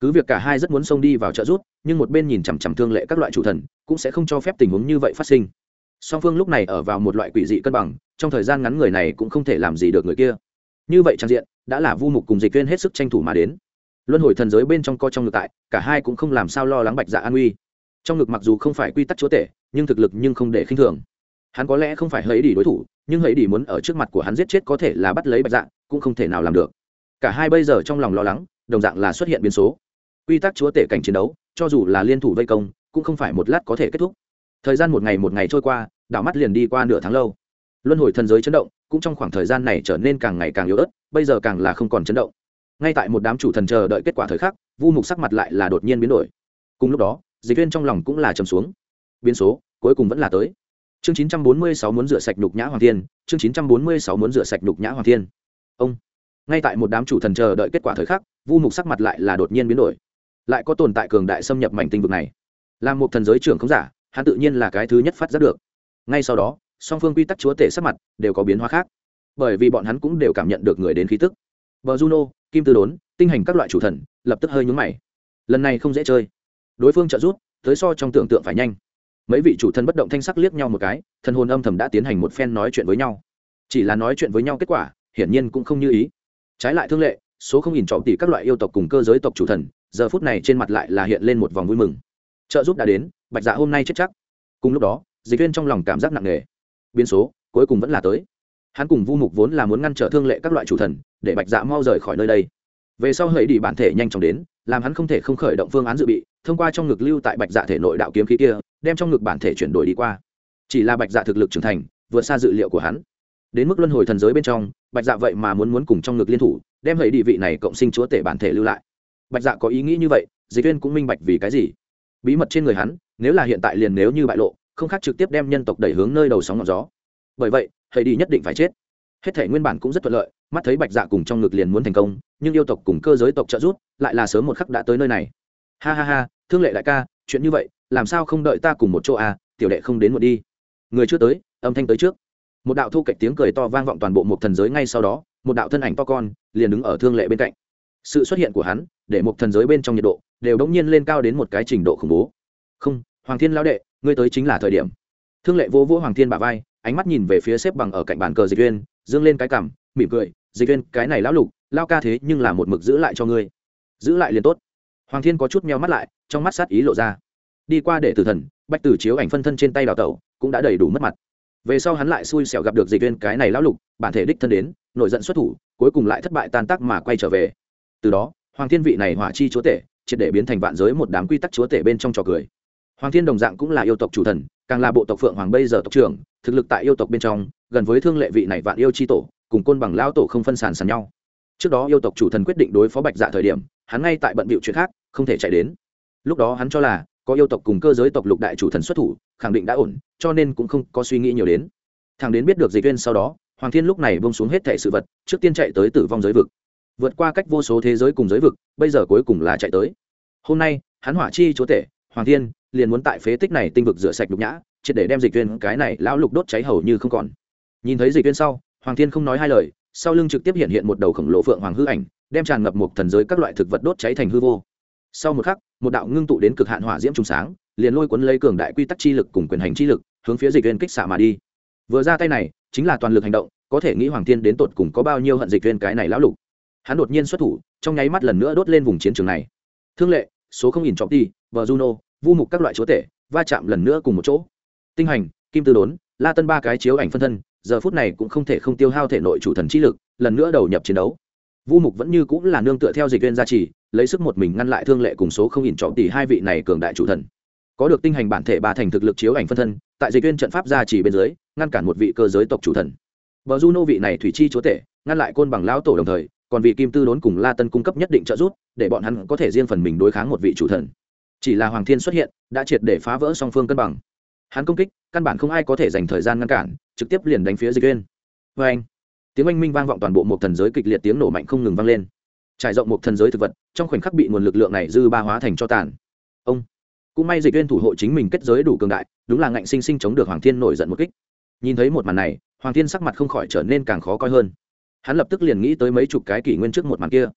Cứ việc cả hai rất muốn xông đi vào trợ rút nhưng một bên nhìn chằm chằm thương lệ các loại chủ thần, cũng sẽ không cho phép tình huống như vậy phát sinh. Song phương lúc này ở vào một loại quỷ dị cân bằng, trong thời gian ngắn người này cũng không thể làm gì được người kia như vậy trang diện, đã là vu mục cùng dịch viên hết sức tranh thủ mà đến. Luân hồi thần giới bên trong co trong ngực tại, cả hai cũng không làm sao lo lắng bạch dạ an uy. Trong ngực mặc dù không phải quy tắc chúa tể, nhưng thực lực nhưng không để khinh thường. Hắn có lẽ không phải hấy đi đối thủ, nhưng hấy đi muốn ở trước mặt của hắn giết chết có thể là bắt lấy bạch dạ cũng không thể nào làm được. Cả hai bây giờ trong lòng lo lắng, đồng dạng là xuất hiện biến số. Quy tắc chúa tể cảnh chiến đấu, cho dù là liên thủ vây công, cũng không phải một lát có thể kết thúc. Thời gian một ngày một ngày trôi qua, đảo mắt liền đi qua nửa tháng lâu luân hồi thần giới chấn động, cũng trong khoảng thời gian này trở nên càng ngày càng yếu ớt, bây giờ càng là không còn chấn động. Ngay tại một đám chủ thần chờ đợi kết quả thời khắc, vu mục sắc mặt lại là đột nhiên biến đổi. Cùng lúc đó, dịch viên trong lòng cũng là trầm xuống. Biến số, cuối cùng vẫn là tới. Chương 946 muốn rửa sạch nhục nhã hoàng thiên, chương 946 muốn rửa sạch nhục nhã hoàng thiên. Ông. Ngay tại một đám chủ thần chờ đợi kết quả thời khắc, vu mục sắc mặt lại là đột nhiên biến đổi. Lại có tồn tại cường đại xâm nhập mảnh tinh vực này. Là một thần giới trưởng không giả, hắn tự nhiên là cái thứ nhất phát giác được. Ngay sau đó song phương quy tắc chúa tể sắc mặt đều có biến hóa khác. Bởi vì bọn hắn cũng đều cảm nhận được người đến khí tức. Vợ juno, kim tư đốn, tinh hành các loại chủ thần lập tức hơi nhúng mày. Lần này không dễ chơi. Đối phương trợ rút tới so trong tưởng tượng phải nhanh. Mấy vị chủ thần bất động thanh sắc liếc nhau một cái, thần hồn âm thầm đã tiến hành một phen nói chuyện với nhau. Chỉ là nói chuyện với nhau kết quả, hiển nhiên cũng không như ý. Trái lại thương lệ, số không nhìn trọng tỷ các loại yêu tộc cùng cơ giới tộc chủ thần, giờ phút này trên mặt lại là hiện lên một vòng vui mừng. Trợ giúp đã đến, bạch dạ hôm nay chết chắc. Cùng lúc đó, dịch viên trong lòng cảm giác nặng nề biến số, cuối cùng vẫn là tới. Hắn cùng vu mục vốn là muốn ngăn trở thương lệ các loại chủ thần, để bạch dạ mau rời khỏi nơi đây. Về sau hãy đi bản thể nhanh chóng đến, làm hắn không thể không khởi động phương án dự bị, thông qua trong ngực lưu tại bạch dạ thể nội đạo kiếm khí kia, đem trong ngực bản thể chuyển đổi đi qua. Chỉ là bạch dạ thực lực trưởng thành, vượt xa dự liệu của hắn. Đến mức luân hồi thần giới bên trong, bạch dạ vậy mà muốn muốn cùng trong ngực liên thủ, đem hãy đi vị này cộng sinh chúa tể bản thể lưu lại. Bạch dạ có ý nghĩ như vậy, dịch viên cũng minh bạch vì cái gì. Bí mật trên người hắn, nếu là hiện tại liền nếu như bại lộ không khác trực tiếp đem nhân tộc đẩy hướng nơi đầu sóng ngọn gió. Bởi vậy thầy đi nhất định phải chết. Hết thể nguyên bản cũng rất thuận lợi, mắt thấy bạch dạ cùng trong ngực liền muốn thành công, nhưng yêu tộc cùng cơ giới tộc trợ giúp, lại là sớm một khắc đã tới nơi này. Ha ha ha, thương lệ đại ca, chuyện như vậy, làm sao không đợi ta cùng một chỗ à? Tiểu đệ không đến một đi. Người chưa tới, âm thanh tới trước. Một đạo thu cạnh tiếng cười to vang vọng toàn bộ một thần giới ngay sau đó, một đạo thân ảnh to con, liền đứng ở thương lệ bên cạnh. Sự xuất hiện của hắn, để một thần giới bên trong nhiệt độ, đều đống nhiên lên cao đến một cái trình độ khủng bố. Không, hoàng thiên lão đệ ngươi tới chính là thời điểm. Thương lệ vô vô hoàng thiên bả vai, ánh mắt nhìn về phía xếp bằng ở cạnh bàn cờ dịch viên dương lên cái cằm, mỉm cười, dịch viên cái này lão lục, lao ca thế nhưng là một mực giữ lại cho ngươi. Giữ lại liền tốt. Hoàng thiên có chút meo mắt lại, trong mắt sát ý lộ ra. Đi qua để tử thần, bách tử chiếu ảnh phân thân trên tay đào tẩu, cũng đã đầy đủ mất mặt. Về sau hắn lại xui xẻo gặp được dịch viên cái này lão lục, bản thể đích thân đến nội giận xuất thủ, cuối cùng lại thất bại tan tác mà quay trở về. Từ đó, hoàng thiên vị này hỏa chi chúa tể, triệt để biến thành vạn giới một đám quy tắc chúa tể bên trong trò cười hoàng thiên đồng dạng cũng là yêu tộc chủ thần, càng là bộ tộc phượng hoàng bây giờ tộc trưởng, thực lực tại yêu tộc bên trong, gần với thương lệ vị này vạn yêu chi tổ, cùng côn bằng lão tổ không phân sản sàn nhau. Trước đó yêu tộc chủ thần quyết định đối phó bạch dạ thời điểm, hắn ngay tại bận bịu chuyện khác, không thể chạy đến. Lúc đó hắn cho là, có yêu tộc cùng cơ giới tộc lục đại chủ thần xuất thủ, khẳng định đã ổn, cho nên cũng không có suy nghĩ nhiều đến. Thằng đến biết được dịch viên sau đó, hoàng thiên lúc này bông xuống hết thẻ sự vật, trước tiên chạy tới tử vong giới vực. Vượt qua cách vô số thế giới cùng giới vực, bây giờ cuối cùng là chạy tới. Hôm nay, hắn hỏa chi chúa tể hoàng thiên liền muốn tại phế tích này tinh vực rửa sạch nhục nhã, triệt để đem dịch viên cái này lão lục đốt cháy hầu như không còn. Nhìn thấy dịch viên sau, hoàng thiên không nói hai lời, sau lưng trực tiếp hiện hiện một đầu khổng lồ phượng hoàng hư ảnh, đem tràn ngập một thần giới các loại thực vật đốt cháy thành hư vô. Sau một khắc, một đạo ngưng tụ đến cực hạn hỏa diễm trùng sáng, liền lôi cuốn lấy cường đại quy tắc chi lực cùng quyền hành chi lực, hướng phía dịch viên kích xạ mà đi. Vừa ra tay này, chính là toàn lực hành động, có thể nghĩ hoàng thiên đến tột cùng có bao nhiêu hận dịch viên cái này lão lục. Hắn đột nhiên xuất thủ, trong nháy mắt lần nữa đốt lên vùng chiến trường này. Thương lệ số không nhìn trọng ti, vợ juno, vu mục các loại chúa tể, va chạm lần nữa cùng một chỗ. Tinh hành, kim tư đốn, la tân ba cái chiếu ảnh phân thân, giờ phút này cũng không thể không tiêu hao thể nội chủ thần trí lực, lần nữa đầu nhập chiến đấu. Vu mục vẫn như cũng là nương tựa theo dịch viên gia trì, lấy sức một mình ngăn lại thương lệ cùng số không nhìn trọng tỷ hai vị này cường đại chủ thần. Có được tinh hành bản thể ba thành thực lực chiếu ảnh phân thân, tại dịch viên trận pháp gia trì bên dưới, ngăn cản một vị cơ giới tộc chủ thần. Bờ Juno vị này thủy chi chúa tể, ngăn lại côn bằng lão tổ đồng thời còn vị kim tư đốn cùng la tân cung cấp nhất định trợ giúp, để bọn hắn có thể riêng phần mình đối kháng một vị chủ thần. Chỉ là hoàng thiên xuất hiện, đã triệt để phá vỡ song phương cân bằng. Hắn công kích, căn bản không ai có thể dành thời gian ngăn cản, trực tiếp liền đánh phía dịch viên vê anh, tiếng oanh minh vang vọng toàn bộ một thần giới kịch liệt tiếng nổ mạnh không ngừng vang lên. Trải rộng một thần giới thực vật, trong khoảnh khắc bị nguồn lực lượng này dư ba hóa thành cho tàn. Ông, cũng may dịch viên thủ hộ chính mình kết giới đủ cường đại, đúng là ngạnh sinh sinh chống được hoàng thiên nổi giận một kích. Nhìn thấy một màn này, hoàng thiên sắc mặt không khỏi trở nên càng khó coi hơn hắn lập tức liền nghĩ tới mấy chục cái kỷ nguyên trước một màn kia.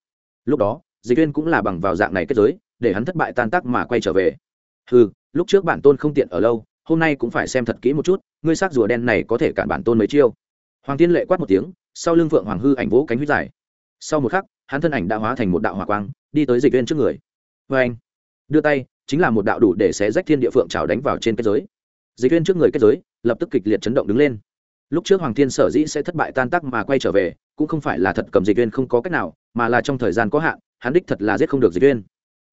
Lúc đó, dịch viên cũng là bằng vào dạng này kết giới, để hắn thất bại tan tác mà quay trở về. Ừ lúc trước bản tôn không tiện ở lâu, hôm nay cũng phải xem thật kỹ một chút, ngươi xác rùa đen này có thể cản bản tôn mấy chiêu. Hoàng tiên lệ quát một tiếng, sau lưng phượng hoàng hư ảnh vỗ cánh huyết dài. Sau một khắc, hắn thân ảnh đã hóa thành một đạo hỏa quang, đi tới dịch viên trước người. Vê anh, đưa tay, chính là một đạo đủ để xé rách thiên địa phượng trào đánh vào trên kết giới. Dịch viên trước người kết giới, lập tức kịch liệt chấn động đứng lên lúc trước hoàng thiên sở dĩ sẽ thất bại tan tác mà quay trở về, cũng không phải là thật cầm dịch viên không có cách nào, mà là trong thời gian có hạn, hắn đích thật là giết không được dịch viên.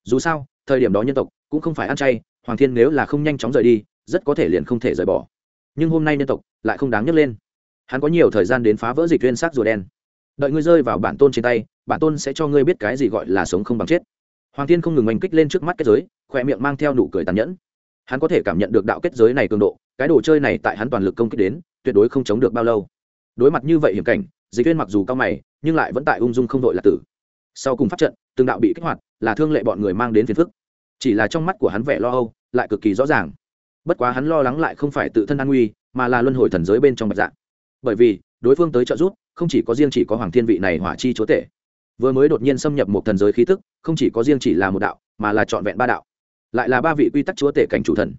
Dù sao, thời điểm đó nhân tộc cũng không phải ăn chay, hoàng thiên nếu là không nhanh chóng rời đi, rất có thể liền không thể rời bỏ. Nhưng hôm nay nhân tộc lại không đáng nhấc lên. Hắn có nhiều thời gian đến phá vỡ dịch viên xác rùa đen. Đợi ngươi rơi vào bản tôn trên tay, bản tôn sẽ cho ngươi biết cái gì gọi là sống không bằng chết. Hoàng thiên không ngừng oanh kích lên trước mắt kết giới, khỏe miệng mang theo nụ cười tàn nhẫn. Hắn có thể cảm nhận được đạo kết giới này cường độ, cái đồ chơi này tại hắn toàn lực công kích đến tuyệt đối không chống được bao lâu. Đối mặt như vậy hiểm cảnh, dịch viên mặc dù cao mày, nhưng lại vẫn tại ung dung không đội là tử. Sau cùng phát trận, từng đạo bị kích hoạt, là thương lệ bọn người mang đến phiền phức. Chỉ là trong mắt của hắn vẻ lo âu, lại cực kỳ rõ ràng. Bất quá hắn lo lắng lại không phải tự thân an nguy, mà là luân hồi thần giới bên trong bạch dạng bởi vì, đối phương tới trợ giúp, không chỉ có riêng chỉ có hoàng thiên vị này hỏa chi chúa tể. Vừa mới đột nhiên xâm nhập một thần giới khí tức, không chỉ có riêng chỉ là một đạo, mà là trọn vẹn ba đạo. Lại là ba vị quy tắc chúa tể cảnh chủ thần.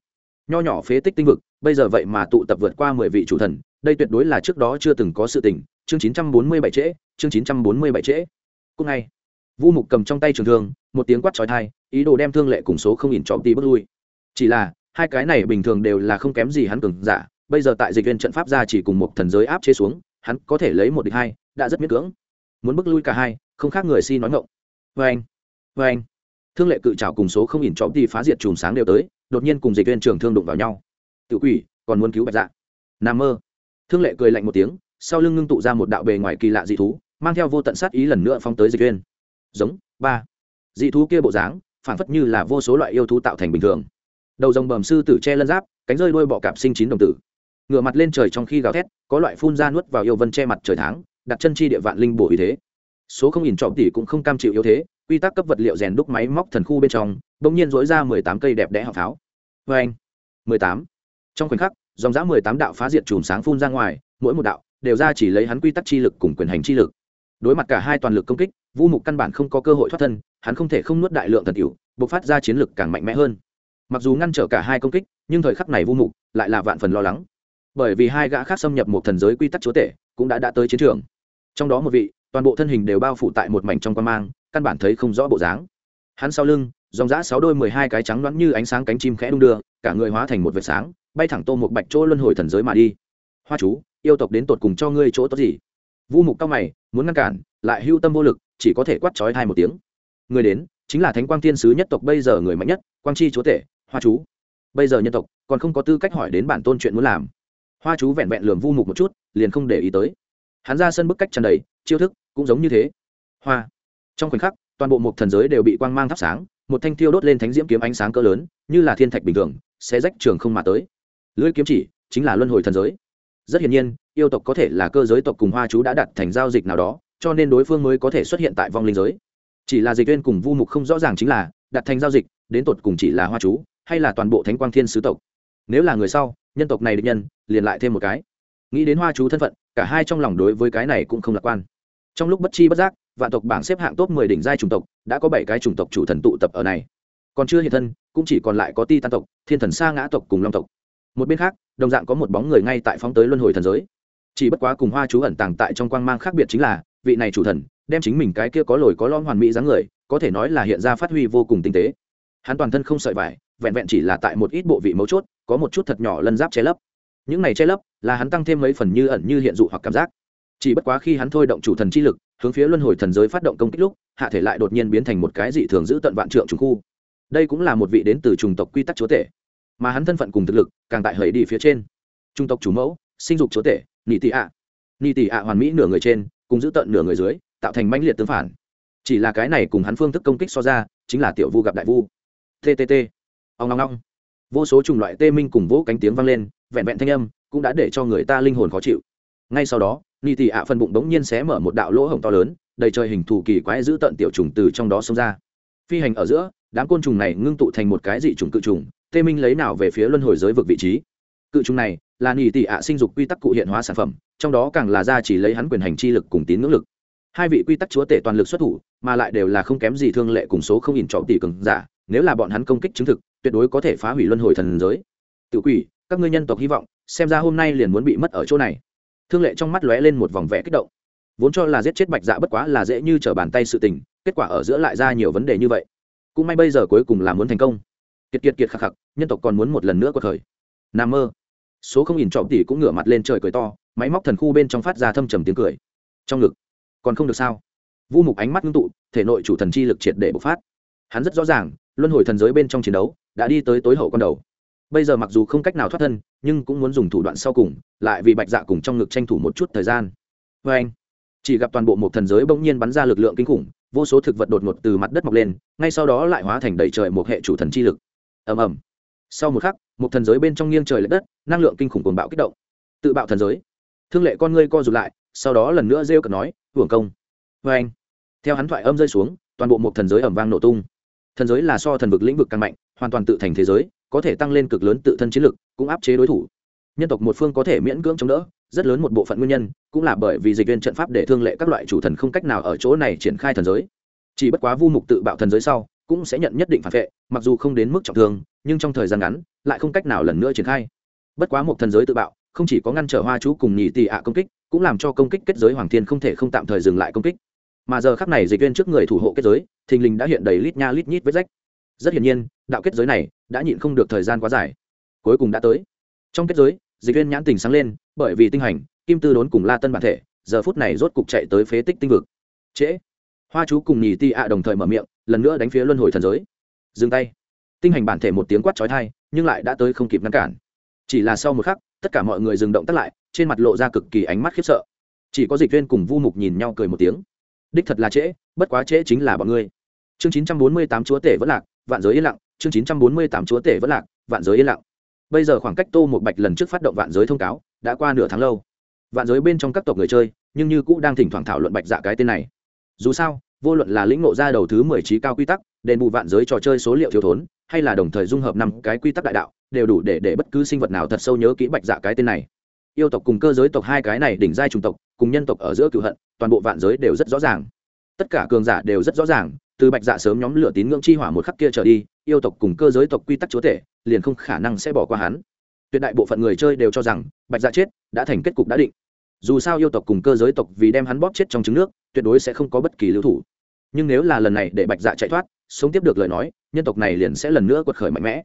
Nho nhỏ phế tích tinh vực bây giờ vậy mà tụ tập vượt qua mười vị chủ thần, đây tuyệt đối là trước đó chưa từng có sự tình. Chương chín trăm bốn mươi bảy trễ, chương chín trăm bốn mươi bảy trễ. Cúc ngay vu mục cầm trong tay trường thương, một tiếng quát trói thai ý đồ đem thương lệ cùng số không nhìn trọm tí bước lui. Chỉ là, hai cái này bình thường đều là không kém gì hắn cường giả, bây giờ tại dịch viên trận pháp ra chỉ cùng một thần giới áp chế xuống, hắn có thể lấy một địch hai, đã rất miễn cưỡng. Muốn bước lui cả hai, không khác người si nói ngộng vê anh vê anh. Thương lệ cự trào cùng số không nhìn trọm tí phá diệt chùm sáng đều tới, đột nhiên cùng dịch viên trường thương đụng vào nhau tự quỷ, còn muốn cứu bạch dạ. N mơ. Thương lệ cười lạnh một tiếng, sau lưng ngưng tụ ra một đạo bề ngoài kỳ lạ dị thú, mang theo vô tận sát ý lần nữa phóng tới dịch viên giống, ba. Dị thú kia bộ dáng, phản phất như là vô số loại yêu thú tạo thành bình thường. Đầu rồng bầm sư tử che lân giáp, cánh rơi đuôi bọ cạp sinh chín đồng tử. Ngựa mặt lên trời trong khi gào thét, có loại phun ra nuốt vào yêu vân che mặt trời tháng, đặt chân chi địa vạn linh bổ ý thế. Số không nhìn trọn tỷ cũng không cam chịu yếu thế, quy tắc cấp vật liệu rèn đúc máy móc thần khu bên trong, bỗng nhiên dối ra mười tám cây đẹp đẽ họng pháo. Vê anh mười tám trong khoảnh khắc, dòng giã mười tám đạo phá diệt chùm sáng phun ra ngoài, mỗi một đạo đều ra chỉ lấy hắn quy tắc chi lực cùng quyền hành chi lực. Đối mặt cả hai toàn lực công kích, vu mục căn bản không có cơ hội thoát thân, hắn không thể không nuốt đại lượng thần cựu bộc phát ra chiến lực càng mạnh mẽ hơn. Mặc dù ngăn trở cả hai công kích, nhưng thời khắc này vu mục lại là vạn phần lo lắng. Bởi vì hai gã khác xâm nhập một thần giới quy tắc chúa tể cũng đã đã tới chiến trường. Trong đó một vị, toàn bộ thân hình đều bao phủ tại một mảnh trong quan mang, căn bản thấy không rõ bộ dáng. Hắn sau lưng, dòng giã sáu đôi mười hai cái trắng loãng như ánh sáng cánh chim khẽ đung đưa, cả người hóa thành một vệt sáng bay thẳng tô một bạch chỗ luân hồi thần giới mà đi. Hoa chú, yêu tộc đến tột cùng cho ngươi chỗ tốt gì? Vu mục cao mày, muốn ngăn cản, lại hưu tâm vô lực, chỉ có thể quát trói hai một tiếng. Người đến, chính là thánh quang thiên sứ nhất tộc bây giờ người mạnh nhất, quang chi chúa tể, hoa chú. Bây giờ nhân tộc, còn không có tư cách hỏi đến bản tôn chuyện muốn làm. Hoa chú vẹn vẹn lường vu mục một chút, liền không để ý tới. Hắn ra sân bức cách tràn đầy, chiêu thức cũng giống như thế. Hoa. Trong khoảnh khắc, toàn bộ một thần giới đều bị quang mang thắp sáng, một thanh thiêu đốt lên thánh diễm kiếm ánh sáng cỡ lớn, như là thiên thạch bình thường sẽ rách trường không mà tới lưỡi kiếm chỉ chính là luân hồi thần giới. Rất hiển nhiên, yêu tộc có thể là cơ giới tộc cùng hoa chú đã đặt thành giao dịch nào đó, cho nên đối phương mới có thể xuất hiện tại vong linh giới. Chỉ là dịch viên cùng vu mục không rõ ràng chính là đặt thành giao dịch, đến tột cùng chỉ là hoa chú hay là toàn bộ thánh quang thiên sứ tộc. Nếu là người sau, nhân tộc này được nhân, liền lại thêm một cái. Nghĩ đến hoa chú thân phận, cả hai trong lòng đối với cái này cũng không lạc quan. Trong lúc bất chi bất giác, vạn tộc bảng xếp hạng top mười đỉnh giai chủng tộc đã có bảy cái chủng tộc chủ thần tụ tập ở này. Còn chưa hiện thân, cũng chỉ còn lại có ti tan tộc, thiên thần sa ngã tộc cùng long tộc một bên khác, đồng dạng có một bóng người ngay tại phóng tới luân hồi thần giới. Chỉ bất quá cùng hoa chú ẩn tàng tại trong quang mang khác biệt chính là, vị này chủ thần đem chính mình cái kia có lồi có lõm hoàn mỹ dáng người, có thể nói là hiện ra phát huy vô cùng tinh tế. Hắn toàn thân không sợi vải, vẹn vẹn chỉ là tại một ít bộ vị mấu chốt, có một chút thật nhỏ lân giáp che lấp. Những này che lấp là hắn tăng thêm mấy phần như ẩn như hiện dụ hoặc cảm giác. Chỉ bất quá khi hắn thôi động chủ thần chi lực, hướng phía luân hồi thần giới phát động công kích lúc, hạ thể lại đột nhiên biến thành một cái dị thường giữ tận vạn trượng trùng khu. Đây cũng là một vị đến từ trùng tộc quy tắc chúa tể mà hắn thân phận cùng thực lực càng tại hầy đi phía trên. Trung tộc chủ mẫu, sinh dục chúa tể, nị tị ạ. Nị tị ạ hoàn mỹ nửa người trên, cùng giữ tận nửa người dưới, tạo thành mãnh liệt tương phản. Chỉ là cái này cùng hắn phương thức công kích so ra, chính là tiểu vu gặp đại vu. Ttt ông long long vô số chủng loại tê minh cùng vỗ cánh tiếng vang lên, vẹn vẹn thanh âm cũng đã để cho người ta linh hồn khó chịu. Ngay sau đó, nị tị ạ phần bụng bỗng nhiên xé mở một đạo lỗ hổng to lớn, đầy trời hình thù kỳ quái giữ tận tiểu trùng từ trong đó xông ra. Phi hành ở giữa, đám côn trùng này ngưng tụ thành một cái dị trùng cự trùng tê minh lấy nào về phía luân hồi giới vực vị trí. Cự trùng này là nỉ tị ạ sinh dục quy tắc cụ hiện hóa sản phẩm, trong đó càng là ra chỉ lấy hắn quyền hành chi lực cùng tín ngưỡng lực. Hai vị quy tắc chúa tể toàn lực xuất thủ, mà lại đều là không kém gì thương lệ cùng số không ỉn trọng tỷ cường giả, nếu là bọn hắn công kích chứng thực, tuyệt đối có thể phá hủy luân hồi thần giới. Tự quỷ, các ngươi nhân tộc hy vọng, xem ra hôm nay liền muốn bị mất ở chỗ này. Thương lệ trong mắt lóe lên một vòng vẽ kích động. Vốn cho là giết chết bạch dạ bất quá là dễ như t r ở bàn tay sự tình, kết quả ở giữa lại ra nhiều vấn đề như vậy. Cũng may bây giờ cuối cùng là muốn thành công kiệt kiệt kiệt khắc khắc nhân tộc còn muốn một lần nữa có thời. N mơ. Số không nhìn trọm tỷ cũng ngửa mặt lên trời cười to, máy móc thần khu bên trong phát ra thâm trầm tiếng cười. Trong ngực. Còn không được sao? Vu mục ánh mắt ngưng tụ, thể nội chủ thần chi lực triệt để bộc phát. Hắn rất rõ ràng, luân hồi thần giới bên trong chiến đấu đã đi tới tối hậu con đầu. Bây giờ mặc dù không cách nào thoát thân, nhưng cũng muốn dùng thủ đoạn sau cùng, lại vì bạch dạ cùng trong ngực tranh thủ một chút thời gian. Vê anh, chỉ gặp toàn bộ một thần giới bỗng nhiên bắn ra lực lượng kinh khủng, vô số thực vật đột ngột từ mặt đất mọc lên, ngay sau đó lại hóa thành đầy trời một hệ chủ thần chi lực ầm ầm. Sau một khắc, một thần giới bên trong nghiêng trời l ệ đất, năng lượng kinh khủng cuồng bạo kích động. Tự bạo thần giới. Thương lệ con ngươi co rụt lại, sau đó lần nữa rêu cợt nói, hưởng công. Vê anh, theo hắn thoại âm rơi xuống, toàn bộ một thần giới ẩm vang nổ tung. Thần giới là so thần vực lĩnh vực càng mạnh, hoàn toàn tự thành thế giới, có thể tăng lên cực lớn tự thân chiến lực, cũng áp chế đối thủ. Nhân tộc một phương có thể miễn cưỡng chống đỡ, rất lớn một bộ phận nguyên nhân, cũng là bởi vì dịch viên trận pháp để thương lệ các loại chủ thần không cách nào ở chỗ này triển khai thần giới. Chỉ bất quá vu mục tự bạo thần giới sau cũng sẽ nhận nhất định phản vệ, mặc dù không đến mức trọng thương, nhưng trong thời gian ngắn, lại không cách nào lần nữa triển khai. Bất quá một thần giới tự bạo, không chỉ có ngăn trở hoa chú cùng nhị tị ạ công kích, cũng làm cho công kích kết giới hoàng thiên không thể không tạm thời dừng lại công kích. Mà giờ khắc này dịch viên trước người thủ hộ kết giới, thình lình đã hiện đầy lít nha lít nhít vết rách. Rất hiển nhiên, đạo kết giới này đã nhịn không được thời gian quá dài. Cuối cùng đã tới. Trong kết giới, dịch viên nhãn tình sáng lên, bởi vì tinh hành, kim tư đốn cùng la tân bản thể, giờ phút này rốt cục chạy tới phế tích tinh vực. Trễ. Hoa chú cùng nhì ti ạ đồng thời mở miệng lần nữa đánh phía luân hồi thần giới. Dừng tay. Tinh hành bản thể một tiếng quát trói thai nhưng lại đã tới không kịp ngăn cản. Chỉ là sau một khắc, tất cả mọi người dừng động tắt lại, trên mặt lộ ra cực kỳ ánh mắt khiếp sợ. Chỉ có dịch viên cùng vu mục nhìn nhau cười một tiếng. Đích thật là trễ, bất quá trễ chính là bọn ngươi. Chương chín trăm bốn mươi tám chúa tể vẫn lạc, vạn giới yên lặng. Chương chín trăm bốn mươi tám chúa tể vẫn lạc, vạn giới yên lặng. Bây giờ khoảng cách tô một bạch lần trước phát động vạn giới thông cáo, đã qua nửa tháng lâu. Vạn giới bên trong các tộc người chơi, nhưng như cũ đang thỉnh thoảng thảo luận bạch dạ cái tên này. Dù sao vô luận là lĩnh ngộ ra đầu thứ mười trí cao quy tắc, đền bù vạn giới trò chơi số liệu thiếu thốn, hay là đồng thời dung hợp năm cái quy tắc đại đạo, đều đủ để để bất cứ sinh vật nào thật sâu nhớ kỹ bạch dạ cái tên này. Yêu tộc cùng cơ giới tộc hai cái này đỉnh giai chủng tộc, cùng nhân tộc ở giữa cựu hận, toàn bộ vạn giới đều rất rõ ràng. Tất cả cường giả đều rất rõ ràng, từ bạch dạ sớm nhóm lửa tín ngưỡng chi hỏa một khắc kia trở đi, yêu tộc cùng cơ giới tộc quy tắc chúa tể, liền không khả năng sẽ bỏ qua hắn. Tuyệt đại bộ phận người chơi đều cho rằng, bạch dạ chết, đã thành kết cục đã định. Dù sao yêu tộc cùng cơ giới tộc vì đem hắn bóp chết trong trứng nước, tuyệt đối sẽ không có bất kỳ lưu thủ nhưng nếu là lần này để bạch dạ chạy thoát, sống tiếp được lời nói, nhân tộc này liền sẽ lần nữa quật khởi mạnh mẽ.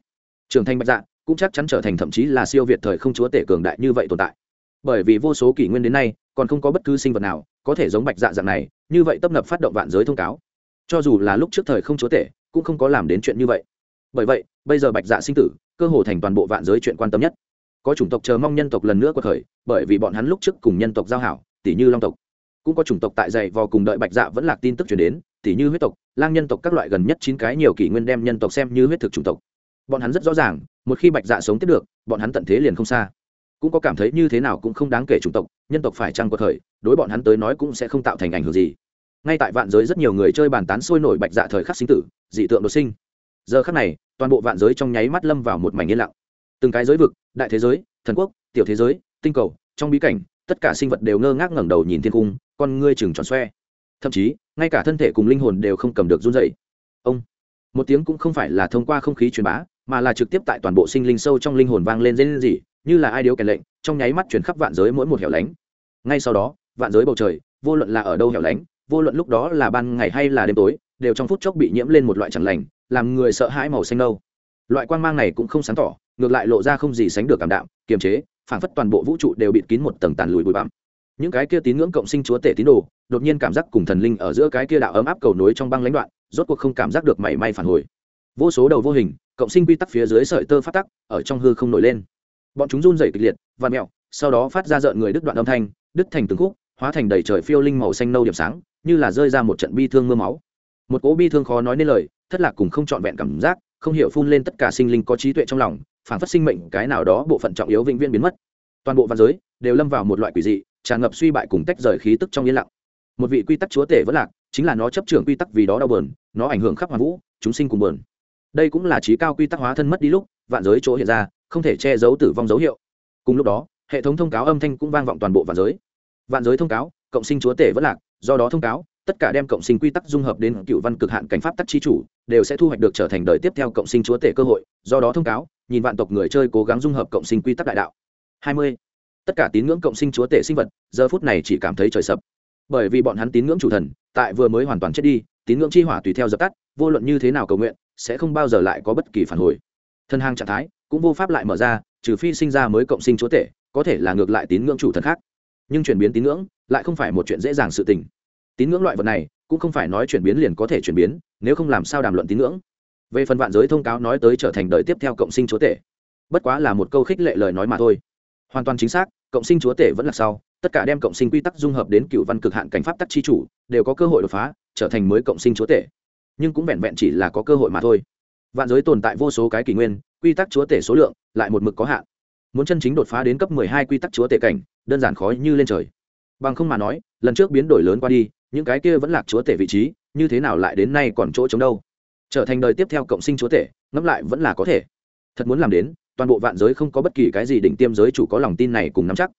Trưởng thành bạch dạ cũng chắc chắn trở thành thậm chí là siêu việt thời không chúa tể cường đại như vậy tồn tại. Bởi vì vô số kỷ nguyên đến nay, còn không có bất cứ sinh vật nào có thể giống bạch dạ dạng này, như vậy tấp nập phát động vạn giới thông cáo. Cho dù là lúc trước thời không chúa tể, cũng không có làm đến chuyện như vậy. Bởi vậy, bây giờ bạch dạ sinh tử, cơ hồ thành toàn bộ vạn giới chuyện quan tâm nhất. Có chủng tộc chờ mong nhân tộc lần nữa quật khởi, bởi vì bọn hắn lúc trước cùng nhân tộc giao hảo tỷ như long tộc. Cũng có chủng tộc tại dày vò cùng đợi bạch dạ vẫn lạc tin tức chuyển đến tỉ như huyết tộc lang nhân tộc các loại gần nhất chín cái nhiều kỷ nguyên đem nhân tộc xem như huyết thực chủng tộc. Bọn hắn rất rõ ràng một khi bạch dạ sống tiếp được bọn hắn tận thế liền không xa. Cũng có cảm thấy như thế nào cũng không đáng kể chủng tộc nhân tộc phải trăng quật thời, đối bọn hắn tới nói cũng sẽ không tạo thành ảnh hưởng gì. Ngay tại vạn giới rất nhiều người chơi bàn tán sôi nổi bạch dạ thời khắc sinh tử dị tượng đột sinh. Giờ khắc này toàn bộ vạn giới trong nháy mắt lâm vào một mảnh yên lặng. Từng cái giới vực đại thế giới thần quốc tiểu thế giới tinh cầu trong bí cảnh tất cả sinh vật đều ngơ ngác ngẩng đầu nhìn thiên cung con ngươi chừng tròn xoe thậm chí, ngay cả thân thể cùng linh hồn đều không cầm được run dậy ông, một tiếng cũng không phải là thông qua không khí truyền bá, mà là trực tiếp tại toàn bộ sinh linh sâu trong linh hồn vang lên dây gì như là ai điếu kèn lệnh, trong nháy mắt chuyển khắp vạn giới mỗi một hẻo lánh. Ngay sau đó, vạn giới bầu trời, vô luận là ở đâu hẻo lánh, vô luận lúc đó là ban ngày hay là đêm tối, đều trong phút chốc bị nhiễm lên một loại chẳng lành, làm người sợ hãi màu xanh nâu. Loại quang mang này cũng không sáng tỏ, ngược lại lộ ra không gì sánh được cảm đạm, kiềm chế, phảng phất toàn bộ vũ trụ đều bịt kín một tầng tàn lùi bụi bặm những cái kia tín ngưỡng cộng sinh chúa tể tín đồ, đột nhiên cảm giác cùng thần linh ở giữa cái kia đạo ấm áp cầu nối trong băng lãnh đoạn, rốt cuộc không cảm giác được mảy may phản hồi. Vô số đầu vô hình, cộng sinh quy tắc phía dưới sợi tơ phát tắc, ở trong hư không nổi lên. Bọn chúng run rẩy kịch liệt, và mẹo, sau đó phát ra rợn người đứt đoạn âm thanh, đứt thành từng khúc, hóa thành đầy trời phiêu linh màu xanh nâu điểm sáng, như là rơi ra một trận bi thương mưa máu. Một cỗ bi thương khó nói nên lời, thất lạc cùng không trọn vẹn cảm giác, không hiểu phun lên tất cả sinh linh có trí tuệ trong lòng, phản phát sinh mệnh cái nào đó bộ phận trọng yếu vĩnh viễn biến mất. Toàn bộ văn giới đều lâm vào một loại quỷ dị tràn ngập suy bại cùng tách rời khí tức trong yên lặng. Một vị quy tắc chúa tể vẫn lạc, chính là nó chấp trưởng quy tắc vì đó đau bờn nó ảnh hưởng khắp hoàn vũ, chúng sinh cùng bờn đây cũng là trí cao quy tắc hóa thân mất đi lúc, vạn giới chỗ hiện ra, không thể che giấu tử vong dấu hiệu. Cùng lúc đó, hệ thống thông cáo âm thanh cũng vang vọng toàn bộ vạn giới. Vạn giới thông cáo, cộng sinh chúa tể vẫn lạc, do đó thông cáo, tất cả đem cộng sinh quy tắc dung hợp đến cựu văn cực hạn cảnh pháp tắc chi chủ, đều sẽ thu hoạch được trở thành đời tiếp theo cộng sinh chúa tể cơ hội. Do đó thông cáo, nhìn vạn tộc người chơi cố gắng dung hợp cộng sinh quy tắc đại đạo. 20 tất cả tín ngưỡng cộng sinh chúa tể sinh vật, giờ phút này chỉ cảm thấy trời sập. Bởi vì bọn hắn tín ngưỡng chủ thần, tại vừa mới hoàn toàn chết đi, tín ngưỡng chi hỏa tùy theo dập tắt, vô luận như thế nào cầu nguyện, sẽ không bao giờ lại có bất kỳ phản hồi. Thân hàng trạng thái cũng vô pháp lại mở ra, trừ phi sinh ra mới cộng sinh chúa tể, có thể là ngược lại tín ngưỡng chủ thần khác. Nhưng chuyển biến tín ngưỡng lại không phải một chuyện dễ dàng sự tình. Tín ngưỡng loại vật này cũng không phải nói chuyển biến liền có thể chuyển biến, nếu không làm sao đàm luận tín ngưỡng. Về phần vạn giới thông cáo nói tới trở thành đời tiếp theo cộng sinh chúa tể, bất quá là một câu khích lệ lời nói mà thôi hoàn toàn chính xác, cộng sinh chúa tể vẫn là sau, tất cả đem cộng sinh quy tắc dung hợp đến cựu văn cực hạn cảnh pháp tắc chi chủ, đều có cơ hội đột phá, trở thành mới cộng sinh chúa tể. Nhưng cũng vẹn vẹn chỉ là có cơ hội mà thôi. Vạn giới tồn tại vô số cái kỷ nguyên, quy tắc chúa tể số lượng lại một mực có hạn. Muốn chân chính đột phá đến cấp mười hai quy tắc chúa tể cảnh, đơn giản khó như lên trời. Bằng không mà nói, lần trước biến đổi lớn qua đi, những cái kia vẫn lạc chúa tể vị trí, như thế nào lại đến nay còn chỗ chống đâu? Trở thành đời tiếp theo cộng sinh chúa tể, ngẫm lại vẫn là có thể. Thật muốn làm đến toàn bộ vạn giới không có bất kỳ cái gì đỉnh tiêm giới chủ có lòng tin này cùng nắm chắc.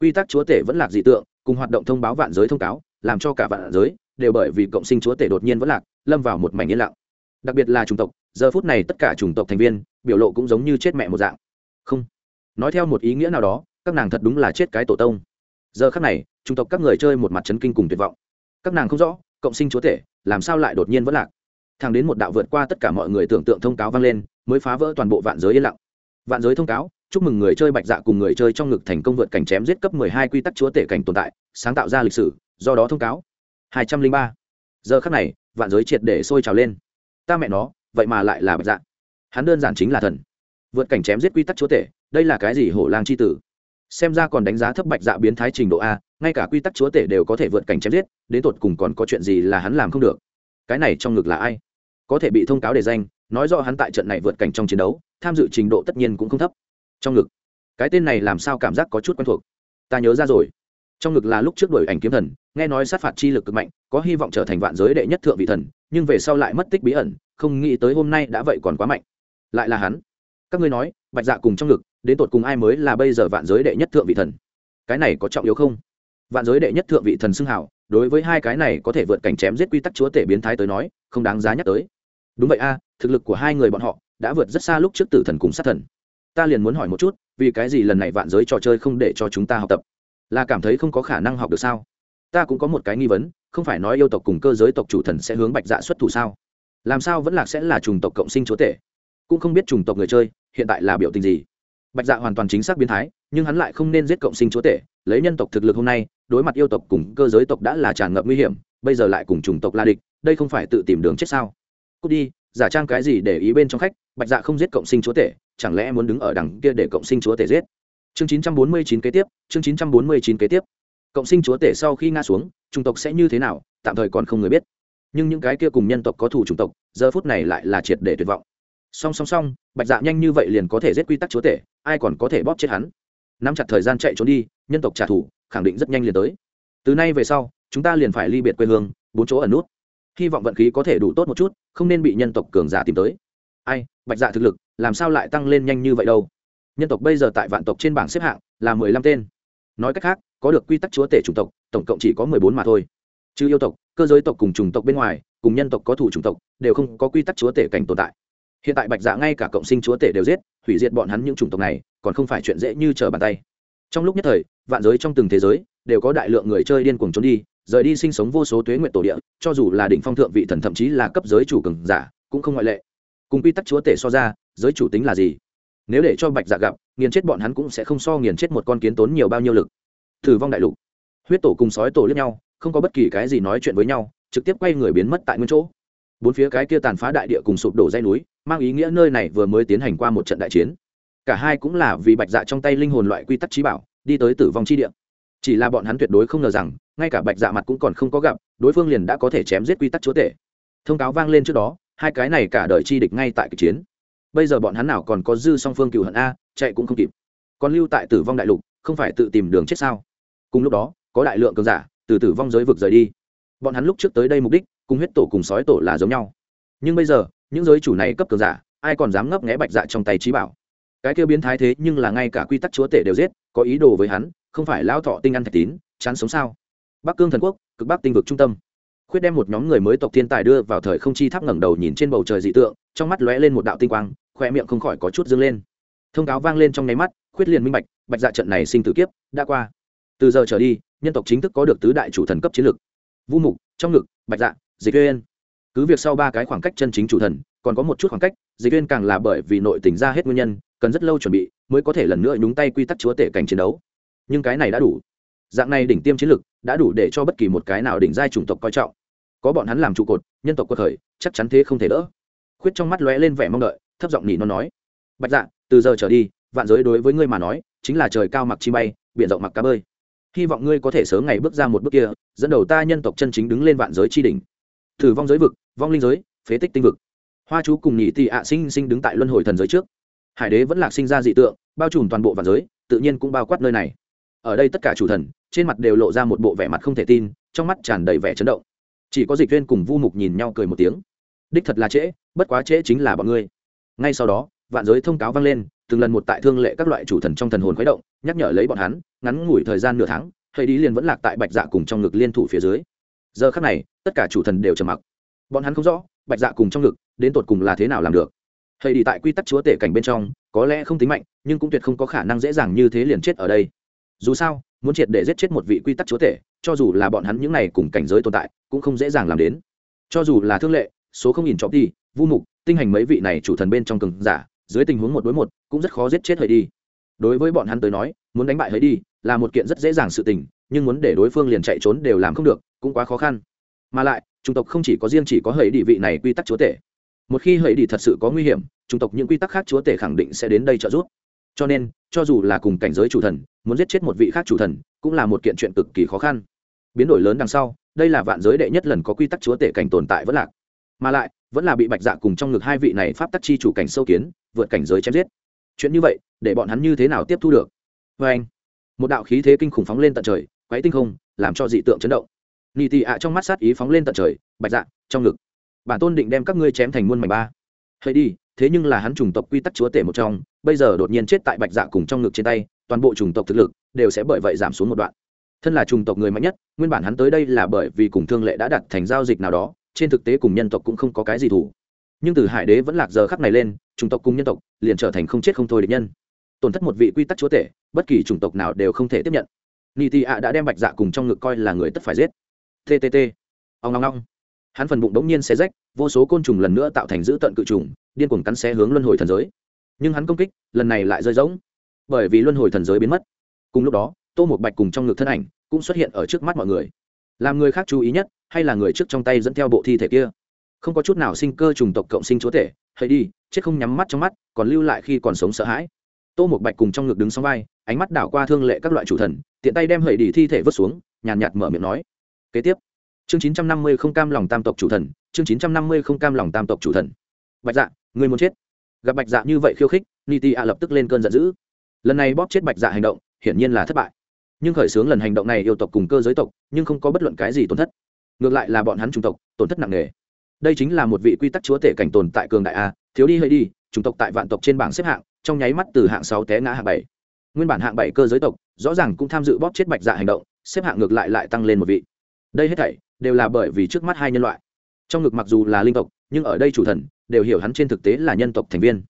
Quy tắc chúa tể vẫn lạc dị tượng, cùng hoạt động thông báo vạn giới thông cáo, làm cho cả vạn giới đều bởi vì cộng sinh chúa tể đột nhiên vẫn lạc, lâm vào một mảnh yên lặng. Đặc biệt là chủng tộc, giờ phút này tất cả chủng tộc thành viên, biểu lộ cũng giống như chết mẹ một dạng. Không. Nói theo một ý nghĩa nào đó, các nàng thật đúng là chết cái tổ tông. Giờ khắc này, chủng tộc các người chơi một mặt chấn kinh cùng tuyệt vọng. Các nàng không rõ, cộng sinh chúa tể, làm sao lại đột nhiên vẫn lạc? Thang đến một đạo vượt qua tất cả mọi người tưởng tượng thông cáo vang lên, mới phá vỡ toàn bộ vạn giới yên lặng vạn giới thông cáo, chúc mừng người chơi bạch dạ cùng người chơi trong ngực thành công vượt cảnh chém giết cấp 12 quy tắc chúa tể cảnh tồn tại, sáng tạo ra lịch sử, do đó thông cáo. 203. giờ khắc này, vạn giới triệt để sôi trào lên. Ta mẹ nó, vậy mà lại là bạch dạ. Hắn đơn giản chính là thần. Vượt cảnh chém giết quy tắc chúa tể, đây là cái gì hổ lang c h i tử? Xem ra còn đánh giá thấp bạch dạ biến thái trình độ a, ngay cả quy tắc chúa tể đều có thể vượt cảnh chém giết, đến tột cùng còn có chuyện gì là hắn làm không được? Cái này trong ngực là ai? Có thể bị thông cáo để danh, nói rõ hắn tại trận này vượt cảnh trong chiến đấu tham dự trình độ tất nhiên cũng không thấp. Trong ngực. Cái tên này làm sao cảm giác có chút quen thuộc? Ta nhớ ra rồi. Trong ngực là lúc trước đổi ảnh kiếm thần, nghe nói sát phạt chi lực cực mạnh, có hy vọng trở thành vạn giới đệ nhất thượng vị thần, nhưng về sau lại mất tích bí ẩn, không nghĩ tới hôm nay đã vậy còn quá mạnh. Lại là hắn. Các ngươi nói, bạch dạ cùng trong ngực, đến tột cùng ai mới là bây giờ vạn giới đệ nhất thượng vị thần? Cái này có trọng yếu không? Vạn giới đệ nhất thượng vị thần xưng hảo đối với hai cái này có thể vượt cảnh chém giết quy tắc chúa tể biến thái tới nói, không đáng giá nhắc tới. Đúng vậy a, thực lực của hai người bọn họ đã vượt rất xa lúc trước tử thần cùng sát thần. Ta liền muốn hỏi một chút, vì cái gì lần này vạn giới trò chơi không để cho chúng ta học tập? Là cảm thấy không có khả năng học được sao? Ta cũng có một cái nghi vấn, không phải nói yêu tộc cùng cơ giới tộc chủ thần sẽ hướng bạch dạ xuất thủ sao? Làm sao vẫn lạc sẽ là chủng tộc cộng sinh chúa tể? Cũng không biết chủng tộc người chơi, hiện tại là biểu tình gì? Bạch dạ hoàn toàn chính xác biến thái, nhưng hắn lại không nên giết cộng sinh chúa tể. Lấy nhân tộc thực lực hôm nay, đối mặt yêu tộc cùng cơ giới tộc đã là tràn ngập nguy hiểm, bây giờ lại cùng chủng tộc la địch, đây không phải tự tìm đường chết sao? Cút đi giả trang cái gì để ý bên trong khách, bạch dạ không giết cộng sinh chúa tể, chẳng lẽ muốn đứng ở đằng kia để cộng sinh chúa tể giết? Chương 949 kế tiếp, chương 949 kế tiếp. Cộng sinh chúa tể sau khi ngã xuống, chủng tộc sẽ như thế nào, tạm thời còn không người biết. Nhưng những cái kia cùng nhân tộc có thủ chủng tộc, giờ phút này lại là triệt để tuyệt vọng. Song song song, bạch dạ nhanh như vậy liền có thể giết quy tắc chúa tể, ai còn có thể bóp chết hắn? Nắm chặt thời gian chạy trốn đi, nhân tộc trả thù, khẳng định rất nhanh liền tới. Từ nay về sau, chúng ta liền phải ly biệt quê hương, bốn chỗ ẩn nút hy vọng vận khí có thể đủ tốt một chút, không nên bị nhân tộc cường giả tìm tới. Ai, bạch dạ thực lực, làm sao lại tăng lên nhanh như vậy đâu? Nhân tộc bây giờ tại vạn tộc trên bảng xếp hạng là mười lăm tên. Nói cách khác, có được quy tắc chúa tể chủng tộc, tổng cộng chỉ có mười bốn mà thôi. Chứ yêu tộc, cơ giới tộc cùng chủng tộc bên ngoài, cùng nhân tộc có thủ chủng tộc, đều không có quy tắc chúa tể cảnh tồn tại. Hiện tại bạch dạ ngay cả cộng sinh chúa tể đều giết, hủy diệt bọn hắn những chủng tộc này, còn không phải chuyện dễ như trở bàn tay. Trong lúc nhất thời, vạn giới trong từng thế giới đều có đại lượng người chơi điên cuồng trốn đi rời đi sinh sống vô số tuế nguyện tổ địa, cho dù là đỉnh phong thượng vị thần thậm chí là cấp giới chủ cường giả, cũng không ngoại lệ. Cùng quy tắc chúa tể so ra, giới chủ tính là gì? Nếu để cho bạch dạ gặp, nghiền chết bọn hắn cũng sẽ không so nghiền chết một con kiến tốn nhiều bao nhiêu lực. Thử vong đại lục. Huyết tổ cùng sói tổ lẫn nhau, không có bất kỳ cái gì nói chuyện với nhau, trực tiếp quay người biến mất tại nguyên chỗ. Bốn phía cái kia tàn phá đại địa cùng sụp đổ dây núi, mang ý nghĩa nơi này vừa mới tiến hành qua một trận đại chiến. Cả hai cũng là vì bạch dạ trong tay linh hồn loại quy tắc trí bảo, đi tới tử vong chi địa chỉ là bọn hắn tuyệt đối không ngờ rằng, ngay cả bạch dạ mặt cũng còn không có gặp, đối phương liền đã có thể chém giết quy tắc chúa tể. Thông cáo vang lên trước đó, hai cái này cả đời chi địch ngay tại kịch chiến. Bây giờ bọn hắn nào còn có dư song phương cựu hận a, chạy cũng không kịp. Còn lưu tại tử vong đại lục, không phải tự tìm đường chết sao? Cùng lúc đó, có đại lượng cường giả từ tử vong giới vực rời đi. Bọn hắn lúc trước tới đây mục đích, cùng huyết tổ cùng sói tổ là giống nhau. Nhưng bây giờ, những giới chủ này cấp cường giả, ai còn dám ngấp nghẽ bạch dạ trong tay trí bảo? Cái kêu biến thái thế nhưng là ngay cả quy tắc chúa tể đều giết, có ý đồ với hắn không phải lao thọ tinh ăn thạch tín, chán sống sao? Bắc cương thần quốc, cực bắc tinh vực trung tâm. Khuyết đem một nhóm người mới tộc thiên tài đưa vào thời không chi tháp ngẩng đầu nhìn trên bầu trời dị tượng, trong mắt lóe lên một đạo tinh quang khoe miệng không khỏi có chút dâng lên. Thông cáo vang lên trong nháy mắt, khuyết liền minh bạch bạch dạ trận này sinh tử kiếp, đã qua. Từ giờ trở đi, nhân tộc chính thức có được tứ đại chủ thần cấp chiến lược vu mục, trong ngực, bạch dạ dịch viên cứ việc sau ba cái khoảng cách chân chính chủ thần, còn có một chút khoảng cách, dịch viên càng là bởi vì nội tình ra hết nguyên nhân, cần rất lâu chuẩn bị, mới có thể lần nữa nhúng tay quy tắc chúa tể cảnh chiến đấu nhưng cái này đã đủ. Dạng này đỉnh tiêm chiến lược đã đủ để cho bất kỳ một cái nào đỉnh giai chủng tộc coi trọng. Có bọn hắn làm trụ cột, nhân tộc quật khởi, chắc chắn thế không thể đỡ. Khuyết trong mắt lóe lên vẻ mong đợi, thấp giọng nhị nó nói. Bạch dạ từ giờ trở đi, vạn giới đối với ngươi mà nói, chính là trời cao mặc chi bay, biển rộng mặc cá bơi. Hy vọng ngươi có thể sớm ngày bước ra một bước kia, dẫn đầu ta nhân tộc chân chính đứng lên vạn giới chi đỉnh. Thử vong giới vực, vong linh giới, phế tích tinh vực. Hoa chú cùng nhị tị ạ sinh sinh đứng tại luân hồi thần giới trước. Hải đế vẫn lạc sinh ra dị tượng, bao trùm toàn bộ vạn giới, tự nhiên cũng bao quát nơi này ở đây tất cả chủ thần, trên mặt đều lộ ra một bộ vẻ mặt không thể tin, trong mắt tràn đầy vẻ chấn động. Chỉ có dịch viên cùng vu mục nhìn nhau cười một tiếng. Đích thật là trễ, bất quá trễ chính là bọn ngươi. Ngay sau đó, vạn giới thông cáo vang lên, từng lần một tại thương lệ các loại chủ thần trong thần hồn khuấy động, nhắc nhở lấy bọn hắn, ngắn ngủi thời gian nửa tháng thầy đi liền vẫn lạc tại bạch dạ cùng trong ngực liên thủ phía dưới. Giờ khắc này, tất cả chủ thần đều trầm mặc. Bọn hắn không rõ, bạch dạ cùng trong ngực, đến tột cùng là thế nào làm được. Thầy đi tại quy tắc chúa tể cảnh bên trong, có lẽ không tính mạnh, nhưng cũng tuyệt không có khả năng dễ dàng như thế liền chết ở đây dù sao, muốn triệt để giết chết một vị quy tắc chúa tể, cho dù là bọn hắn những này cùng cảnh giới tồn tại, cũng không dễ dàng làm đến. Cho dù là thương lệ, số không nhìn chọc đi vu mục, tinh hành mấy vị này chủ thần bên trong cường giả, dưới tình huống một đối một, cũng rất khó giết chết hơi đi. Đối với bọn hắn tới nói, muốn đánh bại hơi đi, là một kiện rất dễ dàng sự tình, nhưng muốn để đối phương liền chạy trốn đều làm không được, cũng quá khó khăn. Mà lại, chủng tộc không chỉ có riêng chỉ có hơi đi vị này quy tắc chúa tể. Một khi hơi đi thật sự có nguy hiểm, chủng tộc những quy tắc khác chúa tể khẳng định sẽ đến đây trợ giúp. Cho nên, cho dù là cùng cảnh giới chủ thần muốn giết chết một vị khác chủ thần, cũng là một kiện chuyện cực kỳ khó khăn. Biến đổi lớn đằng sau, đây là vạn giới đệ nhất lần có quy tắc chúa tể cảnh tồn tại vẫn lạc. Mà lại, vẫn là bị bạch dạ cùng trong ngực hai vị này pháp tắc chi chủ cảnh sâu kiến, vượt cảnh giới chém giết. Chuyện như vậy, để bọn hắn như thế nào tiếp thu được? Vê anh, một đạo khí thế kinh khủng phóng lên tận trời quáy tinh không, làm cho dị tượng chấn động. Nị tị ạ trong mắt sát ý phóng lên tận trời, bạch dạ trong ngực. Bản tôn định đem các ngươi chém thành muôn mảnh ba. Hãy đi thế nhưng là hắn chủng tộc quy tắc chúa tể một trong, bây giờ đột nhiên chết tại bạch dạ cùng trong ngực trên tay, toàn bộ chủng tộc thực lực đều sẽ bởi vậy giảm xuống một đoạn. Thân là chủng tộc người mạnh nhất, nguyên bản hắn tới đây là bởi vì cùng thương lệ đã đặt thành giao dịch nào đó, trên thực tế cùng nhân tộc cũng không có cái gì thủ. Nhưng từ hải đế vẫn lạc giờ khắc này lên, chủng tộc cùng nhân tộc liền trở thành không chết không thôi địch nhân. Tổn thất một vị quy tắc chúa tể, bất kỳ chủng tộc nào đều không thể tiếp nhận. Nitya tị ạ đã đem bạch dạ cùng trong ngực coi là người tất phải giết. Ttt ông ngong ngong hắn phần bụng đống nhiên xé rách, vô số côn trùng lần nữa tạo thành dữ tận cự trùng, điên cuồng cắn xé hướng luân hồi thần giới. Nhưng hắn công kích, lần này lại rơi rỗng. Bởi vì luân hồi thần giới biến mất. Cùng lúc đó, tô một bạch cùng trong ngực thân ảnh cũng xuất hiện ở trước mắt mọi người. Làm người khác chú ý nhất, hay là người trước trong tay dẫn theo bộ thi thể kia? Không có chút nào sinh cơ trùng tộc cộng sinh chúa thể hay đi, chết không nhắm mắt trong mắt, còn lưu lại khi còn sống sợ hãi. Tô một bạch cùng trong ngực đứng sau vai, ánh mắt đảo qua thương lệ các loại chủ thần, tiện tay đem hầy đi thi thể vứt xuống, nhàn nhạt mở miệng nói. Kế tiếp chương chín trăm năm mươi không cam lòng tam tộc chủ thần, chương chín trăm năm mươi không cam lòng tam tộc chủ thần. Bạch dạ người muốn chết. Gặp bạch dạ như vậy khiêu khích niti a lập tức lên cơn giận dữ. Lần này bóp chết bạch dạ hành động, hiển nhiên là thất bại. Nhưng khởi xướng lần hành động này yêu tộc cùng cơ giới tộc, nhưng không có bất luận cái gì tổn thất. Ngược lại là bọn hắn chủng tộc, tổn thất nặng nề. Đây chính là một vị quy tắc chúa tể cảnh tồn tại cường đại a, thiếu đi hơi đi, chủng tộc tại vạn tộc trên bảng xếp hạng, trong nháy mắt từ hạng sáu té ngã hạng bảy. Nguyên bản hạng bảy cơ giới tộc, rõ ràng cũng tham dự bóp chết bạch dạ hành động, xếp hạng ngược lại lại tăng lên một vị. Đây hết thảy đều là bởi vì trước mắt hai nhân loại. Trong ngực mặc dù là linh tộc, nhưng ở đây chủ thần đều hiểu hắn trên thực tế là nhân tộc thành viên.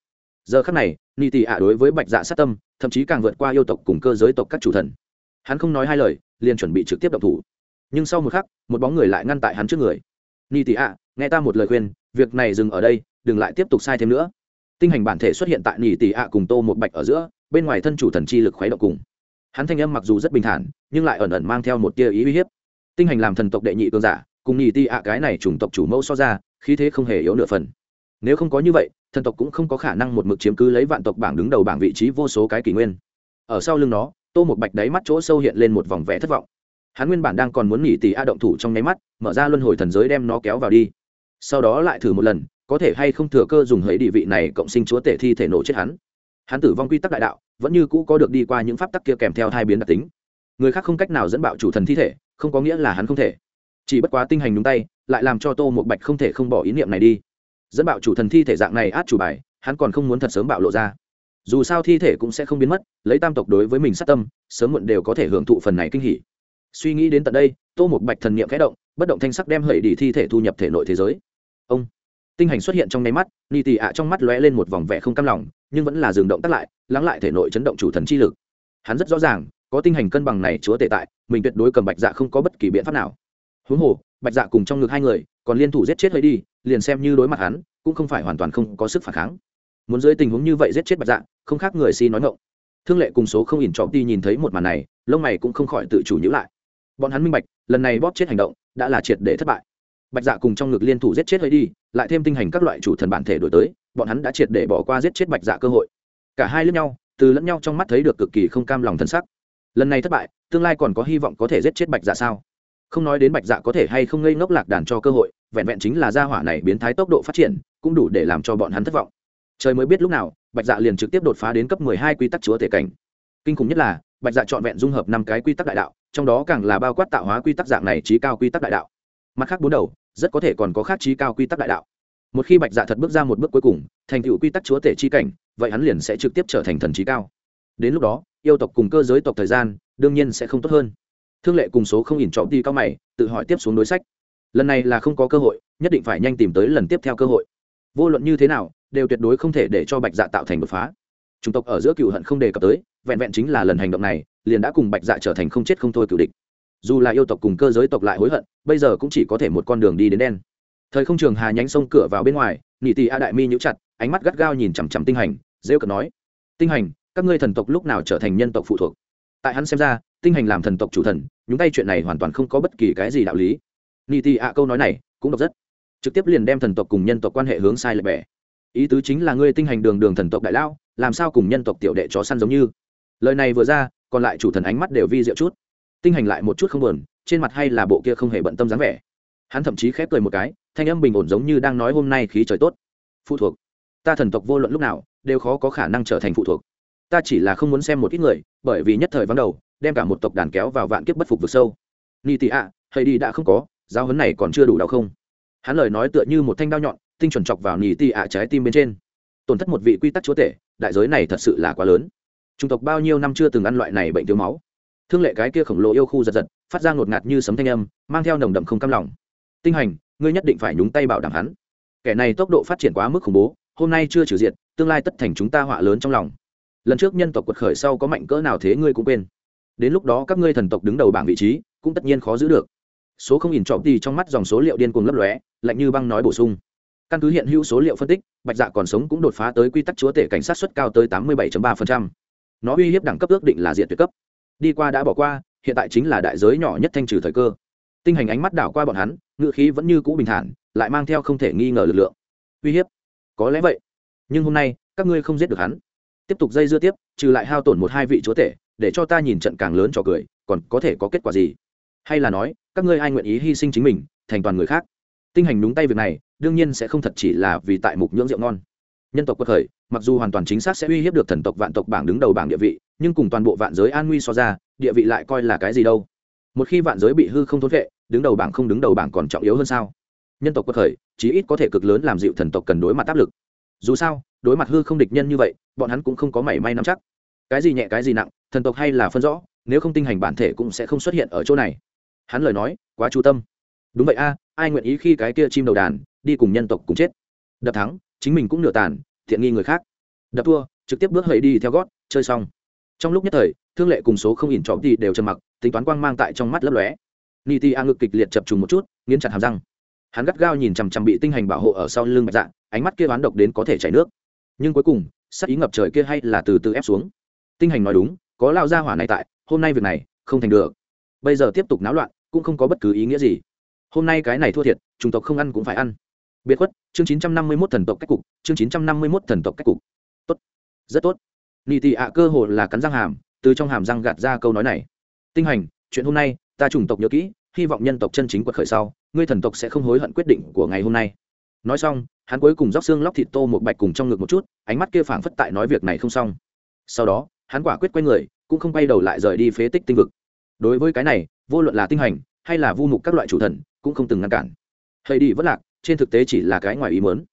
Giờ khắc này, ni tỷ ạ đối với bạch dạ sát tâm, thậm chí càng vượt qua yêu tộc cùng cơ giới tộc các chủ thần. Hắn không nói hai lời, liền chuẩn bị trực tiếp động thủ. Nhưng sau một khắc, một bóng người lại ngăn tại hắn trước người. Ni tỷ ạ, nghe ta một lời khuyên, việc này dừng ở đây, đừng lại tiếp tục sai thêm nữa. Tinh hành bản thể xuất hiện tại ni tỷ ạ cùng tô một bạch ở giữa, bên ngoài thân chủ thần chi lực khuấy động cùng. Hắn thanh âm mặc dù rất bình thản, nhưng lại ẩn ẩn mang theo một tia ý uy hiếp tinh hành làm thần tộc đệ nhị cường giả, cùng nhị ti ạ cái này chủng tộc chủ mẫu so ra, khí thế không hề yếu nửa phần. Nếu không có như vậy, thần tộc cũng không có khả năng một mực chiếm cứ lấy vạn tộc bảng đứng đầu bảng vị trí vô số cái kỷ nguyên. Ở sau lưng nó, tô một bạch đáy mắt chỗ sâu hiện lên một vòng vẽ thất vọng. Hắn nguyên bản đang còn muốn nhị tỷ a động thủ trong nháy mắt, mở ra luân hồi thần giới đem nó kéo vào đi. Sau đó lại thử một lần, có thể hay không thừa cơ dùng hấy địa vị này cộng sinh chúa tể thi thể nổ chết hắn. Hắn tử vong quy tắc đại đạo, vẫn như cũ có được đi qua những pháp tắc kia kèm theo hai biến đặc tính. Người khác không cách nào dẫn bạo chủ thần thi thể không có nghĩa là hắn không thể. Chỉ bất quá tinh hành đúng tay, lại làm cho tô một bạch không thể không bỏ ý niệm này đi. Dẫn bạo chủ thần thi thể dạng này át chủ bài, hắn còn không muốn thật sớm bạo lộ ra. Dù sao thi thể cũng sẽ không biến mất, lấy tam tộc đối với mình sát tâm, sớm muộn đều có thể hưởng thụ phần này kinh hỉ. Suy nghĩ đến tận đây, tô một bạch thần niệm kẽ động, bất động thanh sắc đem hẩy đi thi thể thu nhập thể nội thế giới. Ông! Tinh hành xuất hiện trong nháy mắt, ni tì ạ trong mắt lóe lên một vòng vẻ không cam lòng, nhưng vẫn là dừng động tắt lại, lắng lại thể nội chấn động chủ thần chi lực. Hắn rất rõ ràng có tinh hành cân bằng này chúa tể tại, mình tuyệt đối cầm bạch dạ không có bất kỳ biện pháp nào. Huống hồ, bạch dạ cùng trong ngực hai người, còn liên thủ giết chết hơi đi, liền xem như đối mặt hắn, cũng không phải hoàn toàn không có sức phản kháng. Muốn dưới tình huống như vậy giết chết bạch dạ không khác người si nói ngộng thương lệ cùng số không ỉn trọm đi nhìn thấy một màn này, lông mày cũng không khỏi tự chủ nhữ lại. Bọn hắn minh bạch, lần này bóp chết hành động, đã là triệt để thất bại. Bạch dạ cùng trong ngực liên thủ giết chết hơi đi, lại thêm tinh hành các loại chủ thần bản thể đổi tới, bọn hắn đã triệt để bỏ qua giết chết bạch dạ cơ hội. Cả hai lẫn nhau, từ lẫn nhau trong mắt thấy được cực kỳ không cam lòng thân sắc lần này thất bại, tương lai còn có hy vọng có thể giết chết bạch dạ sao? Không nói đến bạch dạ có thể hay không ngây ngốc lạc đàn cho cơ hội, vẹn vẹn chính là gia hỏa này biến thái tốc độ phát triển, cũng đủ để làm cho bọn hắn thất vọng. Trời mới biết lúc nào, bạch dạ liền trực tiếp đột phá đến cấp mười hai quy tắc chúa thể cảnh. Kinh khủng nhất là, bạch dạ trọn vẹn dung hợp năm cái quy tắc đại đạo, trong đó càng là bao quát tạo hóa quy tắc dạng này trí cao quy tắc đại đạo. Mặt khác bốn đầu, rất có thể còn có khác trí cao quy tắc đại đạo. Một khi bạch dạ thật bước ra một bước cuối cùng, thành tựu quy tắc chúa tể chi cảnh, vậy hắn liền sẽ trực tiếp trở thành thần trí cao. Đến lúc đó yêu tộc cùng cơ giới tộc thời gian, đương nhiên sẽ không tốt hơn. Thương lệ cùng số không ỉn trọ đi cao mày, tự hỏi tiếp xuống đối sách. Lần này là không có cơ hội, nhất định phải nhanh tìm tới lần tiếp theo cơ hội. Vô luận như thế nào, đều tuyệt đối không thể để cho bạch dạ tạo thành đột phá. Chủng tộc ở giữa cựu hận không đề cập tới, vẹn vẹn chính là lần hành động này, liền đã cùng bạch dạ trở thành không chết không thôi cựu địch. Dù là yêu tộc cùng cơ giới tộc lại hối hận, bây giờ cũng chỉ có thể một con đường đi đến đen. Thời không trường hà nhánh sông cửa vào bên ngoài nỉ tì a đại mi nhũ chặt, ánh mắt gắt gao nhìn chằm chằm tinh hành, rêu cợt nói, tinh hành các ngươi thần tộc lúc nào trở thành nhân tộc phụ thuộc? Tại hắn xem ra, tinh hành làm thần tộc chủ thần, nhúng tay chuyện này hoàn toàn không có bất kỳ cái gì đạo lý. Ni tì ạ à câu nói này cũng độc rất. Trực tiếp liền đem thần tộc cùng nhân tộc quan hệ hướng sai lệch bẻ ý tứ chính là ngươi tinh hành đường đường thần tộc đại lao làm sao cùng nhân tộc tiểu đệ chó săn giống như? Lời này vừa ra, còn lại chủ thần ánh mắt đều vi diệu chút. Tinh hành lại một chút không buồn, trên mặt hay là bộ kia không hề bận tâm dáng vẻ. Hắn thậm chí khép cười một cái, thanh âm bình ổn giống như đang nói hôm nay khí trời tốt. Phụ thuộc. Ta thần tộc vô luận lúc nào, đều khó có khả năng trở thành phụ thuộc ta chỉ là không muốn xem một ít người, bởi vì nhất thời vắng đầu, đem cả một tộc đàn kéo vào vạn kiếp bất phục vực sâu. Ni tị ạ hay đi đã không có, giáo huấn này còn chưa đủ đau không? Hắn lời nói tựa như một thanh đao nhọn, tinh chuẩn chọc vào ni tị ạ trái tim bên trên. Tổn thất một vị quy tắc chúa tể, đại giới này thật sự là quá lớn. Chủng tộc bao nhiêu năm chưa từng ăn loại này bệnh thiếu máu? Thương lệ cái kia khổng lồ yêu khu giật giật, phát ra ngột ngạt như sấm thanh âm, mang theo nồng đậm không cam lòng. Tinh hành, ngươi nhất định phải nhúng tay bảo đảm hắn. Kẻ này tốc độ phát triển quá mức khủng bố, hôm nay chưa trừ diệt, tương lai tất thành chúng ta họa lớn trong lòng lần trước nhân tộc quật khởi sau có mạnh cỡ nào thế ngươi cũng quên. Đến lúc đó các ngươi thần tộc đứng đầu bảng vị trí, cũng tất nhiên khó giữ được. Số không nhìn trọm thì trong mắt dòng số liệu điên cuồng lấp lóe, lạnh như băng nói bổ sung. Căn cứ hiện hữu số liệu phân tích, bạch dạ còn sống cũng đột phá tới quy tắc chúa tể cảnh sát suất cao tới tám mươi bảy ba nó uy hiếp đẳng cấp ước định là diện tuyệt cấp. Đi qua đã bỏ qua, hiện tại chính là đại giới nhỏ nhất thanh trừ thời cơ. Tinh hành ánh mắt đảo qua bọn hắn ngự khí vẫn như cũ bình thản, lại mang theo không thể nghi ngờ lực lượng. Uy hiếp. Có lẽ vậy. Nhưng hôm nay, các ngươi không giết được hắn tiếp tục dây dưa tiếp, trừ lại hao tổn một hai vị chúa tể, để cho ta nhìn trận càng lớn trò cười, còn có thể có kết quả gì? Hay là nói, các ngươi ai nguyện ý hy sinh chính mình, thành toàn người khác? Tinh hành đúng tay việc này, đương nhiên sẽ không thật chỉ là vì tại mục nhưỡng rượu ngon. Nhân tộc quật khởi, mặc dù hoàn toàn chính xác sẽ uy hiếp được thần tộc vạn tộc bảng đứng đầu bảng địa vị, nhưng cùng toàn bộ vạn giới an nguy so ra, địa vị lại coi là cái gì đâu? Một khi vạn giới bị hư không thốn vệ, đứng đầu bảng không đứng đầu bảng còn trọng yếu hơn sao? Nhân tộc quật khởi, chí ít có thể cực lớn làm dịu thần tộc cần đối mặt áp lực. Dù sao, đối mặt hư không địch nhân như vậy bọn hắn cũng không có mảy may nắm chắc. Cái gì nhẹ, cái gì nặng, thần tộc hay là phân rõ, nếu không tinh hành bản thể cũng sẽ không xuất hiện ở chỗ này. Hắn lời nói, quá chú tâm. Đúng vậy a, ai nguyện ý khi cái kia chim đầu đàn đi cùng nhân tộc cùng chết? Đập thắng, chính mình cũng nửa tàn, thiện nghi người khác. Đập thua, trực tiếp bước hầy đi theo gót, chơi xong. Trong lúc nhất thời, thương lệ cùng số không ỉn trọm thì đều trầm mặc, tính toán quang mang tại trong mắt lấp lóe. Ni ti a ngực kịch liệt chập trùng một chút, nghiến chặt hàm răng. Hắn gắt gao nhìn chằm chằm bị tinh hành bảo hộ ở sau lưng bạch dạ ánh mắt kia oán độc đến có thể chảy nước. Nhưng cuối cùng sắc ý ngập trời kia hay là từ từ ép xuống. Tinh hành nói đúng, có lao gia hỏa này tại, hôm nay việc này không thành được. Bây giờ tiếp tục náo loạn, cũng không có bất cứ ý nghĩa gì. Hôm nay cái này thua thiệt, chủng tộc không ăn cũng phải ăn. Biệt khuất, chương chín trăm năm mươi mốt thần tộc cách cục, chương chín trăm năm mươi mốt thần tộc cách cục. Tốt. Rất tốt. Nị tị ạ cơ hồ là cắn răng hàm, từ trong hàm răng gạt ra câu nói này. Tinh hành, chuyện hôm nay, ta chủng tộc nhớ kỹ, hy vọng nhân tộc chân chính quật khởi sau, ngươi thần tộc sẽ không hối hận quyết định của ngày hôm nay. Nói xong hắn cuối cùng róc xương lóc thịt tô một bạch cùng trong ngực một chút, ánh mắt kia phảng phất tại nói việc này không xong. Sau đó, hắn quả quyết quay người, cũng không quay đầu lại rời đi phế tích tinh vực. Đối với cái này, vô luận là tinh hành, hay là vu mục các loại chủ thần, cũng không từng ngăn cản. Hầy đi vất lạc, trên thực tế chỉ là cái ngoài ý mớn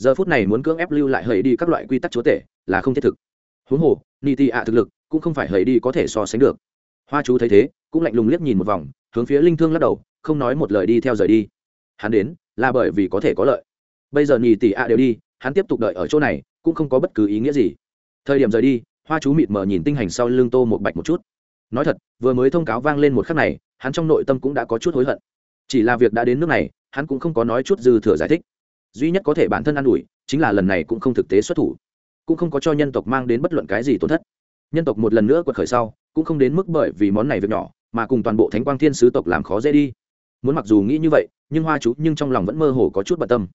giờ phút này muốn cưỡng ép lưu lại hầy đi các loại quy tắc chúa tể, là không thiết thực. Huống hồ ni ti ạ thực lực, cũng không phải hầy đi có thể so sánh được. Hoa chú thấy thế, cũng lạnh lùng liếc nhìn một vòng, hướng phía linh thương lắc đầu, không nói một lời đi theo rời đi. Hắn đến, là bởi vì có thể có lợi bây giờ nhì tỷ ạ đều đi, hắn tiếp tục đợi ở chỗ này, cũng không có bất cứ ý nghĩa gì. Thời điểm rời đi, hoa chú mịt mờ nhìn tinh hành sau lưng tô một bạch một chút. Nói thật, vừa mới thông cáo vang lên một khắc này, hắn trong nội tâm cũng đã có chút hối hận. Chỉ là việc đã đến nước này, hắn cũng không có nói chút dư thừa giải thích. Duy nhất có thể bản thân ă n ủi, chính là lần này cũng không thực tế xuất thủ. Cũng không có cho nhân tộc mang đến bất luận cái gì tổn thất. Nhân tộc một lần nữa quật khởi sau, cũng không đến mức bởi vì món này việc nhỏ, mà cùng toàn bộ thánh quang thiên sứ tộc làm khó dễ đi. Muốn mặc dù nghĩ như vậy, nhưng hoa chú nhưng trong lòng vẫn mơ hồ có chút bận tâm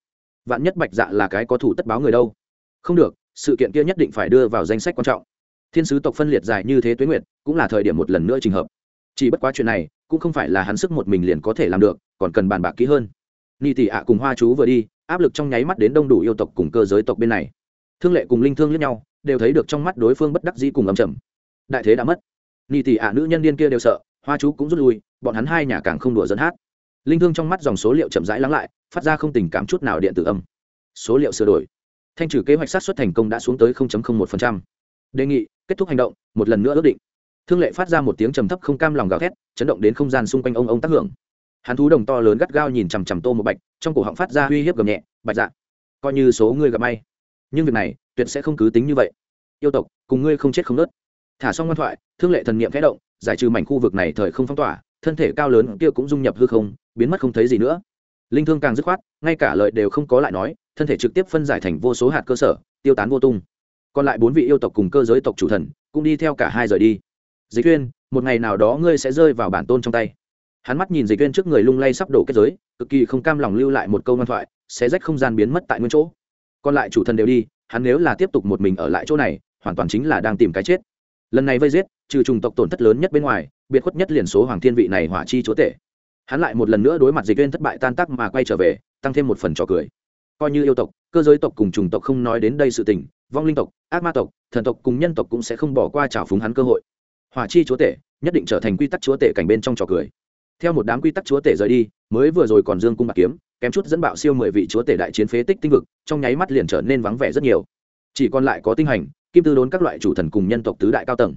vạn nhất bạch dạ là cái có thủ tất báo người đâu. Không được, sự kiện kia nhất định phải đưa vào danh sách quan trọng. Thiên sứ tộc phân liệt dài như thế tuế nguyệt, cũng là thời điểm một lần nữa trình hợp. Chỉ bất quá chuyện này, cũng không phải là hắn sức một mình liền có thể làm được, còn cần bàn bạc kỹ hơn. Ni tỷ ạ cùng hoa chú vừa đi, áp lực trong nháy mắt đến đông đủ yêu tộc cùng cơ giới tộc bên này. Thương lệ cùng linh thương lẫn nhau, đều thấy được trong mắt đối phương bất đắc dĩ cùng ầm chầm đại thế đã mất. Ni tỷ ạ nữ nhân điên kia đều sợ, hoa chú cũng rút lui, bọn hắn hai nhà càng không đùa dẫn hát. Linh thương trong mắt dòng số liệu chậm rãi lắng lại phát ra không tình cảm chút nào điện tử âm. Số liệu sửa đổi. Thanh trừ kế hoạch sát xuất thành công đã xuống tới 0.01%. đề nghị, kết thúc hành động, một lần nữa ước định. Thương lệ phát ra một tiếng trầm thấp không cam lòng gào thét, chấn động đến không gian xung quanh ông ông tác hưởng. Hắn thú đồng to lớn gắt gao nhìn chằm chằm tô một bạch, trong cổ họng phát ra uy hiếp gầm nhẹ, bạch dạ coi như số ngươi gặp may. Nhưng việc này, tuyệt sẽ không cứ tính như vậy. Yêu tộc, cùng ngươi không chết không nớt. Thả xong ngoan thoại, thương lệ thần niệm khẽ động, giải trừ mảnh khu vực này thời không phong tỏa, thân thể cao lớn kia cũng dung nhập hư không, biến mất không thấy gì nữa linh thương càng dứt khoát, ngay cả lợi đều không có lại nói, thân thể trực tiếp phân giải thành vô số hạt cơ sở, tiêu tán vô tung. Còn lại bốn vị yêu tộc cùng cơ giới tộc chủ thần cũng đi theo cả hai rời đi. Dịch uyên, một ngày nào đó ngươi sẽ rơi vào bản tôn trong tay. Hắn mắt nhìn dịch uyên trước người lung lay sắp đổ kết giới, cực kỳ không cam lòng lưu lại một câu ngoan thoại sẽ rách không gian biến mất tại nguyên chỗ. Còn lại chủ thần đều đi, hắn nếu là tiếp tục một mình ở lại chỗ này, hoàn toàn chính là đang tìm cái chết. Lần này vây giết, trừ trùng tộc tổn thất lớn nhất bên ngoài, biệt khuất nhất liền số hoàng thiên vị này hỏa chi chúa tể hắn lại một lần nữa đối mặt dịch viên thất bại tan tác mà quay trở về, tăng thêm một phần trò cười. Coi như yêu tộc, cơ giới tộc cùng chủng tộc không nói đến đây sự tình, vong linh tộc, ác ma tộc, thần tộc cùng nhân tộc cũng sẽ không bỏ qua trào phúng hắn cơ hội. Hỏa chi chúa tể, nhất định trở thành quy tắc chúa tể cảnh bên trong trò cười. Theo một đám quy tắc chúa tể rời đi, mới vừa rồi còn dương cung bạc kiếm, kém chút dẫn bạo siêu mười vị chúa tể đại chiến phế tích tinh vực, trong nháy mắt liền trở nên vắng vẻ rất nhiều. Chỉ còn lại có tinh hành, kim tư đốn các loại chủ thần cùng nhân tộc tứ đại cao tầng.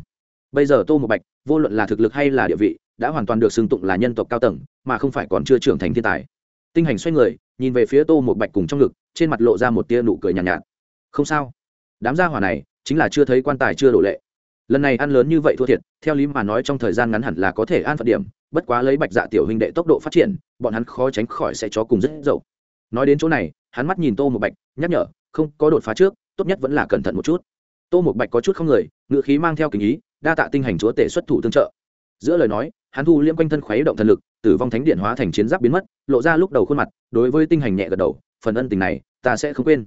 Bây giờ tô một bạch, vô luận là thực lực hay là địa vị đã hoàn toàn được xưng tụng là nhân tộc cao tầng mà không phải còn chưa trưởng thành thiên tài. Tinh hành xoay người nhìn về phía tô một bạch cùng trong ngực trên mặt lộ ra một tia nụ cười nhàn nhạt, nhạt. Không sao. Đám gia hỏa này chính là chưa thấy quan tài chưa đổ lệ. Lần này ăn lớn như vậy thua thiệt theo lý mà nói trong thời gian ngắn hẳn là có thể an phận điểm bất quá lấy bạch dạ tiểu huynh đệ tốc độ phát triển bọn hắn khó tránh khỏi sẽ cho cùng rất dậu. Nói đến chỗ này hắn mắt nhìn tô một bạch nhắc nhở không có đột phá trước tốt nhất vẫn là cẩn thận một chút. Tô một bạch có chút không người ngựa khí mang theo kinh ý đa tạ tinh hành chúa tể xuất thủ tương trợ. Giữa lời nói hắn thu liễm quanh thân khuấy động thần lực, tử vong thánh điện hóa thành chiến giáp biến mất, lộ ra lúc đầu khuôn mặt, đối với tinh hành nhẹ gật đầu, phần ân tình này, ta sẽ không quên.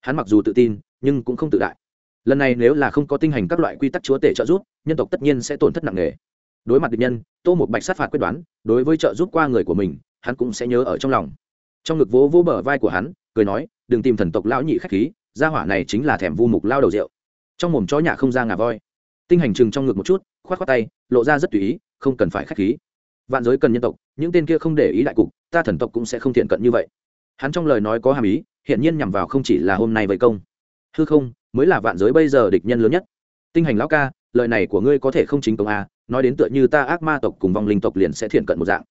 Hắn mặc dù tự tin, nhưng cũng không tự đại. Lần này nếu là không có tinh hành các loại quy tắc chúa tể trợ giúp, nhân tộc tất nhiên sẽ tổn thất nặng nề. Đối mặt địch nhân, tô một bạch sát phạt quyết đoán, đối với trợ giúp qua người của mình, hắn cũng sẽ nhớ ở trong lòng. Trong ngực vỗ vỗ bờ vai của hắn, cười nói, đừng tìm thần tộc lão nhị khách khí, gia hỏa này chính là thèm vu mục lao đầu rượu. Trong mồm chó nhà không ra ngà voi. Tinh hành chừng trong ngực một chút, khoát khoát tay, lộ ra rất tùy ý không cần phải khách khí. Vạn giới cần nhân tộc, những tên kia không để ý đại cục, ta thần tộc cũng sẽ không thiện cận như vậy. Hắn trong lời nói có hàm ý hiện nhiên nhằm vào không chỉ là hôm nay vậy công. Hư không, mới là vạn giới bây giờ địch nhân lớn nhất. Tinh hành lão ca, lời này của ngươi có thể không chính công a à, nói đến tựa như ta ác ma tộc cùng vong linh tộc liền sẽ thiện cận một dạng.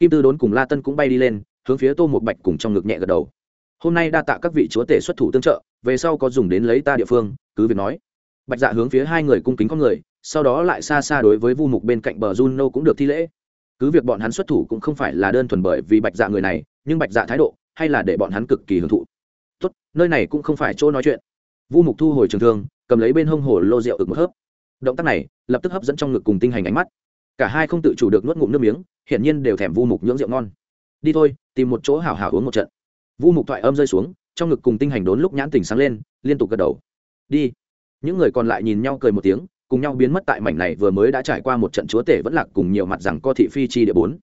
Kim tư đốn cùng la tân cũng bay đi lên, hướng phía tô một bạch cùng trong ngực nhẹ gật đầu. Hôm nay đa tạ các vị chúa tể xuất thủ tương trợ, về sau có dùng đến lấy ta địa phương, cứ việc nói. Bạch dạ hướng phía hai người cung kính con người sau đó lại xa xa đối với vu mục bên cạnh bờ juno cũng được thi lễ. Cứ việc bọn hắn xuất thủ cũng không phải là đơn thuần bởi vì bạch dạ người này, nhưng bạch dạ thái độ hay là để bọn hắn cực kỳ hưởng thụ. Tốt, nơi này cũng không phải chỗ nói chuyện. Vu mục thu hồi trường thương, cầm lấy bên hông hồ lô rượu ực một hớp. Động tác này lập tức hấp dẫn trong ngực cùng tinh hành ánh mắt. Cả hai không tự chủ được nuốt ngụm nước miếng, hiển nhiên đều thèm vu mục nhưỡng rượu ngon. Đi thôi, tìm một chỗ hảo hảo uống một trận. Vu mục thoại âm rơi xuống, trong ngực cùng tinh hành đốn lúc nhãn tỉnh sáng lên, liên tục gật đầu. Đi. Những người còn lại nhìn nhau cười một tiếng cùng nhau biến mất tại mảnh này vừa mới đã trải qua một trận chúa tể vẫn lạc cùng nhiều mặt rằng co thị phi chi địa bốn.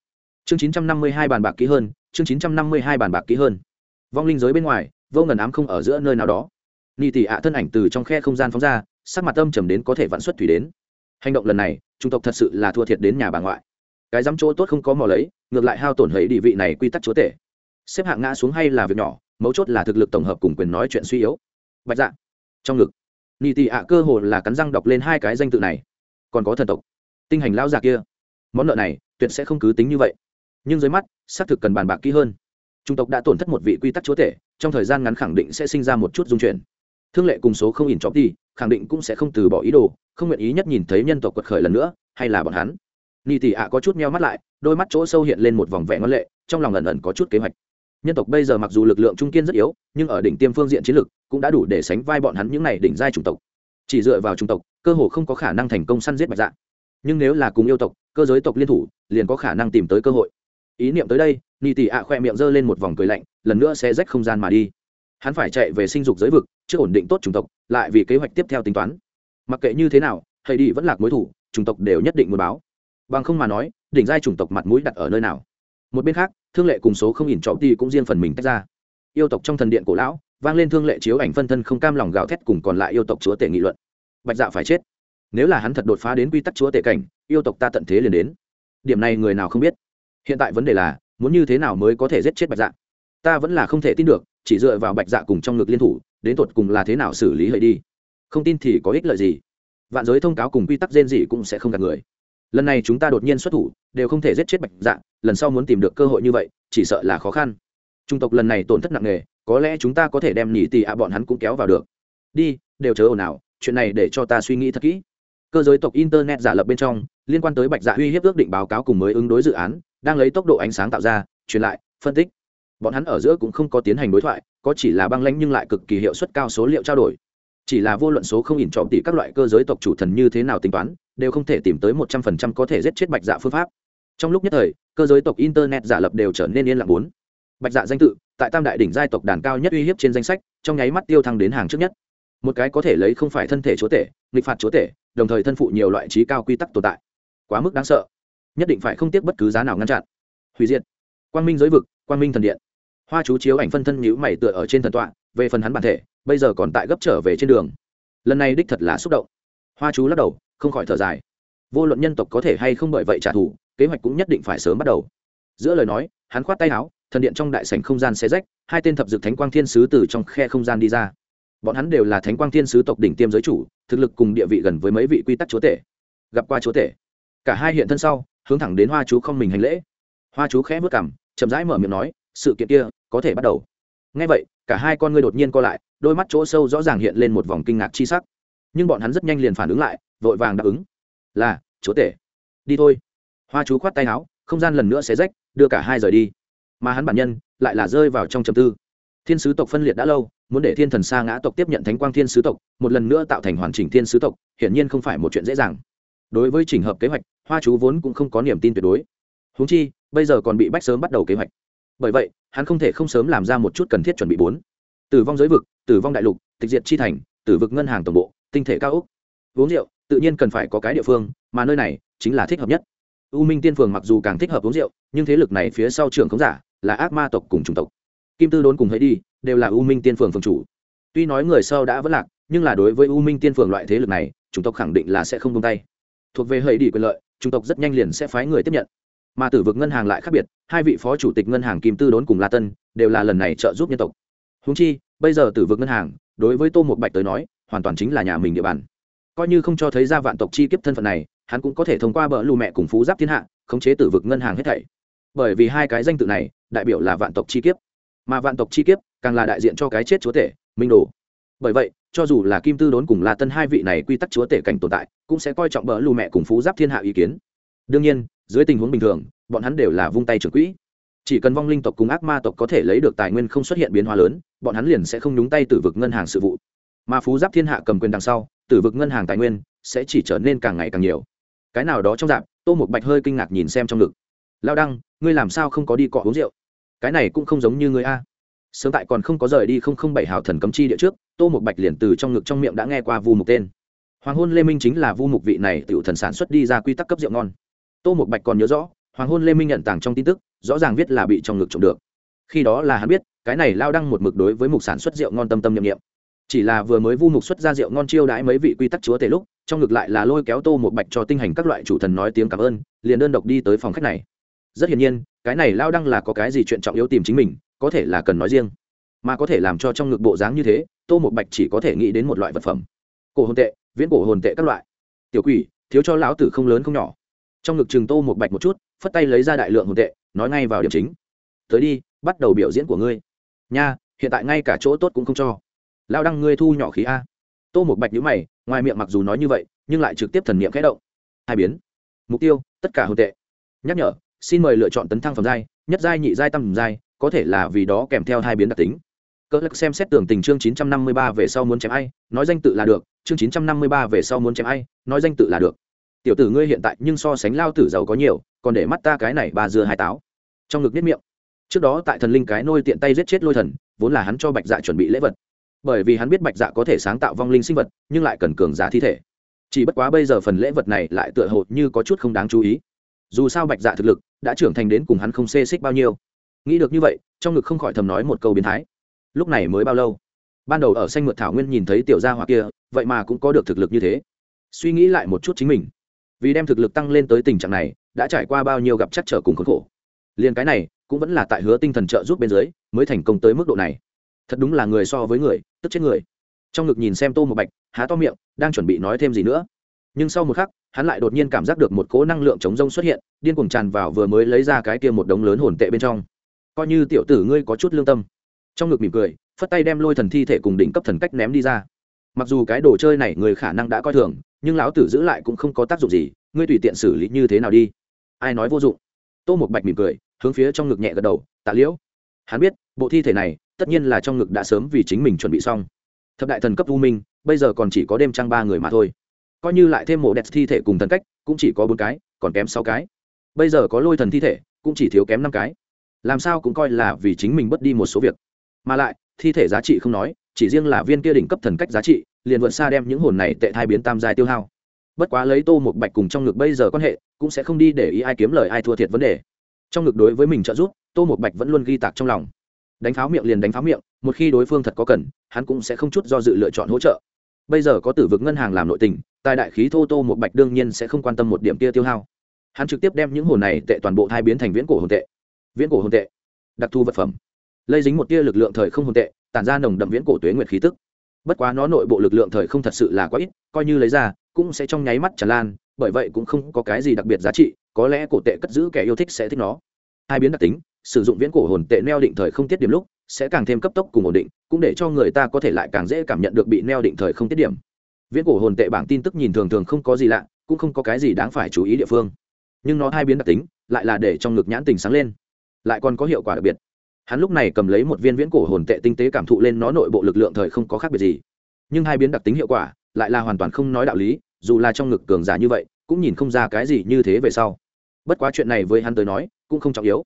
Chương chín trăm năm mươi hai bàn bạc kỹ hơn, chương chín trăm năm mươi hai bàn bạc kỹ hơn. Vong linh giới bên ngoài, vô ngần ám không ở giữa nơi nào đó. Ni tỷ ạ thân ảnh từ trong khe không gian phóng ra, sắc mặt âm trầm đến có thể vạn xuất thủy đến. Hành động lần này trung tộc thật sự là thua thiệt đến nhà bà ngoại. Cái dám chỗ tốt không có mò lấy, ngược lại hao tổn hấy địa vị này quy tắc chúa tể. Xếp hạng ngã xuống hay là việc nhỏ, mấu chốt là thực lực tổng hợp cùng quyền nói chuyện suy yếu. Bạch dạ trong ngực nị tị ạ cơ hồ là cắn răng đọc lên hai cái danh tự này. Còn có thần tộc. Tinh hành lao già kia. Món nợ này, tuyệt sẽ không cứ tính như vậy. Nhưng dưới mắt, xác thực cần bàn bạc kỹ hơn. Trung tộc đã tổn thất một vị quy tắc chúa tể, trong thời gian ngắn khẳng định sẽ sinh ra một chút dung chuyển. Thương lệ cùng số không ỉn chóp đi, khẳng định cũng sẽ không từ bỏ ý đồ, không nguyện ý nhất nhìn thấy nhân tộc quật khởi lần nữa, hay là bọn hắn. Ni tỷ ạ có chút meo mắt lại, đôi mắt chỗ sâu hiện lên một vòng vẻ ngân lệ, trong lòng ẩn ẩn có chút kế hoạch. Nhân tộc bây giờ mặc dù lực lượng trung kiên rất yếu, nhưng ở đỉnh tiêm phương diện chiến lực cũng đã đủ để sánh vai bọn hắn những này đỉnh giai chủng tộc. Chỉ dựa vào chủng tộc, cơ hồ không có khả năng thành công săn giết bạch dạ. Nhưng nếu là cùng yêu tộc, cơ giới tộc liên thủ, liền có khả năng tìm tới cơ hội. Ý niệm tới đây ni tỷ ạ khoe miệng giơ lên một vòng cười lạnh, lần nữa sẽ rách không gian mà đi. Hắn phải chạy về sinh dục giới vực chưa ổn định tốt chủng tộc, lại vì kế hoạch tiếp theo tính toán. Mặc kệ như thế nào hay đi vẫn là mối thủ, chủng tộc đều nhất định muốn báo. Bằng không mà nói, đỉnh giai chủng tộc mặt mũi đặt ở nơi nào? Một bên khác, thương lệ cùng số không nhìn trọng ti cũng riêng phần mình tách ra. Yêu tộc trong thần điện cổ lão vang lên thương lệ chiếu ảnh phân thân không cam lòng gào thét cùng còn lại yêu tộc chúa tể nghị luận. Bạch dạ phải chết. Nếu là hắn thật đột phá đến quy tắc chúa tể cảnh, yêu tộc ta tận thế liền đến. Điểm này người nào không biết. Hiện tại vấn đề là, muốn như thế nào mới có thể giết chết bạch dạ? Ta vẫn là không thể tin được, chỉ dựa vào bạch dạ cùng trong ngực liên thủ, đến tột cùng là thế nào xử lý hời đi. Không tin thì có ích lợi gì? Vạn giới thông cáo cùng quy tắc gen gì cũng sẽ không gạt người. Lần này chúng ta đột nhiên xuất thủ, đều không thể giết chết bạch dạ lần sau muốn tìm được cơ hội như vậy, chỉ sợ là khó khăn. Trung tộc lần này tổn thất nặng nề có lẽ chúng ta có thể đem nỉ tì ạ bọn hắn cũng kéo vào được. Đi, đều chớ ồn ào, chuyện này để cho ta suy nghĩ thật kỹ. Cơ giới tộc internet giả lập bên trong, liên quan tới bạch dạ uy hiếp ước định báo cáo cùng mới ứng đối dự án, đang lấy tốc độ ánh sáng tạo ra, truyền lại, phân tích. Bọn hắn ở giữa cũng không có tiến hành đối thoại, có chỉ là băng lãnh nhưng lại cực kỳ hiệu suất cao số liệu trao đổi. Chỉ là vô luận số không ỉn trọng tỷ các loại cơ giới tộc chủ thần như thế nào tính toán, đều không thể tìm tới một trăm phần trăm có thể giết chết bạch dạ phương pháp. Trong lúc nhất thời, cơ giới tộc internet giả lập đều trở nên yên lặng bốn. Bạch dạ danh tự tại tam đại đỉnh giai tộc đàn cao nhất uy hiếp trên danh sách, trong nháy mắt tiêu thăng đến hàng trước nhất. Một cái có thể lấy không phải thân thể chúa tể, nghịch phạt chúa tể, đồng thời thân phụ nhiều loại trí cao quy tắc tồn tại. Quá mức đáng sợ. Nhất định phải không tiếc bất cứ giá nào ngăn chặn. Hủy diệt. Quang minh giới vực, quang minh thần điện. Hoa chú chiếu ảnh phân thân nhữ mày tựa ở trên thần tọa, về phần hắn bản thể, bây giờ còn tại gấp trở về trên đường. Lần này đích thật là xúc động. Hoa chú lắc đầu, không khỏi thở dài. Vô luận nhân tộc có thể hay không bởi vậy trả thù, kế hoạch cũng nhất định phải sớm bắt đầu. Giữa lời nói, hắn khoát tay áo thần điện trong đại sảnh không gian xé rách, hai tên thập dược thánh quang thiên sứ từ trong khe không gian đi ra. Bọn hắn đều là thánh quang thiên sứ tộc đỉnh tiêm giới chủ, thực lực cùng địa vị gần với mấy vị quy tắc chúa tể. Gặp qua chúa tể. Cả hai hiện thân sau, hướng thẳng đến hoa chú không mình hành lễ. Hoa chú khẽ vất cảm chậm rãi mở miệng nói, sự kiện kia có thể bắt đầu. Ngay vậy, cả hai con ngươi đột nhiên co lại, đôi mắt chỗ sâu rõ ràng hiện lên một vòng kinh ngạc chi sắc. Nhưng bọn hắn rất nhanh liền phản ứng lại, vội vàng đáp ứng. Là, chúa tể. Đi thôi. Hoa chú khoát tay áo, không gian lần nữa xé rách, đưa cả hai rời đi mà hắn bản nhân lại là rơi vào trong trầm tư. Thiên sứ tộc phân liệt đã lâu, muốn để thiên thần sa ngã tộc tiếp nhận thánh quang thiên sứ tộc, một lần nữa tạo thành hoàn chỉnh thiên sứ tộc, hiển nhiên không phải một chuyện dễ dàng. Đối với trình hợp kế hoạch, hoa chú vốn cũng không có niềm tin tuyệt đối. Húng chi, bây giờ còn bị bách sớm bắt đầu kế hoạch. Bởi vậy, hắn không thể không sớm làm ra một chút cần thiết chuẩn bị bốn. Tử vong giới vực, tử vong đại lục, tịch diệt chi thành, tử vực ngân hàng tổng bộ, tinh thể cao úc uống rượu, tự nhiên cần phải có cái địa phương, mà nơi này chính là thích hợp nhất. U minh tiên phường mặc dù càng thích hợp uống rượu, nhưng thế lực này phía sau trường không giả là ác ma tộc cùng chủng tộc. Kim tư đốn cùng hãy đi đều là u minh tiên phường phường chủ. Tuy nói người sau đã vất lạc, nhưng là đối với u minh tiên phường loại thế lực này, chủng tộc khẳng định là sẽ không tung tay. Thuộc về hãy đi quyền lợi, chủng tộc rất nhanh liền sẽ phái người tiếp nhận. Mà tử vực ngân hàng lại khác biệt, hai vị phó chủ tịch ngân hàng kim tư đốn cùng la tân đều là lần này trợ giúp nhân tộc. Húng chi, bây giờ tử vực ngân hàng, đối với tô một bạch tới nói, hoàn toàn chính là nhà mình địa bàn. Coi như không cho thấy ra vạn tộc chi kiếp thân phận này, hắn cũng có thể thông qua bờ lù mẹ cùng phú giáp thiên hạ, khống chế tử vực ngân hàng hết thảy bởi vì hai cái danh tự này, đại biểu là vạn tộc chi kiếp. Mà vạn tộc chi kiếp càng là đại diện cho cái chết chúa tể, minh đồ. Bởi vậy, cho dù là kim tư đốn cùng la tân hai vị này quy tắc chúa tể cảnh tồn tại, cũng sẽ coi trọng bờ lù mẹ cùng phú giáp thiên hạ ý kiến. Đương nhiên, dưới tình huống bình thường, bọn hắn đều là vung tay trưởng quỹ. Chỉ cần vong linh tộc cùng ác ma tộc có thể lấy được tài nguyên không xuất hiện biến hóa lớn, bọn hắn liền sẽ không nhúng tay từ vực ngân hàng sự vụ. Mà phú giáp thiên hạ cầm quyền đằng sau từ vực ngân hàng tài nguyên sẽ chỉ trở nên càng ngày càng nhiều. Cái nào đó trong dạp tô một bạch hơi kinh ngạc nhìn xem trong ngực lao đăng, ngươi làm sao không có đi cọ uống rượu? Cái này cũng không giống như ngươi a. Sớm tại còn không có rời đi không không bảy hào thần cấm chi địa trước, tô một bạch liền từ trong ngực trong miệng đã nghe qua vu mục tên. Hoàng hôn lê minh chính là vu mục vị này tự thần sản xuất đi ra quy tắc cấp rượu ngon. Tô một bạch còn nhớ rõ, hoàng hôn lê minh nhận tàng trong tin tức, rõ ràng viết là bị trong ngực trộm được. Khi đó là hắn biết, cái này lao đăng một mực đối với mục sản xuất rượu ngon tâm tâm nhiệm nghiệm chỉ là vừa mới vu mục xuất ra rượu ngon chiêu đãi mấy vị quy tắc chúa tể lúc, trong ngực lại là lôi kéo tô một bạch cho tinh hành các loại chủ thần nói tiếng cảm ơn, liền đơn độc đi tới phòng khách này rất hiển nhiên, cái này lao đăng là có cái gì chuyện trọng yếu tìm chính mình, có thể là cần nói riêng, mà có thể làm cho trong ngực bộ dáng như thế, tô một bạch chỉ có thể nghĩ đến một loại vật phẩm. Cổ hồn tệ, viễn cổ hồn tệ các loại. Tiểu quỷ, thiếu cho lão tử không lớn không nhỏ. Trong ngực chừng tô một bạch một chút, phất tay lấy ra đại lượng hồn tệ, nói ngay vào điểm chính. Tới đi, bắt đầu biểu diễn của ngươi. Nha, hiện tại ngay cả chỗ tốt cũng không cho. Lao đăng ngươi thu nhỏ khí a. Tô một bạch nhữ mày, ngoài miệng mặc dù nói như vậy, nhưng lại trực tiếp thần niệm khẽ động. Hai biến. Mục tiêu, tất cả hồn tệ. Nhắc nhở xin mời lựa chọn tấn thăng phẩm giai, nhất giai, nhị giai, tam giai, có thể là vì đó kèm theo hai biến đặc tính. Cỡ lắc xem xét tưởng tình chương chín trăm năm mươi ba về sau muốn chém ai, nói danh tự là được, chương chín trăm năm mươi ba về sau muốn chém ai, nói danh tự là được. Tiểu tử ngươi hiện tại nhưng so sánh lao tử giàu có nhiều, còn để mắt ta cái này bà dưa hai táo. Trong ngực nếp miệng. Trước đó tại thần linh cái nôi tiện tay giết chết lôi thần, vốn là hắn cho bạch dạ chuẩn bị lễ vật. Bởi vì hắn biết bạch dạ có thể sáng tạo vong linh sinh vật, nhưng lại cần cường giả thi thể. Chỉ bất quá bây giờ phần lễ vật này lại tựa hồ như có chút không đáng chú ý dù sao bạch dạ thực lực đã trưởng thành đến cùng hắn không xê xích bao nhiêu. Nghĩ được như vậy, trong ngực không khỏi thầm nói một câu biến thái. Lúc này mới bao lâu? Ban đầu ở xanh mượt thảo nguyên nhìn thấy tiểu gia hỏa kia, vậy mà cũng có được thực lực như thế. Suy nghĩ lại một chút chính mình. Vì đem thực lực tăng lên tới tình trạng này, đã trải qua bao nhiêu gặp chắc trở cùng khốn khổ. Liền cái này, cũng vẫn là tại hứa tinh thần trợ giúp bên dưới, mới thành công tới mức độ này. Thật đúng là người so với người, tức chết người. Trong ngực nhìn xem tô một bạch, há to miệng, đang chuẩn bị nói thêm gì nữa nhưng sau một khắc, hắn lại đột nhiên cảm giác được một cỗ năng lượng chống rông xuất hiện, điên cuồng tràn vào vừa mới lấy ra cái kia một đống lớn hồn tệ bên trong. Coi như tiểu tử ngươi có chút lương tâm. Trong ngực mỉm cười, phất tay đem lôi thần thi thể cùng đỉnh cấp thần cách ném đi ra. Mặc dù cái đồ chơi này người khả năng đã coi thường, nhưng lão tử giữ lại cũng không có tác dụng gì, ngươi tùy tiện xử lý như thế nào đi. Ai nói vô dụng? Tô một bạch mỉm cười, hướng phía trong ngực nhẹ gật đầu, tạ liễu. Hắn biết, bộ thi thể này tất nhiên là trong ngực đã sớm vì chính mình chuẩn bị xong. Thập đại thần cấp u minh, bây giờ còn chỉ có đêm trăng ba người mà thôi coi như lại thêm mộ đẹp thi thể cùng thần cách, cũng chỉ có bốn cái, còn kém sáu cái. Bây giờ có lôi thần thi thể, cũng chỉ thiếu kém năm cái. Làm sao cũng coi là vì chính mình bất đi một số việc. Mà lại, thi thể giá trị không nói, chỉ riêng là viên kia đỉnh cấp thần cách giá trị, liền vượt xa đem những hồn này tệ thai biến tam giai tiêu hao. Bất quá lấy tô một bạch cùng trong ngực bây giờ quan hệ, cũng sẽ không đi để ý ai kiếm lời ai thua thiệt vấn đề. Trong ngực đối với mình trợ giúp, tô một bạch vẫn luôn ghi tạc trong lòng. Đánh pháo miệng liền đánh pháo miệng, một khi đối phương thật có cần, hắn cũng sẽ không chút do dự lựa chọn hỗ trợ bây giờ có tử vực ngân hàng làm nội tình, tài đại khí thô tô một bạch đương nhiên sẽ không quan tâm một điểm kia tiêu hao. Hắn trực tiếp đem những hồn này tệ toàn bộ thai biến thành viễn cổ hồn tệ. Viễn cổ hồn tệ. Đặc thu vật phẩm. Lây dính một tia lực lượng thời không hồn tệ, tản ra nồng đậm viễn cổ tuế nguyệt khí tức. Bất quá nó nội bộ lực lượng thời không thật sự là quá ít, coi như lấy ra, cũng sẽ trong nháy mắt tràn lan, bởi vậy cũng không có cái gì đặc biệt giá trị, có lẽ cổ tệ cất giữ kẻ yêu thích sẽ thích nó. Hai biến đặc tính, sử dụng viễn cổ hồn tệ neo định thời không tiết điểm lúc sẽ càng thêm cấp tốc cùng ổn định, cũng để cho người ta có thể lại càng dễ cảm nhận được bị neo định thời không tiết điểm. Viễn cổ hồn tệ bảng tin tức nhìn thường thường không có gì lạ, cũng không có cái gì đáng phải chú ý địa phương. Nhưng nó hai biến đặc tính, lại là để trong ngực nhãn tình sáng lên. Lại còn có hiệu quả đặc biệt. Hắn lúc này cầm lấy một viên viễn cổ hồn tệ tinh tế cảm thụ lên nó nội bộ lực lượng thời không có khác biệt gì. Nhưng hai biến đặc tính hiệu quả, lại là hoàn toàn không nói đạo lý, dù là trong ngực cường giả như vậy, cũng nhìn không ra cái gì như thế về sau. Bất quá chuyện này với hắn tới nói, cũng không trọng yếu.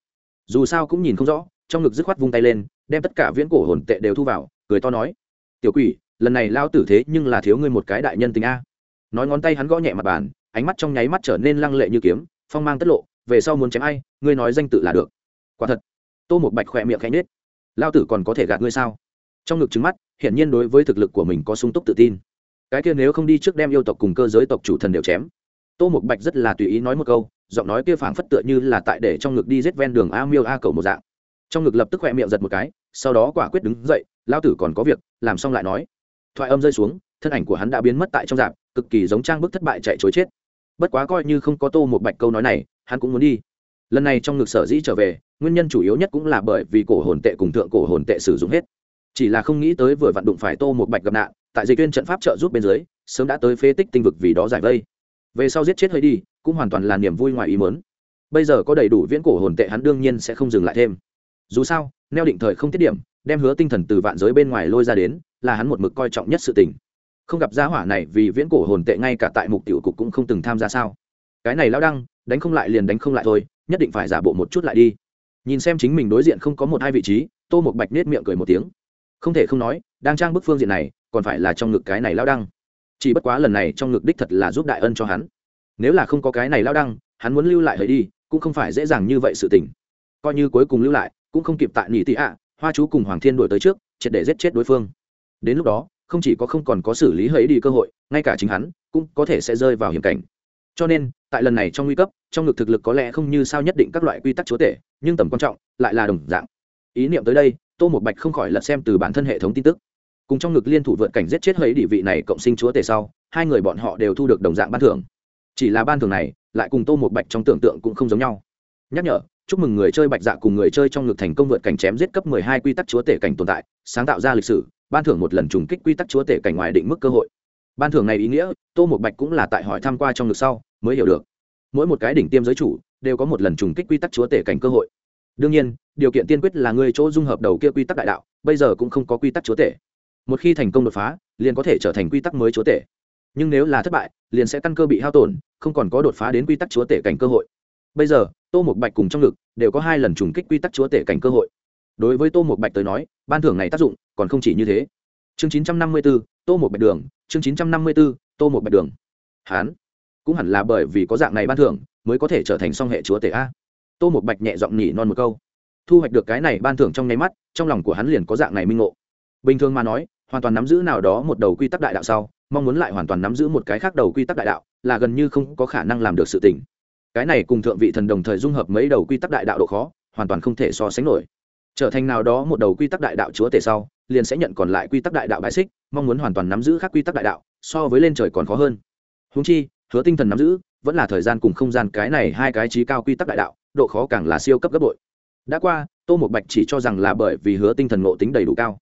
Dù sao cũng nhìn không rõ, trong ngực dứt khoát vung tay lên đem tất cả viễn cổ hồn tệ đều thu vào, cười to nói, tiểu quỷ, lần này lao tử thế nhưng là thiếu ngươi một cái đại nhân tình a. Nói ngón tay hắn gõ nhẹ mặt bàn, ánh mắt trong nháy mắt trở nên lăng lệ như kiếm, phong mang tất lộ, về sau muốn chém ai, ngươi nói danh tự là được. Quả thật, tô một bạch khỏe miệng khẽ nết lao tử còn có thể gạt ngươi sao? Trong ngực trứng mắt, hiển nhiên đối với thực lực của mình có sung túc tự tin. Cái kia nếu không đi trước đem yêu tộc cùng cơ giới tộc chủ thần đều chém. Tô một bạch rất là tùy ý nói một câu, giọng nói kia phảng phất tựa như là tại để trong ngực đi rết ven đường a miêu a cầu một dạng trong ngực lập tức khoe miệng giật một cái, sau đó quả quyết đứng dậy lao tử còn có việc, làm xong lại nói. Thoại âm rơi xuống, thân ảnh của hắn đã biến mất tại trong dạp cực kỳ giống trang bức thất bại chạy chối chết. Bất quá coi như không có tô một bạch câu nói này, hắn cũng muốn đi. Lần này trong ngực sở dĩ trở về, nguyên nhân chủ yếu nhất cũng là bởi vì cổ hồn tệ cùng thượng cổ hồn tệ sử dụng hết. Chỉ là không nghĩ tới vừa vặn đụng phải tô một bạch gặp nạn, tại dịch tuyên trận pháp trợ giúp bên dưới, sớm đã tới phế tích tinh vực vì đó giải vây. Về sau giết chết hơi đi, cũng hoàn toàn là niềm vui ngoài ý mớn bây giờ có đầy đủ viễn cổ hồn tệ hắn đương nhiên sẽ không dừng lại thêm dù sao, neo định thời không tiết điểm, đem hứa tinh thần từ vạn giới bên ngoài lôi ra đến, là hắn một mực coi trọng nhất sự tình. Không gặp gia hỏa này vì viễn cổ hồn tệ ngay cả tại mục tiểu cục cũng không từng tham gia sao? Cái này lao đăng, đánh không lại liền đánh không lại thôi, nhất định phải giả bộ một chút lại đi. Nhìn xem chính mình đối diện không có một hai vị trí, tô một bạch nết miệng cười một tiếng. Không thể không nói, đang trang bức phương diện này, còn phải là trong ngực cái này lao đăng. Chỉ bất quá lần này trong ngực đích thật là giúp đại ân cho hắn. Nếu là không có cái này lao đăng, hắn muốn lưu lại hỡi đi, cũng không phải dễ dàng như vậy sự tình. Coi như cuối cùng lưu lại cũng không kịp tại nỉ tị ạ, hoa chú cùng hoàng thiên đổi tới trước, triệt để giết chết đối phương. Đến lúc đó, không chỉ có không còn có xử lý hấy đi cơ hội, ngay cả chính hắn cũng có thể sẽ rơi vào hiểm cảnh. Cho nên, tại lần này trong nguy cấp, trong ngực thực lực có lẽ không như sao nhất định các loại quy tắc chúa tể, nhưng tầm quan trọng lại là đồng dạng. Ý niệm tới đây, tô một bạch không khỏi lật xem từ bản thân hệ thống tin tức. Cùng trong ngực liên thủ vượt cảnh giết chết hấy địa vị này cộng sinh chúa tể sau, hai người bọn họ đều thu được đồng dạng ban thưởng. Chỉ là ban thưởng này, lại cùng tô một bạch trong tưởng tượng cũng không giống nhau. Nhắc nhở chúc mừng người chơi bạch dạ cùng người chơi trong ngực thành công vượt cảnh chém giết cấp 12 quy tắc chúa tể cảnh tồn tại, sáng tạo ra lịch sử, ban thưởng một lần trùng kích quy tắc chúa tể cảnh ngoài định mức cơ hội. Ban thưởng này ý nghĩa, tô một bạch cũng là tại hỏi tham q u a trong ngực sau, mới hiểu được. Mỗi một cái đỉnh tiêm giới chủ, đều có một lần trùng kích quy tắc chúa tể cảnh cơ hội. Đương nhiên, điều kiện tiên quyết là người chỗ dung hợp đầu kia quy tắc đại đạo, bây giờ cũng không có quy tắc chúa tể. Một khi thành công đột phá, liền có thể trở thành quy tắc mới chúa tể. Nhưng nếu là thất bại, liền sẽ căn cơ bị hao tổn, không còn có đột phá đến quy tắc chúa tể cảnh cơ hội bây giờ, tô một bạch cùng trong ngực đều có hai lần trùng kích quy tắc chúa tể cảnh cơ hội. Đối với tô một bạch tới nói, ban thưởng này tác dụng còn không chỉ như thế. Chương chín trăm năm mươi b ố tô một bạch đường, chương chín trăm năm mươi b ố tô một bạch đường. Hán. Cũng hẳn là bởi vì có dạng này ban thưởng mới có thể trở thành song hệ chúa tể a. Tô một bạch nhẹ giọng nhỉ non một câu. Thu hoạch được cái này ban thưởng trong nháy mắt, trong lòng của hắn liền có dạng này minh ngộ. Bình thường mà nói, hoàn toàn nắm giữ nào đó một đầu quy tắc đại đạo sau, mong muốn lại hoàn toàn nắm giữ một cái khác đầu quy tắc đại đạo là gần như không có khả năng làm được sự tỉnh cái này cùng thượng vị thần đồng thời dung hợp mấy đầu quy tắc đại đạo độ khó, hoàn toàn không thể so sánh nổi. Trở thành nào đó một đầu quy tắc đại đạo chúa tể sau, liền sẽ nhận còn lại quy tắc đại đạo bài xích, mong muốn hoàn toàn nắm giữ các quy tắc đại đạo, so với lên trời còn khó hơn. Húng chi, hứa tinh thần nắm giữ, vẫn là thời gian cùng không gian cái này hai cái trí cao quy tắc đại đạo, độ khó càng là siêu cấp gấp bội. Đã qua, tô một bạch chỉ cho rằng là bởi vì hứa tinh thần ngộ tính đầy đủ cao.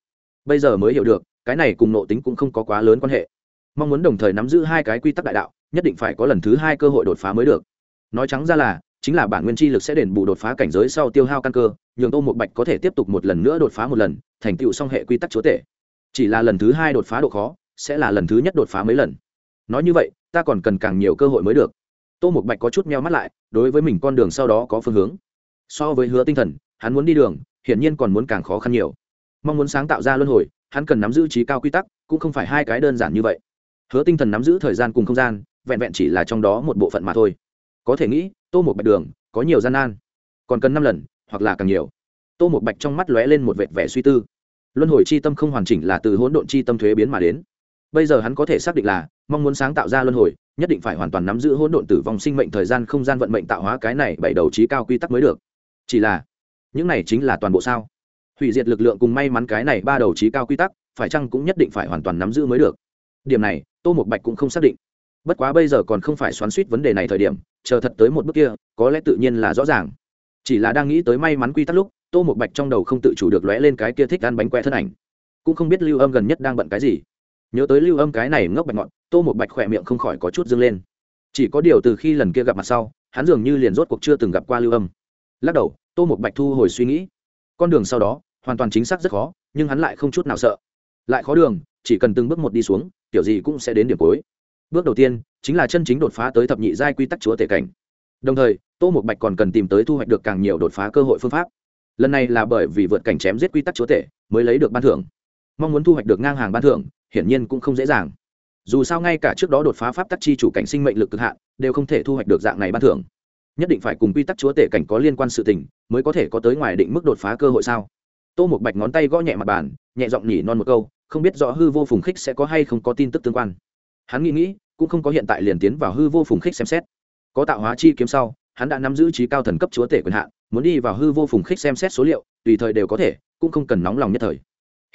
Bây giờ mới hiểu được, cái này cùng ngộ tính cũng không có quá lớn quan hệ. Mong muốn đồng thời nắm giữ hai cái quy tắc đại đạo, nhất định phải có lần thứ hai cơ hội đột phá mới được nói trắng ra là, chính là bản nguyên chi lực sẽ đền bù đột phá cảnh giới sau tiêu hao căn cơ, nhường tô một bạch có thể tiếp tục một lần nữa đột phá một lần, thành tựu song hệ quy tắc chúa tể. Chỉ là lần thứ hai đột phá độ khó, sẽ là lần thứ nhất đột phá mấy lần. Nói như vậy, ta còn cần càng nhiều cơ hội mới được. Tô một bạch có chút meo mắt lại, đối với mình con đường sau đó có phương hướng. So với hứa tinh thần, hắn muốn đi đường, hiển nhiên còn muốn càng khó khăn nhiều. Mong muốn sáng tạo ra luân hồi, hắn cần nắm giữ trí cao quy tắc, cũng không phải hai cái đơn giản như vậy. Hứa tinh thần nắm giữ thời gian cùng không gian, vẹn vẹn chỉ là trong đó một bộ phận mà thôi có thể nghĩ, tô một bạch đường có nhiều gian nan, còn cần năm lần, hoặc là càng nhiều. Tô một bạch trong mắt lóe lên một vệt vẻ suy tư. Luân hồi c h i tâm không hoàn chỉnh là từ hỗn độn c h i tâm thuế biến mà đến. Bây giờ hắn có thể xác định là, mong muốn sáng tạo ra luân hồi, nhất định phải hoàn toàn nắm giữ hỗn độn tử vong sinh mệnh thời gian không gian vận mệnh tạo hóa cái này bảy đầu trí cao quy tắc mới được. Chỉ là, những này chính là toàn bộ sao? Hủy diệt lực lượng cùng may mắn cái này ba đầu trí cao quy tắc, phải chăng cũng nhất định phải hoàn toàn nắm giữ mới được? Điểm này, tô một bạch cũng không xác định. Bất quá bây giờ còn không phải xoắn suýt vấn đề này thời điểm chờ thật tới một bước kia, có lẽ tự nhiên là rõ ràng. Chỉ là đang nghĩ tới may mắn quy tắc lúc, tô một bạch trong đầu không tự chủ được lóe lên cái kia thích ăn bánh que thân ảnh. Cũng không biết lưu âm gần nhất đang bận cái gì. Nhớ tới lưu âm cái này ngốc bạch ngọn, tô một bạch khỏe miệng không khỏi có chút dâng lên. Chỉ có điều từ khi lần kia gặp mặt sau, hắn dường như liền rốt cuộc chưa từng gặp qua lưu âm. Lắc đầu, tô một bạch thu hồi suy nghĩ. Con đường sau đó, hoàn toàn chính xác rất khó, nhưng hắn lại không chút nào sợ. Lại khó đường, chỉ cần từng bước một đi xuống kiểu gì cũng sẽ đến điểm cuối bước đầu tiên, chính là chân chính đột phá tới thập nhị giai quy tắc chúa tể cảnh. Đồng thời, tô một bạch còn cần tìm tới thu hoạch được càng nhiều đột phá cơ hội phương pháp. Lần này là bởi vì vượt cảnh chém giết quy tắc chúa tể, mới lấy được ban thưởng. Mong muốn thu hoạch được ngang hàng ban thưởng, hiển nhiên cũng không dễ dàng. Dù sao ngay cả trước đó đột phá pháp tắc chi chủ cảnh sinh mệnh lực cực hạn, đều không thể thu hoạch được dạng này ban thưởng. Nhất định phải cùng quy tắc chúa tể cảnh có liên quan sự tình, mới có thể có tới ngoài định mức đột phá cơ hội sao? Tô một bạch ngón tay gõ nhẹ mặt bàn, nhẹ giọng nhỉ non một câu, không biết rõ hư vô phùng khích sẽ có hay không có tin tức tương quan hắn nghĩ nghĩ, cũng không có hiện tại liền tiến vào hư vô phùng khích xem xét. Có tạo hóa chi kiếm sau, hắn đã nắm giữ trí cao thần cấp chúa tể quyền hạn, muốn đi vào hư vô phùng khích xem xét số liệu, tùy thời đều có thể, cũng không cần nóng lòng nhất thời.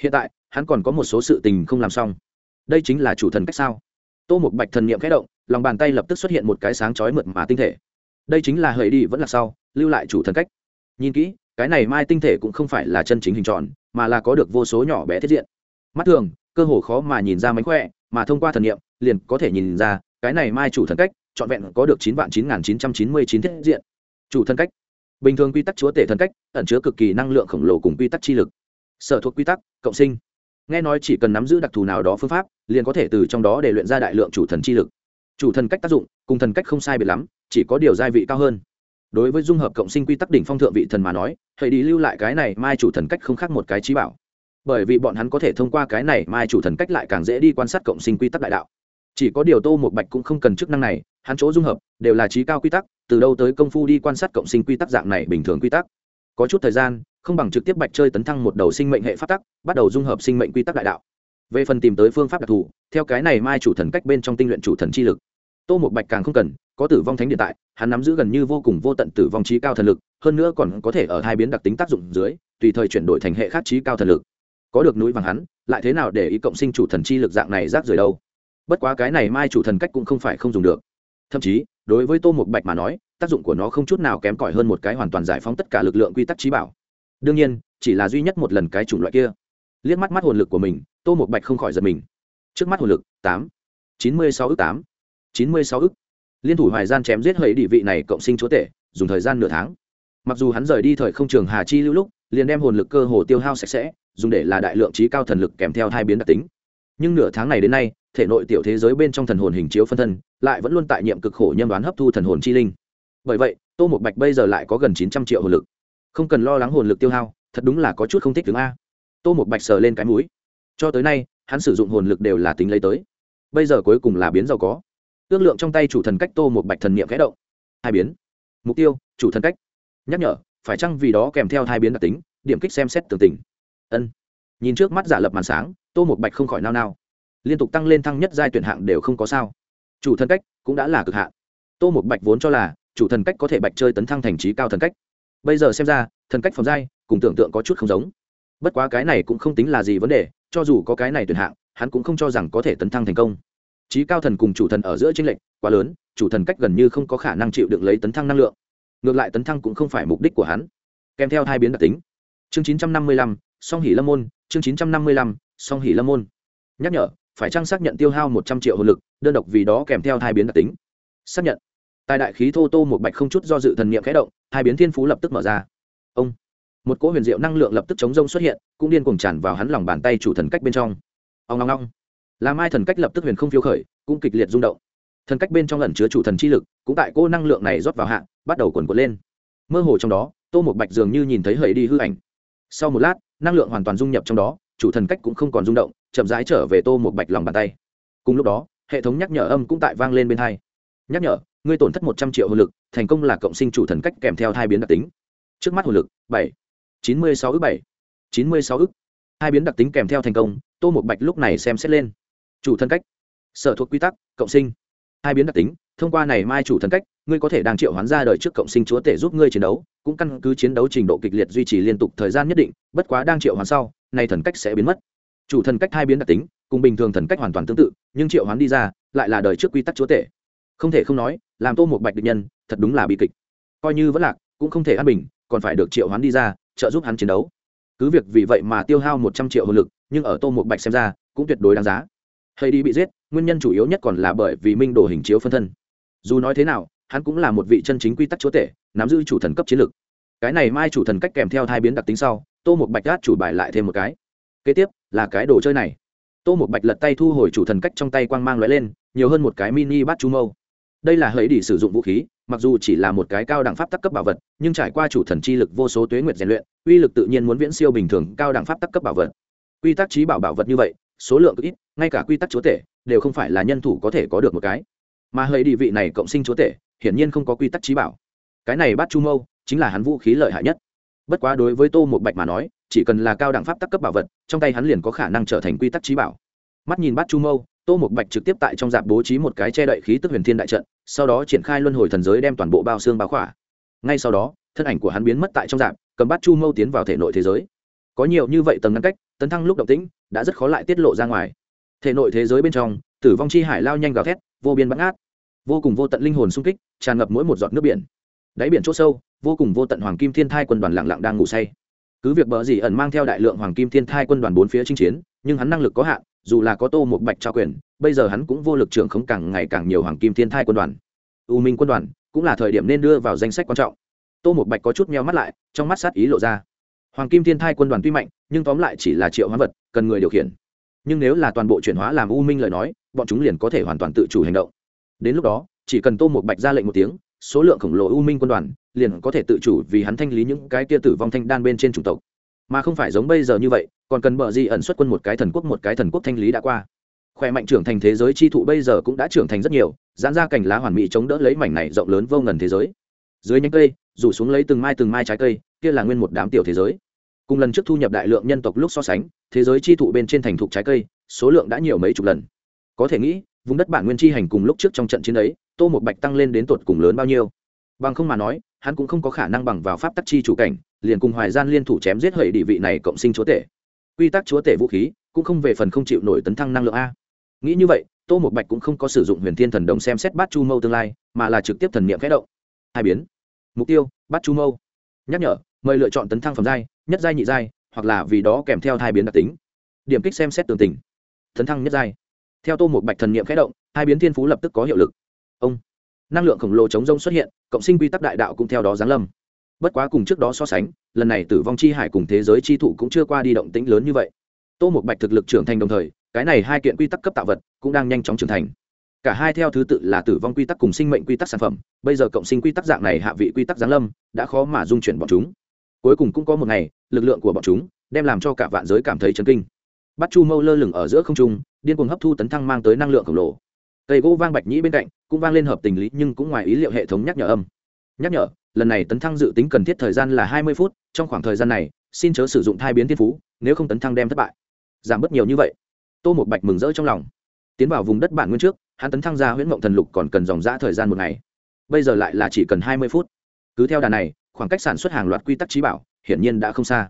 Hiện tại, hắn còn có một số sự tình không làm xong. Đây chính là chủ thần cách sao? Tô một bạch thần n i ệ m khẽ động, lòng bàn tay lập tức xuất hiện một cái sáng chói mượt mà tinh thể. Đây chính là hời đi vẫn là sau, lưu lại chủ thần cách. Nhìn kỹ, cái này mai tinh thể cũng không phải là chân chính hình tròn, mà là có được vô số nhỏ bé thiết diện. Mắt thường, cơ hồ khó mà nhìn ra mánh khỏe, mà thông qua thần nghiệm liền có thể nhìn ra, cái này mai chủ thần cách, trọn vẹn có được chín vạn chín nghìn chín trăm chín mươi chín thiết diện. Chủ thần cách. Bình thường quy tắc chúa tể thần cách, ẩn chứa cực kỳ năng lượng khổng lồ cùng quy tắc chi lực. Sở thuộc quy tắc, cộng sinh. Nghe nói chỉ cần nắm giữ đặc thù nào đó phương pháp, liền có thể từ trong đó để luyện ra đại lượng chủ thần chi lực. Chủ thần cách tác dụng, cùng thần cách không sai biệt lắm, chỉ có điều gia vị cao hơn. Đối với dung hợp cộng sinh quy tắc đỉnh phong thượng vị thần mà nói thầy đi lưu lại cái này mai chủ thần cách không khác một cái trí bảo. Bởi vì bọn hắn có thể thông qua cái này mai chủ thần cách lại càng dễ đi quan sát cộng sinh quy tắc đại đạo chỉ có điều tô một bạch cũng không cần chức năng này, hắn chỗ dung hợp đều là trí cao quy tắc, từ đâu tới công phu đi quan sát cộng sinh quy tắc dạng này bình thường quy tắc. Có chút thời gian, không bằng trực tiếp bạch chơi tấn thăng một đầu sinh mệnh hệ phát tắc, bắt đầu dung hợp sinh mệnh quy tắc đại đạo. Về phần tìm tới phương pháp đặc thù, theo cái này mai chủ thần cách bên trong tinh luyện chủ thần chi lực. Tô một bạch càng không cần, có tử vong thánh điện tại, hắn nắm giữ gần như vô cùng vô tận tử vong trí cao thần lực, hơn nữa còn có thể ở hai biến đặc tính tác dụng dưới, tùy thời chuyển đổi thành hệ khác trí cao thần lực. Có được núi vàng hắn, lại thế nào để ý cộng sinh chủ thần chi lực dạng này rác rời đâu? Bất quá cái này mai chủ thần cách cũng không phải không dùng được. Thậm chí, đối với tô một bạch mà nói, tác dụng của nó không chút nào kém cỏi hơn một cái hoàn toàn giải phóng tất cả lực lượng quy tắc trí bảo. Đương nhiên, chỉ là duy nhất một lần cái chủng loại kia. Liếc mắt mắt hồn lực của mình, tô một bạch không khỏi giật mình. Trước mắt hồn lực, tám, chín mươi sáu ước tám, chín mươi sáu ước liên thủ hoài gian chém giết hầy địa vị này cộng sinh chúa tể, dùng thời gian nửa tháng. Mặc dù hắn rời đi thời không trường hà chi lưu lúc, liền đem hồn lực cơ hồ tiêu hao sạch sẽ, dùng để là đại lượng trí cao thần lực kèm theo hai biến đặc tính nhưng nửa tháng này đến nay, thể nội tiểu thế giới bên trong thần hồn hình chiếu phân thân lại vẫn luôn tại nhiệm cực khổ nhâm đoán hấp thu thần hồn chi linh. Bởi vậy, tô một bạch bây giờ lại có gần chín trăm triệu hồn lực. Không cần lo lắng hồn lực tiêu hao, thật đúng là có chút không thích tướng a. Tô một bạch sờ lên cái mũi. Cho tới nay, hắn sử dụng hồn lực đều là tính lấy tới. Bây giờ cuối cùng là biến giàu có. Ước lượng trong tay chủ thần cách tô một bạch thần niệm khẽ động. Hai biến. Mục tiêu, chủ thần cách. Nhắc nhở, phải chăng vì đó kèm theo hai biến đặc tính, điểm kích xem xét tường tình. Ân nhìn trước mắt giả lập màn sáng, tô một bạch không khỏi nao nao. Liên tục tăng lên thăng nhất giai tuyển hạng đều không có sao. Chủ thần cách cũng đã là cực hạn. Tô một bạch vốn cho là chủ thần cách có thể bạch chơi tấn thăng thành trí cao thần cách. Bây giờ xem ra, thần cách phẩm giai cùng tưởng tượng có chút không giống. Bất quá cái này cũng không tính là gì vấn đề, cho dù có cái này tuyển hạng, hắn cũng không cho rằng có thể tấn thăng thành công. Trí cao thần cùng chủ thần ở giữa tranh lệch quá lớn, chủ thần cách gần như không có khả năng chịu đựng lấy tấn thăng năng lượng. Ngược lại tấn thăng cũng không phải mục đích của hắn. Kèm theo hai biến đặc tính. Chương chín trăm năm mươi lăm, song hỷ lâm môn chương chín trăm năm mươi lăm, song hỷ lâm môn. Nhắc nhở, phải trang xác nhận tiêu hao một trăm triệu hồn lực, đơn độc vì đó kèm theo hai biến đặc tính. Xác nhận. Tài đại khí thô tô một bạch không chút do dự thần niệm khẽ động, hai biến thiên phú lập tức mở ra. Ông. Một cỗ huyền diệu năng lượng lập tức chống rông xuất hiện, cũng điên cuồng tràn vào hắn lòng bàn tay chủ thần cách bên trong. Ông ngong ngong làm ai thần cách lập tức huyền không phiêu khởi, cũng kịch liệt rung động. Thần cách bên trong ẩn chứa chủ thần chi lực, cũng tại cô năng lượng này rót vào hạng bắt đầu quần quật lên. Mơ hồ trong đó, tô một bạch dường như nhìn thấy hầy đi hư ảnh. Sau một lát năng lượng hoàn toàn dung nhập trong đó, chủ thần cách cũng không còn rung động, chậm rãi trở về tô một bạch lòng bàn tay. Cùng lúc đó, hệ thống nhắc nhở âm cũng tại vang lên bên hai. Nhắc nhở, ngươi tổn thất một trăm triệu hồn lực, thành công là cộng sinh chủ thần cách kèm theo hai biến đặc tính. Trước mắt hồn lực, bảy, chín mươi sáu ước bảy, chín mươi sáu ước hai biến đặc tính kèm theo thành công, tô một bạch lúc này xem xét lên. Chủ thân cách, sở thuộc quy tắc, cộng sinh. Hai biến đặc tính thông qua này mai chủ thần cách, ngươi có thể đang triệu hoán ra đời trước cộng sinh chúa tể giúp ngươi chiến đấu, cũng căn cứ chiến đấu trình độ kịch liệt duy trì liên tục thời gian nhất định, bất quá đang triệu hoán sau, này thần cách sẽ biến mất. Chủ thần cách hai biến đặc tính, cùng bình thường thần cách hoàn toàn tương tự, nhưng triệu hoán đi ra, lại là đời trước quy tắc chúa tể. Không thể không nói, làm tô một bạch định nhân, thật đúng là bi kịch. Coi như vẫn lạc, cũng không thể an bình, còn phải được triệu hoán đi ra, trợ giúp hắn chiến đấu. Cứ việc vì vậy mà tiêu hao một trăm triệu hồn lực, nhưng ở tô một bạch xem ra, cũng tuyệt đối đáng giá. Hay đi bị giết, nguyên nhân chủ yếu nhất còn là bởi vì minh đồ hình chiếu phân thân dù nói thế nào, hắn cũng là một vị chân chính quy tắc chúa tể, nắm giữ chủ thần cấp chiến lược cái này mai chủ thần cách kèm theo hai biến đặc tính sau, tô một bạch gát chủ bài lại thêm một cái. Kế tiếp, là cái đồ chơi này. Tô một bạch lật tay thu hồi chủ thần cách trong tay quang mang l lên, nhiều hơn một cái mini bát chu mâu. Đây là hãy đi sử dụng vũ khí, mặc dù chỉ là một cái cao đẳng pháp tắc cấp bảo vật, nhưng trải qua chủ thần chi lực vô số tuế nguyệt rèn luyện, uy lực tự nhiên muốn viễn siêu bình thường cao đẳng pháp tắc cấp bảo vật. Quy tắc trí bảo bảo vật như vậy, số lượng ít, ngay cả quy tắc chúa tể, đều không phải là nhân thủ có thể có được một cái mà hơi đi vị này cộng sinh chúa tể, hiển nhiên không có quy tắc trí bảo. Cái này bắt chu mâu chính là hắn vũ khí lợi hại nhất. Bất quá đối với tô một bạch mà nói, chỉ cần là cao đẳng pháp tắc cấp bảo vật, trong tay hắn liền có khả năng trở thành quy tắc trí bảo. Mắt nhìn bắt chu mâu, tô một bạch trực tiếp tại trong dạp bố trí một cái che đậy khí tức huyền thiên đại trận, sau đó triển khai luân hồi thần giới đem toàn bộ bao xương bao khỏa. Ngay sau đó, thân ảnh của hắn biến mất tại trong dạp, cầm bắt chu mâu tiến vào thể nội thế giới. Có nhiều như vậy tầng ngăn cách, tấn thăng lúc động tĩnh, đã rất khó lại tiết lộ ra ngoài. Thể nội thế giới bên trong, tử vong chi hải lao nhanh gào thét, vô biên bắn át vô cùng vô tận linh hồn sung kích, tràn ngập mỗi một giọt nước biển. Đáy biển c h ỗ sâu, vô cùng vô tận hoàng kim thiên thai quân đoàn lặng lặng đang ngủ say. Cứ việc bờ dì ẩn mang theo đại lượng hoàng kim thiên thai quân đoàn bốn phía chinh chiến, nhưng hắn năng lực có hạn, dù là có tô một bạch trao quyền, bây giờ hắn cũng vô lực trưởng không càng ngày càng nhiều hoàng kim thiên thai quân đoàn. U minh quân đoàn cũng là thời điểm nên đưa vào danh sách quan trọng. Tô một bạch có chút meo mắt lại, trong mắt sát ý lộ ra. Hoàng kim thiên thai quân đoàn tuy mạnh, nhưng tóm lại chỉ là triệu hóa vật, cần người điều khiển. Nhưng nếu là toàn bộ chuyển hóa làm u minh lời nói, bọn chúng liền có thể hoàn toàn tự chủ hành động đến lúc đó, chỉ cần tô một bạch ra lệnh một tiếng, số lượng khổng lồ u minh quân đoàn liền có thể tự chủ vì hắn thanh lý những cái kia tử vong thanh đan bên trên chủng tộc. Mà không phải giống bây giờ như vậy, còn cần bờ di ẩn xuất quân một cái thần quốc một cái thần quốc thanh lý đã qua. Khỏe mạnh trưởng thành thế giới chi thụ bây giờ cũng đã trưởng thành rất nhiều, giãn ra cành lá hoàn mỹ chống đỡ lấy mảnh này rộng lớn vô ngần thế giới. Dưới nhánh cây, rủ xuống lấy từng mai từng mai trái cây, kia là nguyên một đám tiểu thế giới. Cùng lần trước thu nhập đại lượng nhân tộc lúc so sánh, thế giới chi thụ bên trên thành thục trái cây, số lượng đã nhiều mấy chục lần. Có thể nghĩ vùng đất bản nguyên chi hành cùng lúc trước trong trận chiến ấy, tô một bạch tăng lên đến tột cùng lớn bao nhiêu. Bằng không mà nói, hắn cũng không có khả năng bằng vào pháp tắc chi chủ cảnh, liền cùng hoài gian liên thủ chém giết hầy địa vị này cộng sinh chúa tể. Quy tắc chúa tể vũ khí, cũng không về phần không chịu nổi tấn thăng năng lượng a. Nghĩ như vậy, tô một bạch cũng không có sử dụng huyền thiên thần đồng xem xét bát chu mâu tương lai, mà là trực tiếp thần niệm khẽ động. Hai biến. Mục tiêu, bát chu mâu. Nhắc nhở, mời lựa chọn tấn thăng phẩm giai, nhất giai nhị giai, hoặc là vì đó kèm theo hai biến đặc tính. Điểm kích xem xét tường tình. Tấn thăng nhất giai theo tô một bạch thần niệm khẽ động, hai biến thiên phú lập tức có hiệu lực. Ông, năng lượng khổng lồ chống rông xuất hiện, cộng sinh quy tắc đại đạo cũng theo đó giáng lâm. Bất quá cùng trước đó so sánh, lần này tử vong chi hải cùng thế giới chi thụ cũng chưa qua đi động tĩnh lớn như vậy. Tô một bạch thực lực trưởng thành đồng thời, cái này hai kiện quy tắc cấp tạo vật cũng đang nhanh chóng trưởng thành. Cả hai theo thứ tự là tử vong quy tắc cùng sinh mệnh quy tắc sản phẩm, bây giờ cộng sinh quy tắc dạng này hạ vị quy tắc giáng lâm, đã khó mà dung chuyển bọn chúng. Cuối cùng cũng có một ngày, lực lượng của bọn chúng đem làm cho cả vạn giới cảm thấy chấn kinh bắt chu mâu lơ lửng ở giữa không trung, điên cuồng hấp thu tấn thăng mang tới năng lượng khổng lồ. Cây gỗ vang bạch nhĩ bên cạnh, cũng vang lên hợp tình lý, nhưng cũng ngoài ý liệu hệ thống nhắc nhở âm. Nhắc nhở, lần này tấn thăng dự tính cần thiết thời gian là hai mươi phút, trong khoảng thời gian này, xin chớ sử dụng thai biến thiên phú, nếu không tấn thăng đem thất bại. Giảm bớt nhiều như vậy. Tô một bạch mừng rỡ trong lòng. Tiến vào vùng đất bản nguyên trước, hắn tấn thăng ra huyễn mộng thần lục còn cần dòng giã thời gian một ngày. Bây giờ lại là chỉ cần hai mươi phút. Cứ theo đà này, khoảng cách sản xuất hàng loạt quy tắc trí bảo, hiển nhiên đã không xa.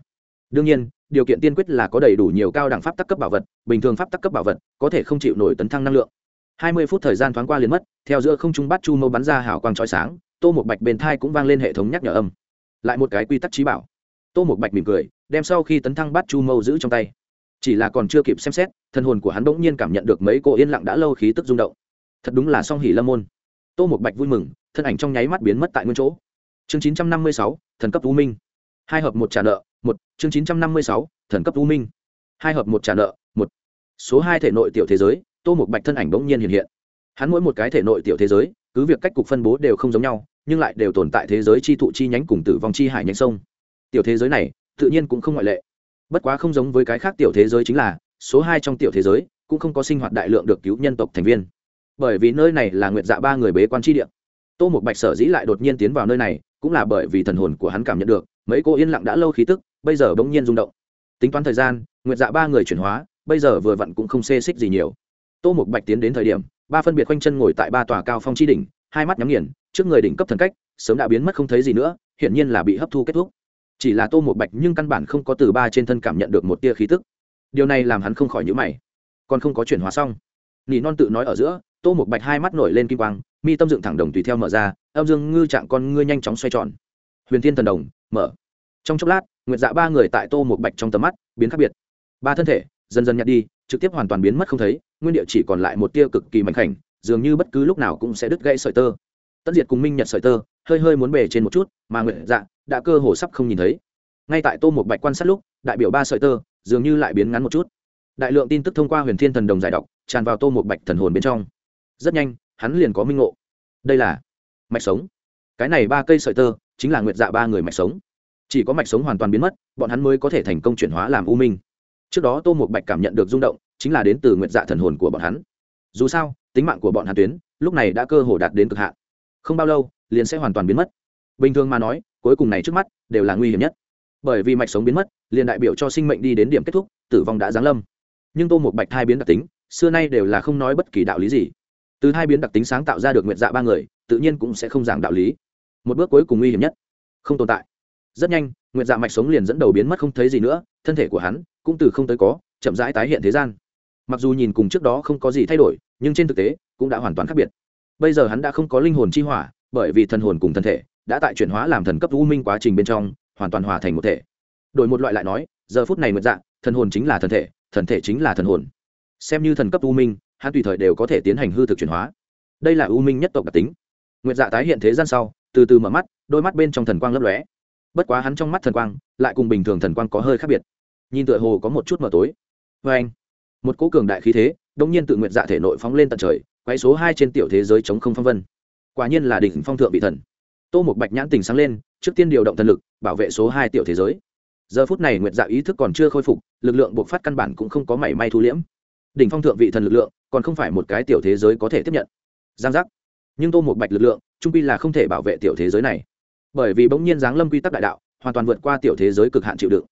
Đương nhiên điều kiện tiên quyết là có đầy đủ nhiều cao đẳng pháp tắc cấp bảo vật, bình thường pháp tắc cấp bảo vật có thể không chịu nổi tấn thăng năng lượng. Hai mươi phút thời gian thoáng qua liền mất, theo giữa không trung bắt chu mâu bắn ra hào quang trói sáng, tô một bạch bên thai cũng vang lên hệ thống nhắc nhở âm. Lại một cái quy tắc trí bảo. Tô một bạch mỉm cười, đem sau khi tấn thăng bắt chu mâu giữ trong tay. Chỉ là còn chưa kịp xem xét, thân hồn của hắn bỗng nhiên cảm nhận được mấy cô yên lặng đã lâu khí tức rung động. Thật đúng là song hỉ lâm môn. Tô một bạch vui mừng, thân ảnh trong nháy mắt biến mất tại nguyên chỗ. Chương chín trăm năm mươi sáu, thần cấp u minh. Hai hợp một trả nợ một, chương chín trăm năm mươi sáu, thần cấp u minh. Hai hợp một trả nợ, một. Số hai thể nội tiểu thế giới, tô một bạch thân ảnh bỗng nhiên hiện hiện. Hắn mỗi một cái thể nội tiểu thế giới, cứ việc cách cục phân bố đều không giống nhau, nhưng lại đều tồn tại thế giới chi thụ chi nhánh cùng tử vong chi hải nhánh sông. Tiểu thế giới này, tự nhiên cũng không ngoại lệ. Bất quá không giống với cái khác tiểu thế giới chính là, số hai trong tiểu thế giới, cũng không có sinh hoạt đại lượng được cứu nhân tộc thành viên. Bởi vì nơi này là nguyệt dạ ba người bế quan tri địa. Tô một bạch sở dĩ lại đột nhiên tiến vào nơi này, cũng là bởi vì thần hồn của hắn cảm nhận được, mấy cô yên lặng đã lâu khí tức bây giờ bỗng nhiên rung động. Tính toán thời gian, nguyệt dạ ba người chuyển hóa, bây giờ vừa vặn cũng không xê xích gì nhiều. Tô mục bạch tiến đến thời điểm, ba phân biệt quanh chân ngồi tại ba tòa cao phong chi đỉnh, hai mắt nhắm nghiền, trước người đỉnh cấp thần cách, sớm đã biến mất không thấy gì nữa, hiển nhiên là bị hấp thu kết thúc. Chỉ là tô một bạch nhưng căn bản không có từ ba trên thân cảm nhận được một tia khí tức. Điều này làm hắn không khỏi nhữ mày. Còn không có chuyển hóa xong. Nỉ non tự nói ở giữa, tô một bạch hai mắt nổi lên kim quang, mi tâm dựng thẳng đồng tùy theo mở ra, âm dương, ngư trạng con ngươi nhanh chóng xoay tròn. Huyền thiên thần đồng, mở trong chốc lát, nguyệt dạ ba người tại tô một bạch trong tầm mắt biến khác biệt. Ba thân thể dần dần nhạt đi, trực tiếp hoàn toàn biến mất không thấy, nguyên địa chỉ còn lại một tia cực kỳ mạnh khảnh, dường như bất cứ lúc nào cũng sẽ đứt gãy sợi tơ. Tất diệt cùng minh nhật sợi tơ hơi hơi muốn bề trên một chút, mà nguyệt dạ đã cơ hồ sắp không nhìn thấy. Ngay tại tô một bạch quan sát lúc, đại biểu ba sợi tơ dường như lại biến ngắn một chút. Đại lượng tin tức thông qua huyền thiên thần đồng giải đọc, tràn vào tô một bạch thần hồn bên trong. Rất nhanh, hắn liền có minh ngộ. Đây là mạch sống. Cái này ba cây sợi tơ chính là nguyệt dạ ba người mạch sống chỉ có mạch sống hoàn toàn biến mất, bọn hắn mới có thể thành công chuyển hóa làm u minh. Trước đó tô một bạch cảm nhận được rung động, chính là đến từ nguyệt dạ thần hồn của bọn hắn. Dù sao, tính mạng của bọn hắn tuyến, lúc này đã cơ hồ đạt đến cực hạn. Không bao lâu, liền sẽ hoàn toàn biến mất. Bình thường mà nói, cuối cùng này trước mắt, đều là nguy hiểm nhất. Bởi vì mạch sống biến mất, liền đại biểu cho sinh mệnh đi đến điểm kết thúc, tử vong đã giáng lâm. Nhưng tô một bạch hai biến đặc tính, xưa nay đều là không nói bất kỳ đạo lý gì. Từ hai biến đặc tính sáng tạo ra được nguyện dạ ba người, tự nhiên cũng sẽ không giảng đạo lý. Một bước cuối cùng nguy hiểm nhất. Không tồn tại rất nhanh nguyện dạ mạch sống liền dẫn đầu biến mất không thấy gì nữa, thân thể của hắn cũng từ không tới có, chậm rãi tái hiện thế gian. Mặc dù nhìn cùng trước đó không có gì thay đổi, nhưng trên thực tế cũng đã hoàn toàn khác biệt. Bây giờ hắn đã không có linh hồn chi hỏa, bởi vì thần hồn cùng thân thể đã tại chuyển hóa làm thần cấp u minh quá trình bên trong, hoàn toàn hòa thành một thể. Đổi một loại lại nói, giờ phút này nguyệt dạ thần hồn chính là thần thể thần thể chính là thần hồn. Xem như thần cấp u minh, hắn tùy thời đều có thể tiến hành hư thực chuyển hóa. Đây là u minh nhất tộc đặc tính. Nguyệt dạ tái hiện thế gian sau, từ từ mở mắt, đôi mắt bên trong thần quang lấp lóe bất quá hắn trong mắt thần quang, lại cùng bình thường thần quang có hơi khác biệt. Nhìn tựa hồ có một chút mờ tối. Vê anh, một cỗ cường đại khí thế đông nhiên tự nguyện dạ thể nội phóng lên tận trời quay số hai trên tiểu thế giới chống không phong vân. Quả nhiên là đỉnh phong thượng vị thần. Tô một bạch nhãn tình sáng lên, trước tiên điều động thần lực, bảo vệ số hai tiểu thế giới. Giờ phút này nguyện dạ ý thức còn chưa khôi phục, lực lượng buộc phát căn bản cũng không có mảy may thu liễm. Đỉnh phong thượng vị thần lực lượng, còn không phải một cái tiểu thế giới có thể tiếp nhận. Giang giác. Nhưng tô một bạch lực lượng, trung pi là không thể bảo vệ tiểu thế giới này bởi vì bỗng nhiên giáng lâm quy tắc đại đạo, hoàn toàn vượt qua tiểu thế giới cực hạn chịu đựng.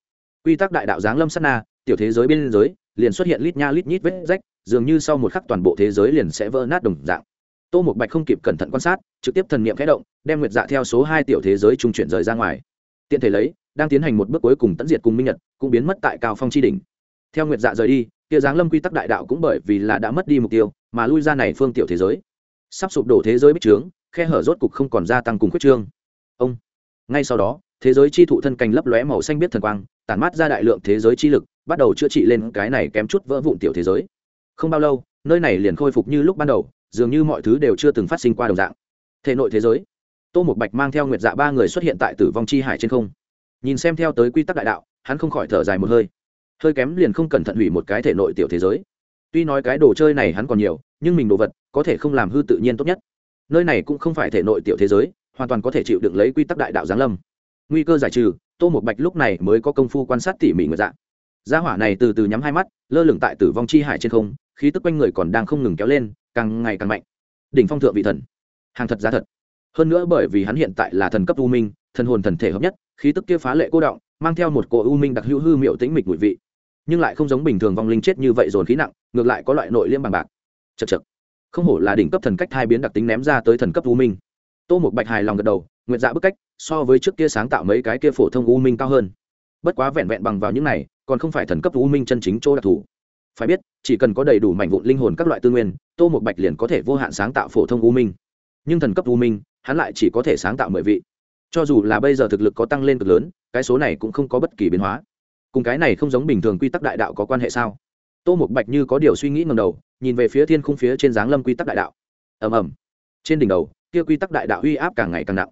Quy tắc đại đạo giáng lâm sát na, tiểu thế giới biên giới, liền xuất hiện lít nha lít nhít vết rách, dường như sau một khắc toàn bộ thế giới liền sẽ vỡ nát đồng dạng. Tô một bạch không kịp cẩn thận quan sát, trực tiếp thần niệm khẽ động, đem nguyệt dạ theo số hai tiểu thế giới trung chuyển rời ra ngoài. Tiện thể lấy, đang tiến hành một bước cuối cùng tận diệt cùng minh nhật, cũng biến mất tại cao phong chi đỉnh. Theo nguyệt dạ rời đi, kia giáng lâm quy tắc đại đạo cũng bởi vì là đã mất đi mục tiêu, mà lui ra này phương tiểu thế giới. Sắp sụp đổ thế giới bích trướng, khe hở rốt cục không còn gia tăng cùng khuyết trương ông. Ngay sau đó, thế giới chi thụ thân cành lấp lóe màu xanh biết thần quang, tản mát ra đại lượng thế giới chi lực, bắt đầu chữa trị lên cái này kém chút vỡ vụn tiểu thế giới. Không bao lâu, nơi này liền khôi phục như lúc ban đầu, dường như mọi thứ đều chưa từng phát sinh qua đồng dạng. Thể nội thế giới. Tô một bạch mang theo nguyệt dạ ba người xuất hiện tại tử vong chi hải trên không. Nhìn xem theo tới quy tắc đại đạo, hắn không khỏi thở dài một hơi. Hơi kém liền không cẩn thận hủy một cái thể nội tiểu thế giới. Tuy nói cái đồ chơi này hắn còn nhiều, nhưng mình đồ vật có thể không làm hư tự nhiên tốt nhất. Nơi này cũng không phải thể nội tiểu thế giới hoàn toàn có thể chịu đựng lấy quy tắc đại đạo giáng lâm. Nguy cơ giải trừ, tô một bạch lúc này mới có công phu quan sát tỉ mỉ người dạng. gia hỏa này từ từ nhắm hai mắt, lơ lửng tại tử vong chi hải trên không, khí tức quanh người còn đang không ngừng kéo lên, càng ngày càng mạnh. Đỉnh phong thượng vị thần. Hàng thật giá thật. Hơn nữa bởi vì hắn hiện tại là thần cấp u minh, thần hồn thần thể hợp nhất, khí tức kia phá lệ cô động, mang theo một cỗ u minh đặc hữu hư miệu tĩnh mịch mùi vị. Nhưng lại không giống bình thường vong linh chết như vậy dồn khí nặng, ngược lại có loại nội liêm bằng bạc. Chật chật không hổ là đỉnh cấp thần cách hai biến đặc tính ném ra tới thần cấp u minh tô một bạch hài lòng gật đầu, nguyện dạ bức cách, so với trước kia sáng tạo mấy cái kia phổ thông u minh cao hơn. Bất quá vẹn vẹn bằng vào những này, còn không phải thần cấp u minh chân chính chỗ đặc thù. Phải biết, chỉ cần có đầy đủ mảnh vụn linh hồn các loại tư nguyên, tô một bạch liền có thể vô hạn sáng tạo phổ thông u minh. Nhưng thần cấp u minh, hắn lại chỉ có thể sáng tạo mười vị. Cho dù là bây giờ thực lực có tăng lên cực lớn, cái số này cũng không có bất kỳ biến hóa. Cùng cái này không giống bình thường quy tắc đại đạo có quan hệ sao? Tô một bạch như có điều suy nghĩ ngầm đầu, nhìn về phía thiên khung phía trên giáng lâm quy tắc đại đạo. Ầm ầm. Trên đỉnh đầu kia quy tắc đại đạo uy áp càng ngày càng nặng.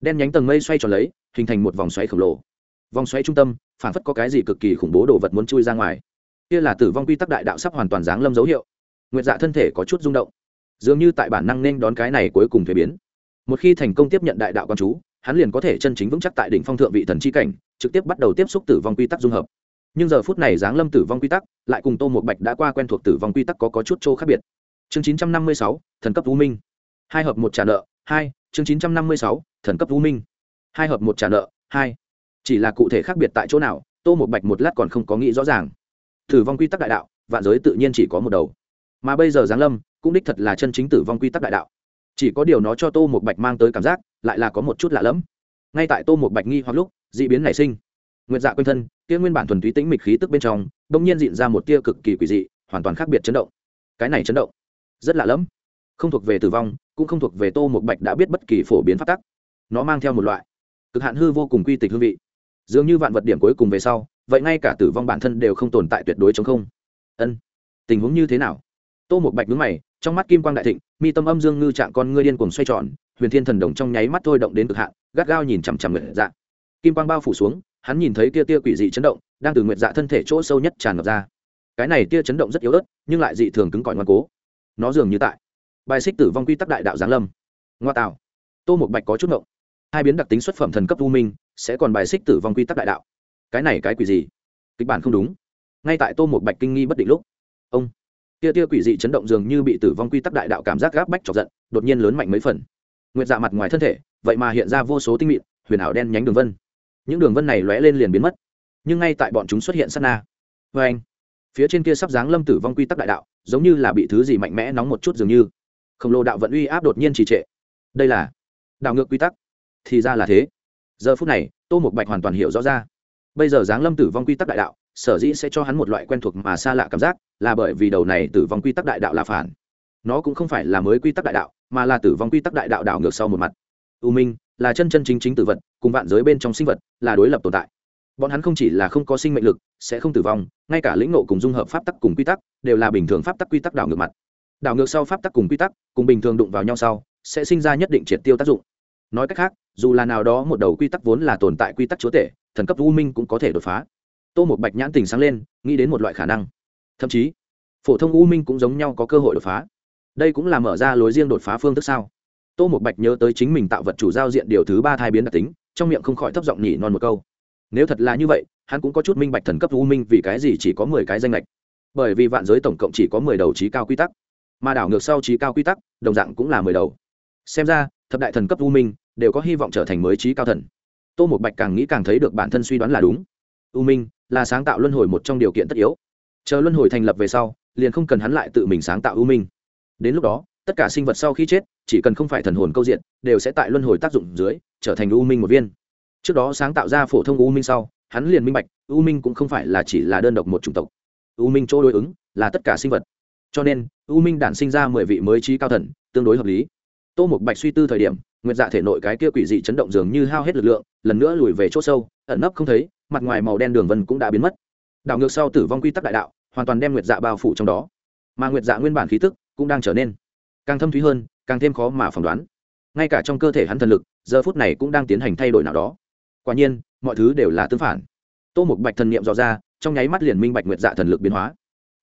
Đen nhánh tầng mây xoay tròn lấy hình thành một vòng xoáy khổng lồ. Vòng xoáy trung tâm phản phất có cái gì cực kỳ khủng bố đồ vật muốn chui ra ngoài. Kia là tử vong quy tắc đại đạo sắp hoàn toàn giáng lâm dấu hiệu. Nguyệt dạ thân thể có chút rung động. Dường như tại bản năng nên đón cái này cuối cùng thuế biến. Một khi thành công tiếp nhận đại đạo quan chú hắn liền có thể chân chính vững chắc tại đỉnh phong thượng vị thần chi cảnh trực tiếp bắt đầu tiếp xúc tử vong quy tắc dung hợp. Nhưng giờ phút này giáng lâm tử vong quy tắc lại cùng tô một bạch đã qua quen thuộc tử vong quy tắc có, có chút chỗ khác biệt. Chương chín trăm năm mươi sáu thần cấp vũ minh hai hợp một trả nợ, hai, chương chín trăm năm mươi sáu, thần cấp vũ minh. Hai hợp một trả nợ, hai. Chỉ là cụ thể khác biệt tại chỗ nào, tô một bạch một lát còn không có nghĩ rõ ràng. Tử vong quy tắc đại đạo, vạn giới tự nhiên chỉ có một đầu. Mà bây giờ giáng lâm, cũng đích thật là chân chính tử vong quy tắc đại đạo. Chỉ có điều nó cho tô một bạch mang tới cảm giác, lại là có một chút lạ lẫm. Ngay tại tô một bạch nghi hoặc lúc, d ị biến nảy sinh. Nguyệt dạ quanh thân, kia nguyên bản thuần túy tĩnh mịch khí tức bên trong đ ỗ n g nhiên dịn ra một tia cực kỳ quỷ dị, hoàn toàn khác biệt chấn động. Cái này chấn động, rất lạ lẫm không thuộc về tử vong, cũng không thuộc về tô một bạch đã biết bất kỳ phổ biến phát tắc. Nó mang theo một loại cực hạn hư vô cùng quy tịch hương vị. Dường như vạn vật điểm cuối cùng về sau, vậy ngay cả tử vong bản thân đều không tồn tại tuyệt đối chống không. Ân, tình huống như thế nào? Tô một bạch nhướng mày, trong mắt kim quang đại thịnh, mi tâm âm dương ngư trạng con ngươi điên cuồng xoay tròn, huyền thiên thần đồng trong nháy mắt thôi động đến cực hạn, gắt gao nhìn chằm chằm nguyệt dạ. Kim quang bao phủ xuống, hắn nhìn thấy kia tia quỷ dị chấn động, đang từ nguyệt dạ thân thể chỗ sâu nhất tràn ngập ra. Cái này tia chấn động rất yếu ớt, nhưng lại dị thường cứng cỏi ngoan cố. Nó dường như tại bài xích tử vong quy tắc đại đạo giáng lâm. Ngoa tạo. Tô một bạch có chút ngộng. Hai biến đặc tính xuất phẩm thần cấp u minh, sẽ còn bài xích tử vong quy tắc đại đạo. Cái này cái quỷ gì? Kịch bản không đúng. Ngay tại tô một bạch kinh nghi bất định lúc, ông, tia tia quỷ dị chấn động dường như bị tử vong quy tắc đại đạo cảm giác gáp bách chọc giận, đột nhiên lớn mạnh mấy phần. Nguyện dạ mặt ngoài thân thể, vậy mà hiện ra vô số tinh mịn, huyền ảo đen nhánh đường vân. Những đường vân này lóe lên liền biến mất. Nhưng ngay tại bọn chúng xuất hiện sát na. Vê anh phía trên kia sắp dáng lâm tử vong quy tắc đại đạo, giống như là bị thứ gì mạnh mẽ nóng một chút dường như khổng lồ đạo vận uy áp đột nhiên trì trệ. Đây là đảo ngược quy tắc. Thì ra là thế. Giờ phút này, tô một bạch hoàn toàn hiểu rõ ra. Bây giờ Giáng lâm tử vong quy tắc đại đạo, sở dĩ sẽ cho hắn một loại quen thuộc mà xa lạ cảm giác, là bởi vì đầu này tử vong quy tắc đại đạo là phản. Nó cũng không phải là mới quy tắc đại đạo, mà là tử vong quy tắc đại đạo đảo ngược sau một mặt. U minh là chân chân chính chính tử vật, cùng vạn giới bên trong sinh vật, là đối lập tồn tại. Bọn hắn không chỉ là không có sinh mệnh lực, sẽ không tử vong, ngay cả lĩnh nộ cùng dung hợp pháp tắc cùng quy tắc, đều là bình thường pháp tắc quy tắc đảo ngược mặt đảo ngược sau pháp tắc cùng quy tắc, cùng bình thường đụng vào nhau sau, sẽ sinh ra nhất định triệt tiêu tác dụng. Nói cách khác, dù là nào đó một đầu quy tắc vốn là tồn tại quy tắc chúa tể, thần cấp u minh cũng có thể đột phá. Tô một bạch nhãn tình sáng lên, nghĩ đến một loại khả năng. Thậm chí, phổ thông u minh cũng giống nhau có cơ hội đột phá. Đây cũng là mở ra lối riêng đột phá phương thức sao? Tô một bạch nhớ tới chính mình tạo vật chủ giao diện điều thứ ba thai biến đặc tính, trong miệng không khỏi thấp giọng nhỉ non một câu. Nếu thật là như vậy, hắn cũng có chút minh bạch thần cấp u minh vì cái gì chỉ có mười cái danh lệch. Bởi vì vạn giới tổng cộng chỉ có mười đầu trí cao quy tắc mà đảo ngược sau trí cao quy tắc, đồng dạng cũng là mười đầu. Xem ra, thập đại thần cấp u minh đều có hy vọng trở thành mới trí cao thần. Tô một bạch càng nghĩ càng thấy được bản thân suy đoán là đúng. U minh là sáng tạo luân hồi một trong điều kiện tất yếu. Chờ luân hồi thành lập về sau, liền không cần hắn lại tự mình sáng tạo ưu minh. Đến lúc đó, tất cả sinh vật sau khi chết, chỉ cần không phải thần hồn câu diện, đều sẽ tại luân hồi tác dụng dưới, trở thành ưu minh một viên. Trước đó sáng tạo ra phổ thông ưu minh sau, hắn liền minh bạch ưu minh cũng không phải là chỉ là đơn độc một chủng tộc. U minh chỗ đối ứng là tất cả sinh vật cho nên ưu minh đản sinh ra mười vị mới trí cao thần, tương đối hợp lý. Tô một bạch suy tư thời điểm, nguyệt dạ thể nội cái kia quỷ dị chấn động dường như hao hết lực lượng, lần nữa lùi về chỗ sâu, ẩn nấp không thấy, mặt ngoài màu đen đường vân cũng đã biến mất. Đảo ngược sau tử vong quy tắc đại đạo, hoàn toàn đem nguyệt dạ bao phủ trong đó. Mà nguyệt dạ nguyên bản khí tức cũng đang trở nên càng thâm thúy hơn, càng thêm khó mà phỏng đoán. Ngay cả trong cơ thể hắn thần lực, giờ phút này cũng đang tiến hành thay đổi nào đó. Quả nhiên, mọi thứ đều là tương phản. Tô một bạch thần niệm dò ra, trong nháy mắt liền minh bạch nguyệt dạ thần lực biến hóa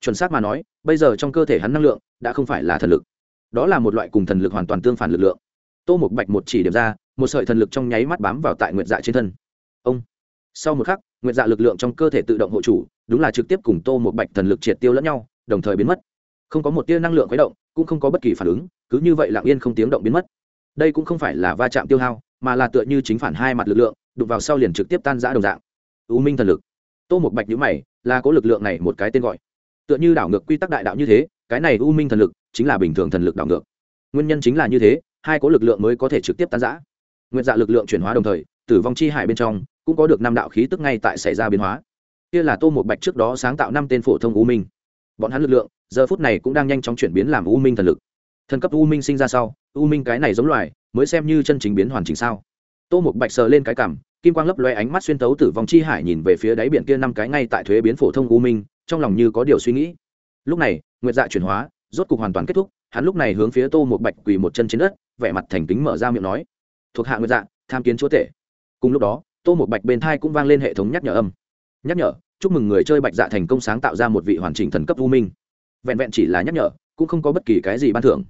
chuẩn xác mà nói, bây giờ trong cơ thể hắn năng lượng đã không phải là thần lực. Đó là một loại cùng thần lực hoàn toàn tương phản lực lượng. Tô một bạch một chỉ điểm ra, một sợi thần lực trong nháy mắt bám vào tại nguyệt dạ trên thân. Ông! Sau một khắc, nguyệt dạ lực lượng trong cơ thể tự động hộ chủ, đúng là trực tiếp cùng tô một bạch thần lực triệt tiêu lẫn nhau, đồng thời biến mất. Không có một tia năng lượng khuấy động, cũng không có bất kỳ phản ứng, cứ như vậy lặng yên không tiếng động biến mất. Đây cũng không phải là va chạm tiêu hao, mà là tựa như chính phản hai mặt lực lượng, đụng vào sau liền trực tiếp tan giã đồng dạng. U minh thần lực. Tô một bạch nhữ mày, là có lực lượng này một cái tên gọi tựa như đảo ngược quy tắc đại đạo như thế, cái này u minh thần lực chính là bình thường thần lực đảo ngược. Nguyên nhân chính là như thế, hai có lực lượng mới có thể trực tiếp tan giã nguyện dạ lực lượng chuyển hóa đồng thời, tử vong chi hải bên trong cũng có được năm đạo khí tức ngay tại xảy ra biến hóa. Kia là tô một bạch trước đó sáng tạo năm tên phổ thông u minh. Bọn hắn lực lượng, giờ phút này cũng đang nhanh chóng chuyển biến làm u minh thần lực. Thần cấp u minh sinh ra sau, u minh cái này giống loài, mới xem như chân chính biến hoàn chỉnh sao. Tô một bạch sờ lên cái cảm, kim quang lấp loe ánh mắt xuyên tấu tử vong chi hải nhìn về phía đáy biển kia năm cái ngay tại thuế biến phổ thông u minh trong lòng như có điều suy nghĩ. Lúc này, nguyệt dạ chuyển hóa, rốt cục hoàn toàn kết thúc, hắn lúc này hướng phía tô một bạch quỳ một chân trên đất, vẻ mặt thành kính mở ra miệng nói, thuộc hạ nguyệt dạ tham kiến chúa tể. Cùng lúc đó, tô một bạch bên thai cũng vang lên hệ thống nhắc nhở âm. Nhắc nhở, chúc mừng người chơi bạch dạ thành công sáng tạo ra một vị hoàn chỉnh thần cấp u minh. Vẹn vẹn chỉ là nhắc nhở, cũng không có bất kỳ cái gì ban thưởng.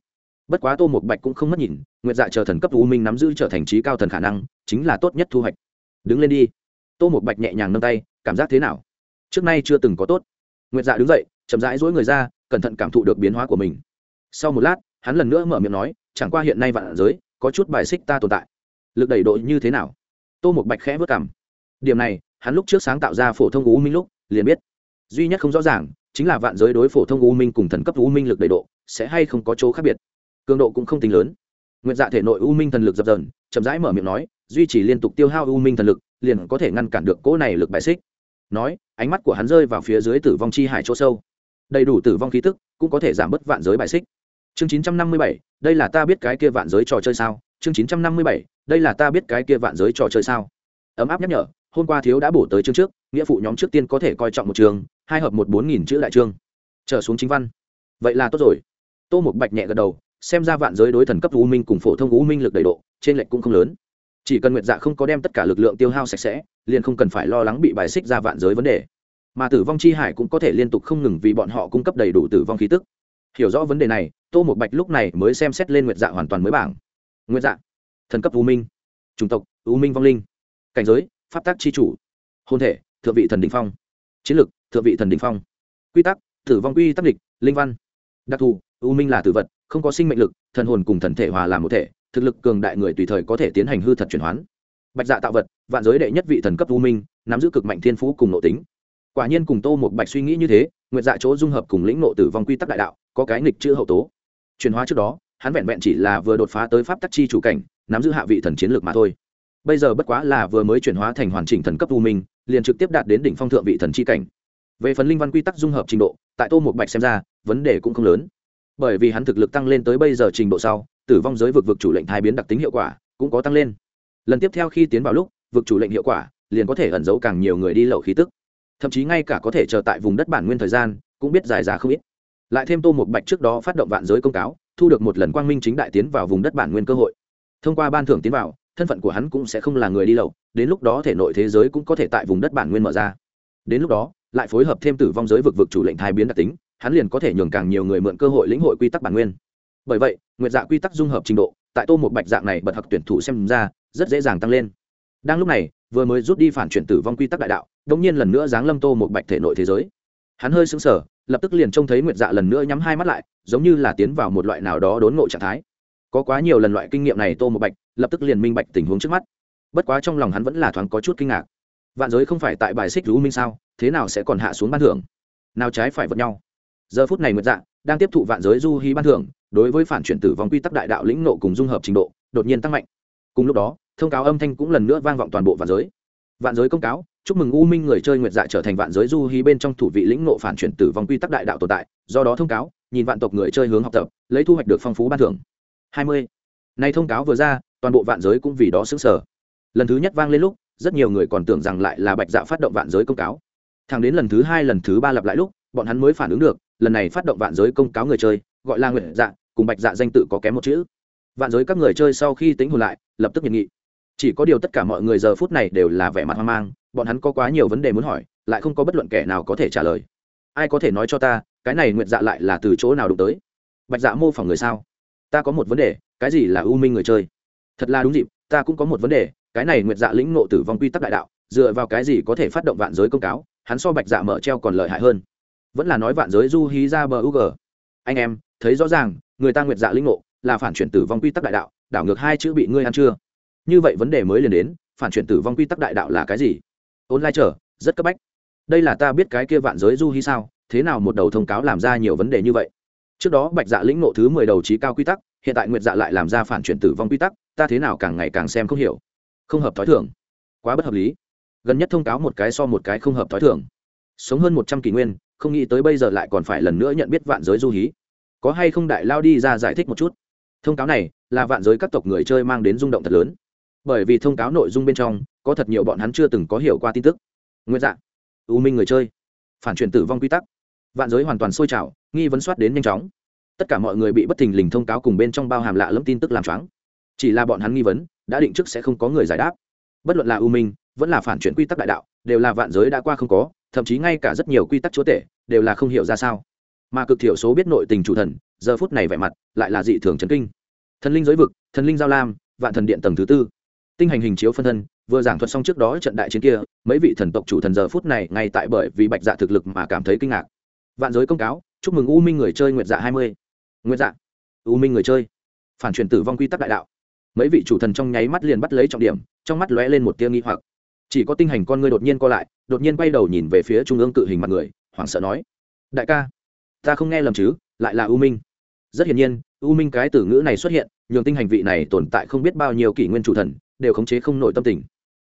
Bất quá tô một bạch cũng không mất nhìn, nguyệt dạ chờ thần cấp u minh nắm giữ trở thành trí cao thần khả năng, chính là tốt nhất thu hoạch. Đứng lên đi. Tô một bạch nhẹ nhàng nâng tay, cảm giác thế nào? Trước nay chưa từng có tốt nguyệt dạ đứng dậy, chậm rãi dỗi người ra, cẩn thận cảm thụ được biến hóa của mình. Sau một lát, hắn lần nữa mở miệng nói, chẳng qua hiện nay vạn giới, có chút bài xích ta tồn tại. Lực đẩy độ như thế nào? Tô một bạch khẽ vất cảm điểm này, hắn lúc trước sáng tạo ra phổ thông u minh lúc, liền biết. Duy nhất không rõ ràng, chính là vạn giới đối phổ thông u minh cùng thần cấp u minh lực đầy độ, sẽ hay không có chỗ khác biệt. Cường độ cũng không tính lớn. Nguyện dạ thể nội u minh thần lực dập dần chậm rãi mở miệng nói, duy trì liên tục tiêu hao u minh thần lực, liền có thể ngăn cản được cỗ này lực bài xích nói, ánh mắt của hắn rơi vào phía dưới tử vong chi hải chỗ sâu. Đầy đủ tử vong khí tức, cũng có thể giảm bớt vạn giới bài xích. Chương chín trăm năm mươi bảy, đây là ta biết cái kia vạn giới trò chơi sao? Chương chín trăm năm mươi bảy, đây là ta biết cái kia vạn giới trò chơi sao? Ấm áp nhắc nhở, hôm qua thiếu đã bổ tới chương trước, nghĩa phụ nhóm trước tiên có thể coi trọng một trường, hai hợp một bốn nghìn chữ đại chương trở xuống chính văn. Vậy là tốt rồi. Tô một bạch nhẹ gật đầu, xem ra vạn giới đối thần cấp u minh cùng phổ thông u minh lực đầy độ, trên lệch cũng không lớn. Chỉ cần nguyệt dạ không có đem tất cả lực lượng tiêu hao sạch sẽ liền không cần phải lo lắng bị bài xích ra vạn giới vấn đề. Mà tử vong chi hải cũng có thể liên tục không ngừng vì bọn họ cung cấp đầy đủ tử vong khí tức. Hiểu rõ vấn đề này, tô một bạch lúc này mới xem xét lên nguyệt dạ hoàn toàn mới bảng. Nguyệt dạ thần cấp u minh, chủng tộc u minh vong linh, cảnh giới, pháp tác chi chủ hôn thể, thượng vị thần đình phong, chiến lược thượng vị thần đình phong, quy tắc, tử vong quy tắc địch, linh văn, đặc thù, u minh là tử vật, không có sinh mệnh lực, thần hồn cùng thần thể hòa làm một thể, thực lực cường đại người tùy thời có thể tiến hành hư thật chuyển hoán bạch dạ tạo vật, vạn giới đệ nhất vị thần cấp u minh, nắm giữ cực mạnh thiên phú cùng nội tính. Quả nhiên cùng tô một bạch suy nghĩ như thế nguyện dạ chỗ dung hợp cùng lĩnh nộ tử vong quy tắc đại đạo, có cái nghịch chữ hậu tố. Chuyển hóa trước đó, hắn vẹn vẹn chỉ là vừa đột phá tới pháp tắc chi chủ cảnh, nắm giữ hạ vị thần chiến lược mà thôi. Bây giờ bất quá là vừa mới chuyển hóa thành hoàn chỉnh thần cấp u minh, liền trực tiếp đạt đến đỉnh phong thượng vị thần chi cảnh. Về phần linh văn quy tắc dung hợp trình độ, tại tô một bạch xem ra, vấn đề cũng không lớn. Bởi vì hắn thực lực tăng lên tới bây giờ trình độ sau, tử vong giới vực vực chủ lệnh thai biến đặc tính hiệu quả cũng có tăng lên lần tiếp theo khi tiến vào lúc, vực chủ lệnh hiệu quả liền có thể ẩn giấu càng nhiều người đi lậu khí tức. Thậm chí ngay cả có thể chờ tại vùng đất bản nguyên thời gian cũng biết dài ra không ít. Lại thêm tô một bạch trước đó phát động vạn giới công cáo, thu được một lần quang minh chính đại tiến vào vùng đất bản nguyên cơ hội. Thông qua ban thưởng tiến vào, thân phận của hắn cũng sẽ không là người đi lậu, đến lúc đó thể nội thế giới cũng có thể tại vùng đất bản nguyên mở ra. Đến lúc đó, lại phối hợp thêm tử vong giới vực vực chủ lệnh thai biến đặc tính, hắn liền có thể nhường càng nhiều người mượn cơ hội lĩnh hội quy tắc bản nguyên. Bởi vậy nguyện dạ quy tắc dung hợp trình độ, tại tô một bạch dạng này bật học tuyển thủ xem ra rất dễ dàng tăng lên. Đang lúc này, vừa mới rút đi phản chuyển tử vong quy tắc đại đạo đống nhiên lần nữa giáng lâm tô một bạch thể nội thế giới. Hắn hơi sững sờ, lập tức liền trông thấy nguyệt dạ lần nữa nhắm hai mắt lại, giống như là tiến vào một loại nào đó đốn ngộ trạng thái. Có quá nhiều lần loại kinh nghiệm này tô một bạch, lập tức liền minh bạch tình huống trước mắt. Bất quá trong lòng hắn vẫn là thoáng có chút kinh ngạc. Vạn giới không phải tại bài xích rú minh sao, thế nào sẽ còn hạ xuống ban thưởng? Nào trái phải vật nhau. Giờ phút này nguyệt dạ đang tiếp thụ vạn giới du hí ban thưởng, đối với phản chuyển tử vong quy tắc đại đạo lĩnh nộ cùng dung hợp trình độ, đột nhiên tăng mạnh cùng lúc đó, thông cáo âm thanh cũng lần nữa vang vọng toàn bộ vạn giới. Vạn giới công cáo, chúc mừng u minh người chơi nguyệt dạ trở thành vạn giới du hí bên trong thủ vị lĩnh nộ phản chuyển tử vong quy tắc đại đạo tồn tại, do đó thông cáo, nhìn vạn tộc người chơi hướng học tập, lấy thu hoạch được phong phú ban thưởng. Hai mươi. Nay thông cáo vừa ra, toàn bộ vạn giới cũng vì đó xứng sở lần thứ nhất vang lên lúc, rất nhiều người còn tưởng rằng lại là bạch dạ phát động vạn giới công cáo. Thẳng đến lần thứ hai, lần thứ ba lặp lại lúc, bọn hắn mới phản ứng được, lần này phát động vạn giới công cáo người chơi, gọi là nguyệt dạ cùng bạch dạ danh tự có kém một chữ vạn giới các người chơi sau khi tính hồn lại, lập tức nhiệt nghị. Chỉ có điều tất cả mọi người giờ phút này đều là vẻ mặt hoang mang, bọn hắn có quá nhiều vấn đề muốn hỏi, lại không có bất luận kẻ nào có thể trả lời. Ai có thể nói cho ta, cái này nguyệt dạ lại là từ chỗ nào đụng tới? Bạch dạ mô phỏng người sao? Ta có một vấn đề, cái gì là u minh người chơi? Thật là đúng dịp, ta cũng có một vấn đề, cái này nguyệt dạ lĩnh nộ tử vong quy tắc đại đạo, dựa vào cái gì có thể phát động vạn giới công cáo, hắn so bạch dạ mở treo còn lợi hại hơn. Vẫn là nói vạn giới du hí ra bờ u g anh em, thấy rõ ràng, người ta nguyệt dạ lĩnh nộ là phản chuyển tử vong quy tắc đại đạo, đảo ngược hai chữ bị ngươi ăn chưa? Như vậy vấn đề mới liền đến, phản chuyển tử vong quy tắc đại đạo là cái gì? Ôn lai trở rất cấp bách. Đây là ta biết cái kia vạn giới du hí sao, thế nào một đầu thông cáo làm ra nhiều vấn đề như vậy? Trước đó bạch dạ lĩnh nộ thứ mười đầu trí cao quy tắc, hiện tại nguyệt dạ lại làm ra phản chuyển tử vong quy tắc, ta thế nào càng ngày càng xem không hiểu? Không hợp t h ó i thưởng quá bất hợp lý. Gần nhất thông cáo một cái so một cái không hợp t h ó i thưởng sống hơn một trăm kỷ nguyên, không nghĩ tới bây giờ lại còn phải lần nữa nhận biết vạn giới du hí. Có hay không đại lao đi ra giải thích một chút? Thông cáo này là vạn giới các tộc người chơi mang đến rung động thật lớn. Bởi vì thông cáo nội dung bên trong có thật nhiều bọn hắn chưa từng có hiểu qua tin tức. Nguyên dạng ưu minh người chơi, phản truyền tử vong quy tắc. Vạn giới hoàn toàn sôi trào, nghi vấn soát đến nhanh chóng. Tất cả mọi người bị bất thình lình thông cáo cùng bên trong bao hàm lạ lẫm tin tức làm choáng. Chỉ là bọn hắn nghi vấn, đã định trước sẽ không có người giải đáp. Bất luận là ưu minh, vẫn là phản chuyển quy tắc đại đạo, đều là vạn giới đã qua không có, thậm chí ngay cả rất nhiều quy tắc chúa tể, đều là không hiểu ra sao mà cực thiểu số biết nội tình chủ thần, giờ phút này vẻ mặt lại là dị thường chấn kinh. Thần linh giới vực, thần linh giao lam, vạn thần điện tầng thứ tư. Tinh hành hình chiếu phân thân, vừa giảng thuật xong trước đó trận đại chiến kia, mấy vị thần tộc chủ thần giờ phút này ngay tại bởi vì bạch dạ thực lực mà cảm thấy kinh ngạc. Vạn giới công cáo, chúc mừng u minh người chơi nguyệt dạ hai mươi. Nguyệt dạ u minh người chơi. Phản truyền tử vong quy tắc đại đạo. Mấy vị chủ thần trong nháy mắt liền bắt lấy trọng điểm, trong mắt lóe lên một tia nghi hoặc. Chỉ có tinh hành con ngươi đột nhiên co lại, đột nhiên quay đầu nhìn về phía trung ương cự hình mặt người, hoảng sợ nói, đại ca ta không nghe lầm chứ, lại là u minh. Rất hiển nhiên, u minh cái từ ngữ này xuất hiện, nhường tinh hành vị này tồn tại không biết bao nhiêu kỷ nguyên chủ thần, đều khống chế không nổi tâm tình.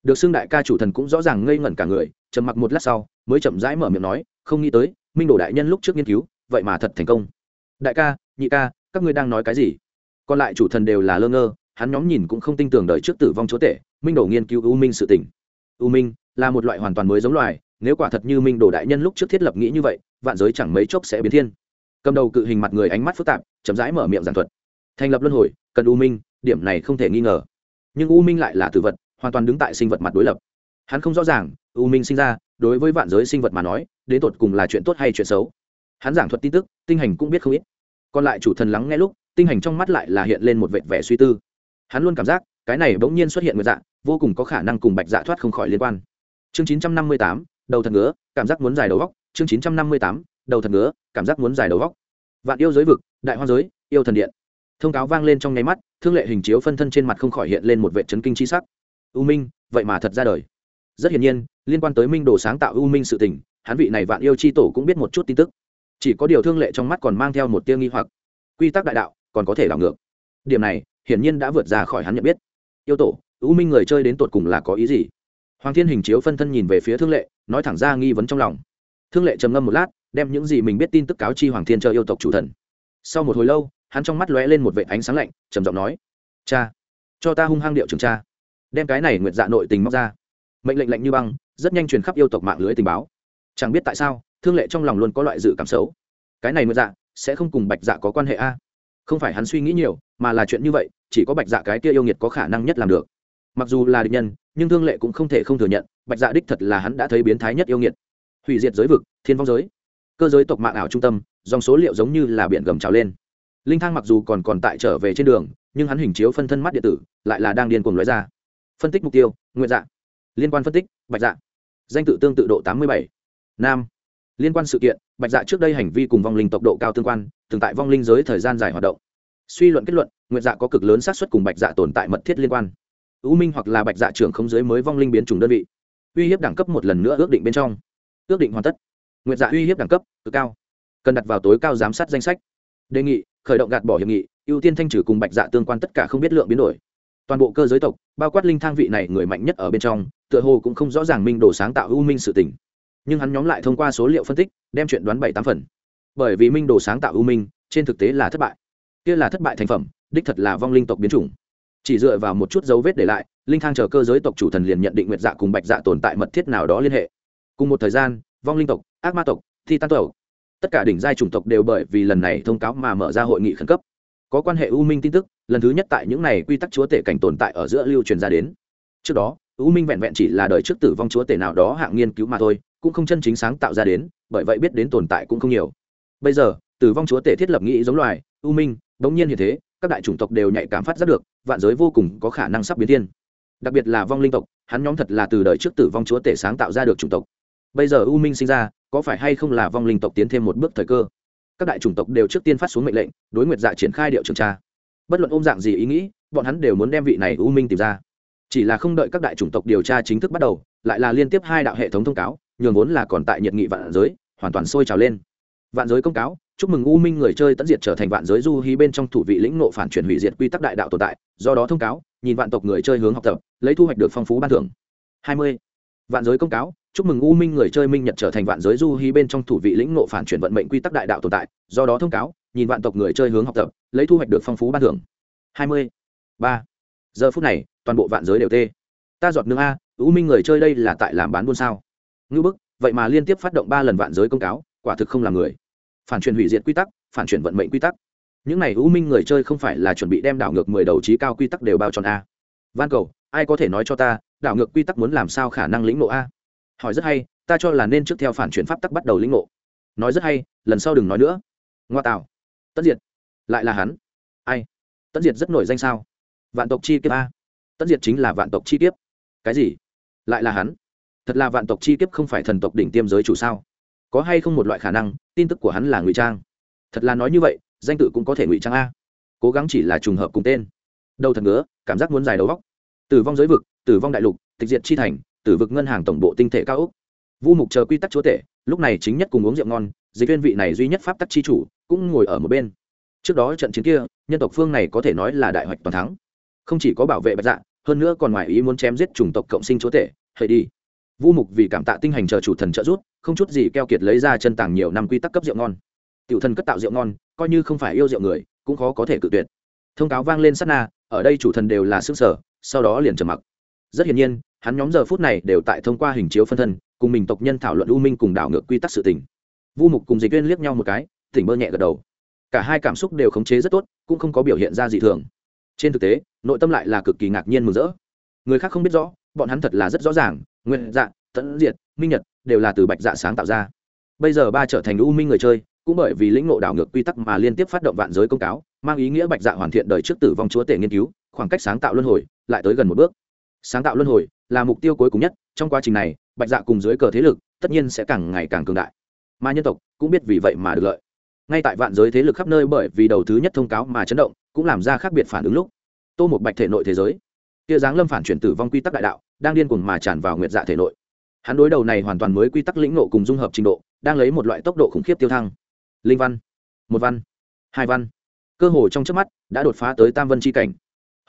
Được xưng đại ca chủ thần cũng rõ ràng ngây ngẩn cả người, trầm mặc một lát sau, mới chậm rãi mở miệng nói, không nghĩ tới, minh đồ đại nhân lúc trước nghiên cứu, vậy mà thật thành công. Đại ca, nhị ca, các ngươi đang nói cái gì? Còn lại chủ thần đều là lơ ngơ, hắn nhóm nhìn cũng không tin tưởng đời trước tử vong chúa tể, minh đồ nghiên cứu u minh sự tỉnh u minh là một loại hoàn toàn mới giống loài, nếu quả thật như minh đồ đại nhân lúc trước thiết lập nghĩ như vậy vạn giới chẳng mấy chốc sẽ biến thiên. Cầm đầu cự hình mặt người ánh mắt phức tạp, chậm rãi mở miệng giảng thuật. Thành lập luân hồi, cần u minh, điểm này không thể nghi ngờ. Nhưng u minh lại là tử vật, hoàn toàn đứng tại sinh vật mặt đối lập. Hắn không rõ ràng, u minh sinh ra, đối với vạn giới sinh vật mà nói, đến tột cùng là chuyện tốt hay chuyện xấu. Hắn giảng thuật tin tức, tinh hành cũng biết không ít. Còn lại chủ thần lắng nghe lúc, tinh hành trong mắt lại là hiện lên một vệt vẻ suy tư. Hắn luôn cảm giác, cái này bỗng nhiên xuất hiện nguyệt dạ vô cùng có khả năng cùng bạch dạ thoát không khỏi liên quan. Chương chín trăm năm mươi tám, đầu thần ngứa, cảm giác muốn dài đầu góc chương chín trăm năm mươi tám, đầu thật ngứa, cảm giác muốn dài đầu góc vạn yêu giới vực, đại hoa giới, yêu thần điện. Thông cáo vang lên trong nháy mắt, thương lệ hình chiếu phân thân trên mặt không khỏi hiện lên một vệ chấn kinh c h i sắc. U minh, vậy mà thật ra đời. Rất hiển nhiên, liên quan tới minh đồ sáng tạo u minh sự tình, hắn vị này vạn yêu c h i tổ cũng biết một chút tin tức. Chỉ có điều thương lệ trong mắt còn mang theo một tia nghi hoặc. Quy tắc đại đạo, còn có thể đảo ngược. Điểm này, hiển nhiên đã vượt ra khỏi hắn nhận biết. Yêu tổ, u minh người chơi đến tột cùng là có ý gì? Hoàng thiên hình chiếu phân thân nhìn về phía thương lệ, nói thẳng ra nghi vấn trong lòng thương lệ trầm ngâm một lát, đem những gì mình biết tin tức cáo chi hoàng thiên cho yêu tộc chủ thần. Sau một hồi lâu, hắn trong mắt lóe lên một vệ ánh sáng lạnh, trầm giọng nói, cha, cho ta hung hăng điệu trường cha. Đem cái này nguyệt dạ nội tình móc ra. Mệnh lệnh lệnh như băng, rất nhanh truyền khắp yêu tộc mạng lưới tình báo. Chẳng biết tại sao, thương lệ trong lòng luôn có loại dự cảm xấu. Cái này nguyệt dạ sẽ không cùng bạch dạ có quan hệ a? Không phải hắn suy nghĩ nhiều, mà là chuyện như vậy, chỉ có bạch dạ cái kia yêu nghiệt có khả năng nhất làm được. Mặc dù là địch nhân, nhưng thương lệ cũng không thể không thừa nhận, bạch dạ đích thật là hắn đã thấy biến thái nhất yêu nghiệt hủy diệt giới vực, thiên vong giới. Cơ giới tộc mạng ảo trung tâm, dòng số liệu giống như là biển gầm trào lên. Linh thang mặc dù còn còn tại trở về trên đường, nhưng hắn hình chiếu phân thân mắt điện tử, lại là đang điên cuồng lóe ra. Phân tích mục tiêu, nguyện dạ. Liên quan phân tích, bạch dạ. Danh tự tương tự độ tám mươi bảy. Nam. Liên quan sự kiện, bạch dạ trước đây hành vi cùng vong linh tộc độ cao tương quan, thường tại vong linh giới thời gian dài hoạt động. Suy luận kết luận, nguyện dạ có cực lớn xác suất cùng bạch dạ tồn tại mật thiết liên quan. Ưu minh hoặc là bạch dạ trưởng không giới mới vong linh biến chủng đơn vị. Uy hiếp đẳng cấp một lần nữa ước định bên trong ước định hoàn tất. Nguyện dạ uy hiếp đẳng cấp, cực cao. Cần đặt vào tối cao giám sát danh sách. Đề nghị, khởi động gạt bỏ hiệp nghị, ưu tiên thanh trừ cùng bạch dạ tương quan tất cả không biết lượng biến đổi. Toàn bộ cơ giới tộc, bao quát linh thang vị này người mạnh nhất ở bên trong, tựa hồ cũng không rõ ràng minh đồ sáng tạo ưu minh sự tỉnh nhưng hắn nhóm lại thông qua số liệu phân tích, đem chuyện đoán bảy tám phần. Bởi vì minh đồ sáng tạo ưu minh, trên thực tế là thất bại. Kia là thất bại thành phẩm, đích thật là vong linh tộc biến chủng. Chỉ dựa vào một chút dấu vết để lại, linh thang chờ cơ giới tộc chủ thần liền nhận định nguyệt dạ cùng bạch dạ tồn tại mật thiết nào đó liên hệ cùng một thời gian, vong linh tộc, ác ma tộc, thi tan tộc, tất cả đỉnh giai chủng tộc đều bởi vì lần này thông cáo mà mở ra hội nghị khẩn cấp. Có quan hệ u minh tin tức, lần thứ nhất tại những này quy tắc chúa tể cảnh tồn tại ở giữa lưu truyền ra đến. Trước đó, u minh vẹn vẹn chỉ là đời trước tử vong chúa tể nào đó hạng nghiên cứu mà thôi, cũng không chân chính sáng tạo ra đến, bởi vậy biết đến tồn tại cũng không nhiều. Bây giờ, tử vong chúa tể thiết lập nghĩ giống loài, u minh, bỗng nhiên như thế, các đại chủng tộc đều nhạy cảm phát giác được, vạn giới vô cùng có khả năng sắp biến thiên. Đặc biệt là vong linh tộc, hắn nhóm thật là từ đời trước tử vong chúa tể sáng tạo ra được chủng tộc bây giờ u minh sinh ra, có phải hay không là vong linh tộc tiến thêm một bước thời cơ? Các đại chủng tộc đều trước tiên phát xuống mệnh lệnh, đối nguyệt dạ triển khai điệu trường tra. Bất luận ôm dạng gì ý nghĩ, bọn hắn đều muốn đem vị này u minh tìm ra. Chỉ là không đợi các đại chủng tộc điều tra chính thức bắt đầu, lại là liên tiếp hai đạo hệ thống thông cáo, nhường vốn là còn tại nhiệt nghị vạn giới, hoàn toàn sôi trào lên. Vạn giới công cáo, chúc mừng u minh người chơi tận diệt trở thành vạn giới du hí bên trong thủ vị lĩnh nộ phản chuyển hủy diệt quy tắc đại đạo tồn tại, do đó thông cáo, nhìn vạn tộc người chơi hướng học tập, lấy thu hoạch được phong phú ban thưởng. Hai mươi. Vạn giới công cáo chúc mừng u minh người chơi minh nhật trở thành vạn giới du hí bên trong thủ vị lĩnh nộ phản chuyển vận mệnh quy tắc đại đạo tồn tại, do đó thông cáo, nhìn vạn tộc người chơi hướng học tập, lấy thu hoạch được phong phú ban thưởng. Hai mươi ba. Giờ phút này, toàn bộ vạn giới đều tê. Ta giọt nương a, u minh người chơi đây là tại làm bán buôn sao? Ngữ bức, vậy mà liên tiếp phát động ba lần vạn giới công cáo, quả thực không làm người. Phản chuyển hủy diệt quy tắc, phản chuyển vận mệnh quy tắc. Những này u minh người chơi không phải là chuẩn bị đem đảo ngược mười đầu trí cao quy tắc đều bao tròn a. Van cầu, ai có thể nói cho ta, đảo ngược quy tắc muốn làm sao khả năng lĩnh nộ a? Hỏi rất hay, ta cho là nên trước theo phản chuyển pháp tắc bắt đầu lĩnh ngộ. Nói rất hay, lần sau đừng nói nữa. Ngoa tạo. Tất diệt. Lại là hắn. Ai? Tất diệt rất nổi danh sao? Vạn tộc chi kiếp a. Tất diệt chính là vạn tộc chi kiếp. Cái gì? Lại là hắn? Thật là vạn tộc chi kiếp không phải thần tộc đỉnh tiêm giới chủ sao? Có hay không một loại khả năng, tin tức của hắn là ngụy trang? Thật là nói như vậy, danh tự cũng có thể ngụy trang a. Cố gắng chỉ là trùng hợp cùng tên. Đầu thật ngứa, cảm giác muốn dài đầu góc tử vong giới vực, tử vong đại lục, tịch diệt chi thành tử vực ngân hàng tổng bộ tinh thể cao úc. Vu mục chờ quy tắc chúa tể, lúc này chính nhất cùng uống rượu ngon, dịch viên vị này duy nhất pháp tắc chi chủ, cũng ngồi ở một bên. Trước đó trận chiến kia, nhân tộc phương này có thể nói là đại hoạch toàn thắng. Không chỉ có bảo vệ bạch dạ hơn nữa còn ngoài ý muốn chém giết chủng tộc cộng sinh chúa tể hay đi. Vu mục vì cảm tạ tinh hành chờ chủ thần trợ giúp, không chút gì keo kiệt lấy ra chân tàng nhiều năm quy tắc cấp rượu ngon. Tiểu thần cất tạo rượu ngon, coi như không phải yêu rượu người, cũng khó có thể cự tuyệt. Thông cáo vang lên sát na, ở đây chủ thần đều là xương sở, sau đó liền trầm mặc. Rất hiển nhiên hắn nhóm giờ phút này đều tại thông qua hình chiếu phân thân, cùng mình tộc nhân thảo luận u minh cùng đảo ngược quy tắc sự tình. Vu mục cùng dịch viên liếc nhau một cái, tỉnh bơ nhẹ gật đầu. Cả hai cảm xúc đều khống chế rất tốt, cũng không có biểu hiện ra gì thường. Trên thực tế, nội tâm lại là cực kỳ ngạc nhiên mừng rỡ. Người khác không biết rõ, bọn hắn thật là rất rõ ràng nguyện dạ tẫn diệt, minh nhật đều là từ bạch dạ sáng tạo ra. Bây giờ ba trở thành u minh người chơi, cũng bởi vì lĩnh ngộ đảo ngược quy tắc mà liên tiếp phát động vạn giới công cáo, mang ý nghĩa bạch dạ hoàn thiện đời trước tử vong chúa tể nghiên cứu, khoảng cách sáng tạo luân hồi lại tới gần một bước. Sáng tạo luân hồi là mục tiêu cuối cùng nhất, trong quá trình này, bạch dạ cùng dưới cờ thế lực tất nhiên sẽ càng ngày càng cường đại. Mà nhân tộc cũng biết vì vậy mà được lợi. Ngay tại vạn giới thế lực khắp nơi bởi vì đầu thứ nhất thông cáo mà chấn động, cũng làm ra khác biệt phản ứng lúc, tô một bạch thể nội thế giới, kia giáng lâm phản chuyển tử vong quy tắc đại đạo, đang điên cuồng mà tràn vào nguyệt dạ thể nội. Hắn đối đầu này hoàn toàn mới quy tắc lĩnh nộ cùng dung hợp trình độ, đang lấy một loại tốc độ khủng khiếp tiêu thăng. Linh văn, một văn, hai văn. Cơ hồ trong trước mắt, đã đột phá tới tam vân c h i cảnh.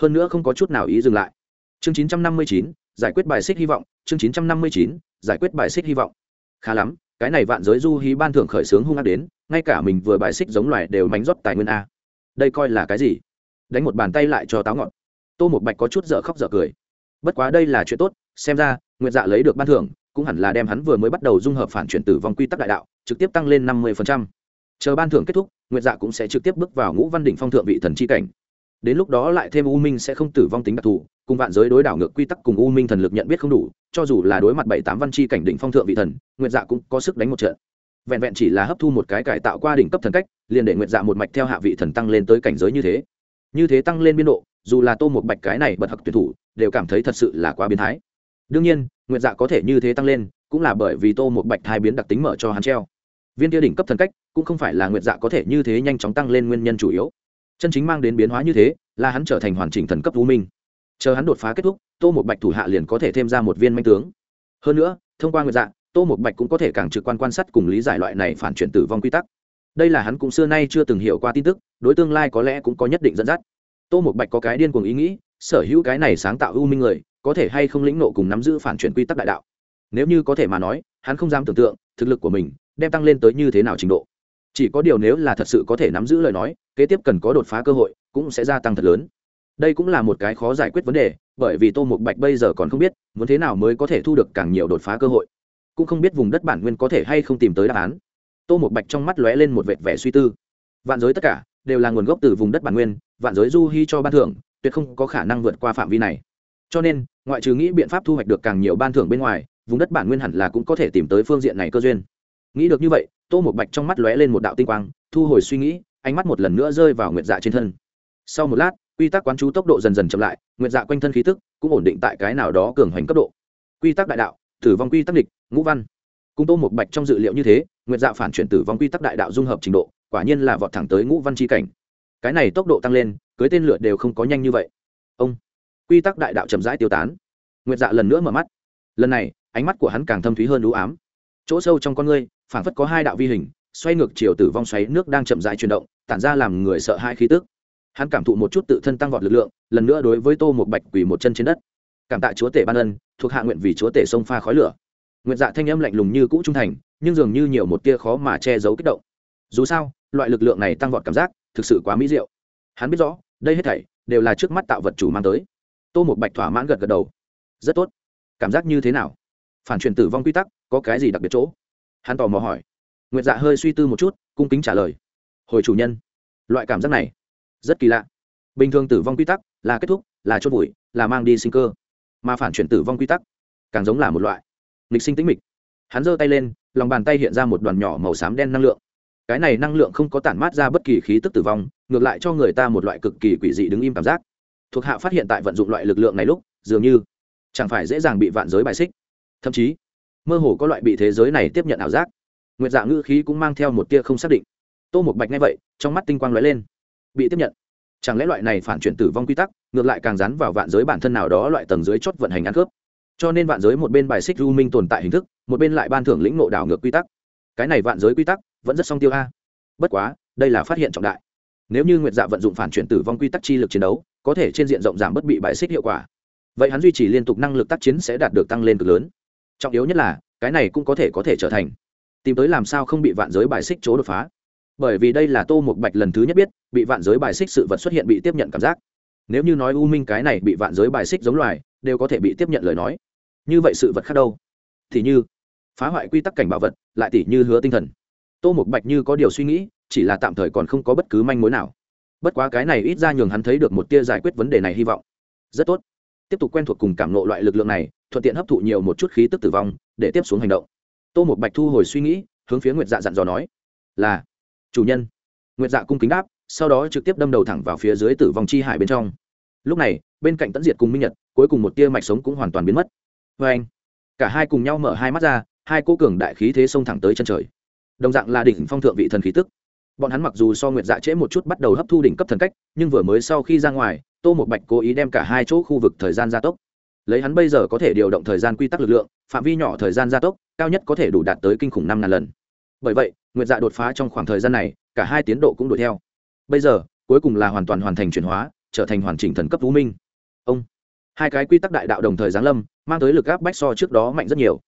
Hơn nữa không có chút nào ý dừng lại. Chương chín trăm năm mươi chín giải quyết bài xích hy vọng, chương chín trăm năm mươi chín, giải quyết bài xích hy vọng. Khá lắm, cái này vạn giới du hí ban thưởng khởi xướng hung ác đến, ngay cả mình vừa bài xích giống loài đều mánh rót tài nguyên a. Đây coi là cái gì? Đánh một bàn tay lại cho táo ngọn. tô một bạch có chút dở khóc dở cười. Bất quá đây là chuyện tốt, xem ra nguyện dạ lấy được ban thưởng, cũng hẳn là đem hắn vừa mới bắt đầu dung hợp phản chuyển tử vong quy tắc đại đạo, trực tiếp tăng lên năm mươi chờ ban thưởng kết thúc nguyện dạ cũng sẽ trực tiếp bước vào ngũ văn đỉnh phong thượng vị thần c h i cảnh. Đến lúc đó lại thêm u minh sẽ không tử vong tính đặc thù cùng vạn giới đối đảo ngược quy tắc cùng u minh thần lực nhận biết không đủ, cho dù là đối mặt bảy tám văn chi cảnh đỉnh phong thượng vị thần nguyện dạ cũng có sức đánh một trận. Vẹn vẹn chỉ là hấp thu một cái cải tạo qua đỉnh cấp thần cách, liền để nguyện dạ một mạch theo hạ vị thần tăng lên tới cảnh giới như thế. Như thế tăng lên biên độ, dù là tô một bạch cái này bật hặc tuyển thủ, đều cảm thấy thật sự là quá biến thái. Đương nhiên nguyện dạ có thể như thế tăng lên, cũng là bởi vì tô một bạch hai biến đặc tính mở cho hắn treo. Viên kia đỉnh cấp thần cách, cũng không phải là nguyện dạ có thể như thế nhanh chóng tăng lên nguyên nhân chủ yếu. Chân chính mang đến biến hóa như thế, là hắn trở thành hoàn chỉnh thần cấp vũ minh chờ hắn đột phá kết thúc tô một bạch thủ hạ liền có thể thêm ra một viên manh tướng. Hơn nữa thông qua nguyện dạng, tô một bạch cũng có thể càng trực quan quan sát cùng lý giải loại này phản chuyển tử vong quy tắc. Đây là hắn cũng xưa nay chưa từng hiểu qua tin tức đối tương lai có lẽ cũng có nhất định dẫn dắt. Tô một bạch có cái điên cuồng ý nghĩ sở hữu cái này sáng tạo ưu minh người có thể hay không lĩnh nộ cùng nắm giữ phản chuyển quy tắc đại đạo. Nếu như có thể mà nói hắn không dám tưởng tượng thực lực của mình đem tăng lên tới như thế nào trình độ. Chỉ có điều nếu là thật sự có thể nắm giữ lời nói kế tiếp cần có đột phá cơ hội cũng sẽ gia tăng thật lớn đây cũng là một cái khó giải quyết vấn đề, bởi vì tô mục bạch bây giờ còn không biết, muốn thế nào mới có thể thu được càng nhiều đột phá cơ hội. Cũng không biết vùng đất bản nguyên có thể hay không tìm tới đáp án. Tô mục bạch trong mắt lóe lên một vệt vẻ suy tư. Vạn giới tất cả đều là nguồn gốc từ vùng đất bản nguyên, vạn giới du hy cho ban thưởng, tuyệt không có khả năng vượt qua phạm vi này. Cho nên, ngoại trừ nghĩ biện pháp thu hoạch được càng nhiều ban thưởng bên ngoài, vùng đất bản nguyên hẳn là cũng có thể tìm tới phương diện này cơ duyên. Nghĩ được như vậy, tô một bạch trong mắt lóe lên một đạo tinh quang, thu hồi suy nghĩ, ánh mắt một lần nữa rơi vào nguyệt dạ trên thân. Sau một lát quy tắc quán chú tốc độ dần dần chậm lại, nguyệt dạ quanh thân khí tức cũng ổn định tại cái nào đó cường hoành cấp độ. Quy tắc đại đạo, tử vong quy tắc địch, ngũ văn. Cung tô một bạch trong dự liệu như thế, nguyệt dạ phản chuyển tử vong quy tắc đại đạo dung hợp trình độ, quả nhiên là vọt thẳng tới ngũ văn chi cảnh. Cái này tốc độ tăng lên, cưới tên lửa đều không có nhanh như vậy. Ông, quy tắc đại đạo chậm rãi tiêu tán. Nguyệt dạ lần nữa mở mắt. Lần này, ánh mắt của hắn càng thâm thúy hơn đũ ám. Chỗ sâu trong con ngươi, phảng phất có hai đạo vi hình, xoay ngược chiều tử vong xoáy nước đang chậm rãi chuyển động, tản ra làm người sợ hai khí tức hắn cảm thụ một chút tự thân tăng vọt lực lượng, lần nữa đối với tô một bạch quỳ một chân trên đất. Cảm tạ chúa tể ban ân, thuộc hạ nguyện vì chúa tể sông pha khói lửa. Nguyện dạ thanh âm lạnh lùng như cũ trung thành, nhưng dường như nhiều một tia khó mà che giấu kích động. Dù sao, loại lực lượng này tăng vọt cảm giác, thực sự quá mỹ diệu. Hắn biết rõ, đây hết thảy đều là trước mắt tạo vật chủ mang tới. Tô một bạch thỏa mãn gật gật đầu. Rất tốt. Cảm giác như thế nào? Phản truyền tử vong quy tắc, có cái gì đặc biệt chỗ? Hắn tò mò hỏi. Nguyệt dạ hơi suy tư một chút, cung kính trả lời. Hồi chủ nhân. Loại cảm giác này rất kỳ lạ. Bình thường tử vong quy tắc là kết thúc, là chốt bụi là mang đi sinh cơ. Mà phản chuyển tử vong quy tắc càng giống là một loại nghịch sinh tĩnh mịch. Hắn giơ tay lên, lòng bàn tay hiện ra một đoàn nhỏ màu xám đen năng lượng. Cái này năng lượng không có tản mát ra bất kỳ khí tức tử vong, ngược lại cho người ta một loại cực kỳ quỷ dị đứng im cảm giác. Thuộc hạ phát hiện tại vận dụng loại lực lượng này lúc, dường như chẳng phải dễ dàng bị vạn giới bài xích. Thậm chí, mơ hồ có loại bị thế giới này tiếp nhận ảo giác. Nguyệt dạ ngữ khí cũng mang theo một tia không xác định. Tô một bạch ngay vậy, trong mắt tinh quang lóe lên bị tiếp nhận. Chẳng lẽ loại này phản chuyển tử vong quy tắc, ngược lại càng dán vào vạn giới bản thân nào đó loại tầng dưới chốt vận hành ăn cướp? Cho nên vạn giới một bên bài xích lưu minh tồn tại hình thức, một bên lại ban thưởng lĩnh nộ đảo ngược quy tắc. Cái này vạn giới quy tắc, vẫn rất song tiêu a. Bất quá, đây là phát hiện trọng đại. Nếu như nguyệt dạ vận dụng phản chuyển tử vong quy tắc chi lực chiến đấu, có thể trên diện rộng giảm bất bị bài xích hiệu quả. Vậy hắn duy trì liên tục năng lực tác chiến sẽ đạt được tăng lên cực lớn. Trọng yếu nhất là, cái này cũng có thể có thể trở thành. Tìm tới làm sao không bị vạn giới bài xích chỗ đột phá bởi vì đây là tô một bạch lần thứ nhất biết, bị vạn giới bài xích sự vật xuất hiện bị tiếp nhận cảm giác. Nếu như nói u minh cái này bị vạn giới bài xích giống loài, đều có thể bị tiếp nhận lời nói. Như vậy sự vật khác đâu? Thì như, phá hoại quy tắc cảnh bảo vật, lại tỷ như hứa tinh thần. Tô một bạch như có điều suy nghĩ, chỉ là tạm thời còn không có bất cứ manh mối nào. Bất quá cái này ít ra nhường hắn thấy được một tia giải quyết vấn đề này hy vọng. Rất tốt. Tiếp tục quen thuộc cùng cảm nộ loại lực lượng này, thuận tiện hấp thụ nhiều một chút khí tức tử vong, để tiếp xuống hành động. Tô một bạch thu hồi suy nghĩ, hướng phía nguyệt dạ dặn dò nói, là chủ nhân. Nguyệt dạ cung kính đáp, sau đó trực tiếp đâm đầu thẳng vào phía dưới tử vong chi hải bên trong. Lúc này, bên cạnh tẫn diệt cùng minh nhật, cuối cùng một tia mạch sống cũng hoàn toàn biến mất. Vê anh, cả hai cùng nhau mở hai mắt ra, hai cô cường đại khí thế xông thẳng tới chân trời. Đồng dạng là đỉnh phong thượng vị thần khí tức. Bọn hắn mặc dù so nguyệt dạ trễ một chút bắt đầu hấp thu đỉnh cấp thần cách, nhưng vừa mới sau khi ra ngoài, tô một bạch cố ý đem cả hai chỗ khu vực thời gian gia tốc. Lấy hắn bây giờ có thể điều động thời gian quy tắc lực lượng, phạm vi nhỏ thời gian gia tốc, cao nhất có thể đủ đạt tới kinh khủng năm ngàn lần. Bởi vậy nguyệt dạ đột phá trong khoảng thời gian này, cả hai tiến độ cũng đuổi theo. Bây giờ, cuối cùng là hoàn toàn hoàn thành chuyển hóa, trở thành hoàn chỉnh thần cấp vũ minh. Ông. Hai cái quy tắc đại đạo đồng thời giáng lâm, mang tới lực áp bách so trước đó mạnh rất nhiều.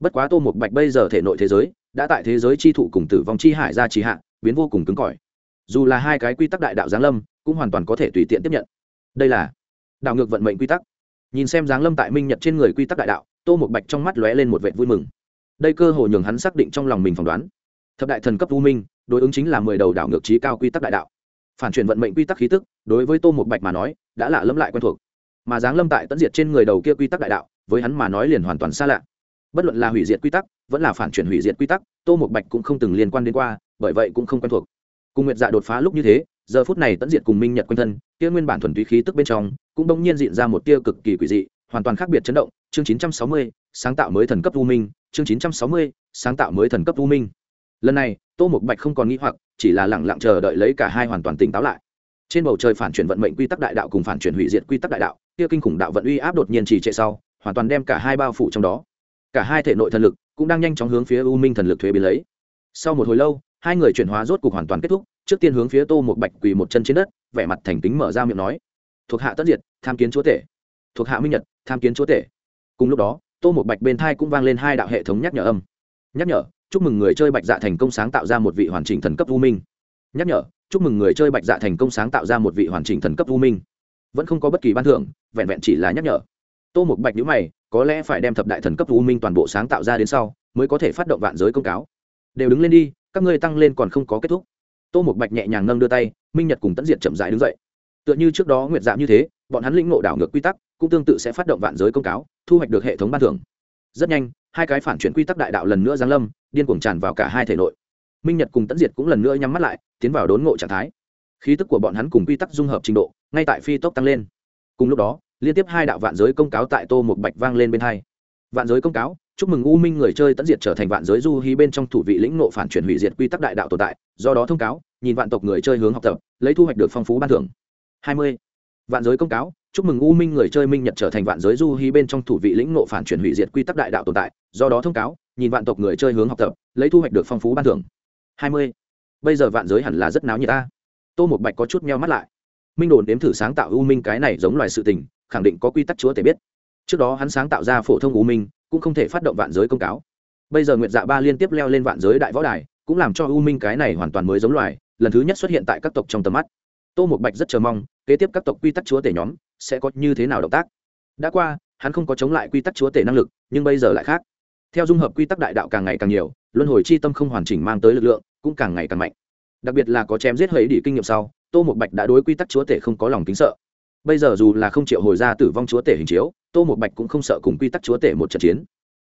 Bất quá tô một bạch bây giờ thể nội thế giới, đã tại thế giới chi thụ cùng tử vong chi hải ra trì hạ, biến vô cùng cứng cỏi. Dù là hai cái quy tắc đại đạo giáng lâm, cũng hoàn toàn có thể tùy tiện tiếp nhận. Đây là đảo ngược vận mệnh quy tắc. Nhìn xem giáng lâm tại minh nhật trên người quy tắc đại đạo, tô một bạch trong mắt lóe lên một vệ vui mừng. Đây cơ hội nhường hắn xác định trong lòng mình phỏng đoán thập đại thần cấp u minh đối ứng chính là mười đầu đảo ngược trí cao quy tắc đại đạo. Phản chuyển vận mệnh quy tắc khí tức đối với tô một bạch mà nói đã lạ lâm lại quen thuộc. Mà giáng lâm tại tận diệt trên người đầu kia quy tắc đại đạo với hắn mà nói liền hoàn toàn xa lạ. Bất luận là hủy diệt quy tắc vẫn là phản chuyển hủy diệt quy tắc tô một bạch cũng không từng liên quan đến qua bởi vậy cũng không quen thuộc. Cùng nguyệt dạ đột phá lúc như thế giờ phút này tận diệt cùng minh nhật quanh thân kia nguyên bản thuần túy khí tức bên trong cũng đông nhiên diện ra một tia cực kỳ quỷ dị hoàn toàn khác biệt chấn động. Chương 960, sáng tạo mới thần cấp u minh chương 960, sáng tạo mới thần cấp u minh lần này, tô một bạch không còn nghĩ hoặc, chỉ là lẳng lặng chờ đợi lấy cả hai hoàn toàn tỉnh táo lại. Trên bầu trời phản chuyển vận mệnh quy tắc đại đạo cùng phản chuyển hủy diệt quy tắc đại đạo, kia kinh khủng đạo vận uy áp đột nhiên trì trệ sau, hoàn toàn đem cả hai bao phủ trong đó. Cả hai thể nội thần lực cũng đang nhanh chóng hướng phía u minh thần lực thuế biến lấy. Sau một hồi lâu, hai người chuyển hóa rốt cục hoàn toàn kết thúc, trước tiên hướng phía tô một bạch quỳ một chân trên đất, vẻ mặt thành kính mở ra miệng nói. Thuộc hạ tất diệt, tham kiến chúa tể. Thuộc hạ minh nhật, tham kiến chúa tể. Cùng lúc đó, tô một bạch bên thai cũng vang lên hai đạo hệ thống nhắc nhở âm. Nhắc nhở chúc mừng người chơi bạch dạ thành công sáng tạo ra một vị hoàn chỉnh thần cấp u minh. Nhắc nhở, chúc mừng người chơi bạch dạ thành công sáng tạo ra một vị hoàn chỉnh thần cấp u minh. Vẫn không có bất kỳ ban thưởng, vẹn vẹn chỉ là nhắc nhở. Tô một bạch nhữ mày, có lẽ phải đem thập đại thần cấp u minh toàn bộ sáng tạo ra đến sau, mới có thể phát động vạn giới công cáo. Đều đứng lên đi, các ngươi tăng lên còn không có kết thúc. Tô một bạch nhẹ nhàng nâng đưa tay, minh nhật cùng tẫn diệt chậm rãi đứng dậy. Tựa như trước đó nguyện dạng như thế, bọn hắn lĩnh ngộ đảo ngược quy tắc, cũng tương tự sẽ phát động vạn giới công cáo, thu hoạch được hệ thống ban thưởng rất nhanh, hai cái phản chuyển quy tắc đại đạo lần nữa giáng lâm, điên cuồng tràn vào cả hai thể nội. Minh nhật cùng tẫn diệt cũng lần nữa nhắm mắt lại, tiến vào đốn ngộ trạng thái. Khí tức của bọn hắn cùng quy tắc dung hợp trình độ, ngay tại phi tốc tăng lên. Cùng lúc đó, liên tiếp hai đạo vạn giới công cáo tại tô một bạch vang lên bên hai. Vạn giới công cáo, chúc mừng u minh người chơi tẫn diệt trở thành vạn giới du hí bên trong thủ vị lĩnh nộ phản chuyển hủy diệt quy tắc đại đạo tồn tại, do đó thông cáo, nhìn vạn tộc người chơi hướng học tập, lấy thu hoạch được phong phú ban thưởng. Hai mươi. Vạn giới công cáo chúc mừng u minh người chơi minh nhật trở thành vạn giới du hí bên trong thủ vị lĩnh nộ phản chuyển hủy diệt quy tắc đại đạo tồn tại, do đó thông cáo, nhìn vạn tộc người chơi hướng học tập, lấy thu hoạch được phong phú ban thưởng. Hai mươi. Bây giờ vạn giới hẳn là rất náo như ta. Tô một bạch có chút meo mắt lại. Minh đồn đếm thử sáng tạo u minh cái này giống loài sự tình, khẳng định có quy tắc chúa thể biết. Trước đó hắn sáng tạo ra phổ thông u minh, cũng không thể phát động vạn giới công cáo. Bây giờ nguyệt dạ ba liên tiếp leo lên vạn giới đại võ đài, cũng làm cho u minh cái này hoàn toàn mới giống loài, lần thứ nhất xuất hiện tại các tộc trong tầm mắt. Tô một bạch rất chờ mong, kế tiếp các tộc quy tắc chúa tể nhóm sẽ có như thế nào động tác. Đã qua, hắn không có chống lại quy tắc chúa tể năng lực, nhưng bây giờ lại khác. Theo dung hợp quy tắc đại đạo càng ngày càng nhiều, luân hồi chi tâm không hoàn chỉnh mang tới lực lượng, cũng càng ngày càng mạnh. Đặc biệt là có chém giết hấy đi kinh nghiệm sau, tô một bạch đã đối quy tắc chúa tể không có lòng kính sợ. Bây giờ dù là không triệu hồi ra tử vong chúa tể hình chiếu, tô một bạch cũng không sợ cùng quy tắc chúa tể một trận chiến.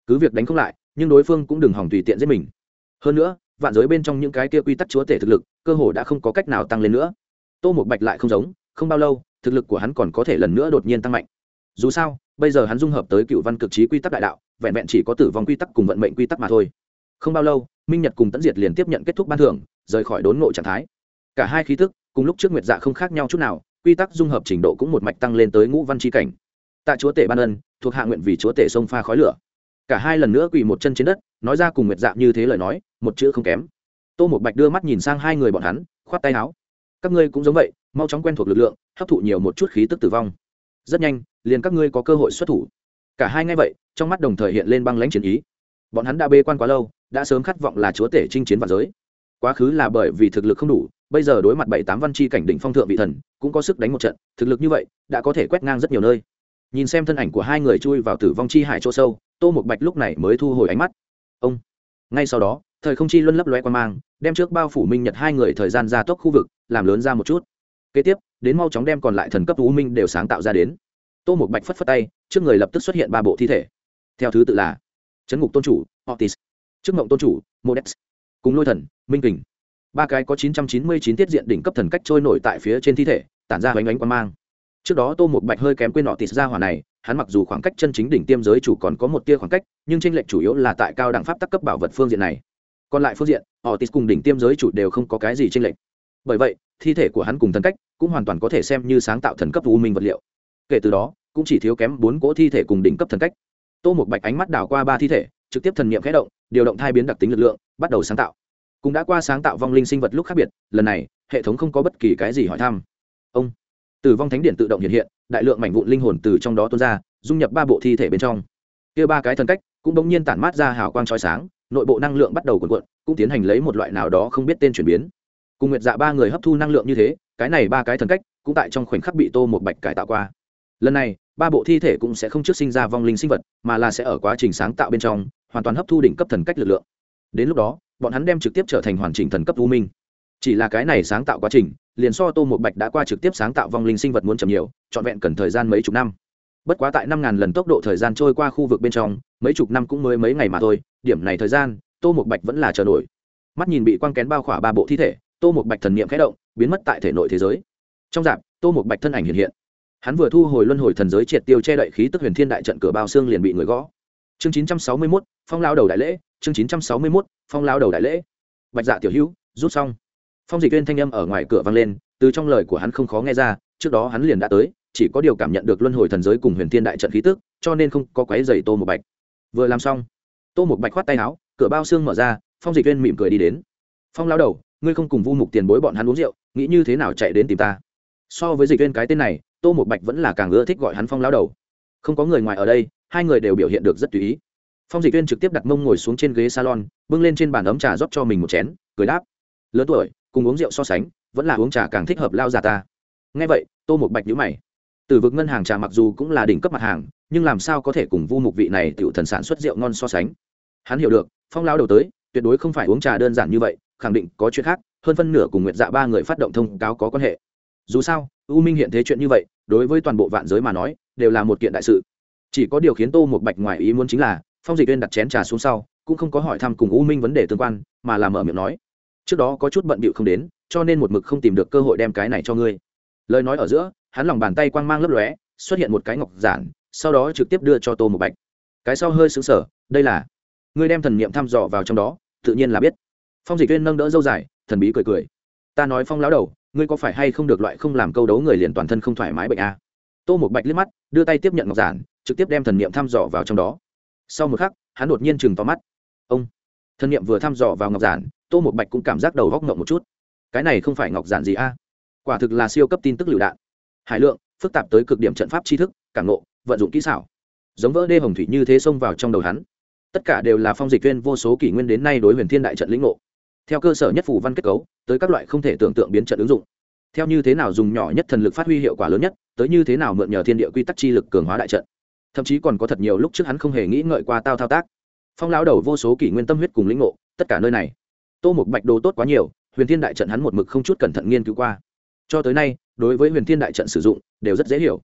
Cứ việc đánh không lại, nhưng đối phương cũng đừng hỏng tùy tiện giết mình. Hơn nữa, vạn giới bên trong những cái kia quy tắc chúa tể thực lực, cơ hồ đã không có cách nào tăng lên nữa. Tô một bạch lại không giống, không bao lâu thực lực của hắn còn có thể lần nữa đột nhiên tăng mạnh. Dù sao, bây giờ hắn dung hợp tới cựu văn cực trí quy tắc đại đạo, vẹn vẹn chỉ có tử vong quy tắc cùng vận mệnh quy tắc mà thôi. Không bao lâu, minh nhật cùng tẫn diệt liền tiếp nhận kết thúc ban thưởng, rời khỏi đốn ngộ trạng thái. Cả hai khí thức cùng lúc trước nguyệt dạ không khác nhau chút nào, quy tắc dung hợp trình độ cũng một mạch tăng lên tới ngũ văn tri cảnh. Tạ chúa tể ban ân, thuộc hạ nguyện vì chúa tể sông pha khói lửa. Cả hai lần nữa quỳ một chân trên đất, nói ra cùng nguyệt dạ như thế lời nói, một chữ không kém. Tô một bạch đưa mắt nhìn sang hai người bọn hắn, khoát tay áo các ngươi cũng giống vậy, mau chóng quen thuộc lực lượng, hấp thụ nhiều một chút khí tức tử vong. Rất nhanh, liền các ngươi có cơ hội xuất thủ. Cả hai ngay vậy, trong mắt đồng thời hiện lên băng lãnh chiến ý. Bọn hắn đã bê quan quá lâu, đã sớm khát vọng là chúa tể chinh chiến và giới. Quá khứ là bởi vì thực lực không đủ, bây giờ đối mặt bảy tám văn chi cảnh đỉnh phong thượng vị thần, cũng có sức đánh một trận, thực lực như vậy, đã có thể quét ngang rất nhiều nơi. Nhìn xem thân ảnh của hai người chui vào tử vong chi hải chỗ sâu, tô một bạch lúc này mới thu hồi ánh mắt. Ông, ngay sau đó thời không chi luân lấp loe qua mang, đem trước bao phủ minh nhật hai người thời gian ra tốc khu vực, làm lớn ra một chút. Kế tiếp, đến mau chóng đem còn lại thần cấp u minh đều sáng tạo ra đến. Tô một bạch phất phất tay, trước người lập tức xuất hiện ba bộ thi thể. Theo thứ tự là chấn ngục tôn chủ, otis. Trước mộng tôn chủ, modex. Cùng lôi thần, minh kình. Ba cái có 999 tiết diện đỉnh cấp thần cách trôi nổi tại phía trên thi thể, tản ra bánh bánh quan mang. Trước đó tô một bạch hơi kém quên nọ tịt ra hỏa này, hắn mặc dù khoảng cách chân chính đỉnh tiêm giới chủ còn có một tia khoảng cách, nhưng tranh lệch chủ yếu là tại cao đẳng pháp tắc cấp bảo vật phương diện này còn lại phương diện họ cùng đỉnh tiêm giới chủ đều không có cái gì tranh lệch. Bởi vậy, thi thể của hắn cùng thần cách cũng hoàn toàn có thể xem như sáng tạo thần cấp u minh vật liệu. Kể từ đó, cũng chỉ thiếu kém bốn cỗ thi thể cùng đỉnh cấp thần cách. Tô một bạch ánh mắt đảo qua ba thi thể, trực tiếp thần niệm khẽ động, điều động thai biến đặc tính lực lượng, bắt đầu sáng tạo. Cũng đã qua sáng tạo vong linh sinh vật lúc khác biệt, lần này, hệ thống không có bất kỳ cái gì hỏi thăm. Ông, tử vong thánh điện tự động hiện hiện, đại lượng mảnh vụn linh hồn từ trong đó tuôn ra, dung nhập ba bộ thi thể bên trong. Kia ba cái thần cách cũng bỗng nhiên tản mát ra hào quang trói sáng nội bộ năng lượng bắt đầu cuộn cuộn, cũng tiến hành lấy một loại nào đó không biết tên chuyển biến. Cùng nguyệt dạ ba người hấp thu năng lượng như thế, cái này ba cái thần cách cũng tại trong khoảnh khắc bị tô một bạch cải tạo qua. Lần này, ba bộ thi thể cũng sẽ không trước sinh ra vong linh sinh vật, mà là sẽ ở quá trình sáng tạo bên trong, hoàn toàn hấp thu đỉnh cấp thần cách lực lượng. Đến lúc đó, bọn hắn đem trực tiếp trở thành hoàn chỉnh thần cấp u minh. Chỉ là cái này sáng tạo quá trình, liền so tô một bạch đã qua trực tiếp sáng tạo vong linh sinh vật muốn chậm nhiều, trọn vẹn cần thời gian mấy chục năm bất quá tại năm ngàn lần tốc độ thời gian trôi qua khu vực bên trong, mấy chục năm cũng mới mấy ngày mà thôi, điểm này thời gian, tô một bạch vẫn là chờ nổi. Mắt nhìn bị quang kén bao khỏa ba bộ thi thể, tô một bạch thần niệm khẽ động, biến mất tại thể nội thế giới. Trong dạp, tô một bạch thân ảnh hiện hiện. Hắn vừa thu hồi luân hồi thần giới triệt tiêu che đậy khí tức huyền thiên đại trận cửa bao xương liền bị người gõ. Chương chín trăm sáu mươi mốt, phong lao đầu đại lễ, chương chín trăm sáu mươi mốt, phong lao đầu đại lễ. Bạch dạ tiểu hữu, rút xong. Phong dịch viên thanh âm ở ngoài cửa vang lên, từ trong lời của hắn không khó nghe ra, trước đó hắn liền đã tới chỉ có điều cảm nhận được luân hồi thần giới cùng huyền thiên đại trận khí tức, cho nên không có quái dày tô một bạch. Vừa làm xong, tô một bạch khoát tay áo, cửa bao xương mở ra, phong dịch viên mỉm cười đi đến. Phong lao đầu, ngươi không cùng vu mục tiền bối bọn hắn uống rượu, nghĩ như thế nào chạy đến tìm ta? So với dịch viên cái tên này, tô một bạch vẫn là càng ưa thích gọi hắn phong lao đầu. Không có người ngoài ở đây, hai người đều biểu hiện được rất tùy ý. Phong dịch viên trực tiếp đặt mông ngồi xuống trên ghế salon, bưng lên trên bàn ấm trà rót cho mình một chén, cười đáp. Lớn tuổi, cùng uống rượu so sánh, vẫn là uống trà càng thích hợp lao già ta. Ngay vậy, tô một bạch nhữ mày từ vực ngân hàng trà mặc dù cũng là đỉnh cấp mặt hàng, nhưng làm sao có thể cùng vu mục vị này tiểu thần sản xuất rượu ngon so sánh? Hắn hiểu được, phong lao đầu tới, tuyệt đối không phải uống trà đơn giản như vậy, khẳng định có chuyện khác, hơn phân nửa cùng nguyện dạ ba người phát động thông cáo có quan hệ. Dù sao, u minh hiện thế chuyện như vậy, đối với toàn bộ vạn giới mà nói, đều là một kiện đại sự. Chỉ có điều khiến tô một bạch ngoài ý muốn chính là, phong dịch viên đặt chén trà xuống sau, cũng không có hỏi thăm cùng u minh vấn đề tương quan, mà là mở miệng nói, trước đó có chút bận bịu không đến, cho nên một mực không tìm được cơ hội đem cái này cho ngươi. Lời nói ở giữa hắn lòng bàn tay quang mang lấp lóe, xuất hiện một cái ngọc giản, sau đó trực tiếp đưa cho tô một bạch. Cái sau hơi xứng sở đây là, ngươi đem thần niệm thăm dò vào trong đó, tự nhiên là biết. Phong dịch viên nâng đỡ dâu dài, thần bí cười cười. Ta nói phong lão đầu, ngươi có phải hay không được loại không làm câu đấu người liền toàn thân không thoải mái bệnh a à? tô một bạch liếc mắt, đưa tay tiếp nhận ngọc giản, trực tiếp đem thần niệm thăm dò vào trong đó. Sau một khắc, hắn đột nhiên chừng tóm mắt. Ông, thần niệm vừa thăm dò vào ngọc giản, tô một bạch cũng cảm giác đầu góc ngộng một chút. Cái này không phải ngọc giản gì a? Quả thực là siêu cấp tin tức lựu đạn hải lượng, phức tạp tới cực điểm trận pháp tri thức, cảm nộ vận dụng kỹ xảo. Giống vỡ đê hồng thủy như thế xông vào trong đầu hắn. Tất cả đều là phong dịch viên vô số kỷ nguyên đến nay đối huyền thiên đại trận lĩnh ngộ. Theo cơ sở nhất phủ văn kết cấu, tới các loại không thể tưởng tượng biến trận ứng dụng. Theo như thế nào dùng nhỏ nhất thần lực phát huy hiệu quả lớn nhất, tới như thế nào mượn nhờ thiên địa quy tắc chi lực cường hóa đại trận. Thậm chí còn có thật nhiều lúc trước hắn không hề nghĩ ngợi qua tao thao tác. Phong lao đầu vô số kỷ nguyên tâm huyết cùng lĩnh ngộ, tất cả nơi này. Tô một bạch đồ tốt quá nhiều, huyền thiên đại trận hắn một mực không chút cẩn thận nghiên cứu qua cho tới nay, đối với huyền thiên đại trận sử dụng, đều rất dễ hiểu.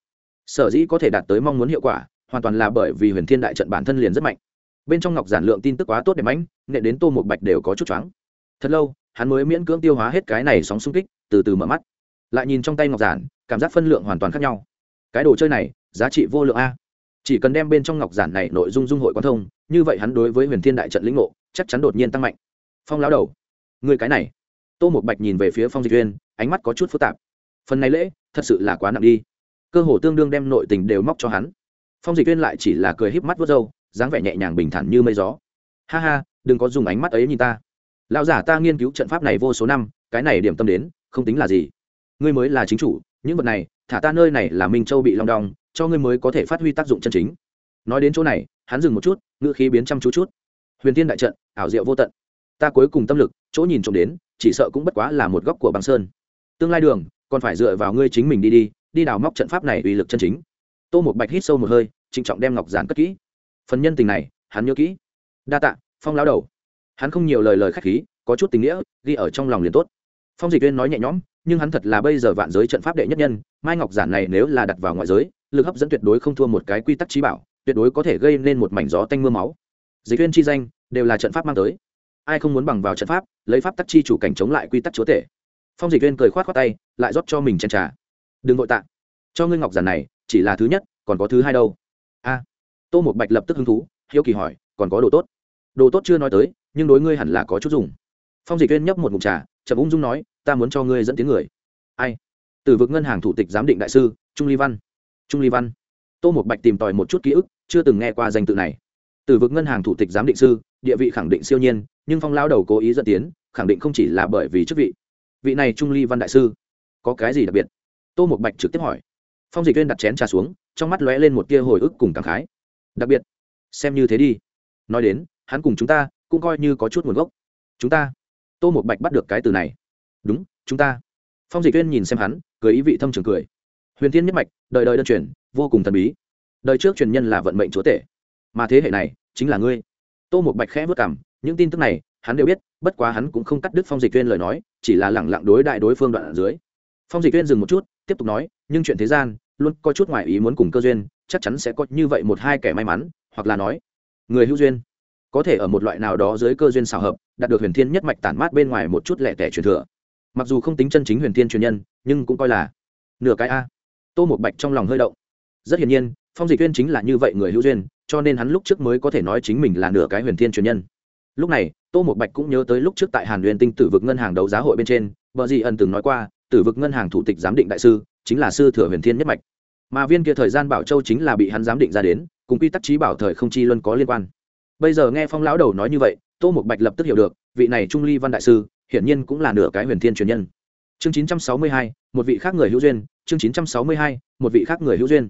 Sở dĩ có thể đạt tới mong muốn hiệu quả, hoàn toàn là bởi vì huyền thiên đại trận bản thân liền rất mạnh. Bên trong ngọc giản lượng tin tức quá tốt đẹp mãnh nệ đến tô một bạch đều có chút choáng. Thật lâu, hắn mới miễn cưỡng tiêu hóa hết cái này sóng xung kích, từ từ mở mắt. Lại nhìn trong tay ngọc giản, cảm giác phân lượng hoàn toàn khác nhau. Cái đồ chơi này, giá trị vô lượng a. Chỉ cần đem bên trong ngọc giản này nội dung dung hội quan thông, như vậy hắn đối với huyền thiên đại trận lĩnh ngộ, chắc chắn đột nhiên tăng mạnh. Phong lão đầu người cái này tô một bạch nhìn về phía phong dịch uyên, ánh mắt có chút phức tạp. Phần này lễ, thật sự là quá nặng đi. Cơ hồ tương đương đem nội tình đều móc cho hắn. Phong dịch uyên lại chỉ là cười híp mắt vớt râu, dáng vẻ nhẹ nhàng bình thản như mây gió. Ha ha, đừng có dùng ánh mắt ấy nhìn ta. Lão giả ta nghiên cứu trận pháp này vô số năm, cái này điểm tâm đến, không tính là gì. Ngươi mới là chính chủ, những vật này, thả ta nơi này là minh châu bị long đong, cho ngươi mới có thể phát huy tác dụng chân chính. Nói đến chỗ này, hắn dừng một chút, ngữ khí biến chăm chú chút. Huyền tiên đại trận, ảo diệu vô tận. Ta cuối cùng tâm lực, chỗ nhìn trộm đến chỉ sợ cũng bất quá là một góc của băng sơn. Tương lai đường, còn phải dựa vào ngươi chính mình đi đi đi đào móc trận pháp này uy lực chân chính. Tô một bạch hít sâu một hơi, trịnh trọng đem ngọc giản cất kỹ. Phần nhân tình này, hắn nhớ kỹ. Đa tạ, phong lao đầu. Hắn không nhiều lời lời khách khí, có chút tình nghĩa, ghi ở trong lòng liền tốt. Phong dịch viên nói nhẹ nhõm, nhưng hắn thật là bây giờ vạn giới trận pháp đệ nhất nhân, mai ngọc giản này nếu là đặt vào ngoại giới, lực hấp dẫn tuyệt đối không thua một cái quy tắc trí bảo, tuyệt đối có thể gây nên một mảnh gió tanh mưa máu. Dịch viên chi danh, đều là trận pháp mang tới. Ai không muốn bằng vào trận pháp lấy pháp tắc chi chủ cảnh chống lại quy tắc chúa tể. Phong dịch viên cười khoát khoát tay, lại rót cho mình chen trà. Đừng vội tạ. Cho ngươi ngọc giản này, chỉ là thứ nhất, còn có thứ hai đâu. A. Tô một bạch lập tức hứng thú, hiếu kỳ hỏi, còn có đồ tốt? Đồ tốt chưa nói tới, nhưng đối ngươi hẳn là có chút dùng. Phong dịch viên nhấp một mục trà, chậm ung dung nói, ta muốn cho ngươi dẫn tiếng người. Ai? Từ vực ngân hàng thủ tịch giám định đại sư, trung ly văn. Trung ly văn. Tô một bạch tìm tòi một chút ký ức, chưa từng nghe qua danh tự này. Từ vực ngân hàng thủ tịch giám định sư, địa vị khẳng định siêu nhiên, nhưng phong lao đầu cố ý dẫn tiến khẳng định không chỉ là bởi vì chức vị. Vị này trung ly văn đại sư, có cái gì đặc biệt? Tô một bạch trực tiếp hỏi. Phong dịch viên đặt chén trà xuống, trong mắt lóe lên một tia hồi ức cùng cảm khái. Đặc biệt, xem như thế đi. Nói đến, hắn cùng chúng ta cũng coi như có chút nguồn gốc. Chúng ta, tô một bạch bắt được cái từ này. Đúng, chúng ta. Phong dịch viên nhìn xem hắn, cười ý vị thâm trường cười. Huyền thiên nhất mạch, đời đời đơn truyền, vô cùng thần bí. Đời trước truyền nhân là vận mệnh chúa tể. Mà thế hệ này chính là ngươi. Tô một bạch khẽ vất cảm những tin tức này, hắn đều biết bất quá hắn cũng không cắt đứt phong dịch viên lời nói, chỉ là lẳng lặng đối đại đối phương đoạn ở dưới. Phong dịch viên dừng một chút, tiếp tục nói, nhưng chuyện thế gian, luôn có chút ngoài ý muốn cùng cơ duyên, chắc chắn sẽ có như vậy một hai kẻ may mắn. Hoặc là nói, người hữu duyên, có thể ở một loại nào đó dưới cơ duyên xào hợp, đạt được huyền thiên nhất mạch tản mát bên ngoài một chút lẻ tẻ truyền thừa. Mặc dù không tính chân chính huyền thiên truyền nhân, nhưng cũng coi là nửa cái a. Tô một bạch trong lòng hơi động. Rất hiển nhiên, phong dịch viên chính là như vậy người hữu duyên, cho nên hắn lúc trước mới có thể nói chính mình là nửa cái huyền thiên truyền nhân. Lúc này tô một bạch cũng nhớ tới lúc trước tại hàn huyền tinh tử vực ngân hàng đấu giá hội bên trên vợ dị ẩn từng nói qua tử vực ngân hàng thủ tịch giám định đại sư chính là sư thừa huyền thiên nhất mạch. Mà viên kia thời gian bảo châu chính là bị hắn giám định ra đến cùng quy tắc trí bảo thời không chi luân có liên quan. Bây giờ nghe phong lão đầu nói như vậy tô một bạch lập tức hiểu được vị này trung ly văn đại sư hiển nhiên cũng là nửa cái huyền thiên truyền nhân. Chương 962, một vị khác người hữu duyên chương 962, một vị khác người hữu duyên.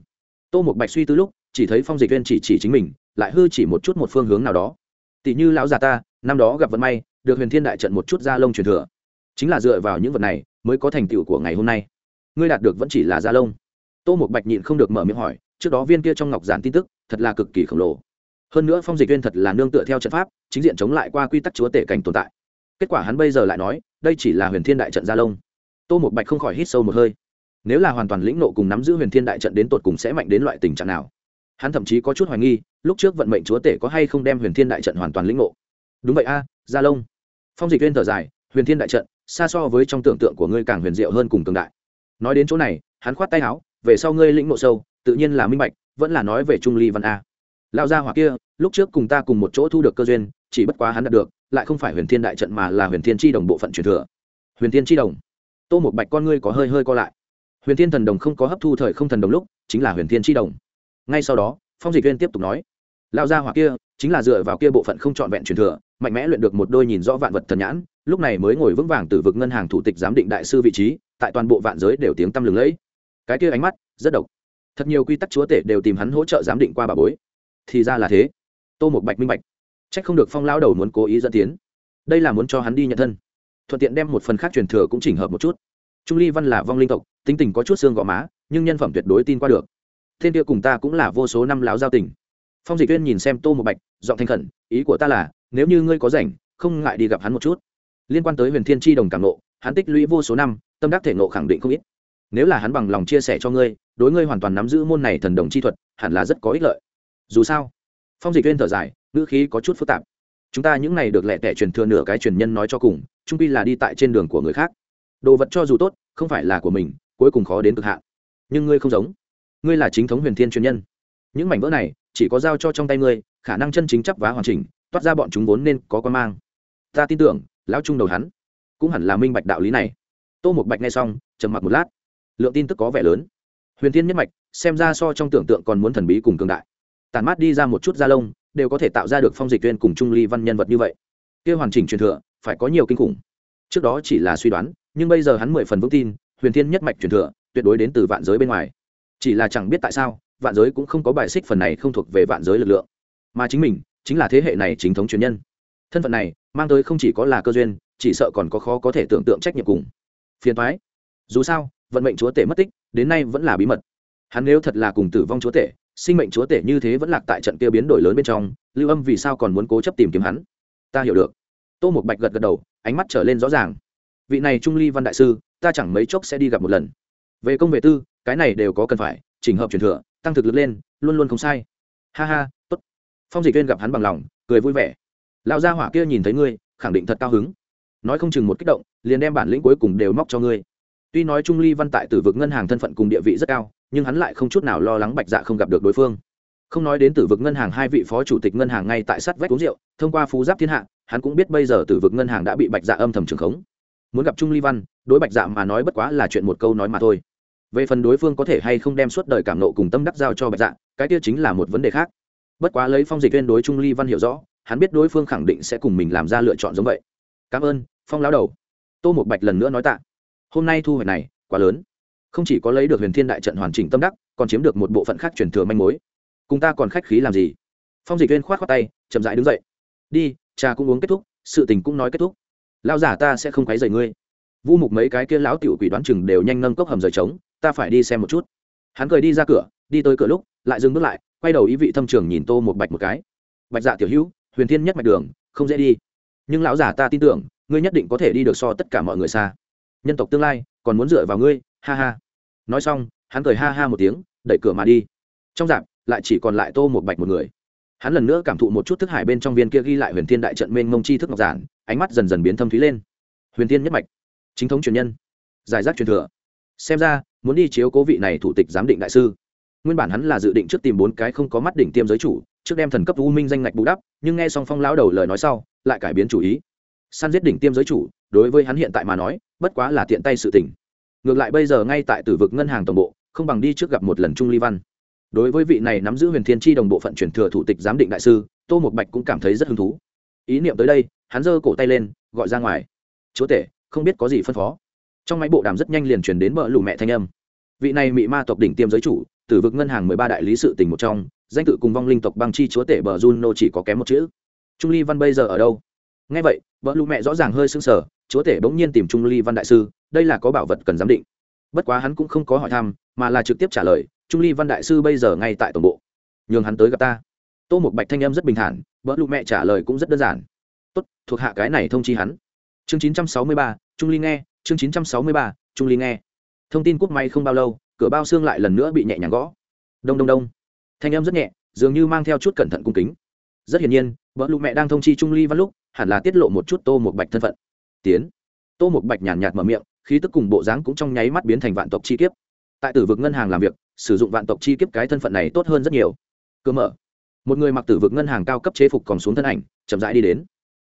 Tô một bạch suy tư lúc chỉ thấy phong dịch viên chỉ chỉ chính mình lại hư chỉ một chút một phương hướng nào đó. Tỷ như lão già ta năm đó gặp vận may, được huyền thiên đại trận một chút da lông truyền thừa. Chính là dựa vào những vật này mới có thành tựu của ngày hôm nay. Ngươi đạt được vẫn chỉ là da lông. Tô một bạch nhịn không được mở miệng hỏi, trước đó viên kia trong ngọc giản tin tức, thật là cực kỳ khổng lồ. Hơn nữa phong dịch viên thật là nương tựa theo trận pháp, chính diện chống lại qua quy tắc chúa tể cảnh tồn tại. Kết quả hắn bây giờ lại nói, đây chỉ là huyền thiên đại trận gia lông. Tô một bạch không khỏi hít sâu một hơi. Nếu là hoàn toàn lĩnh nộ cùng nắm giữ huyền thiên đại trận đến tột cùng sẽ mạnh đến loại tình trạng nào? Hắn thậm chí có chút hoài nghi, lúc trước vận mệnh chúa tể có hay không đem huyền thiên đại trận hoàn toàn lĩnh nộ đúng vậy a, gia lông phong dịch viên thở dài, huyền thiên đại trận, xa so với trong tưởng tượng của ngươi càng huyền diệu hơn cùng cường đại. Nói đến chỗ này, hắn khoát tay áo, về sau ngươi lĩnh ngộ sâu, tự nhiên là minh bạch, vẫn là nói về trung ly văn a. Lao gia hỏa kia, lúc trước cùng ta cùng một chỗ thu được cơ duyên, chỉ bất quá hắn đạt được, lại không phải huyền thiên đại trận mà là huyền thiên tri đồng bộ phận truyền thừa. Huyền thiên tri đồng? Tô một bạch con ngươi có hơi hơi co lại. Huyền thiên thần đồng không có hấp thu thời không thần đồng lúc, chính là huyền thiên tri đồng. Ngay sau đó, phong dịch viên tiếp tục nói lao gia hỏa kia chính là dựa vào kia bộ phận không trọn vẹn truyền thừa, mạnh mẽ luyện được một đôi nhìn rõ vạn vật thần nhãn, lúc này mới ngồi vững vàng từ vực ngân hàng thủ tịch giám định đại sư vị trí, tại toàn bộ vạn giới đều tiếng tăm lừng lẫy. Cái kia ánh mắt rất độc. Thật nhiều quy tắc chúa tể đều tìm hắn hỗ trợ giám định qua bà bối. Thì ra là thế. Tô một bạch minh bạch. Trách không được phong lao đầu muốn cố ý dẫn tiến. Đây là muốn cho hắn đi nhận thân. Thuận tiện đem một phần khác truyền thừa cũng chỉnh hợp một chút. Trung ly văn là vong linh tộc, tính tình có chút xương gò má, nhưng nhân phẩm tuyệt đối tin qua được. Thiên kia cùng ta cũng là vô số năm láo giao tình phong dịch viên nhìn xem tô một bạch, giọng thanh khẩn, ý của ta là, nếu như ngươi có rảnh, không ngại đi gặp hắn một chút. Liên quan tới huyền thiên tri đồng cảm nộ, hắn tích lũy vô số năm, tâm đắc thể nộ khẳng định không ít. Nếu là hắn bằng lòng chia sẻ cho ngươi, đối ngươi hoàn toàn nắm giữ môn này thần đồng chi thuật, hẳn là rất có ích lợi. Dù sao, phong dịch viên thở dài, ngữ khí có chút phức tạp. Chúng ta những này được lẹ tẻ truyền thừa nửa cái truyền nhân nói cho cùng trung pi là đi tại trên đường của người khác. Đồ vật cho dù tốt, không phải là của mình, cuối cùng khó đến cực hạn. Nhưng ngươi không giống. Ngươi là chính thống huyền thiên truyền nhân. Những mảnh vỡ này chỉ có giao cho trong tay ngươi, khả năng chân chính chấp vá hoàn chỉnh, toát ra bọn chúng vốn nên có con mang. Ta tin tưởng, lão trung đầu hắn cũng hẳn là minh bạch đạo lý này. Tô một bạch nghe xong, trầm mặc một lát. Lượng tin tức có vẻ lớn. Huyền thiên nhất mạch, xem ra so trong tưởng tượng còn muốn thần bí cùng cường đại. Tàn mát đi ra một chút da lông, đều có thể tạo ra được phong dịch viên cùng trung ly văn nhân vật như vậy. Kia hoàn chỉnh truyền thừa, phải có nhiều kinh khủng. Trước đó chỉ là suy đoán, nhưng bây giờ hắn mười phần vững tin, huyền thiên nhất mạch truyền thừa, tuyệt đối đến từ vạn giới bên ngoài. Chỉ là chẳng biết tại sao vạn giới cũng không có bài xích phần này không thuộc về vạn giới lực lượng. Mà chính mình, chính là thế hệ này chính thống truyền nhân. Thân phận này, mang tới không chỉ có là cơ duyên, chỉ sợ còn có khó có thể tưởng tượng trách nhiệm cùng. Phiền thoái dù sao, vận mệnh chúa tể mất tích, đến nay vẫn là bí mật. Hắn nếu thật là cùng tử vong chúa tể, sinh mệnh chúa tể như thế vẫn lạc tại trận kia biến đổi lớn bên trong, lưu âm vì sao còn muốn cố chấp tìm kiếm hắn? Ta hiểu được. Tô một bạch gật gật đầu, ánh mắt trở lên rõ ràng. Vị này trung ly văn đại sư, ta chẳng mấy chốc sẽ đi gặp một lần. Về công về tư, cái này đều có cần phải chỉnh hợp truyền thừa, tăng thực lực lên, luôn luôn không sai. Ha ha, tốt. Phong dịch viên gặp hắn bằng lòng, cười vui vẻ. Lão gia hỏa kia nhìn thấy ngươi, khẳng định thật cao hứng. Nói không chừng một kích động, liền đem bản lĩnh cuối cùng đều móc cho ngươi. Tuy nói trung ly văn tại tử vực ngân hàng thân phận cùng địa vị rất cao, nhưng hắn lại không chút nào lo lắng bạch dạ không gặp được đối phương. Không nói đến tử vực ngân hàng hai vị phó chủ tịch ngân hàng ngay tại sát vách uống rượu, thông qua phú giáp thiên hạ, hắn cũng biết bây giờ tử vực ngân hàng đã bị bạch dạ âm thầm trường khống. Muốn gặp trung ly văn, đối bạch dạ mà nói bất quá là chuyện một câu nói mà thôi về phần đối phương có thể hay không đem suốt đời cảm nộ cùng tâm đắc giao cho bạch dạ cái kia chính là một vấn đề khác. Bất quá lấy phong dịch viên đối trung ly văn hiểu rõ, hắn biết đối phương khẳng định sẽ cùng mình làm ra lựa chọn giống vậy. Cảm ơn, phong lão đầu. Tô một bạch lần nữa nói tạ. Hôm nay thu hoạch này quá lớn. Không chỉ có lấy được huyền thiên đại trận hoàn chỉnh tâm đắc, còn chiếm được một bộ phận khác truyền thừa manh mối. Cùng ta còn khách khí làm gì? Phong dịch viên khoát khoát tay, chậm rãi đứng dậy. Đi cha cũng uống kết thúc, sự tình cũng nói kết thúc. Lão giả ta sẽ không quấy rầy ngươi. Vu mục mấy cái kia lão tiểu quỷ đoán chừng đều nhanh nâng cốc hầm rời trống ta phải đi xem một chút. Hắn cười đi ra cửa, đi tới cửa lúc, lại dừng bước lại, quay đầu ý vị thâm trường nhìn tô một bạch một cái. Bạch dạ tiểu hữu, huyền thiên nhất mạch đường, không dễ đi. Nhưng lão giả ta tin tưởng, ngươi nhất định có thể đi được so tất cả mọi người xa. Nhân tộc tương lai, còn muốn dựa vào ngươi, ha ha. Nói xong, hắn cười ha ha một tiếng, đẩy cửa mà đi. Trong dạp lại chỉ còn lại tô một bạch một người. Hắn lần nữa cảm thụ một chút thức hải bên trong viên kia ghi lại huyền thiên đại trận mênh mông chi thức ngọc giản, ánh mắt dần dần biến thâm thúy lên. Huyền thiên nhất mạch, chính thống truyền nhân. Giải rác truyền thừa xem ra, muốn đi chiếu cố vị này thủ tịch giám định đại sư. Nguyên bản hắn là dự định trước tìm bốn cái không có mắt đỉnh tiêm giới chủ, trước đem thần cấp u minh danh ngạch bù đắp, nhưng nghe xong phong lão đầu lời nói sau, lại cải biến chủ ý. Săn giết đỉnh tiêm giới chủ, đối với hắn hiện tại mà nói, bất quá là tiện tay sự tỉnh ngược lại bây giờ ngay tại tử vực ngân hàng tổng bộ, không bằng đi trước gặp một lần trung ly văn. Đối với vị này nắm giữ huyền thiên tri đồng bộ phận chuyển thừa thủ tịch giám định đại sư, tô một bạch cũng cảm thấy rất hứng thú. Ý niệm tới đây, hắn giơ cổ tay lên, gọi ra ngoài. Chúa tể, không biết có gì phân phó trong máy bộ đàm rất nhanh liền truyền đến bờ lù mẹ thanh âm. Vị này mị ma tộc đỉnh tiêm giới chủ tử vực ngân hàng mười ba đại lý sự tình một trong, danh tự cùng vong linh tộc băng chi chúa tể bờ juno chỉ có kém một chữ. Trung ly văn bây giờ ở đâu? Ngay vậy, bờ lù mẹ rõ ràng hơi sưng sở chúa tể bỗng nhiên tìm trung ly văn đại sư, đây là có bảo vật cần giám định. Bất quá hắn cũng không có hỏi thăm, mà là trực tiếp trả lời, trung ly văn đại sư bây giờ ngay tại tổng bộ. Nhường hắn tới gặp ta. Tô một bạch thanh âm rất bình thản bỡ lù mẹ trả lời cũng rất đơn giản. Tốt, thuộc hạ cái này thông chi hắn. Chương chín trăm sáu mươi ba, trung ly nghe chương chín trăm sáu mươi ba, trung ly nghe. Thông tin cúp may không bao lâu, cửa bao xương lại lần nữa bị nhẹ nhàng gõ. Đông đông đông. Thanh âm rất nhẹ, dường như mang theo chút cẩn thận cung kính. Rất hiển nhiên, vợ lụ mẹ đang thông chi trung ly văn lúc, hẳn là tiết lộ một chút tô một bạch thân phận. Tiến. Tô một bạch nhàn nhạt mở miệng, khí tức cùng bộ dáng cũng trong nháy mắt biến thành vạn tộc chi kiếp. Tại tử vực ngân hàng làm việc, sử dụng vạn tộc chi kiếp cái thân phận này tốt hơn rất nhiều. Cơ mở. Một người mặc tử vực ngân hàng cao cấp chế phục còn xuống thân ảnh, chậm rãi đi đến.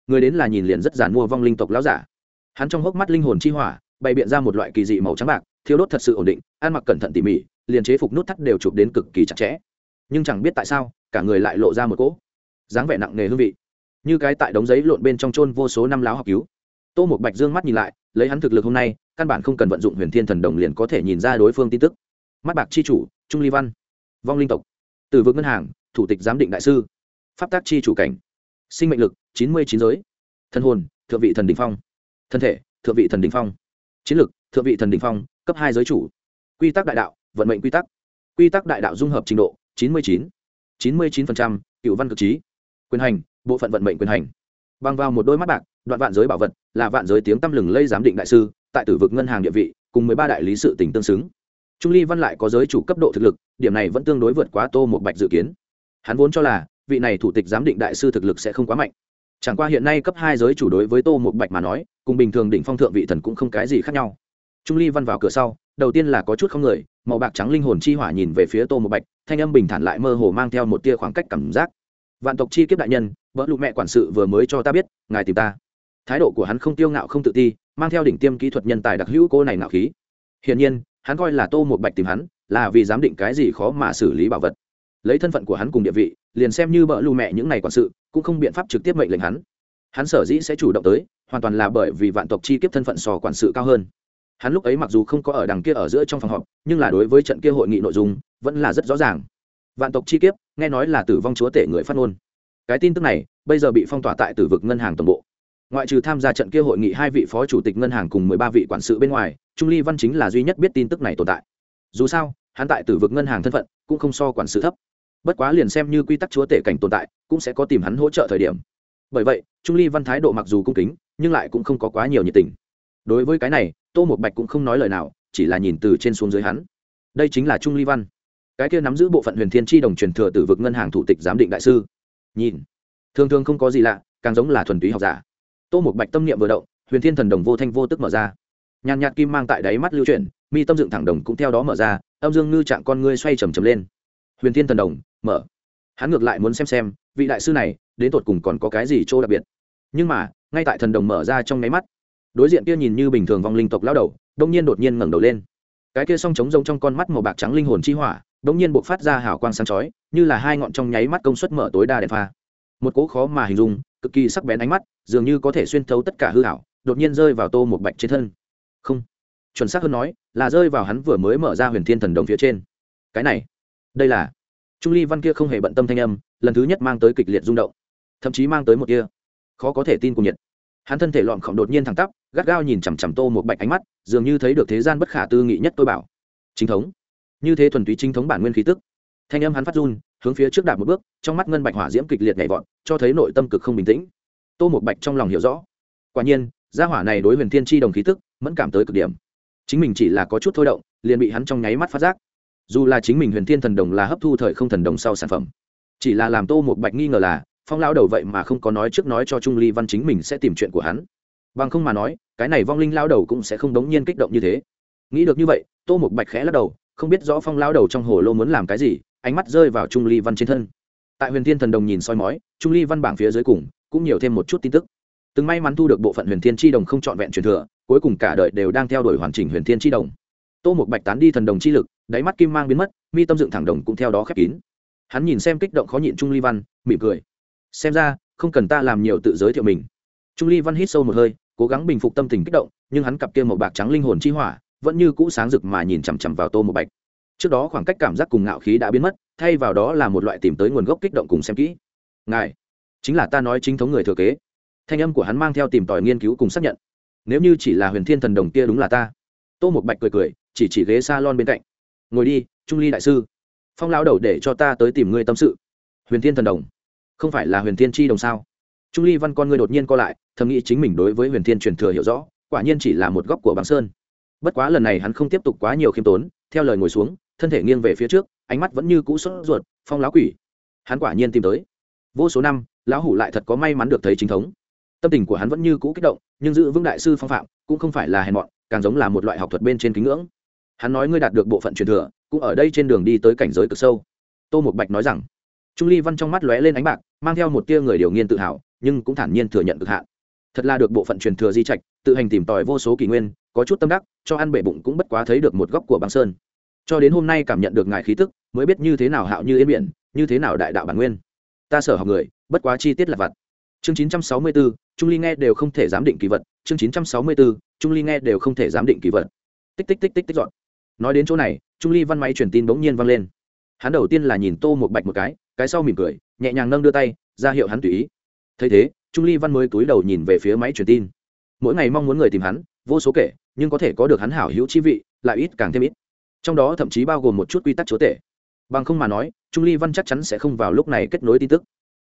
Người đến là nhìn liền rất giản mua vong linh tộc lão giả hắn trong hốc mắt linh hồn chi hỏa, bày biện ra một loại kỳ dị màu trắng bạc thiếu đốt thật sự ổn định, ăn mặc cẩn thận tỉ mỉ, liền chế phục nút thắt đều chụp đến cực kỳ chặt chẽ. Nhưng chẳng biết tại sao, cả người lại lộ ra một cỗ dáng vẻ nặng nề hương vị. Như cái tại đống giấy lộn bên trong trôn vô số năm láo học cứu. Tô một bạch dương mắt nhìn lại, lấy hắn thực lực hôm nay, căn bản không cần vận dụng huyền thiên thần đồng liền có thể nhìn ra đối phương tin tức. Mắt bạc chi chủ, trung ly văn. Vong linh tộc. Từ vực ngân hàng, thủ tịch giám định đại sư. Pháp tác chi chủ cảnh. Sinh mệnh lực, chín mươi chín giới. Thân hồn, thượng vị thần đình phong thân thể thượng vị thần đình phong. Chiến lược, thượng vị thần đình phong cấp hai giới chủ. Quy tắc đại đạo vận mệnh quy tắc. Quy tắc đại đạo dung hợp trình độ chín mươi chín. chín mươi chín cựu văn cực trí. Quyền hành bộ phận vận mệnh quyền hành. Bằng vào một đôi mắt bạc đoạn vạn giới bảo vật là vạn giới tiếng tăm lừng lây giám định đại sư tại tử vực ngân hàng địa vị cùng mười ba đại lý sự tỉnh tương xứng. Trung ly văn lại có giới chủ cấp độ thực lực điểm này vẫn tương đối vượt quá tô một bạch dự kiến. Hắn vốn cho là vị này thủ tịch giám định đại sư thực lực sẽ không quá mạnh chẳng qua hiện nay cấp hai giới chủ đối với tô một bạch mà nói, cùng bình thường đỉnh phong thượng vị thần cũng không cái gì khác nhau. Trung ly văn vào cửa sau, đầu tiên là có chút không người, màu bạc trắng linh hồn chi hỏa nhìn về phía tô một bạch, thanh âm bình thản lại mơ hồ mang theo một tia khoảng cách cảm giác. Vạn tộc chi kiếp đại nhân, vợ lụ mẹ quản sự vừa mới cho ta biết, ngài tìm ta. Thái độ của hắn không tiêu ngạo không tự ti, mang theo đỉnh tiêm kỹ thuật nhân tài đặc hữu cô này ngạo khí. Hiển nhiên, hắn coi là tô một bạch tìm hắn, là vì giám định cái gì khó mà xử lý bảo vật. Lấy thân phận của hắn cùng địa vị liền xem như bợ lù mẹ những ngày quản sự, cũng không biện pháp trực tiếp mệnh lệnh hắn. Hắn sở dĩ sẽ chủ động tới, hoàn toàn là bởi vì vạn tộc chi kiếp thân phận sò quản sự cao hơn. Hắn lúc ấy mặc dù không có ở đằng kia ở giữa trong phòng họp, nhưng là đối với trận kia hội nghị nội dung, vẫn là rất rõ ràng. Vạn tộc chi kiếp, nghe nói là tử vong chúa tể người phát ngôn. Cái tin tức này, bây giờ bị phong tỏa tại tử vực ngân hàng toàn bộ. Ngoại trừ tham gia trận kia hội nghị hai vị phó chủ tịch ngân hàng cùng mười ba vị quản sự bên ngoài, trung ly văn chính là duy nhất biết tin tức này tồn tại. Dù sao, hắn tại tử vực ngân hàng thân phận, cũng không so quản sự thấp bất quá liền xem như quy tắc chúa tể cảnh tồn tại, cũng sẽ có tìm hắn hỗ trợ thời điểm. Bởi vậy, trung ly văn thái độ mặc dù cung kính, nhưng lại cũng không có quá nhiều nhiệt tình. Đối với cái này, tô một bạch cũng không nói lời nào, chỉ là nhìn từ trên xuống dưới hắn. Đây chính là trung ly văn. Cái kia nắm giữ bộ phận huyền thiên tri đồng truyền thừa từ vực ngân hàng thủ tịch giám định đại sư. Nhìn. Thường thường không có gì lạ, càng giống là thuần túy học giả. Tô một bạch tâm niệm vừa động, huyền thiên thần đồng vô thanh vô tức mở ra. Nhàn nhạt kim mang tại đáy mắt lưu chuyển, mi tâm dựng thẳng đồng cũng theo đó mở ra, âm dương ngư trạng con ngươi xoay trầm trầm lên. Huyền thiên thần đồng mở. Hắn ngược lại muốn xem xem, vị đại sư này, đến tột cùng còn có cái gì chỗ đặc biệt. Nhưng mà, ngay tại thần đồng mở ra trong nháy mắt, đối diện kia nhìn như bình thường vong linh tộc lao đầu đông nhiên đột nhiên ngẩng đầu lên. Cái kia song trống rông trong con mắt màu bạc trắng linh hồn chi hỏa đông nhiên buộc phát ra hào quang sáng chói, như là hai ngọn trong nháy mắt công suất mở tối đa đèn pha. Một cỗ khó mà hình dung, cực kỳ sắc bén ánh mắt, dường như có thể xuyên thấu tất cả hư hảo đột nhiên rơi vào tô một bạch trên thân. Không. Chuẩn xác hơn nói, là rơi vào hắn vừa mới mở ra huyền thiên thần đồng phía trên. Cái này, đây là trung ly văn kia không hề bận tâm thanh âm, lần thứ nhất mang tới kịch liệt rung động. Thậm chí mang tới một kia khó có thể tin cùng nhiệt. Hắn thân thể lọn khổng đột nhiên thẳng tắp, gắt gao nhìn chằm chằm tô một bạch ánh mắt, dường như thấy được thế gian bất khả tư nghị nhất tôi bảo. Chính thống. Như thế thuần túy chính thống bản nguyên khí tức. Thanh âm hắn phát run, hướng phía trước đạp một bước, trong mắt ngân bạch hỏa diễm kịch liệt nhảy vọt, cho thấy nội tâm cực không bình tĩnh. Tô một bạch trong lòng hiểu rõ. Quả nhiên, gia hỏa này đối huyền thiên tri đồng khí tức, mẫn cảm tới cực điểm. Chính mình chỉ là có chút thôi động, liền bị hắn trong nháy mắt phát giác dù là chính mình huyền thiên thần đồng là hấp thu thời không thần đồng sau sản phẩm, chỉ là làm tô một bạch nghi ngờ là, phong lao đầu vậy mà không có nói trước nói cho trung ly văn chính mình sẽ tìm chuyện của hắn. Bằng không mà nói, cái này vong linh lao đầu cũng sẽ không đống nhiên kích động như thế. Nghĩ được như vậy, tô một bạch khẽ lắc đầu, không biết rõ phong lao đầu trong hồ lô muốn làm cái gì, ánh mắt rơi vào trung ly văn trên thân. Tại huyền thiên thần đồng nhìn soi mói, trung ly văn bảng phía dưới cùng, cũng nhiều thêm một chút tin tức. Từng may mắn thu được bộ phận huyền thiên tri đồng không trọn vẹn truyền thừa, cuối cùng cả đời đều đang theo đuổi hoàn chỉnh huyền thiên tri đồng. Tô một bạch tán đi thần đồng chi lực đáy mắt kim mang biến mất, mi tâm dựng thẳng đồng cũng theo đó khép kín. Hắn nhìn xem kích động khó nhịn trung ly văn, mỉm cười. Xem ra, không cần ta làm nhiều tự giới thiệu mình. Trung ly văn hít sâu một hơi, cố gắng bình phục tâm tình kích động, nhưng hắn cặp kia một bạc trắng linh hồn chi hỏa, vẫn như cũ sáng rực mà nhìn chằm chằm vào tô một bạch. Trước đó khoảng cách cảm giác cùng ngạo khí đã biến mất, thay vào đó là một loại tìm tới nguồn gốc kích động cùng xem kỹ. Ngài, chính là ta nói chính thống người thừa kế. Thanh âm của hắn mang theo tìm tòi nghiên cứu cùng xác nhận. Nếu như chỉ là huyền thiên thần đồng kia đúng là ta. Tô một bạch cười cười, chỉ chỉ ghế s a lon bên cạnh ngồi đi, trung ly đại sư. Phong lao đầu để cho ta tới tìm ngươi tâm sự. Huyền thiên thần đồng. Không phải là huyền thiên tri đồng sao? Trung ly văn con ngươi đột nhiên co lại, thầm nghĩ chính mình đối với huyền thiên truyền thừa hiểu rõ, quả nhiên chỉ là một góc của băng sơn. Bất quá lần này hắn không tiếp tục quá nhiều khiêm tốn, theo lời ngồi xuống, thân thể nghiêng về phía trước, ánh mắt vẫn như cũ sốt ruột, phong lão quỷ. Hắn quả nhiên tìm tới. Vô số năm, lão hủ lại thật có may mắn được thấy chính thống. Tâm tình của hắn vẫn như cũ kích động, nhưng giữ vững đại sư phong phạm, cũng không phải là hèn mọn, càng giống là một loại học thuật bên trên kính ngưỡng hắn nói ngươi đạt được bộ phận truyền thừa cũng ở đây trên đường đi tới cảnh giới cực sâu. Tô một bạch nói rằng trung ly văn trong mắt lóe lên ánh bạc mang theo một tia người điều nghiên tự hào nhưng cũng thản nhiên thừa nhận cực hạn. Thật là được bộ phận truyền thừa di trạch tự hành tìm tòi vô số kỷ nguyên có chút tâm đắc cho ăn bể bụng cũng bất quá thấy được một góc của băng sơn. Cho đến hôm nay cảm nhận được ngài khí tức mới biết như thế nào hạo như yên biển như thế nào đại đạo bản nguyên. Ta sở học người bất quá chi tiết là vặt chương 964, trung ly nghe đều không thể giám định kỳ vật. Chương 964, trung ly nghe đều không thể giám định kỳ vật. Tích tích tích tích tích dọn nói đến chỗ này, trung ly văn máy truyền tin bỗng nhiên vang lên. Hắn đầu tiên là nhìn tô một bạch một cái cái sau mỉm cười, nhẹ nhàng nâng đưa tay, ra hiệu hắn tùy ý. Thấy thế, trung ly văn mới túi đầu nhìn về phía máy truyền tin. Mỗi ngày mong muốn người tìm hắn, vô số kể, nhưng có thể có được hắn hảo hữu chi vị, lại ít càng thêm ít. Trong đó thậm chí bao gồm một chút quy tắc chúa tể. Bằng không mà nói, trung ly văn chắc chắn sẽ không vào lúc này kết nối tin tức.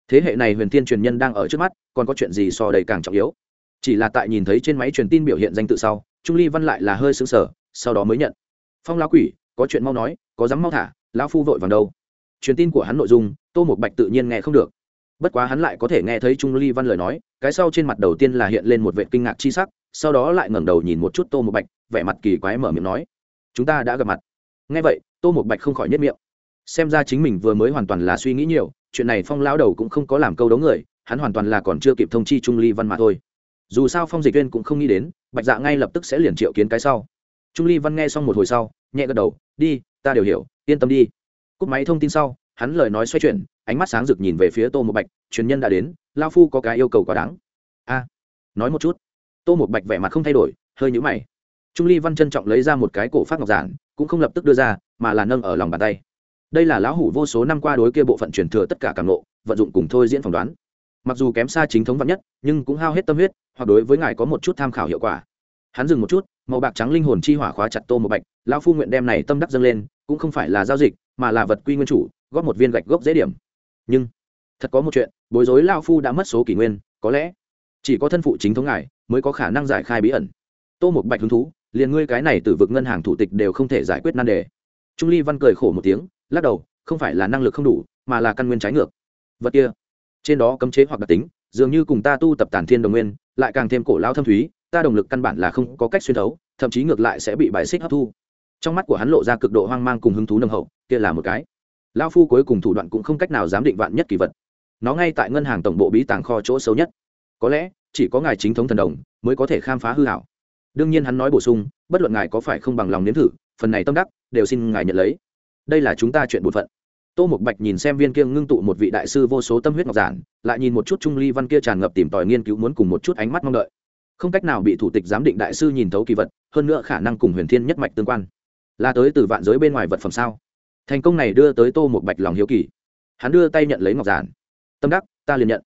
Thế hệ này huyền thiên truyền nhân đang ở trước mắt, còn có chuyện gì so đầy càng trọng yếu? Chỉ là tại nhìn thấy trên máy truyền tin biểu hiện danh tự sau, trung ly văn lại là hơi xứng sở sau đó mới nhận phong lão quỷ, có chuyện mau nói, có dám mau thả, lão phu vội vàng đâu? Truyền tin của hắn nội dung, tô một bạch tự nhiên nghe không được. Bất quá hắn lại có thể nghe thấy trung ly văn lời nói, cái sau trên mặt đầu tiên là hiện lên một vệ kinh ngạc chi sắc, sau đó lại ngẩng đầu nhìn một chút tô một bạch, vẻ mặt kỳ quái mở miệng nói, chúng ta đã gặp mặt. Nghe vậy, tô một bạch không khỏi nhất miệng. Xem ra chính mình vừa mới hoàn toàn là suy nghĩ nhiều, chuyện này phong lão đầu cũng không có làm câu đấu người, hắn hoàn toàn là còn chưa kịp thông chi trung ly văn mà thôi. Dù sao phong dịch viên cũng không nghĩ đến, bạch dạ ngay lập tức sẽ liền triệu kiến cái sau trung ly văn nghe xong một hồi sau nhẹ gật đầu đi ta đều hiểu yên tâm đi. Cúp máy thông tin sau hắn lời nói xoay chuyển ánh mắt sáng rực nhìn về phía tô một bạch truyền nhân đã đến lao phu có cái yêu cầu quá đáng. A nói một chút. Tô một bạch vẻ mặt không thay đổi hơi nhũ mày. Trung ly văn trân trọng lấy ra một cái cổ phát ngọc giản cũng không lập tức đưa ra mà là nâng ở lòng bàn tay. Đây là lão hủ vô số năm qua đối kia bộ phận truyền thừa tất cả cảm ngộ, vận dụng cùng thôi diễn phỏng đoán. Mặc dù kém xa chính thống vắn nhất nhưng cũng hao hết tâm huyết hoặc đối với ngài có một chút tham khảo hiệu quả hắn dừng một chút, màu bạc trắng linh hồn chi hỏa khóa chặt tô một bạch, lão phu nguyện đem này tâm đắc dâng lên, cũng không phải là giao dịch, mà là vật quy nguyên chủ, góp một viên gạch gốc dễ điểm. Nhưng, thật có một chuyện, bối rối lao phu đã mất số kỷ nguyên, có lẽ chỉ có thân phụ chính thống ngài mới có khả năng giải khai bí ẩn. Tô một bạch hứng thú, liền ngươi cái này từ vực ngân hàng thủ tịch đều không thể giải quyết nan đề. Trung ly văn cười khổ một tiếng, lắc đầu, không phải là năng lực không đủ, mà là căn nguyên trái ngược. Vật kia, trên đó cấm chế hoặc đặc tính, dường như cùng ta tu tập tản thiên đồng nguyên, lại càng thêm cổ lao thâm thúy ta động lực căn bản là không có cách xuyên thấu, thậm chí ngược lại sẽ bị bài xích hấp thu. Trong mắt của hắn lộ ra cực độ hoang mang cùng hứng thú nồng hậu, kia là một cái. Lao phu cuối cùng thủ đoạn cũng không cách nào giám định vạn nhất kỳ vật. Nó ngay tại ngân hàng tổng bộ bí tàng kho chỗ xấu nhất. Có lẽ, chỉ có ngài chính thống thần đồng mới có thể khám phá hư hảo. Đương nhiên hắn nói bổ sung, bất luận ngài có phải không bằng lòng nếm thử, phần này tâm đắc, đều xin ngài nhận lấy. Đây là chúng ta chuyện bổn phận. Tô mục bạch nhìn xem viên kia ngưng tụ một vị đại sư vô số tâm huyết ngọc giản, lại nhìn một chút trung ly văn kia tràn ngập tìm tòi nghiên cứu muốn cùng một chút ánh mắt mong đợi không cách nào bị thủ tịch giám định đại sư nhìn thấu kỳ vật, hơn nữa khả năng cùng huyền thiên nhất mạch tương quan. Là tới từ vạn giới bên ngoài vật phẩm sao? Thành công này đưa tới tô một bạch lòng hiếu kỳ. Hắn đưa tay nhận lấy ngọc giản. Tâm đắc, ta liền nhận.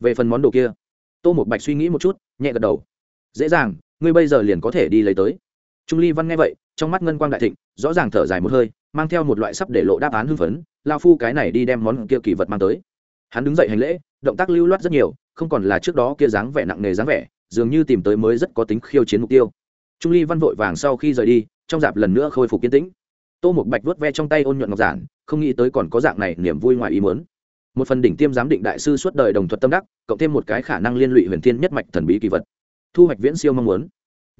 Về phần món đồ kia, tô một bạch suy nghĩ một chút, nhẹ gật đầu. Dễ dàng, ngươi bây giờ liền có thể đi lấy tới. Trung ly văn nghe vậy, trong mắt ngân quang đại thịnh, rõ ràng thở dài một hơi, mang theo một loại sắp để lộ đáp án hưng phấn, lao phu cái này đi đem món kia kỳ vật mang tới. Hắn đứng dậy hành lễ, động tác lưu loát rất nhiều, không còn là trước đó kia dáng vẻ nặng nề dáng vẻ dường như tìm tới mới rất có tính khiêu chiến mục tiêu. Trung ly văn vội vàng sau khi rời đi, trong dạp lần nữa khôi phục kiên tĩnh. Tô một bạch vuốt ve trong tay ôn nhuận ngọc giản, không nghĩ tới còn có dạng này niềm vui ngoài ý muốn. Một phần đỉnh tiêm giám định đại sư suốt đời đồng thuật tâm đắc, cộng thêm một cái khả năng liên lụy huyền thiên nhất mạch thần bí kỳ vật. Thu hoạch viễn siêu mong muốn.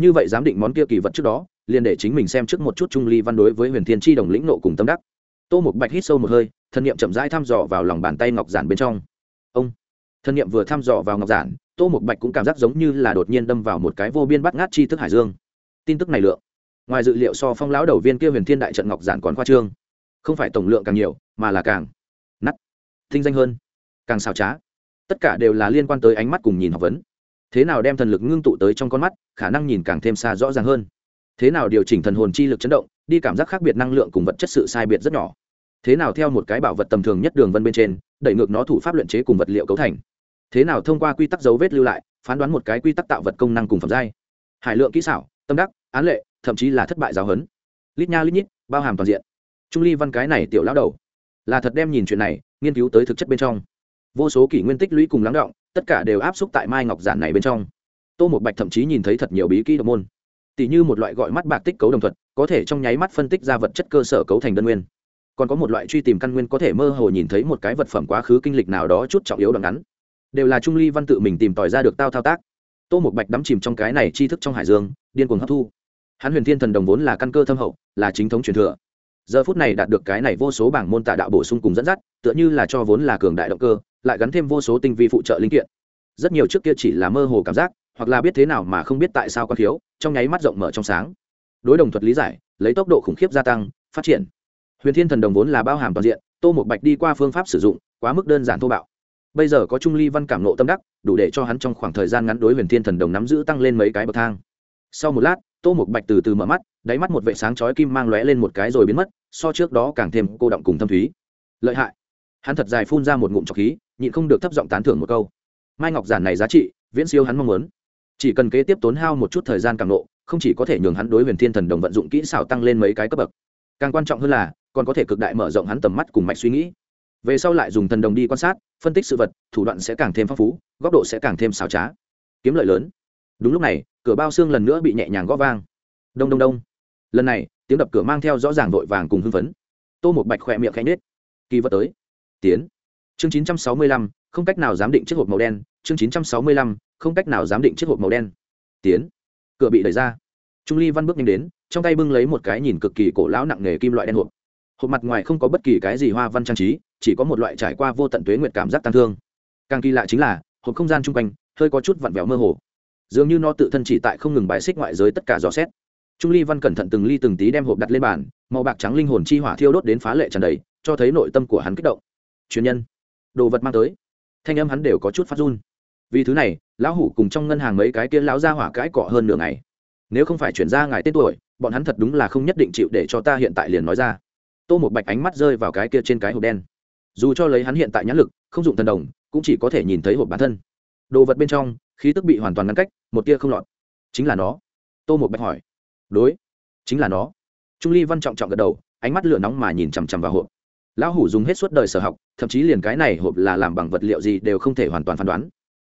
Như vậy giám định món kia kỳ vật trước đó, liền để chính mình xem trước một chút trung ly văn đối với huyền thiên tri đồng lĩnh nộ cùng tâm đắc. Tô một bạch hít sâu một hơi, thân nhiệm chậm rãi thăm dò vào lòng bàn tay ngọc giản bên trong. Ông, thân nhiệm vừa thăm dò vào ngọc giản tô một bạch cũng cảm giác giống như là đột nhiên đâm vào một cái vô biên bắt ngát chi thức hải dương. Tin tức này lượng, ngoài dự liệu so phong lão đầu viên kia huyền thiên đại trận ngọc giản còn khoa trương. Không phải tổng lượng càng nhiều, mà là càng nắt tinh danh hơn, càng xào trá. Tất cả đều là liên quan tới ánh mắt cùng nhìn học vấn. Thế nào đem thần lực ngưng tụ tới trong con mắt, khả năng nhìn càng thêm xa rõ ràng hơn. Thế nào điều chỉnh thần hồn chi lực chấn động, đi cảm giác khác biệt năng lượng cùng vật chất sự sai biệt rất nhỏ. Thế nào theo một cái bảo vật tầm thường nhất đường vân bên trên, đẩy ngược nó thủ pháp luyện chế cùng vật liệu cấu thành thế nào thông qua quy tắc dấu vết lưu lại phán đoán một cái quy tắc tạo vật công năng cùng phẩm giai. Hải lượng kỹ xảo tâm đắc án lệ thậm chí là thất bại giáo hấn, lít nha lít nhít bao hàm toàn diện. Trung ly văn cái này tiểu lão đầu là thật đem nhìn chuyện này nghiên cứu tới thực chất bên trong. Vô số kỷ nguyên tích lũy cùng lắng động tất cả đều áp xúc tại mai ngọc giản này bên trong. Tô một bạch thậm chí nhìn thấy thật nhiều bí kỹ độc môn. Tỷ như một loại gọi mắt bạc tích cấu đồng thuật có thể trong nháy mắt phân tích ra vật chất cơ sở cấu thành đơn nguyên. Còn có một loại truy tìm căn nguyên có thể mơ hồ nhìn thấy một cái vật phẩm quá khứ kinh lịch nào đó chút trọng yếu đoạn ngắn đều là trung ly văn tự mình tìm tòi ra được tao thao tác. Tô một bạch đắm chìm trong cái này tri thức trong hải dương, điên cuồng hấp thu. Hắn huyền thiên thần đồng vốn là căn cơ thâm hậu, là chính thống truyền thừa. Giờ phút này đạt được cái này vô số bảng môn tạ đạo bổ sung cùng dẫn dắt, tựa như là cho vốn là cường đại động cơ, lại gắn thêm vô số tinh vi phụ trợ linh kiện. Rất nhiều trước kia chỉ là mơ hồ cảm giác, hoặc là biết thế nào mà không biết tại sao có thiếu, trong nháy mắt rộng mở trong sáng. Đối đồng thuật lý giải, lấy tốc độ khủng khiếp gia tăng, phát triển. Huyền thiên thần đồng vốn là bao hàm toàn diện, tô một bạch đi qua phương pháp sử dụng, quá mức đơn giản thô bạo bây giờ có trung ly văn cảm nộ tâm đắc, đủ để cho hắn trong khoảng thời gian ngắn đối huyền thiên thần đồng nắm giữ tăng lên mấy cái bậc thang. Sau một lát, tô một bạch từ từ mở mắt, đáy mắt một vệ sáng chói kim mang lóe lên một cái rồi biến mất, so trước đó càng thêm cô động cùng thâm thúy. Lợi hại. Hắn thật dài phun ra một ngụm trọc khí, nhịn không được thấp giọng tán thưởng một câu. Mai ngọc giản này giá trị, viễn siêu hắn mong muốn. Chỉ cần kế tiếp tốn hao một chút thời gian càng nộ, không chỉ có thể nhường hắn đối huyền thiên thần đồng vận dụng kỹ xảo tăng lên mấy cái cấp bậc. Càng quan trọng hơn là, còn có thể cực đại mở rộng hắn tầm mắt cùng mạch suy nghĩ về sau lại dùng thần đồng đi quan sát, phân tích sự vật, thủ đoạn sẽ càng thêm phong phú, góc độ sẽ càng thêm xảo trá. Kiếm lợi lớn. Đúng lúc này, cửa bao xương lần nữa bị nhẹ nhàng gõ vang. Đông đông đông. Lần này, tiếng đập cửa mang theo rõ ràng vội vàng cùng hưng phấn. Tô một bạch khỏe miệng khẽ nhết kỳ vật tới. Tiến. Chương chín trăm sáu mươi lăm, không cách nào giám định chiếc hộp màu đen. Chương chín trăm sáu mươi lăm, không cách nào giám định chiếc hộp màu đen. Tiến. Cửa bị đẩy ra. Trung ly văn bước nhanh đến, trong tay bưng lấy một cái nhìn cực kỳ cổ lão nặng nghề kim loại đen hộp hộp mặt ngoài không có bất kỳ cái gì hoa văn trang trí, chỉ có một loại trải qua vô tận tuế nguyệt cảm giác tăng thương. Càng kỳ lạ chính là, hộp không gian chung quanh, hơi có chút vặn vẹo mơ hồ. Dường như nó tự thân chỉ tại không ngừng bài xích ngoại giới tất cả dò xét. Trung ly văn cẩn thận từng ly từng tí đem hộp đặt lên bàn, màu bạc trắng linh hồn chi hỏa thiêu đốt đến phá lệ tràn đầy, cho thấy nội tâm của hắn kích động. Chuyên nhân, đồ vật mang tới. Thanh âm hắn đều có chút phát run. Vì thứ này, lão hủ cùng trong ngân hàng mấy cái kia lão ra hỏa cãi cọ hơn nửa ngày. Nếu không phải chuyển ra ngài tên tuổi, bọn hắn thật đúng là không nhất định chịu để cho ta hiện tại liền nói ra tô một bạch ánh mắt rơi vào cái kia trên cái hộp đen. Dù cho lấy hắn hiện tại nhãn lực, không dụng thần đồng, cũng chỉ có thể nhìn thấy hộp bản thân. Đồ vật bên trong, khí tức bị hoàn toàn ngăn cách, một tia không lọt. Chính là nó? Tô một bạch hỏi. Đối, chính là nó. Trung ly văn trọng trọng gật đầu, ánh mắt lửa nóng mà nhìn chằm chằm vào hộp. Lão hủ dùng hết suốt đời sở học, thậm chí liền cái này hộp là làm bằng vật liệu gì đều không thể hoàn toàn phán đoán.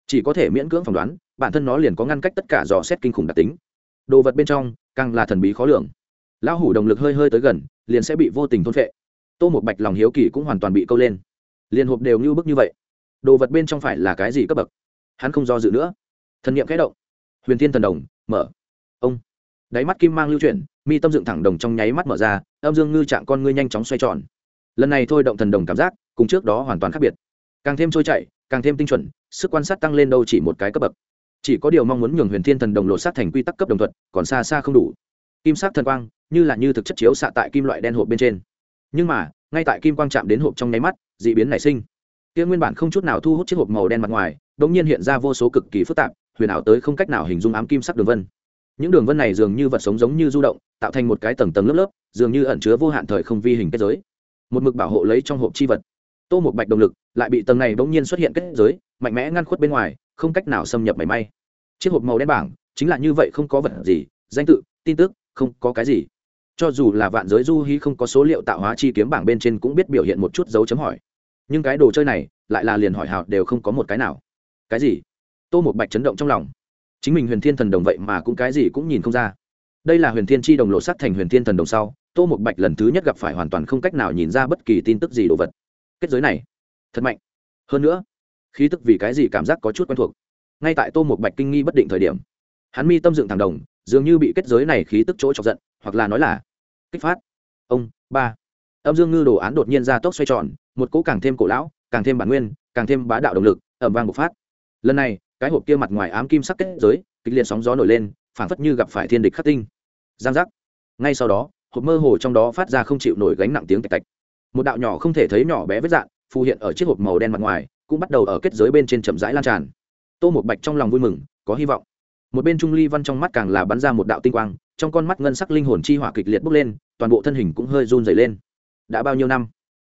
Chỉ có thể miễn cưỡng phỏng đoán, bản thân nó liền có ngăn cách tất cả dò xét kinh khủng đặc tính. Đồ vật bên trong, càng là thần bí khó lường lão hủ động lực hơi hơi tới gần, liền sẽ bị vô tình thôn phệ. Tô một bạch lòng hiếu kỳ cũng hoàn toàn bị câu lên. Liền hộp đều như bức như vậy. Đồ vật bên trong phải là cái gì cấp bậc? Hắn không do dự nữa. Thần nghiệm kẽ động. Huyền thiên thần đồng, mở. Ông. Đáy mắt kim mang lưu chuyển, mi tâm dựng thẳng đồng trong nháy mắt mở ra, âm dương ngư trạng con ngươi nhanh chóng xoay tròn. Lần này thôi động thần đồng cảm giác, cùng trước đó hoàn toàn khác biệt. Càng thêm trôi chảy, càng thêm tinh chuẩn, sức quan sát tăng lên đâu chỉ một cái cấp bậc. Chỉ có điều mong muốn nhường huyền thiên thần đồng lột sát thành quy tắc cấp đồng thuận còn xa xa không đủ. Kim sắc thần quang như là như thực chất chiếu xạ tại kim loại đen hộp bên trên. Nhưng mà, ngay tại kim quang chạm đến hộp trong nháy mắt d ị biến nảy sinh. Kia nguyên bản không chút nào thu hút chiếc hộp màu đen mặt ngoài đ ỗ n g nhiên hiện ra vô số cực kỳ phức tạp, huyền ảo tới không cách nào hình dung ám kim sắc đường vân. Những đường vân này dường như vật sống giống như du động, tạo thành một cái tầng tầng lớp lớp, dường như ẩn chứa vô hạn thời không vi hình kết giới. Một mực bảo hộ lấy trong hộp chi vật. Tô một bạch động lực, lại bị tầng này bỗng nhiên xuất hiện kết giới, mạnh mẽ ngăn khuất bên ngoài, không cách nào xâm nhập mảy may. Chiếc hộp màu đen bảng, chính là như vậy không có vật gì, danh tự, tin tức, không có cái gì cho dù là vạn giới du hí không có số liệu tạo hóa chi kiếm bảng bên trên cũng biết biểu hiện một chút dấu chấm hỏi. Nhưng cái đồ chơi này, lại là liền hỏi hào đều không có một cái nào. Cái gì? Tô một bạch chấn động trong lòng. Chính mình huyền thiên thần đồng vậy mà cũng cái gì cũng nhìn không ra. Đây là huyền thiên chi đồng lộ sắc thành huyền thiên thần đồng sau, tô một bạch lần thứ nhất gặp phải hoàn toàn không cách nào nhìn ra bất kỳ tin tức gì đồ vật. Kết giới này, thật mạnh. Hơn nữa, khí tức vì cái gì cảm giác có chút quen thuộc. Ngay tại tô một bạch kinh nghi bất định thời điểm, hắn mi tâm dựng thẳng đồng, dường như bị kết giới này khí tức chỗ chọc giận hoặc là nói là kích phát. Ông, ba. Âm dương ngư đồ án đột nhiên ra tốc xoay tròn, một cỗ càng thêm cổ lão, càng thêm bản nguyên, càng thêm bá đạo động lực ẩm vang bộc phát. Lần này, cái hộp kia mặt ngoài ám kim sắc kết giới, kịch liệt sóng gió nổi lên, phảng phất như gặp phải thiên địch khắc tinh. Giang giác. Ngay sau đó, hộp mơ hồ trong đó phát ra không chịu nổi gánh nặng tiếng tạch tạch. Một đạo nhỏ không thể thấy nhỏ bé vết dạn phù hiện ở chiếc hộp màu đen mặt ngoài, cũng bắt đầu ở kết giới bên trên chậm rãi lan tràn. Tô một bạch trong lòng vui mừng, có hy vọng. Một bên trung ly văn trong mắt càng là bắn ra một đạo tinh quang trong con mắt ngân sắc linh hồn chi hỏa kịch liệt bốc lên, toàn bộ thân hình cũng hơi run dày lên. Đã bao nhiêu năm?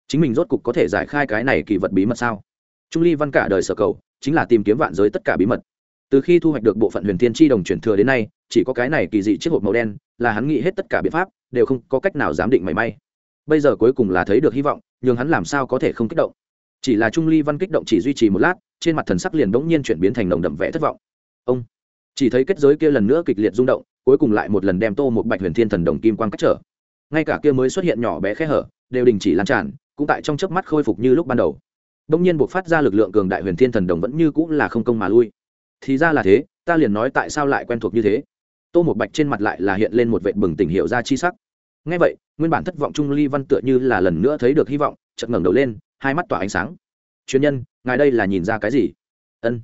Chính mình rốt cục có thể giải khai cái này kỳ vật bí mật sao? Trung ly văn cả đời sở cầu, chính là tìm kiếm vạn giới tất cả bí mật. Từ khi thu hoạch được bộ phận huyền thiên chi đồng chuyển thừa đến nay, chỉ có cái này kỳ dị chiếc hộp màu đen là hắn nghĩ hết tất cả biện pháp, đều không có cách nào giám định mảy may. Bây giờ cuối cùng là thấy được hy vọng nhưng hắn làm sao có thể không kích động. Chỉ là trung ly văn kích động chỉ duy trì một lát, trên mặt thần sắc liền bỗng nhiên chuyển biến thành nồng đậm vẽ thất vọng. Ông! Chỉ thấy kết giới kia lần nữa kịch liệt rung động, cuối cùng lại một lần đem tô một bạch huyền thiên thần đồng kim quang cách trở. Ngay cả kia mới xuất hiện nhỏ bé khe hở, đều đình chỉ lan tràn, cũng tại trong chớp mắt khôi phục như lúc ban đầu. Đông nhiên buộc phát ra lực lượng cường đại huyền thiên thần đồng vẫn như cũng là không công mà lui. Thì ra là thế, ta liền nói tại sao lại quen thuộc như thế. Tô một bạch trên mặt lại là hiện lên một vệ bừng tỉnh hiệu ra chi sắc. Ngay vậy, nguyên bản thất vọng trung ly văn tựa như là lần nữa thấy được hy vọng, chợt ngẩng đầu lên, hai mắt tỏa ánh sáng. Chuyên nhân, ngài đây là nhìn ra cái gì? Ân.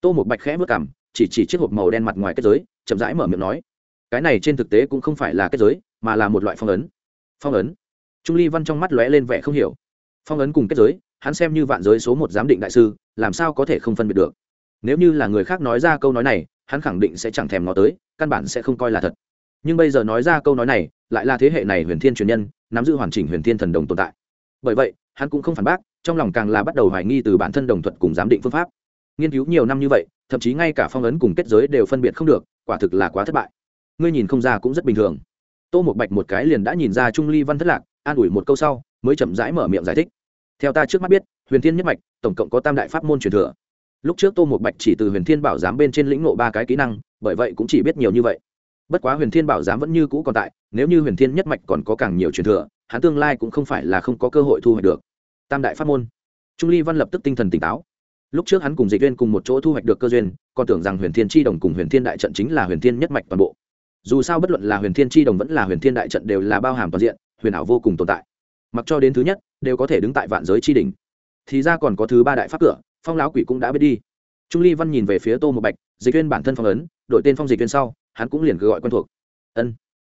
Tô một bạch khẽ vất cảm chỉ chỉ chiếc hộp màu đen mặt ngoài kết giới, chậm rãi mở miệng nói, cái này trên thực tế cũng không phải là kết giới, mà là một loại phong ấn. Phong ấn? Trung ly văn trong mắt lóe lên vẻ không hiểu. Phong ấn cùng kết giới, hắn xem như vạn giới số một giám định đại sư, làm sao có thể không phân biệt được? Nếu như là người khác nói ra câu nói này, hắn khẳng định sẽ chẳng thèm nó tới, căn bản sẽ không coi là thật. Nhưng bây giờ nói ra câu nói này, lại là thế hệ này huyền thiên truyền nhân, nắm giữ hoàn chỉnh huyền thiên thần đồng tồn tại. Bởi vậy, hắn cũng không phản bác, trong lòng càng là bắt đầu hoài nghi từ bản thân đồng thuận cùng giám định phương pháp. Nghiên cứu nhiều năm như vậy thậm chí ngay cả phong ấn cùng kết giới đều phân biệt không được, quả thực là quá thất bại. Ngươi nhìn không ra cũng rất bình thường. Tô một bạch một cái liền đã nhìn ra trung ly văn thất lạc, an ủi một câu sau, mới chậm rãi mở miệng giải thích. Theo ta trước mắt biết, huyền thiên nhất mạch, tổng cộng có tam đại pháp môn truyền thừa. Lúc trước tô một bạch chỉ từ huyền thiên bảo giám bên trên lĩnh ngộ ba cái kỹ năng, bởi vậy cũng chỉ biết nhiều như vậy. Bất quá huyền thiên bảo giám vẫn như cũ còn tại, nếu như huyền thiên nhất mạch còn có càng nhiều truyền thừa, hắn tương lai cũng không phải là không có cơ hội thu hoạch được. Tam đại pháp môn. Trung ly văn lập tức tinh thần tỉnh táo lúc trước hắn cùng dịch viên cùng một chỗ thu hoạch được cơ duyên, còn tưởng rằng huyền thiên tri đồng cùng huyền thiên đại trận chính là huyền thiên nhất mạch toàn bộ. Dù sao bất luận là huyền thiên tri đồng vẫn là huyền thiên đại trận đều là bao hàm toàn diện, huyền ảo vô cùng tồn tại. Mặc cho đến thứ nhất, đều có thể đứng tại vạn giới tri đình thì ra còn có thứ ba đại pháp cửa, phong lão quỷ cũng đã biết đi. Trung ly văn nhìn về phía tô một bạch, dịch viên bản thân phong ấn, đổi tên phong dịch viên sau, hắn cũng liền gọi quen thuộc. Ân.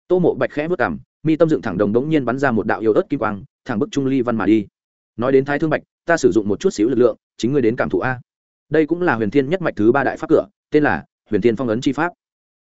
Tô mộ bạch khẽ vất cảm mi tâm dựng thẳng đồng đống nhiên bắn ra một đạo yếu ớt kim quang, thẳng bức trung ly văn mà đi. Nói đến thái thương bạch, ta sử dụng một chút xíu lực lượng chính ngươi đến cảm thụ a. Đây cũng là huyền thiên nhất mạch thứ ba đại pháp cửa, tên là huyền thiên phong ấn chi pháp.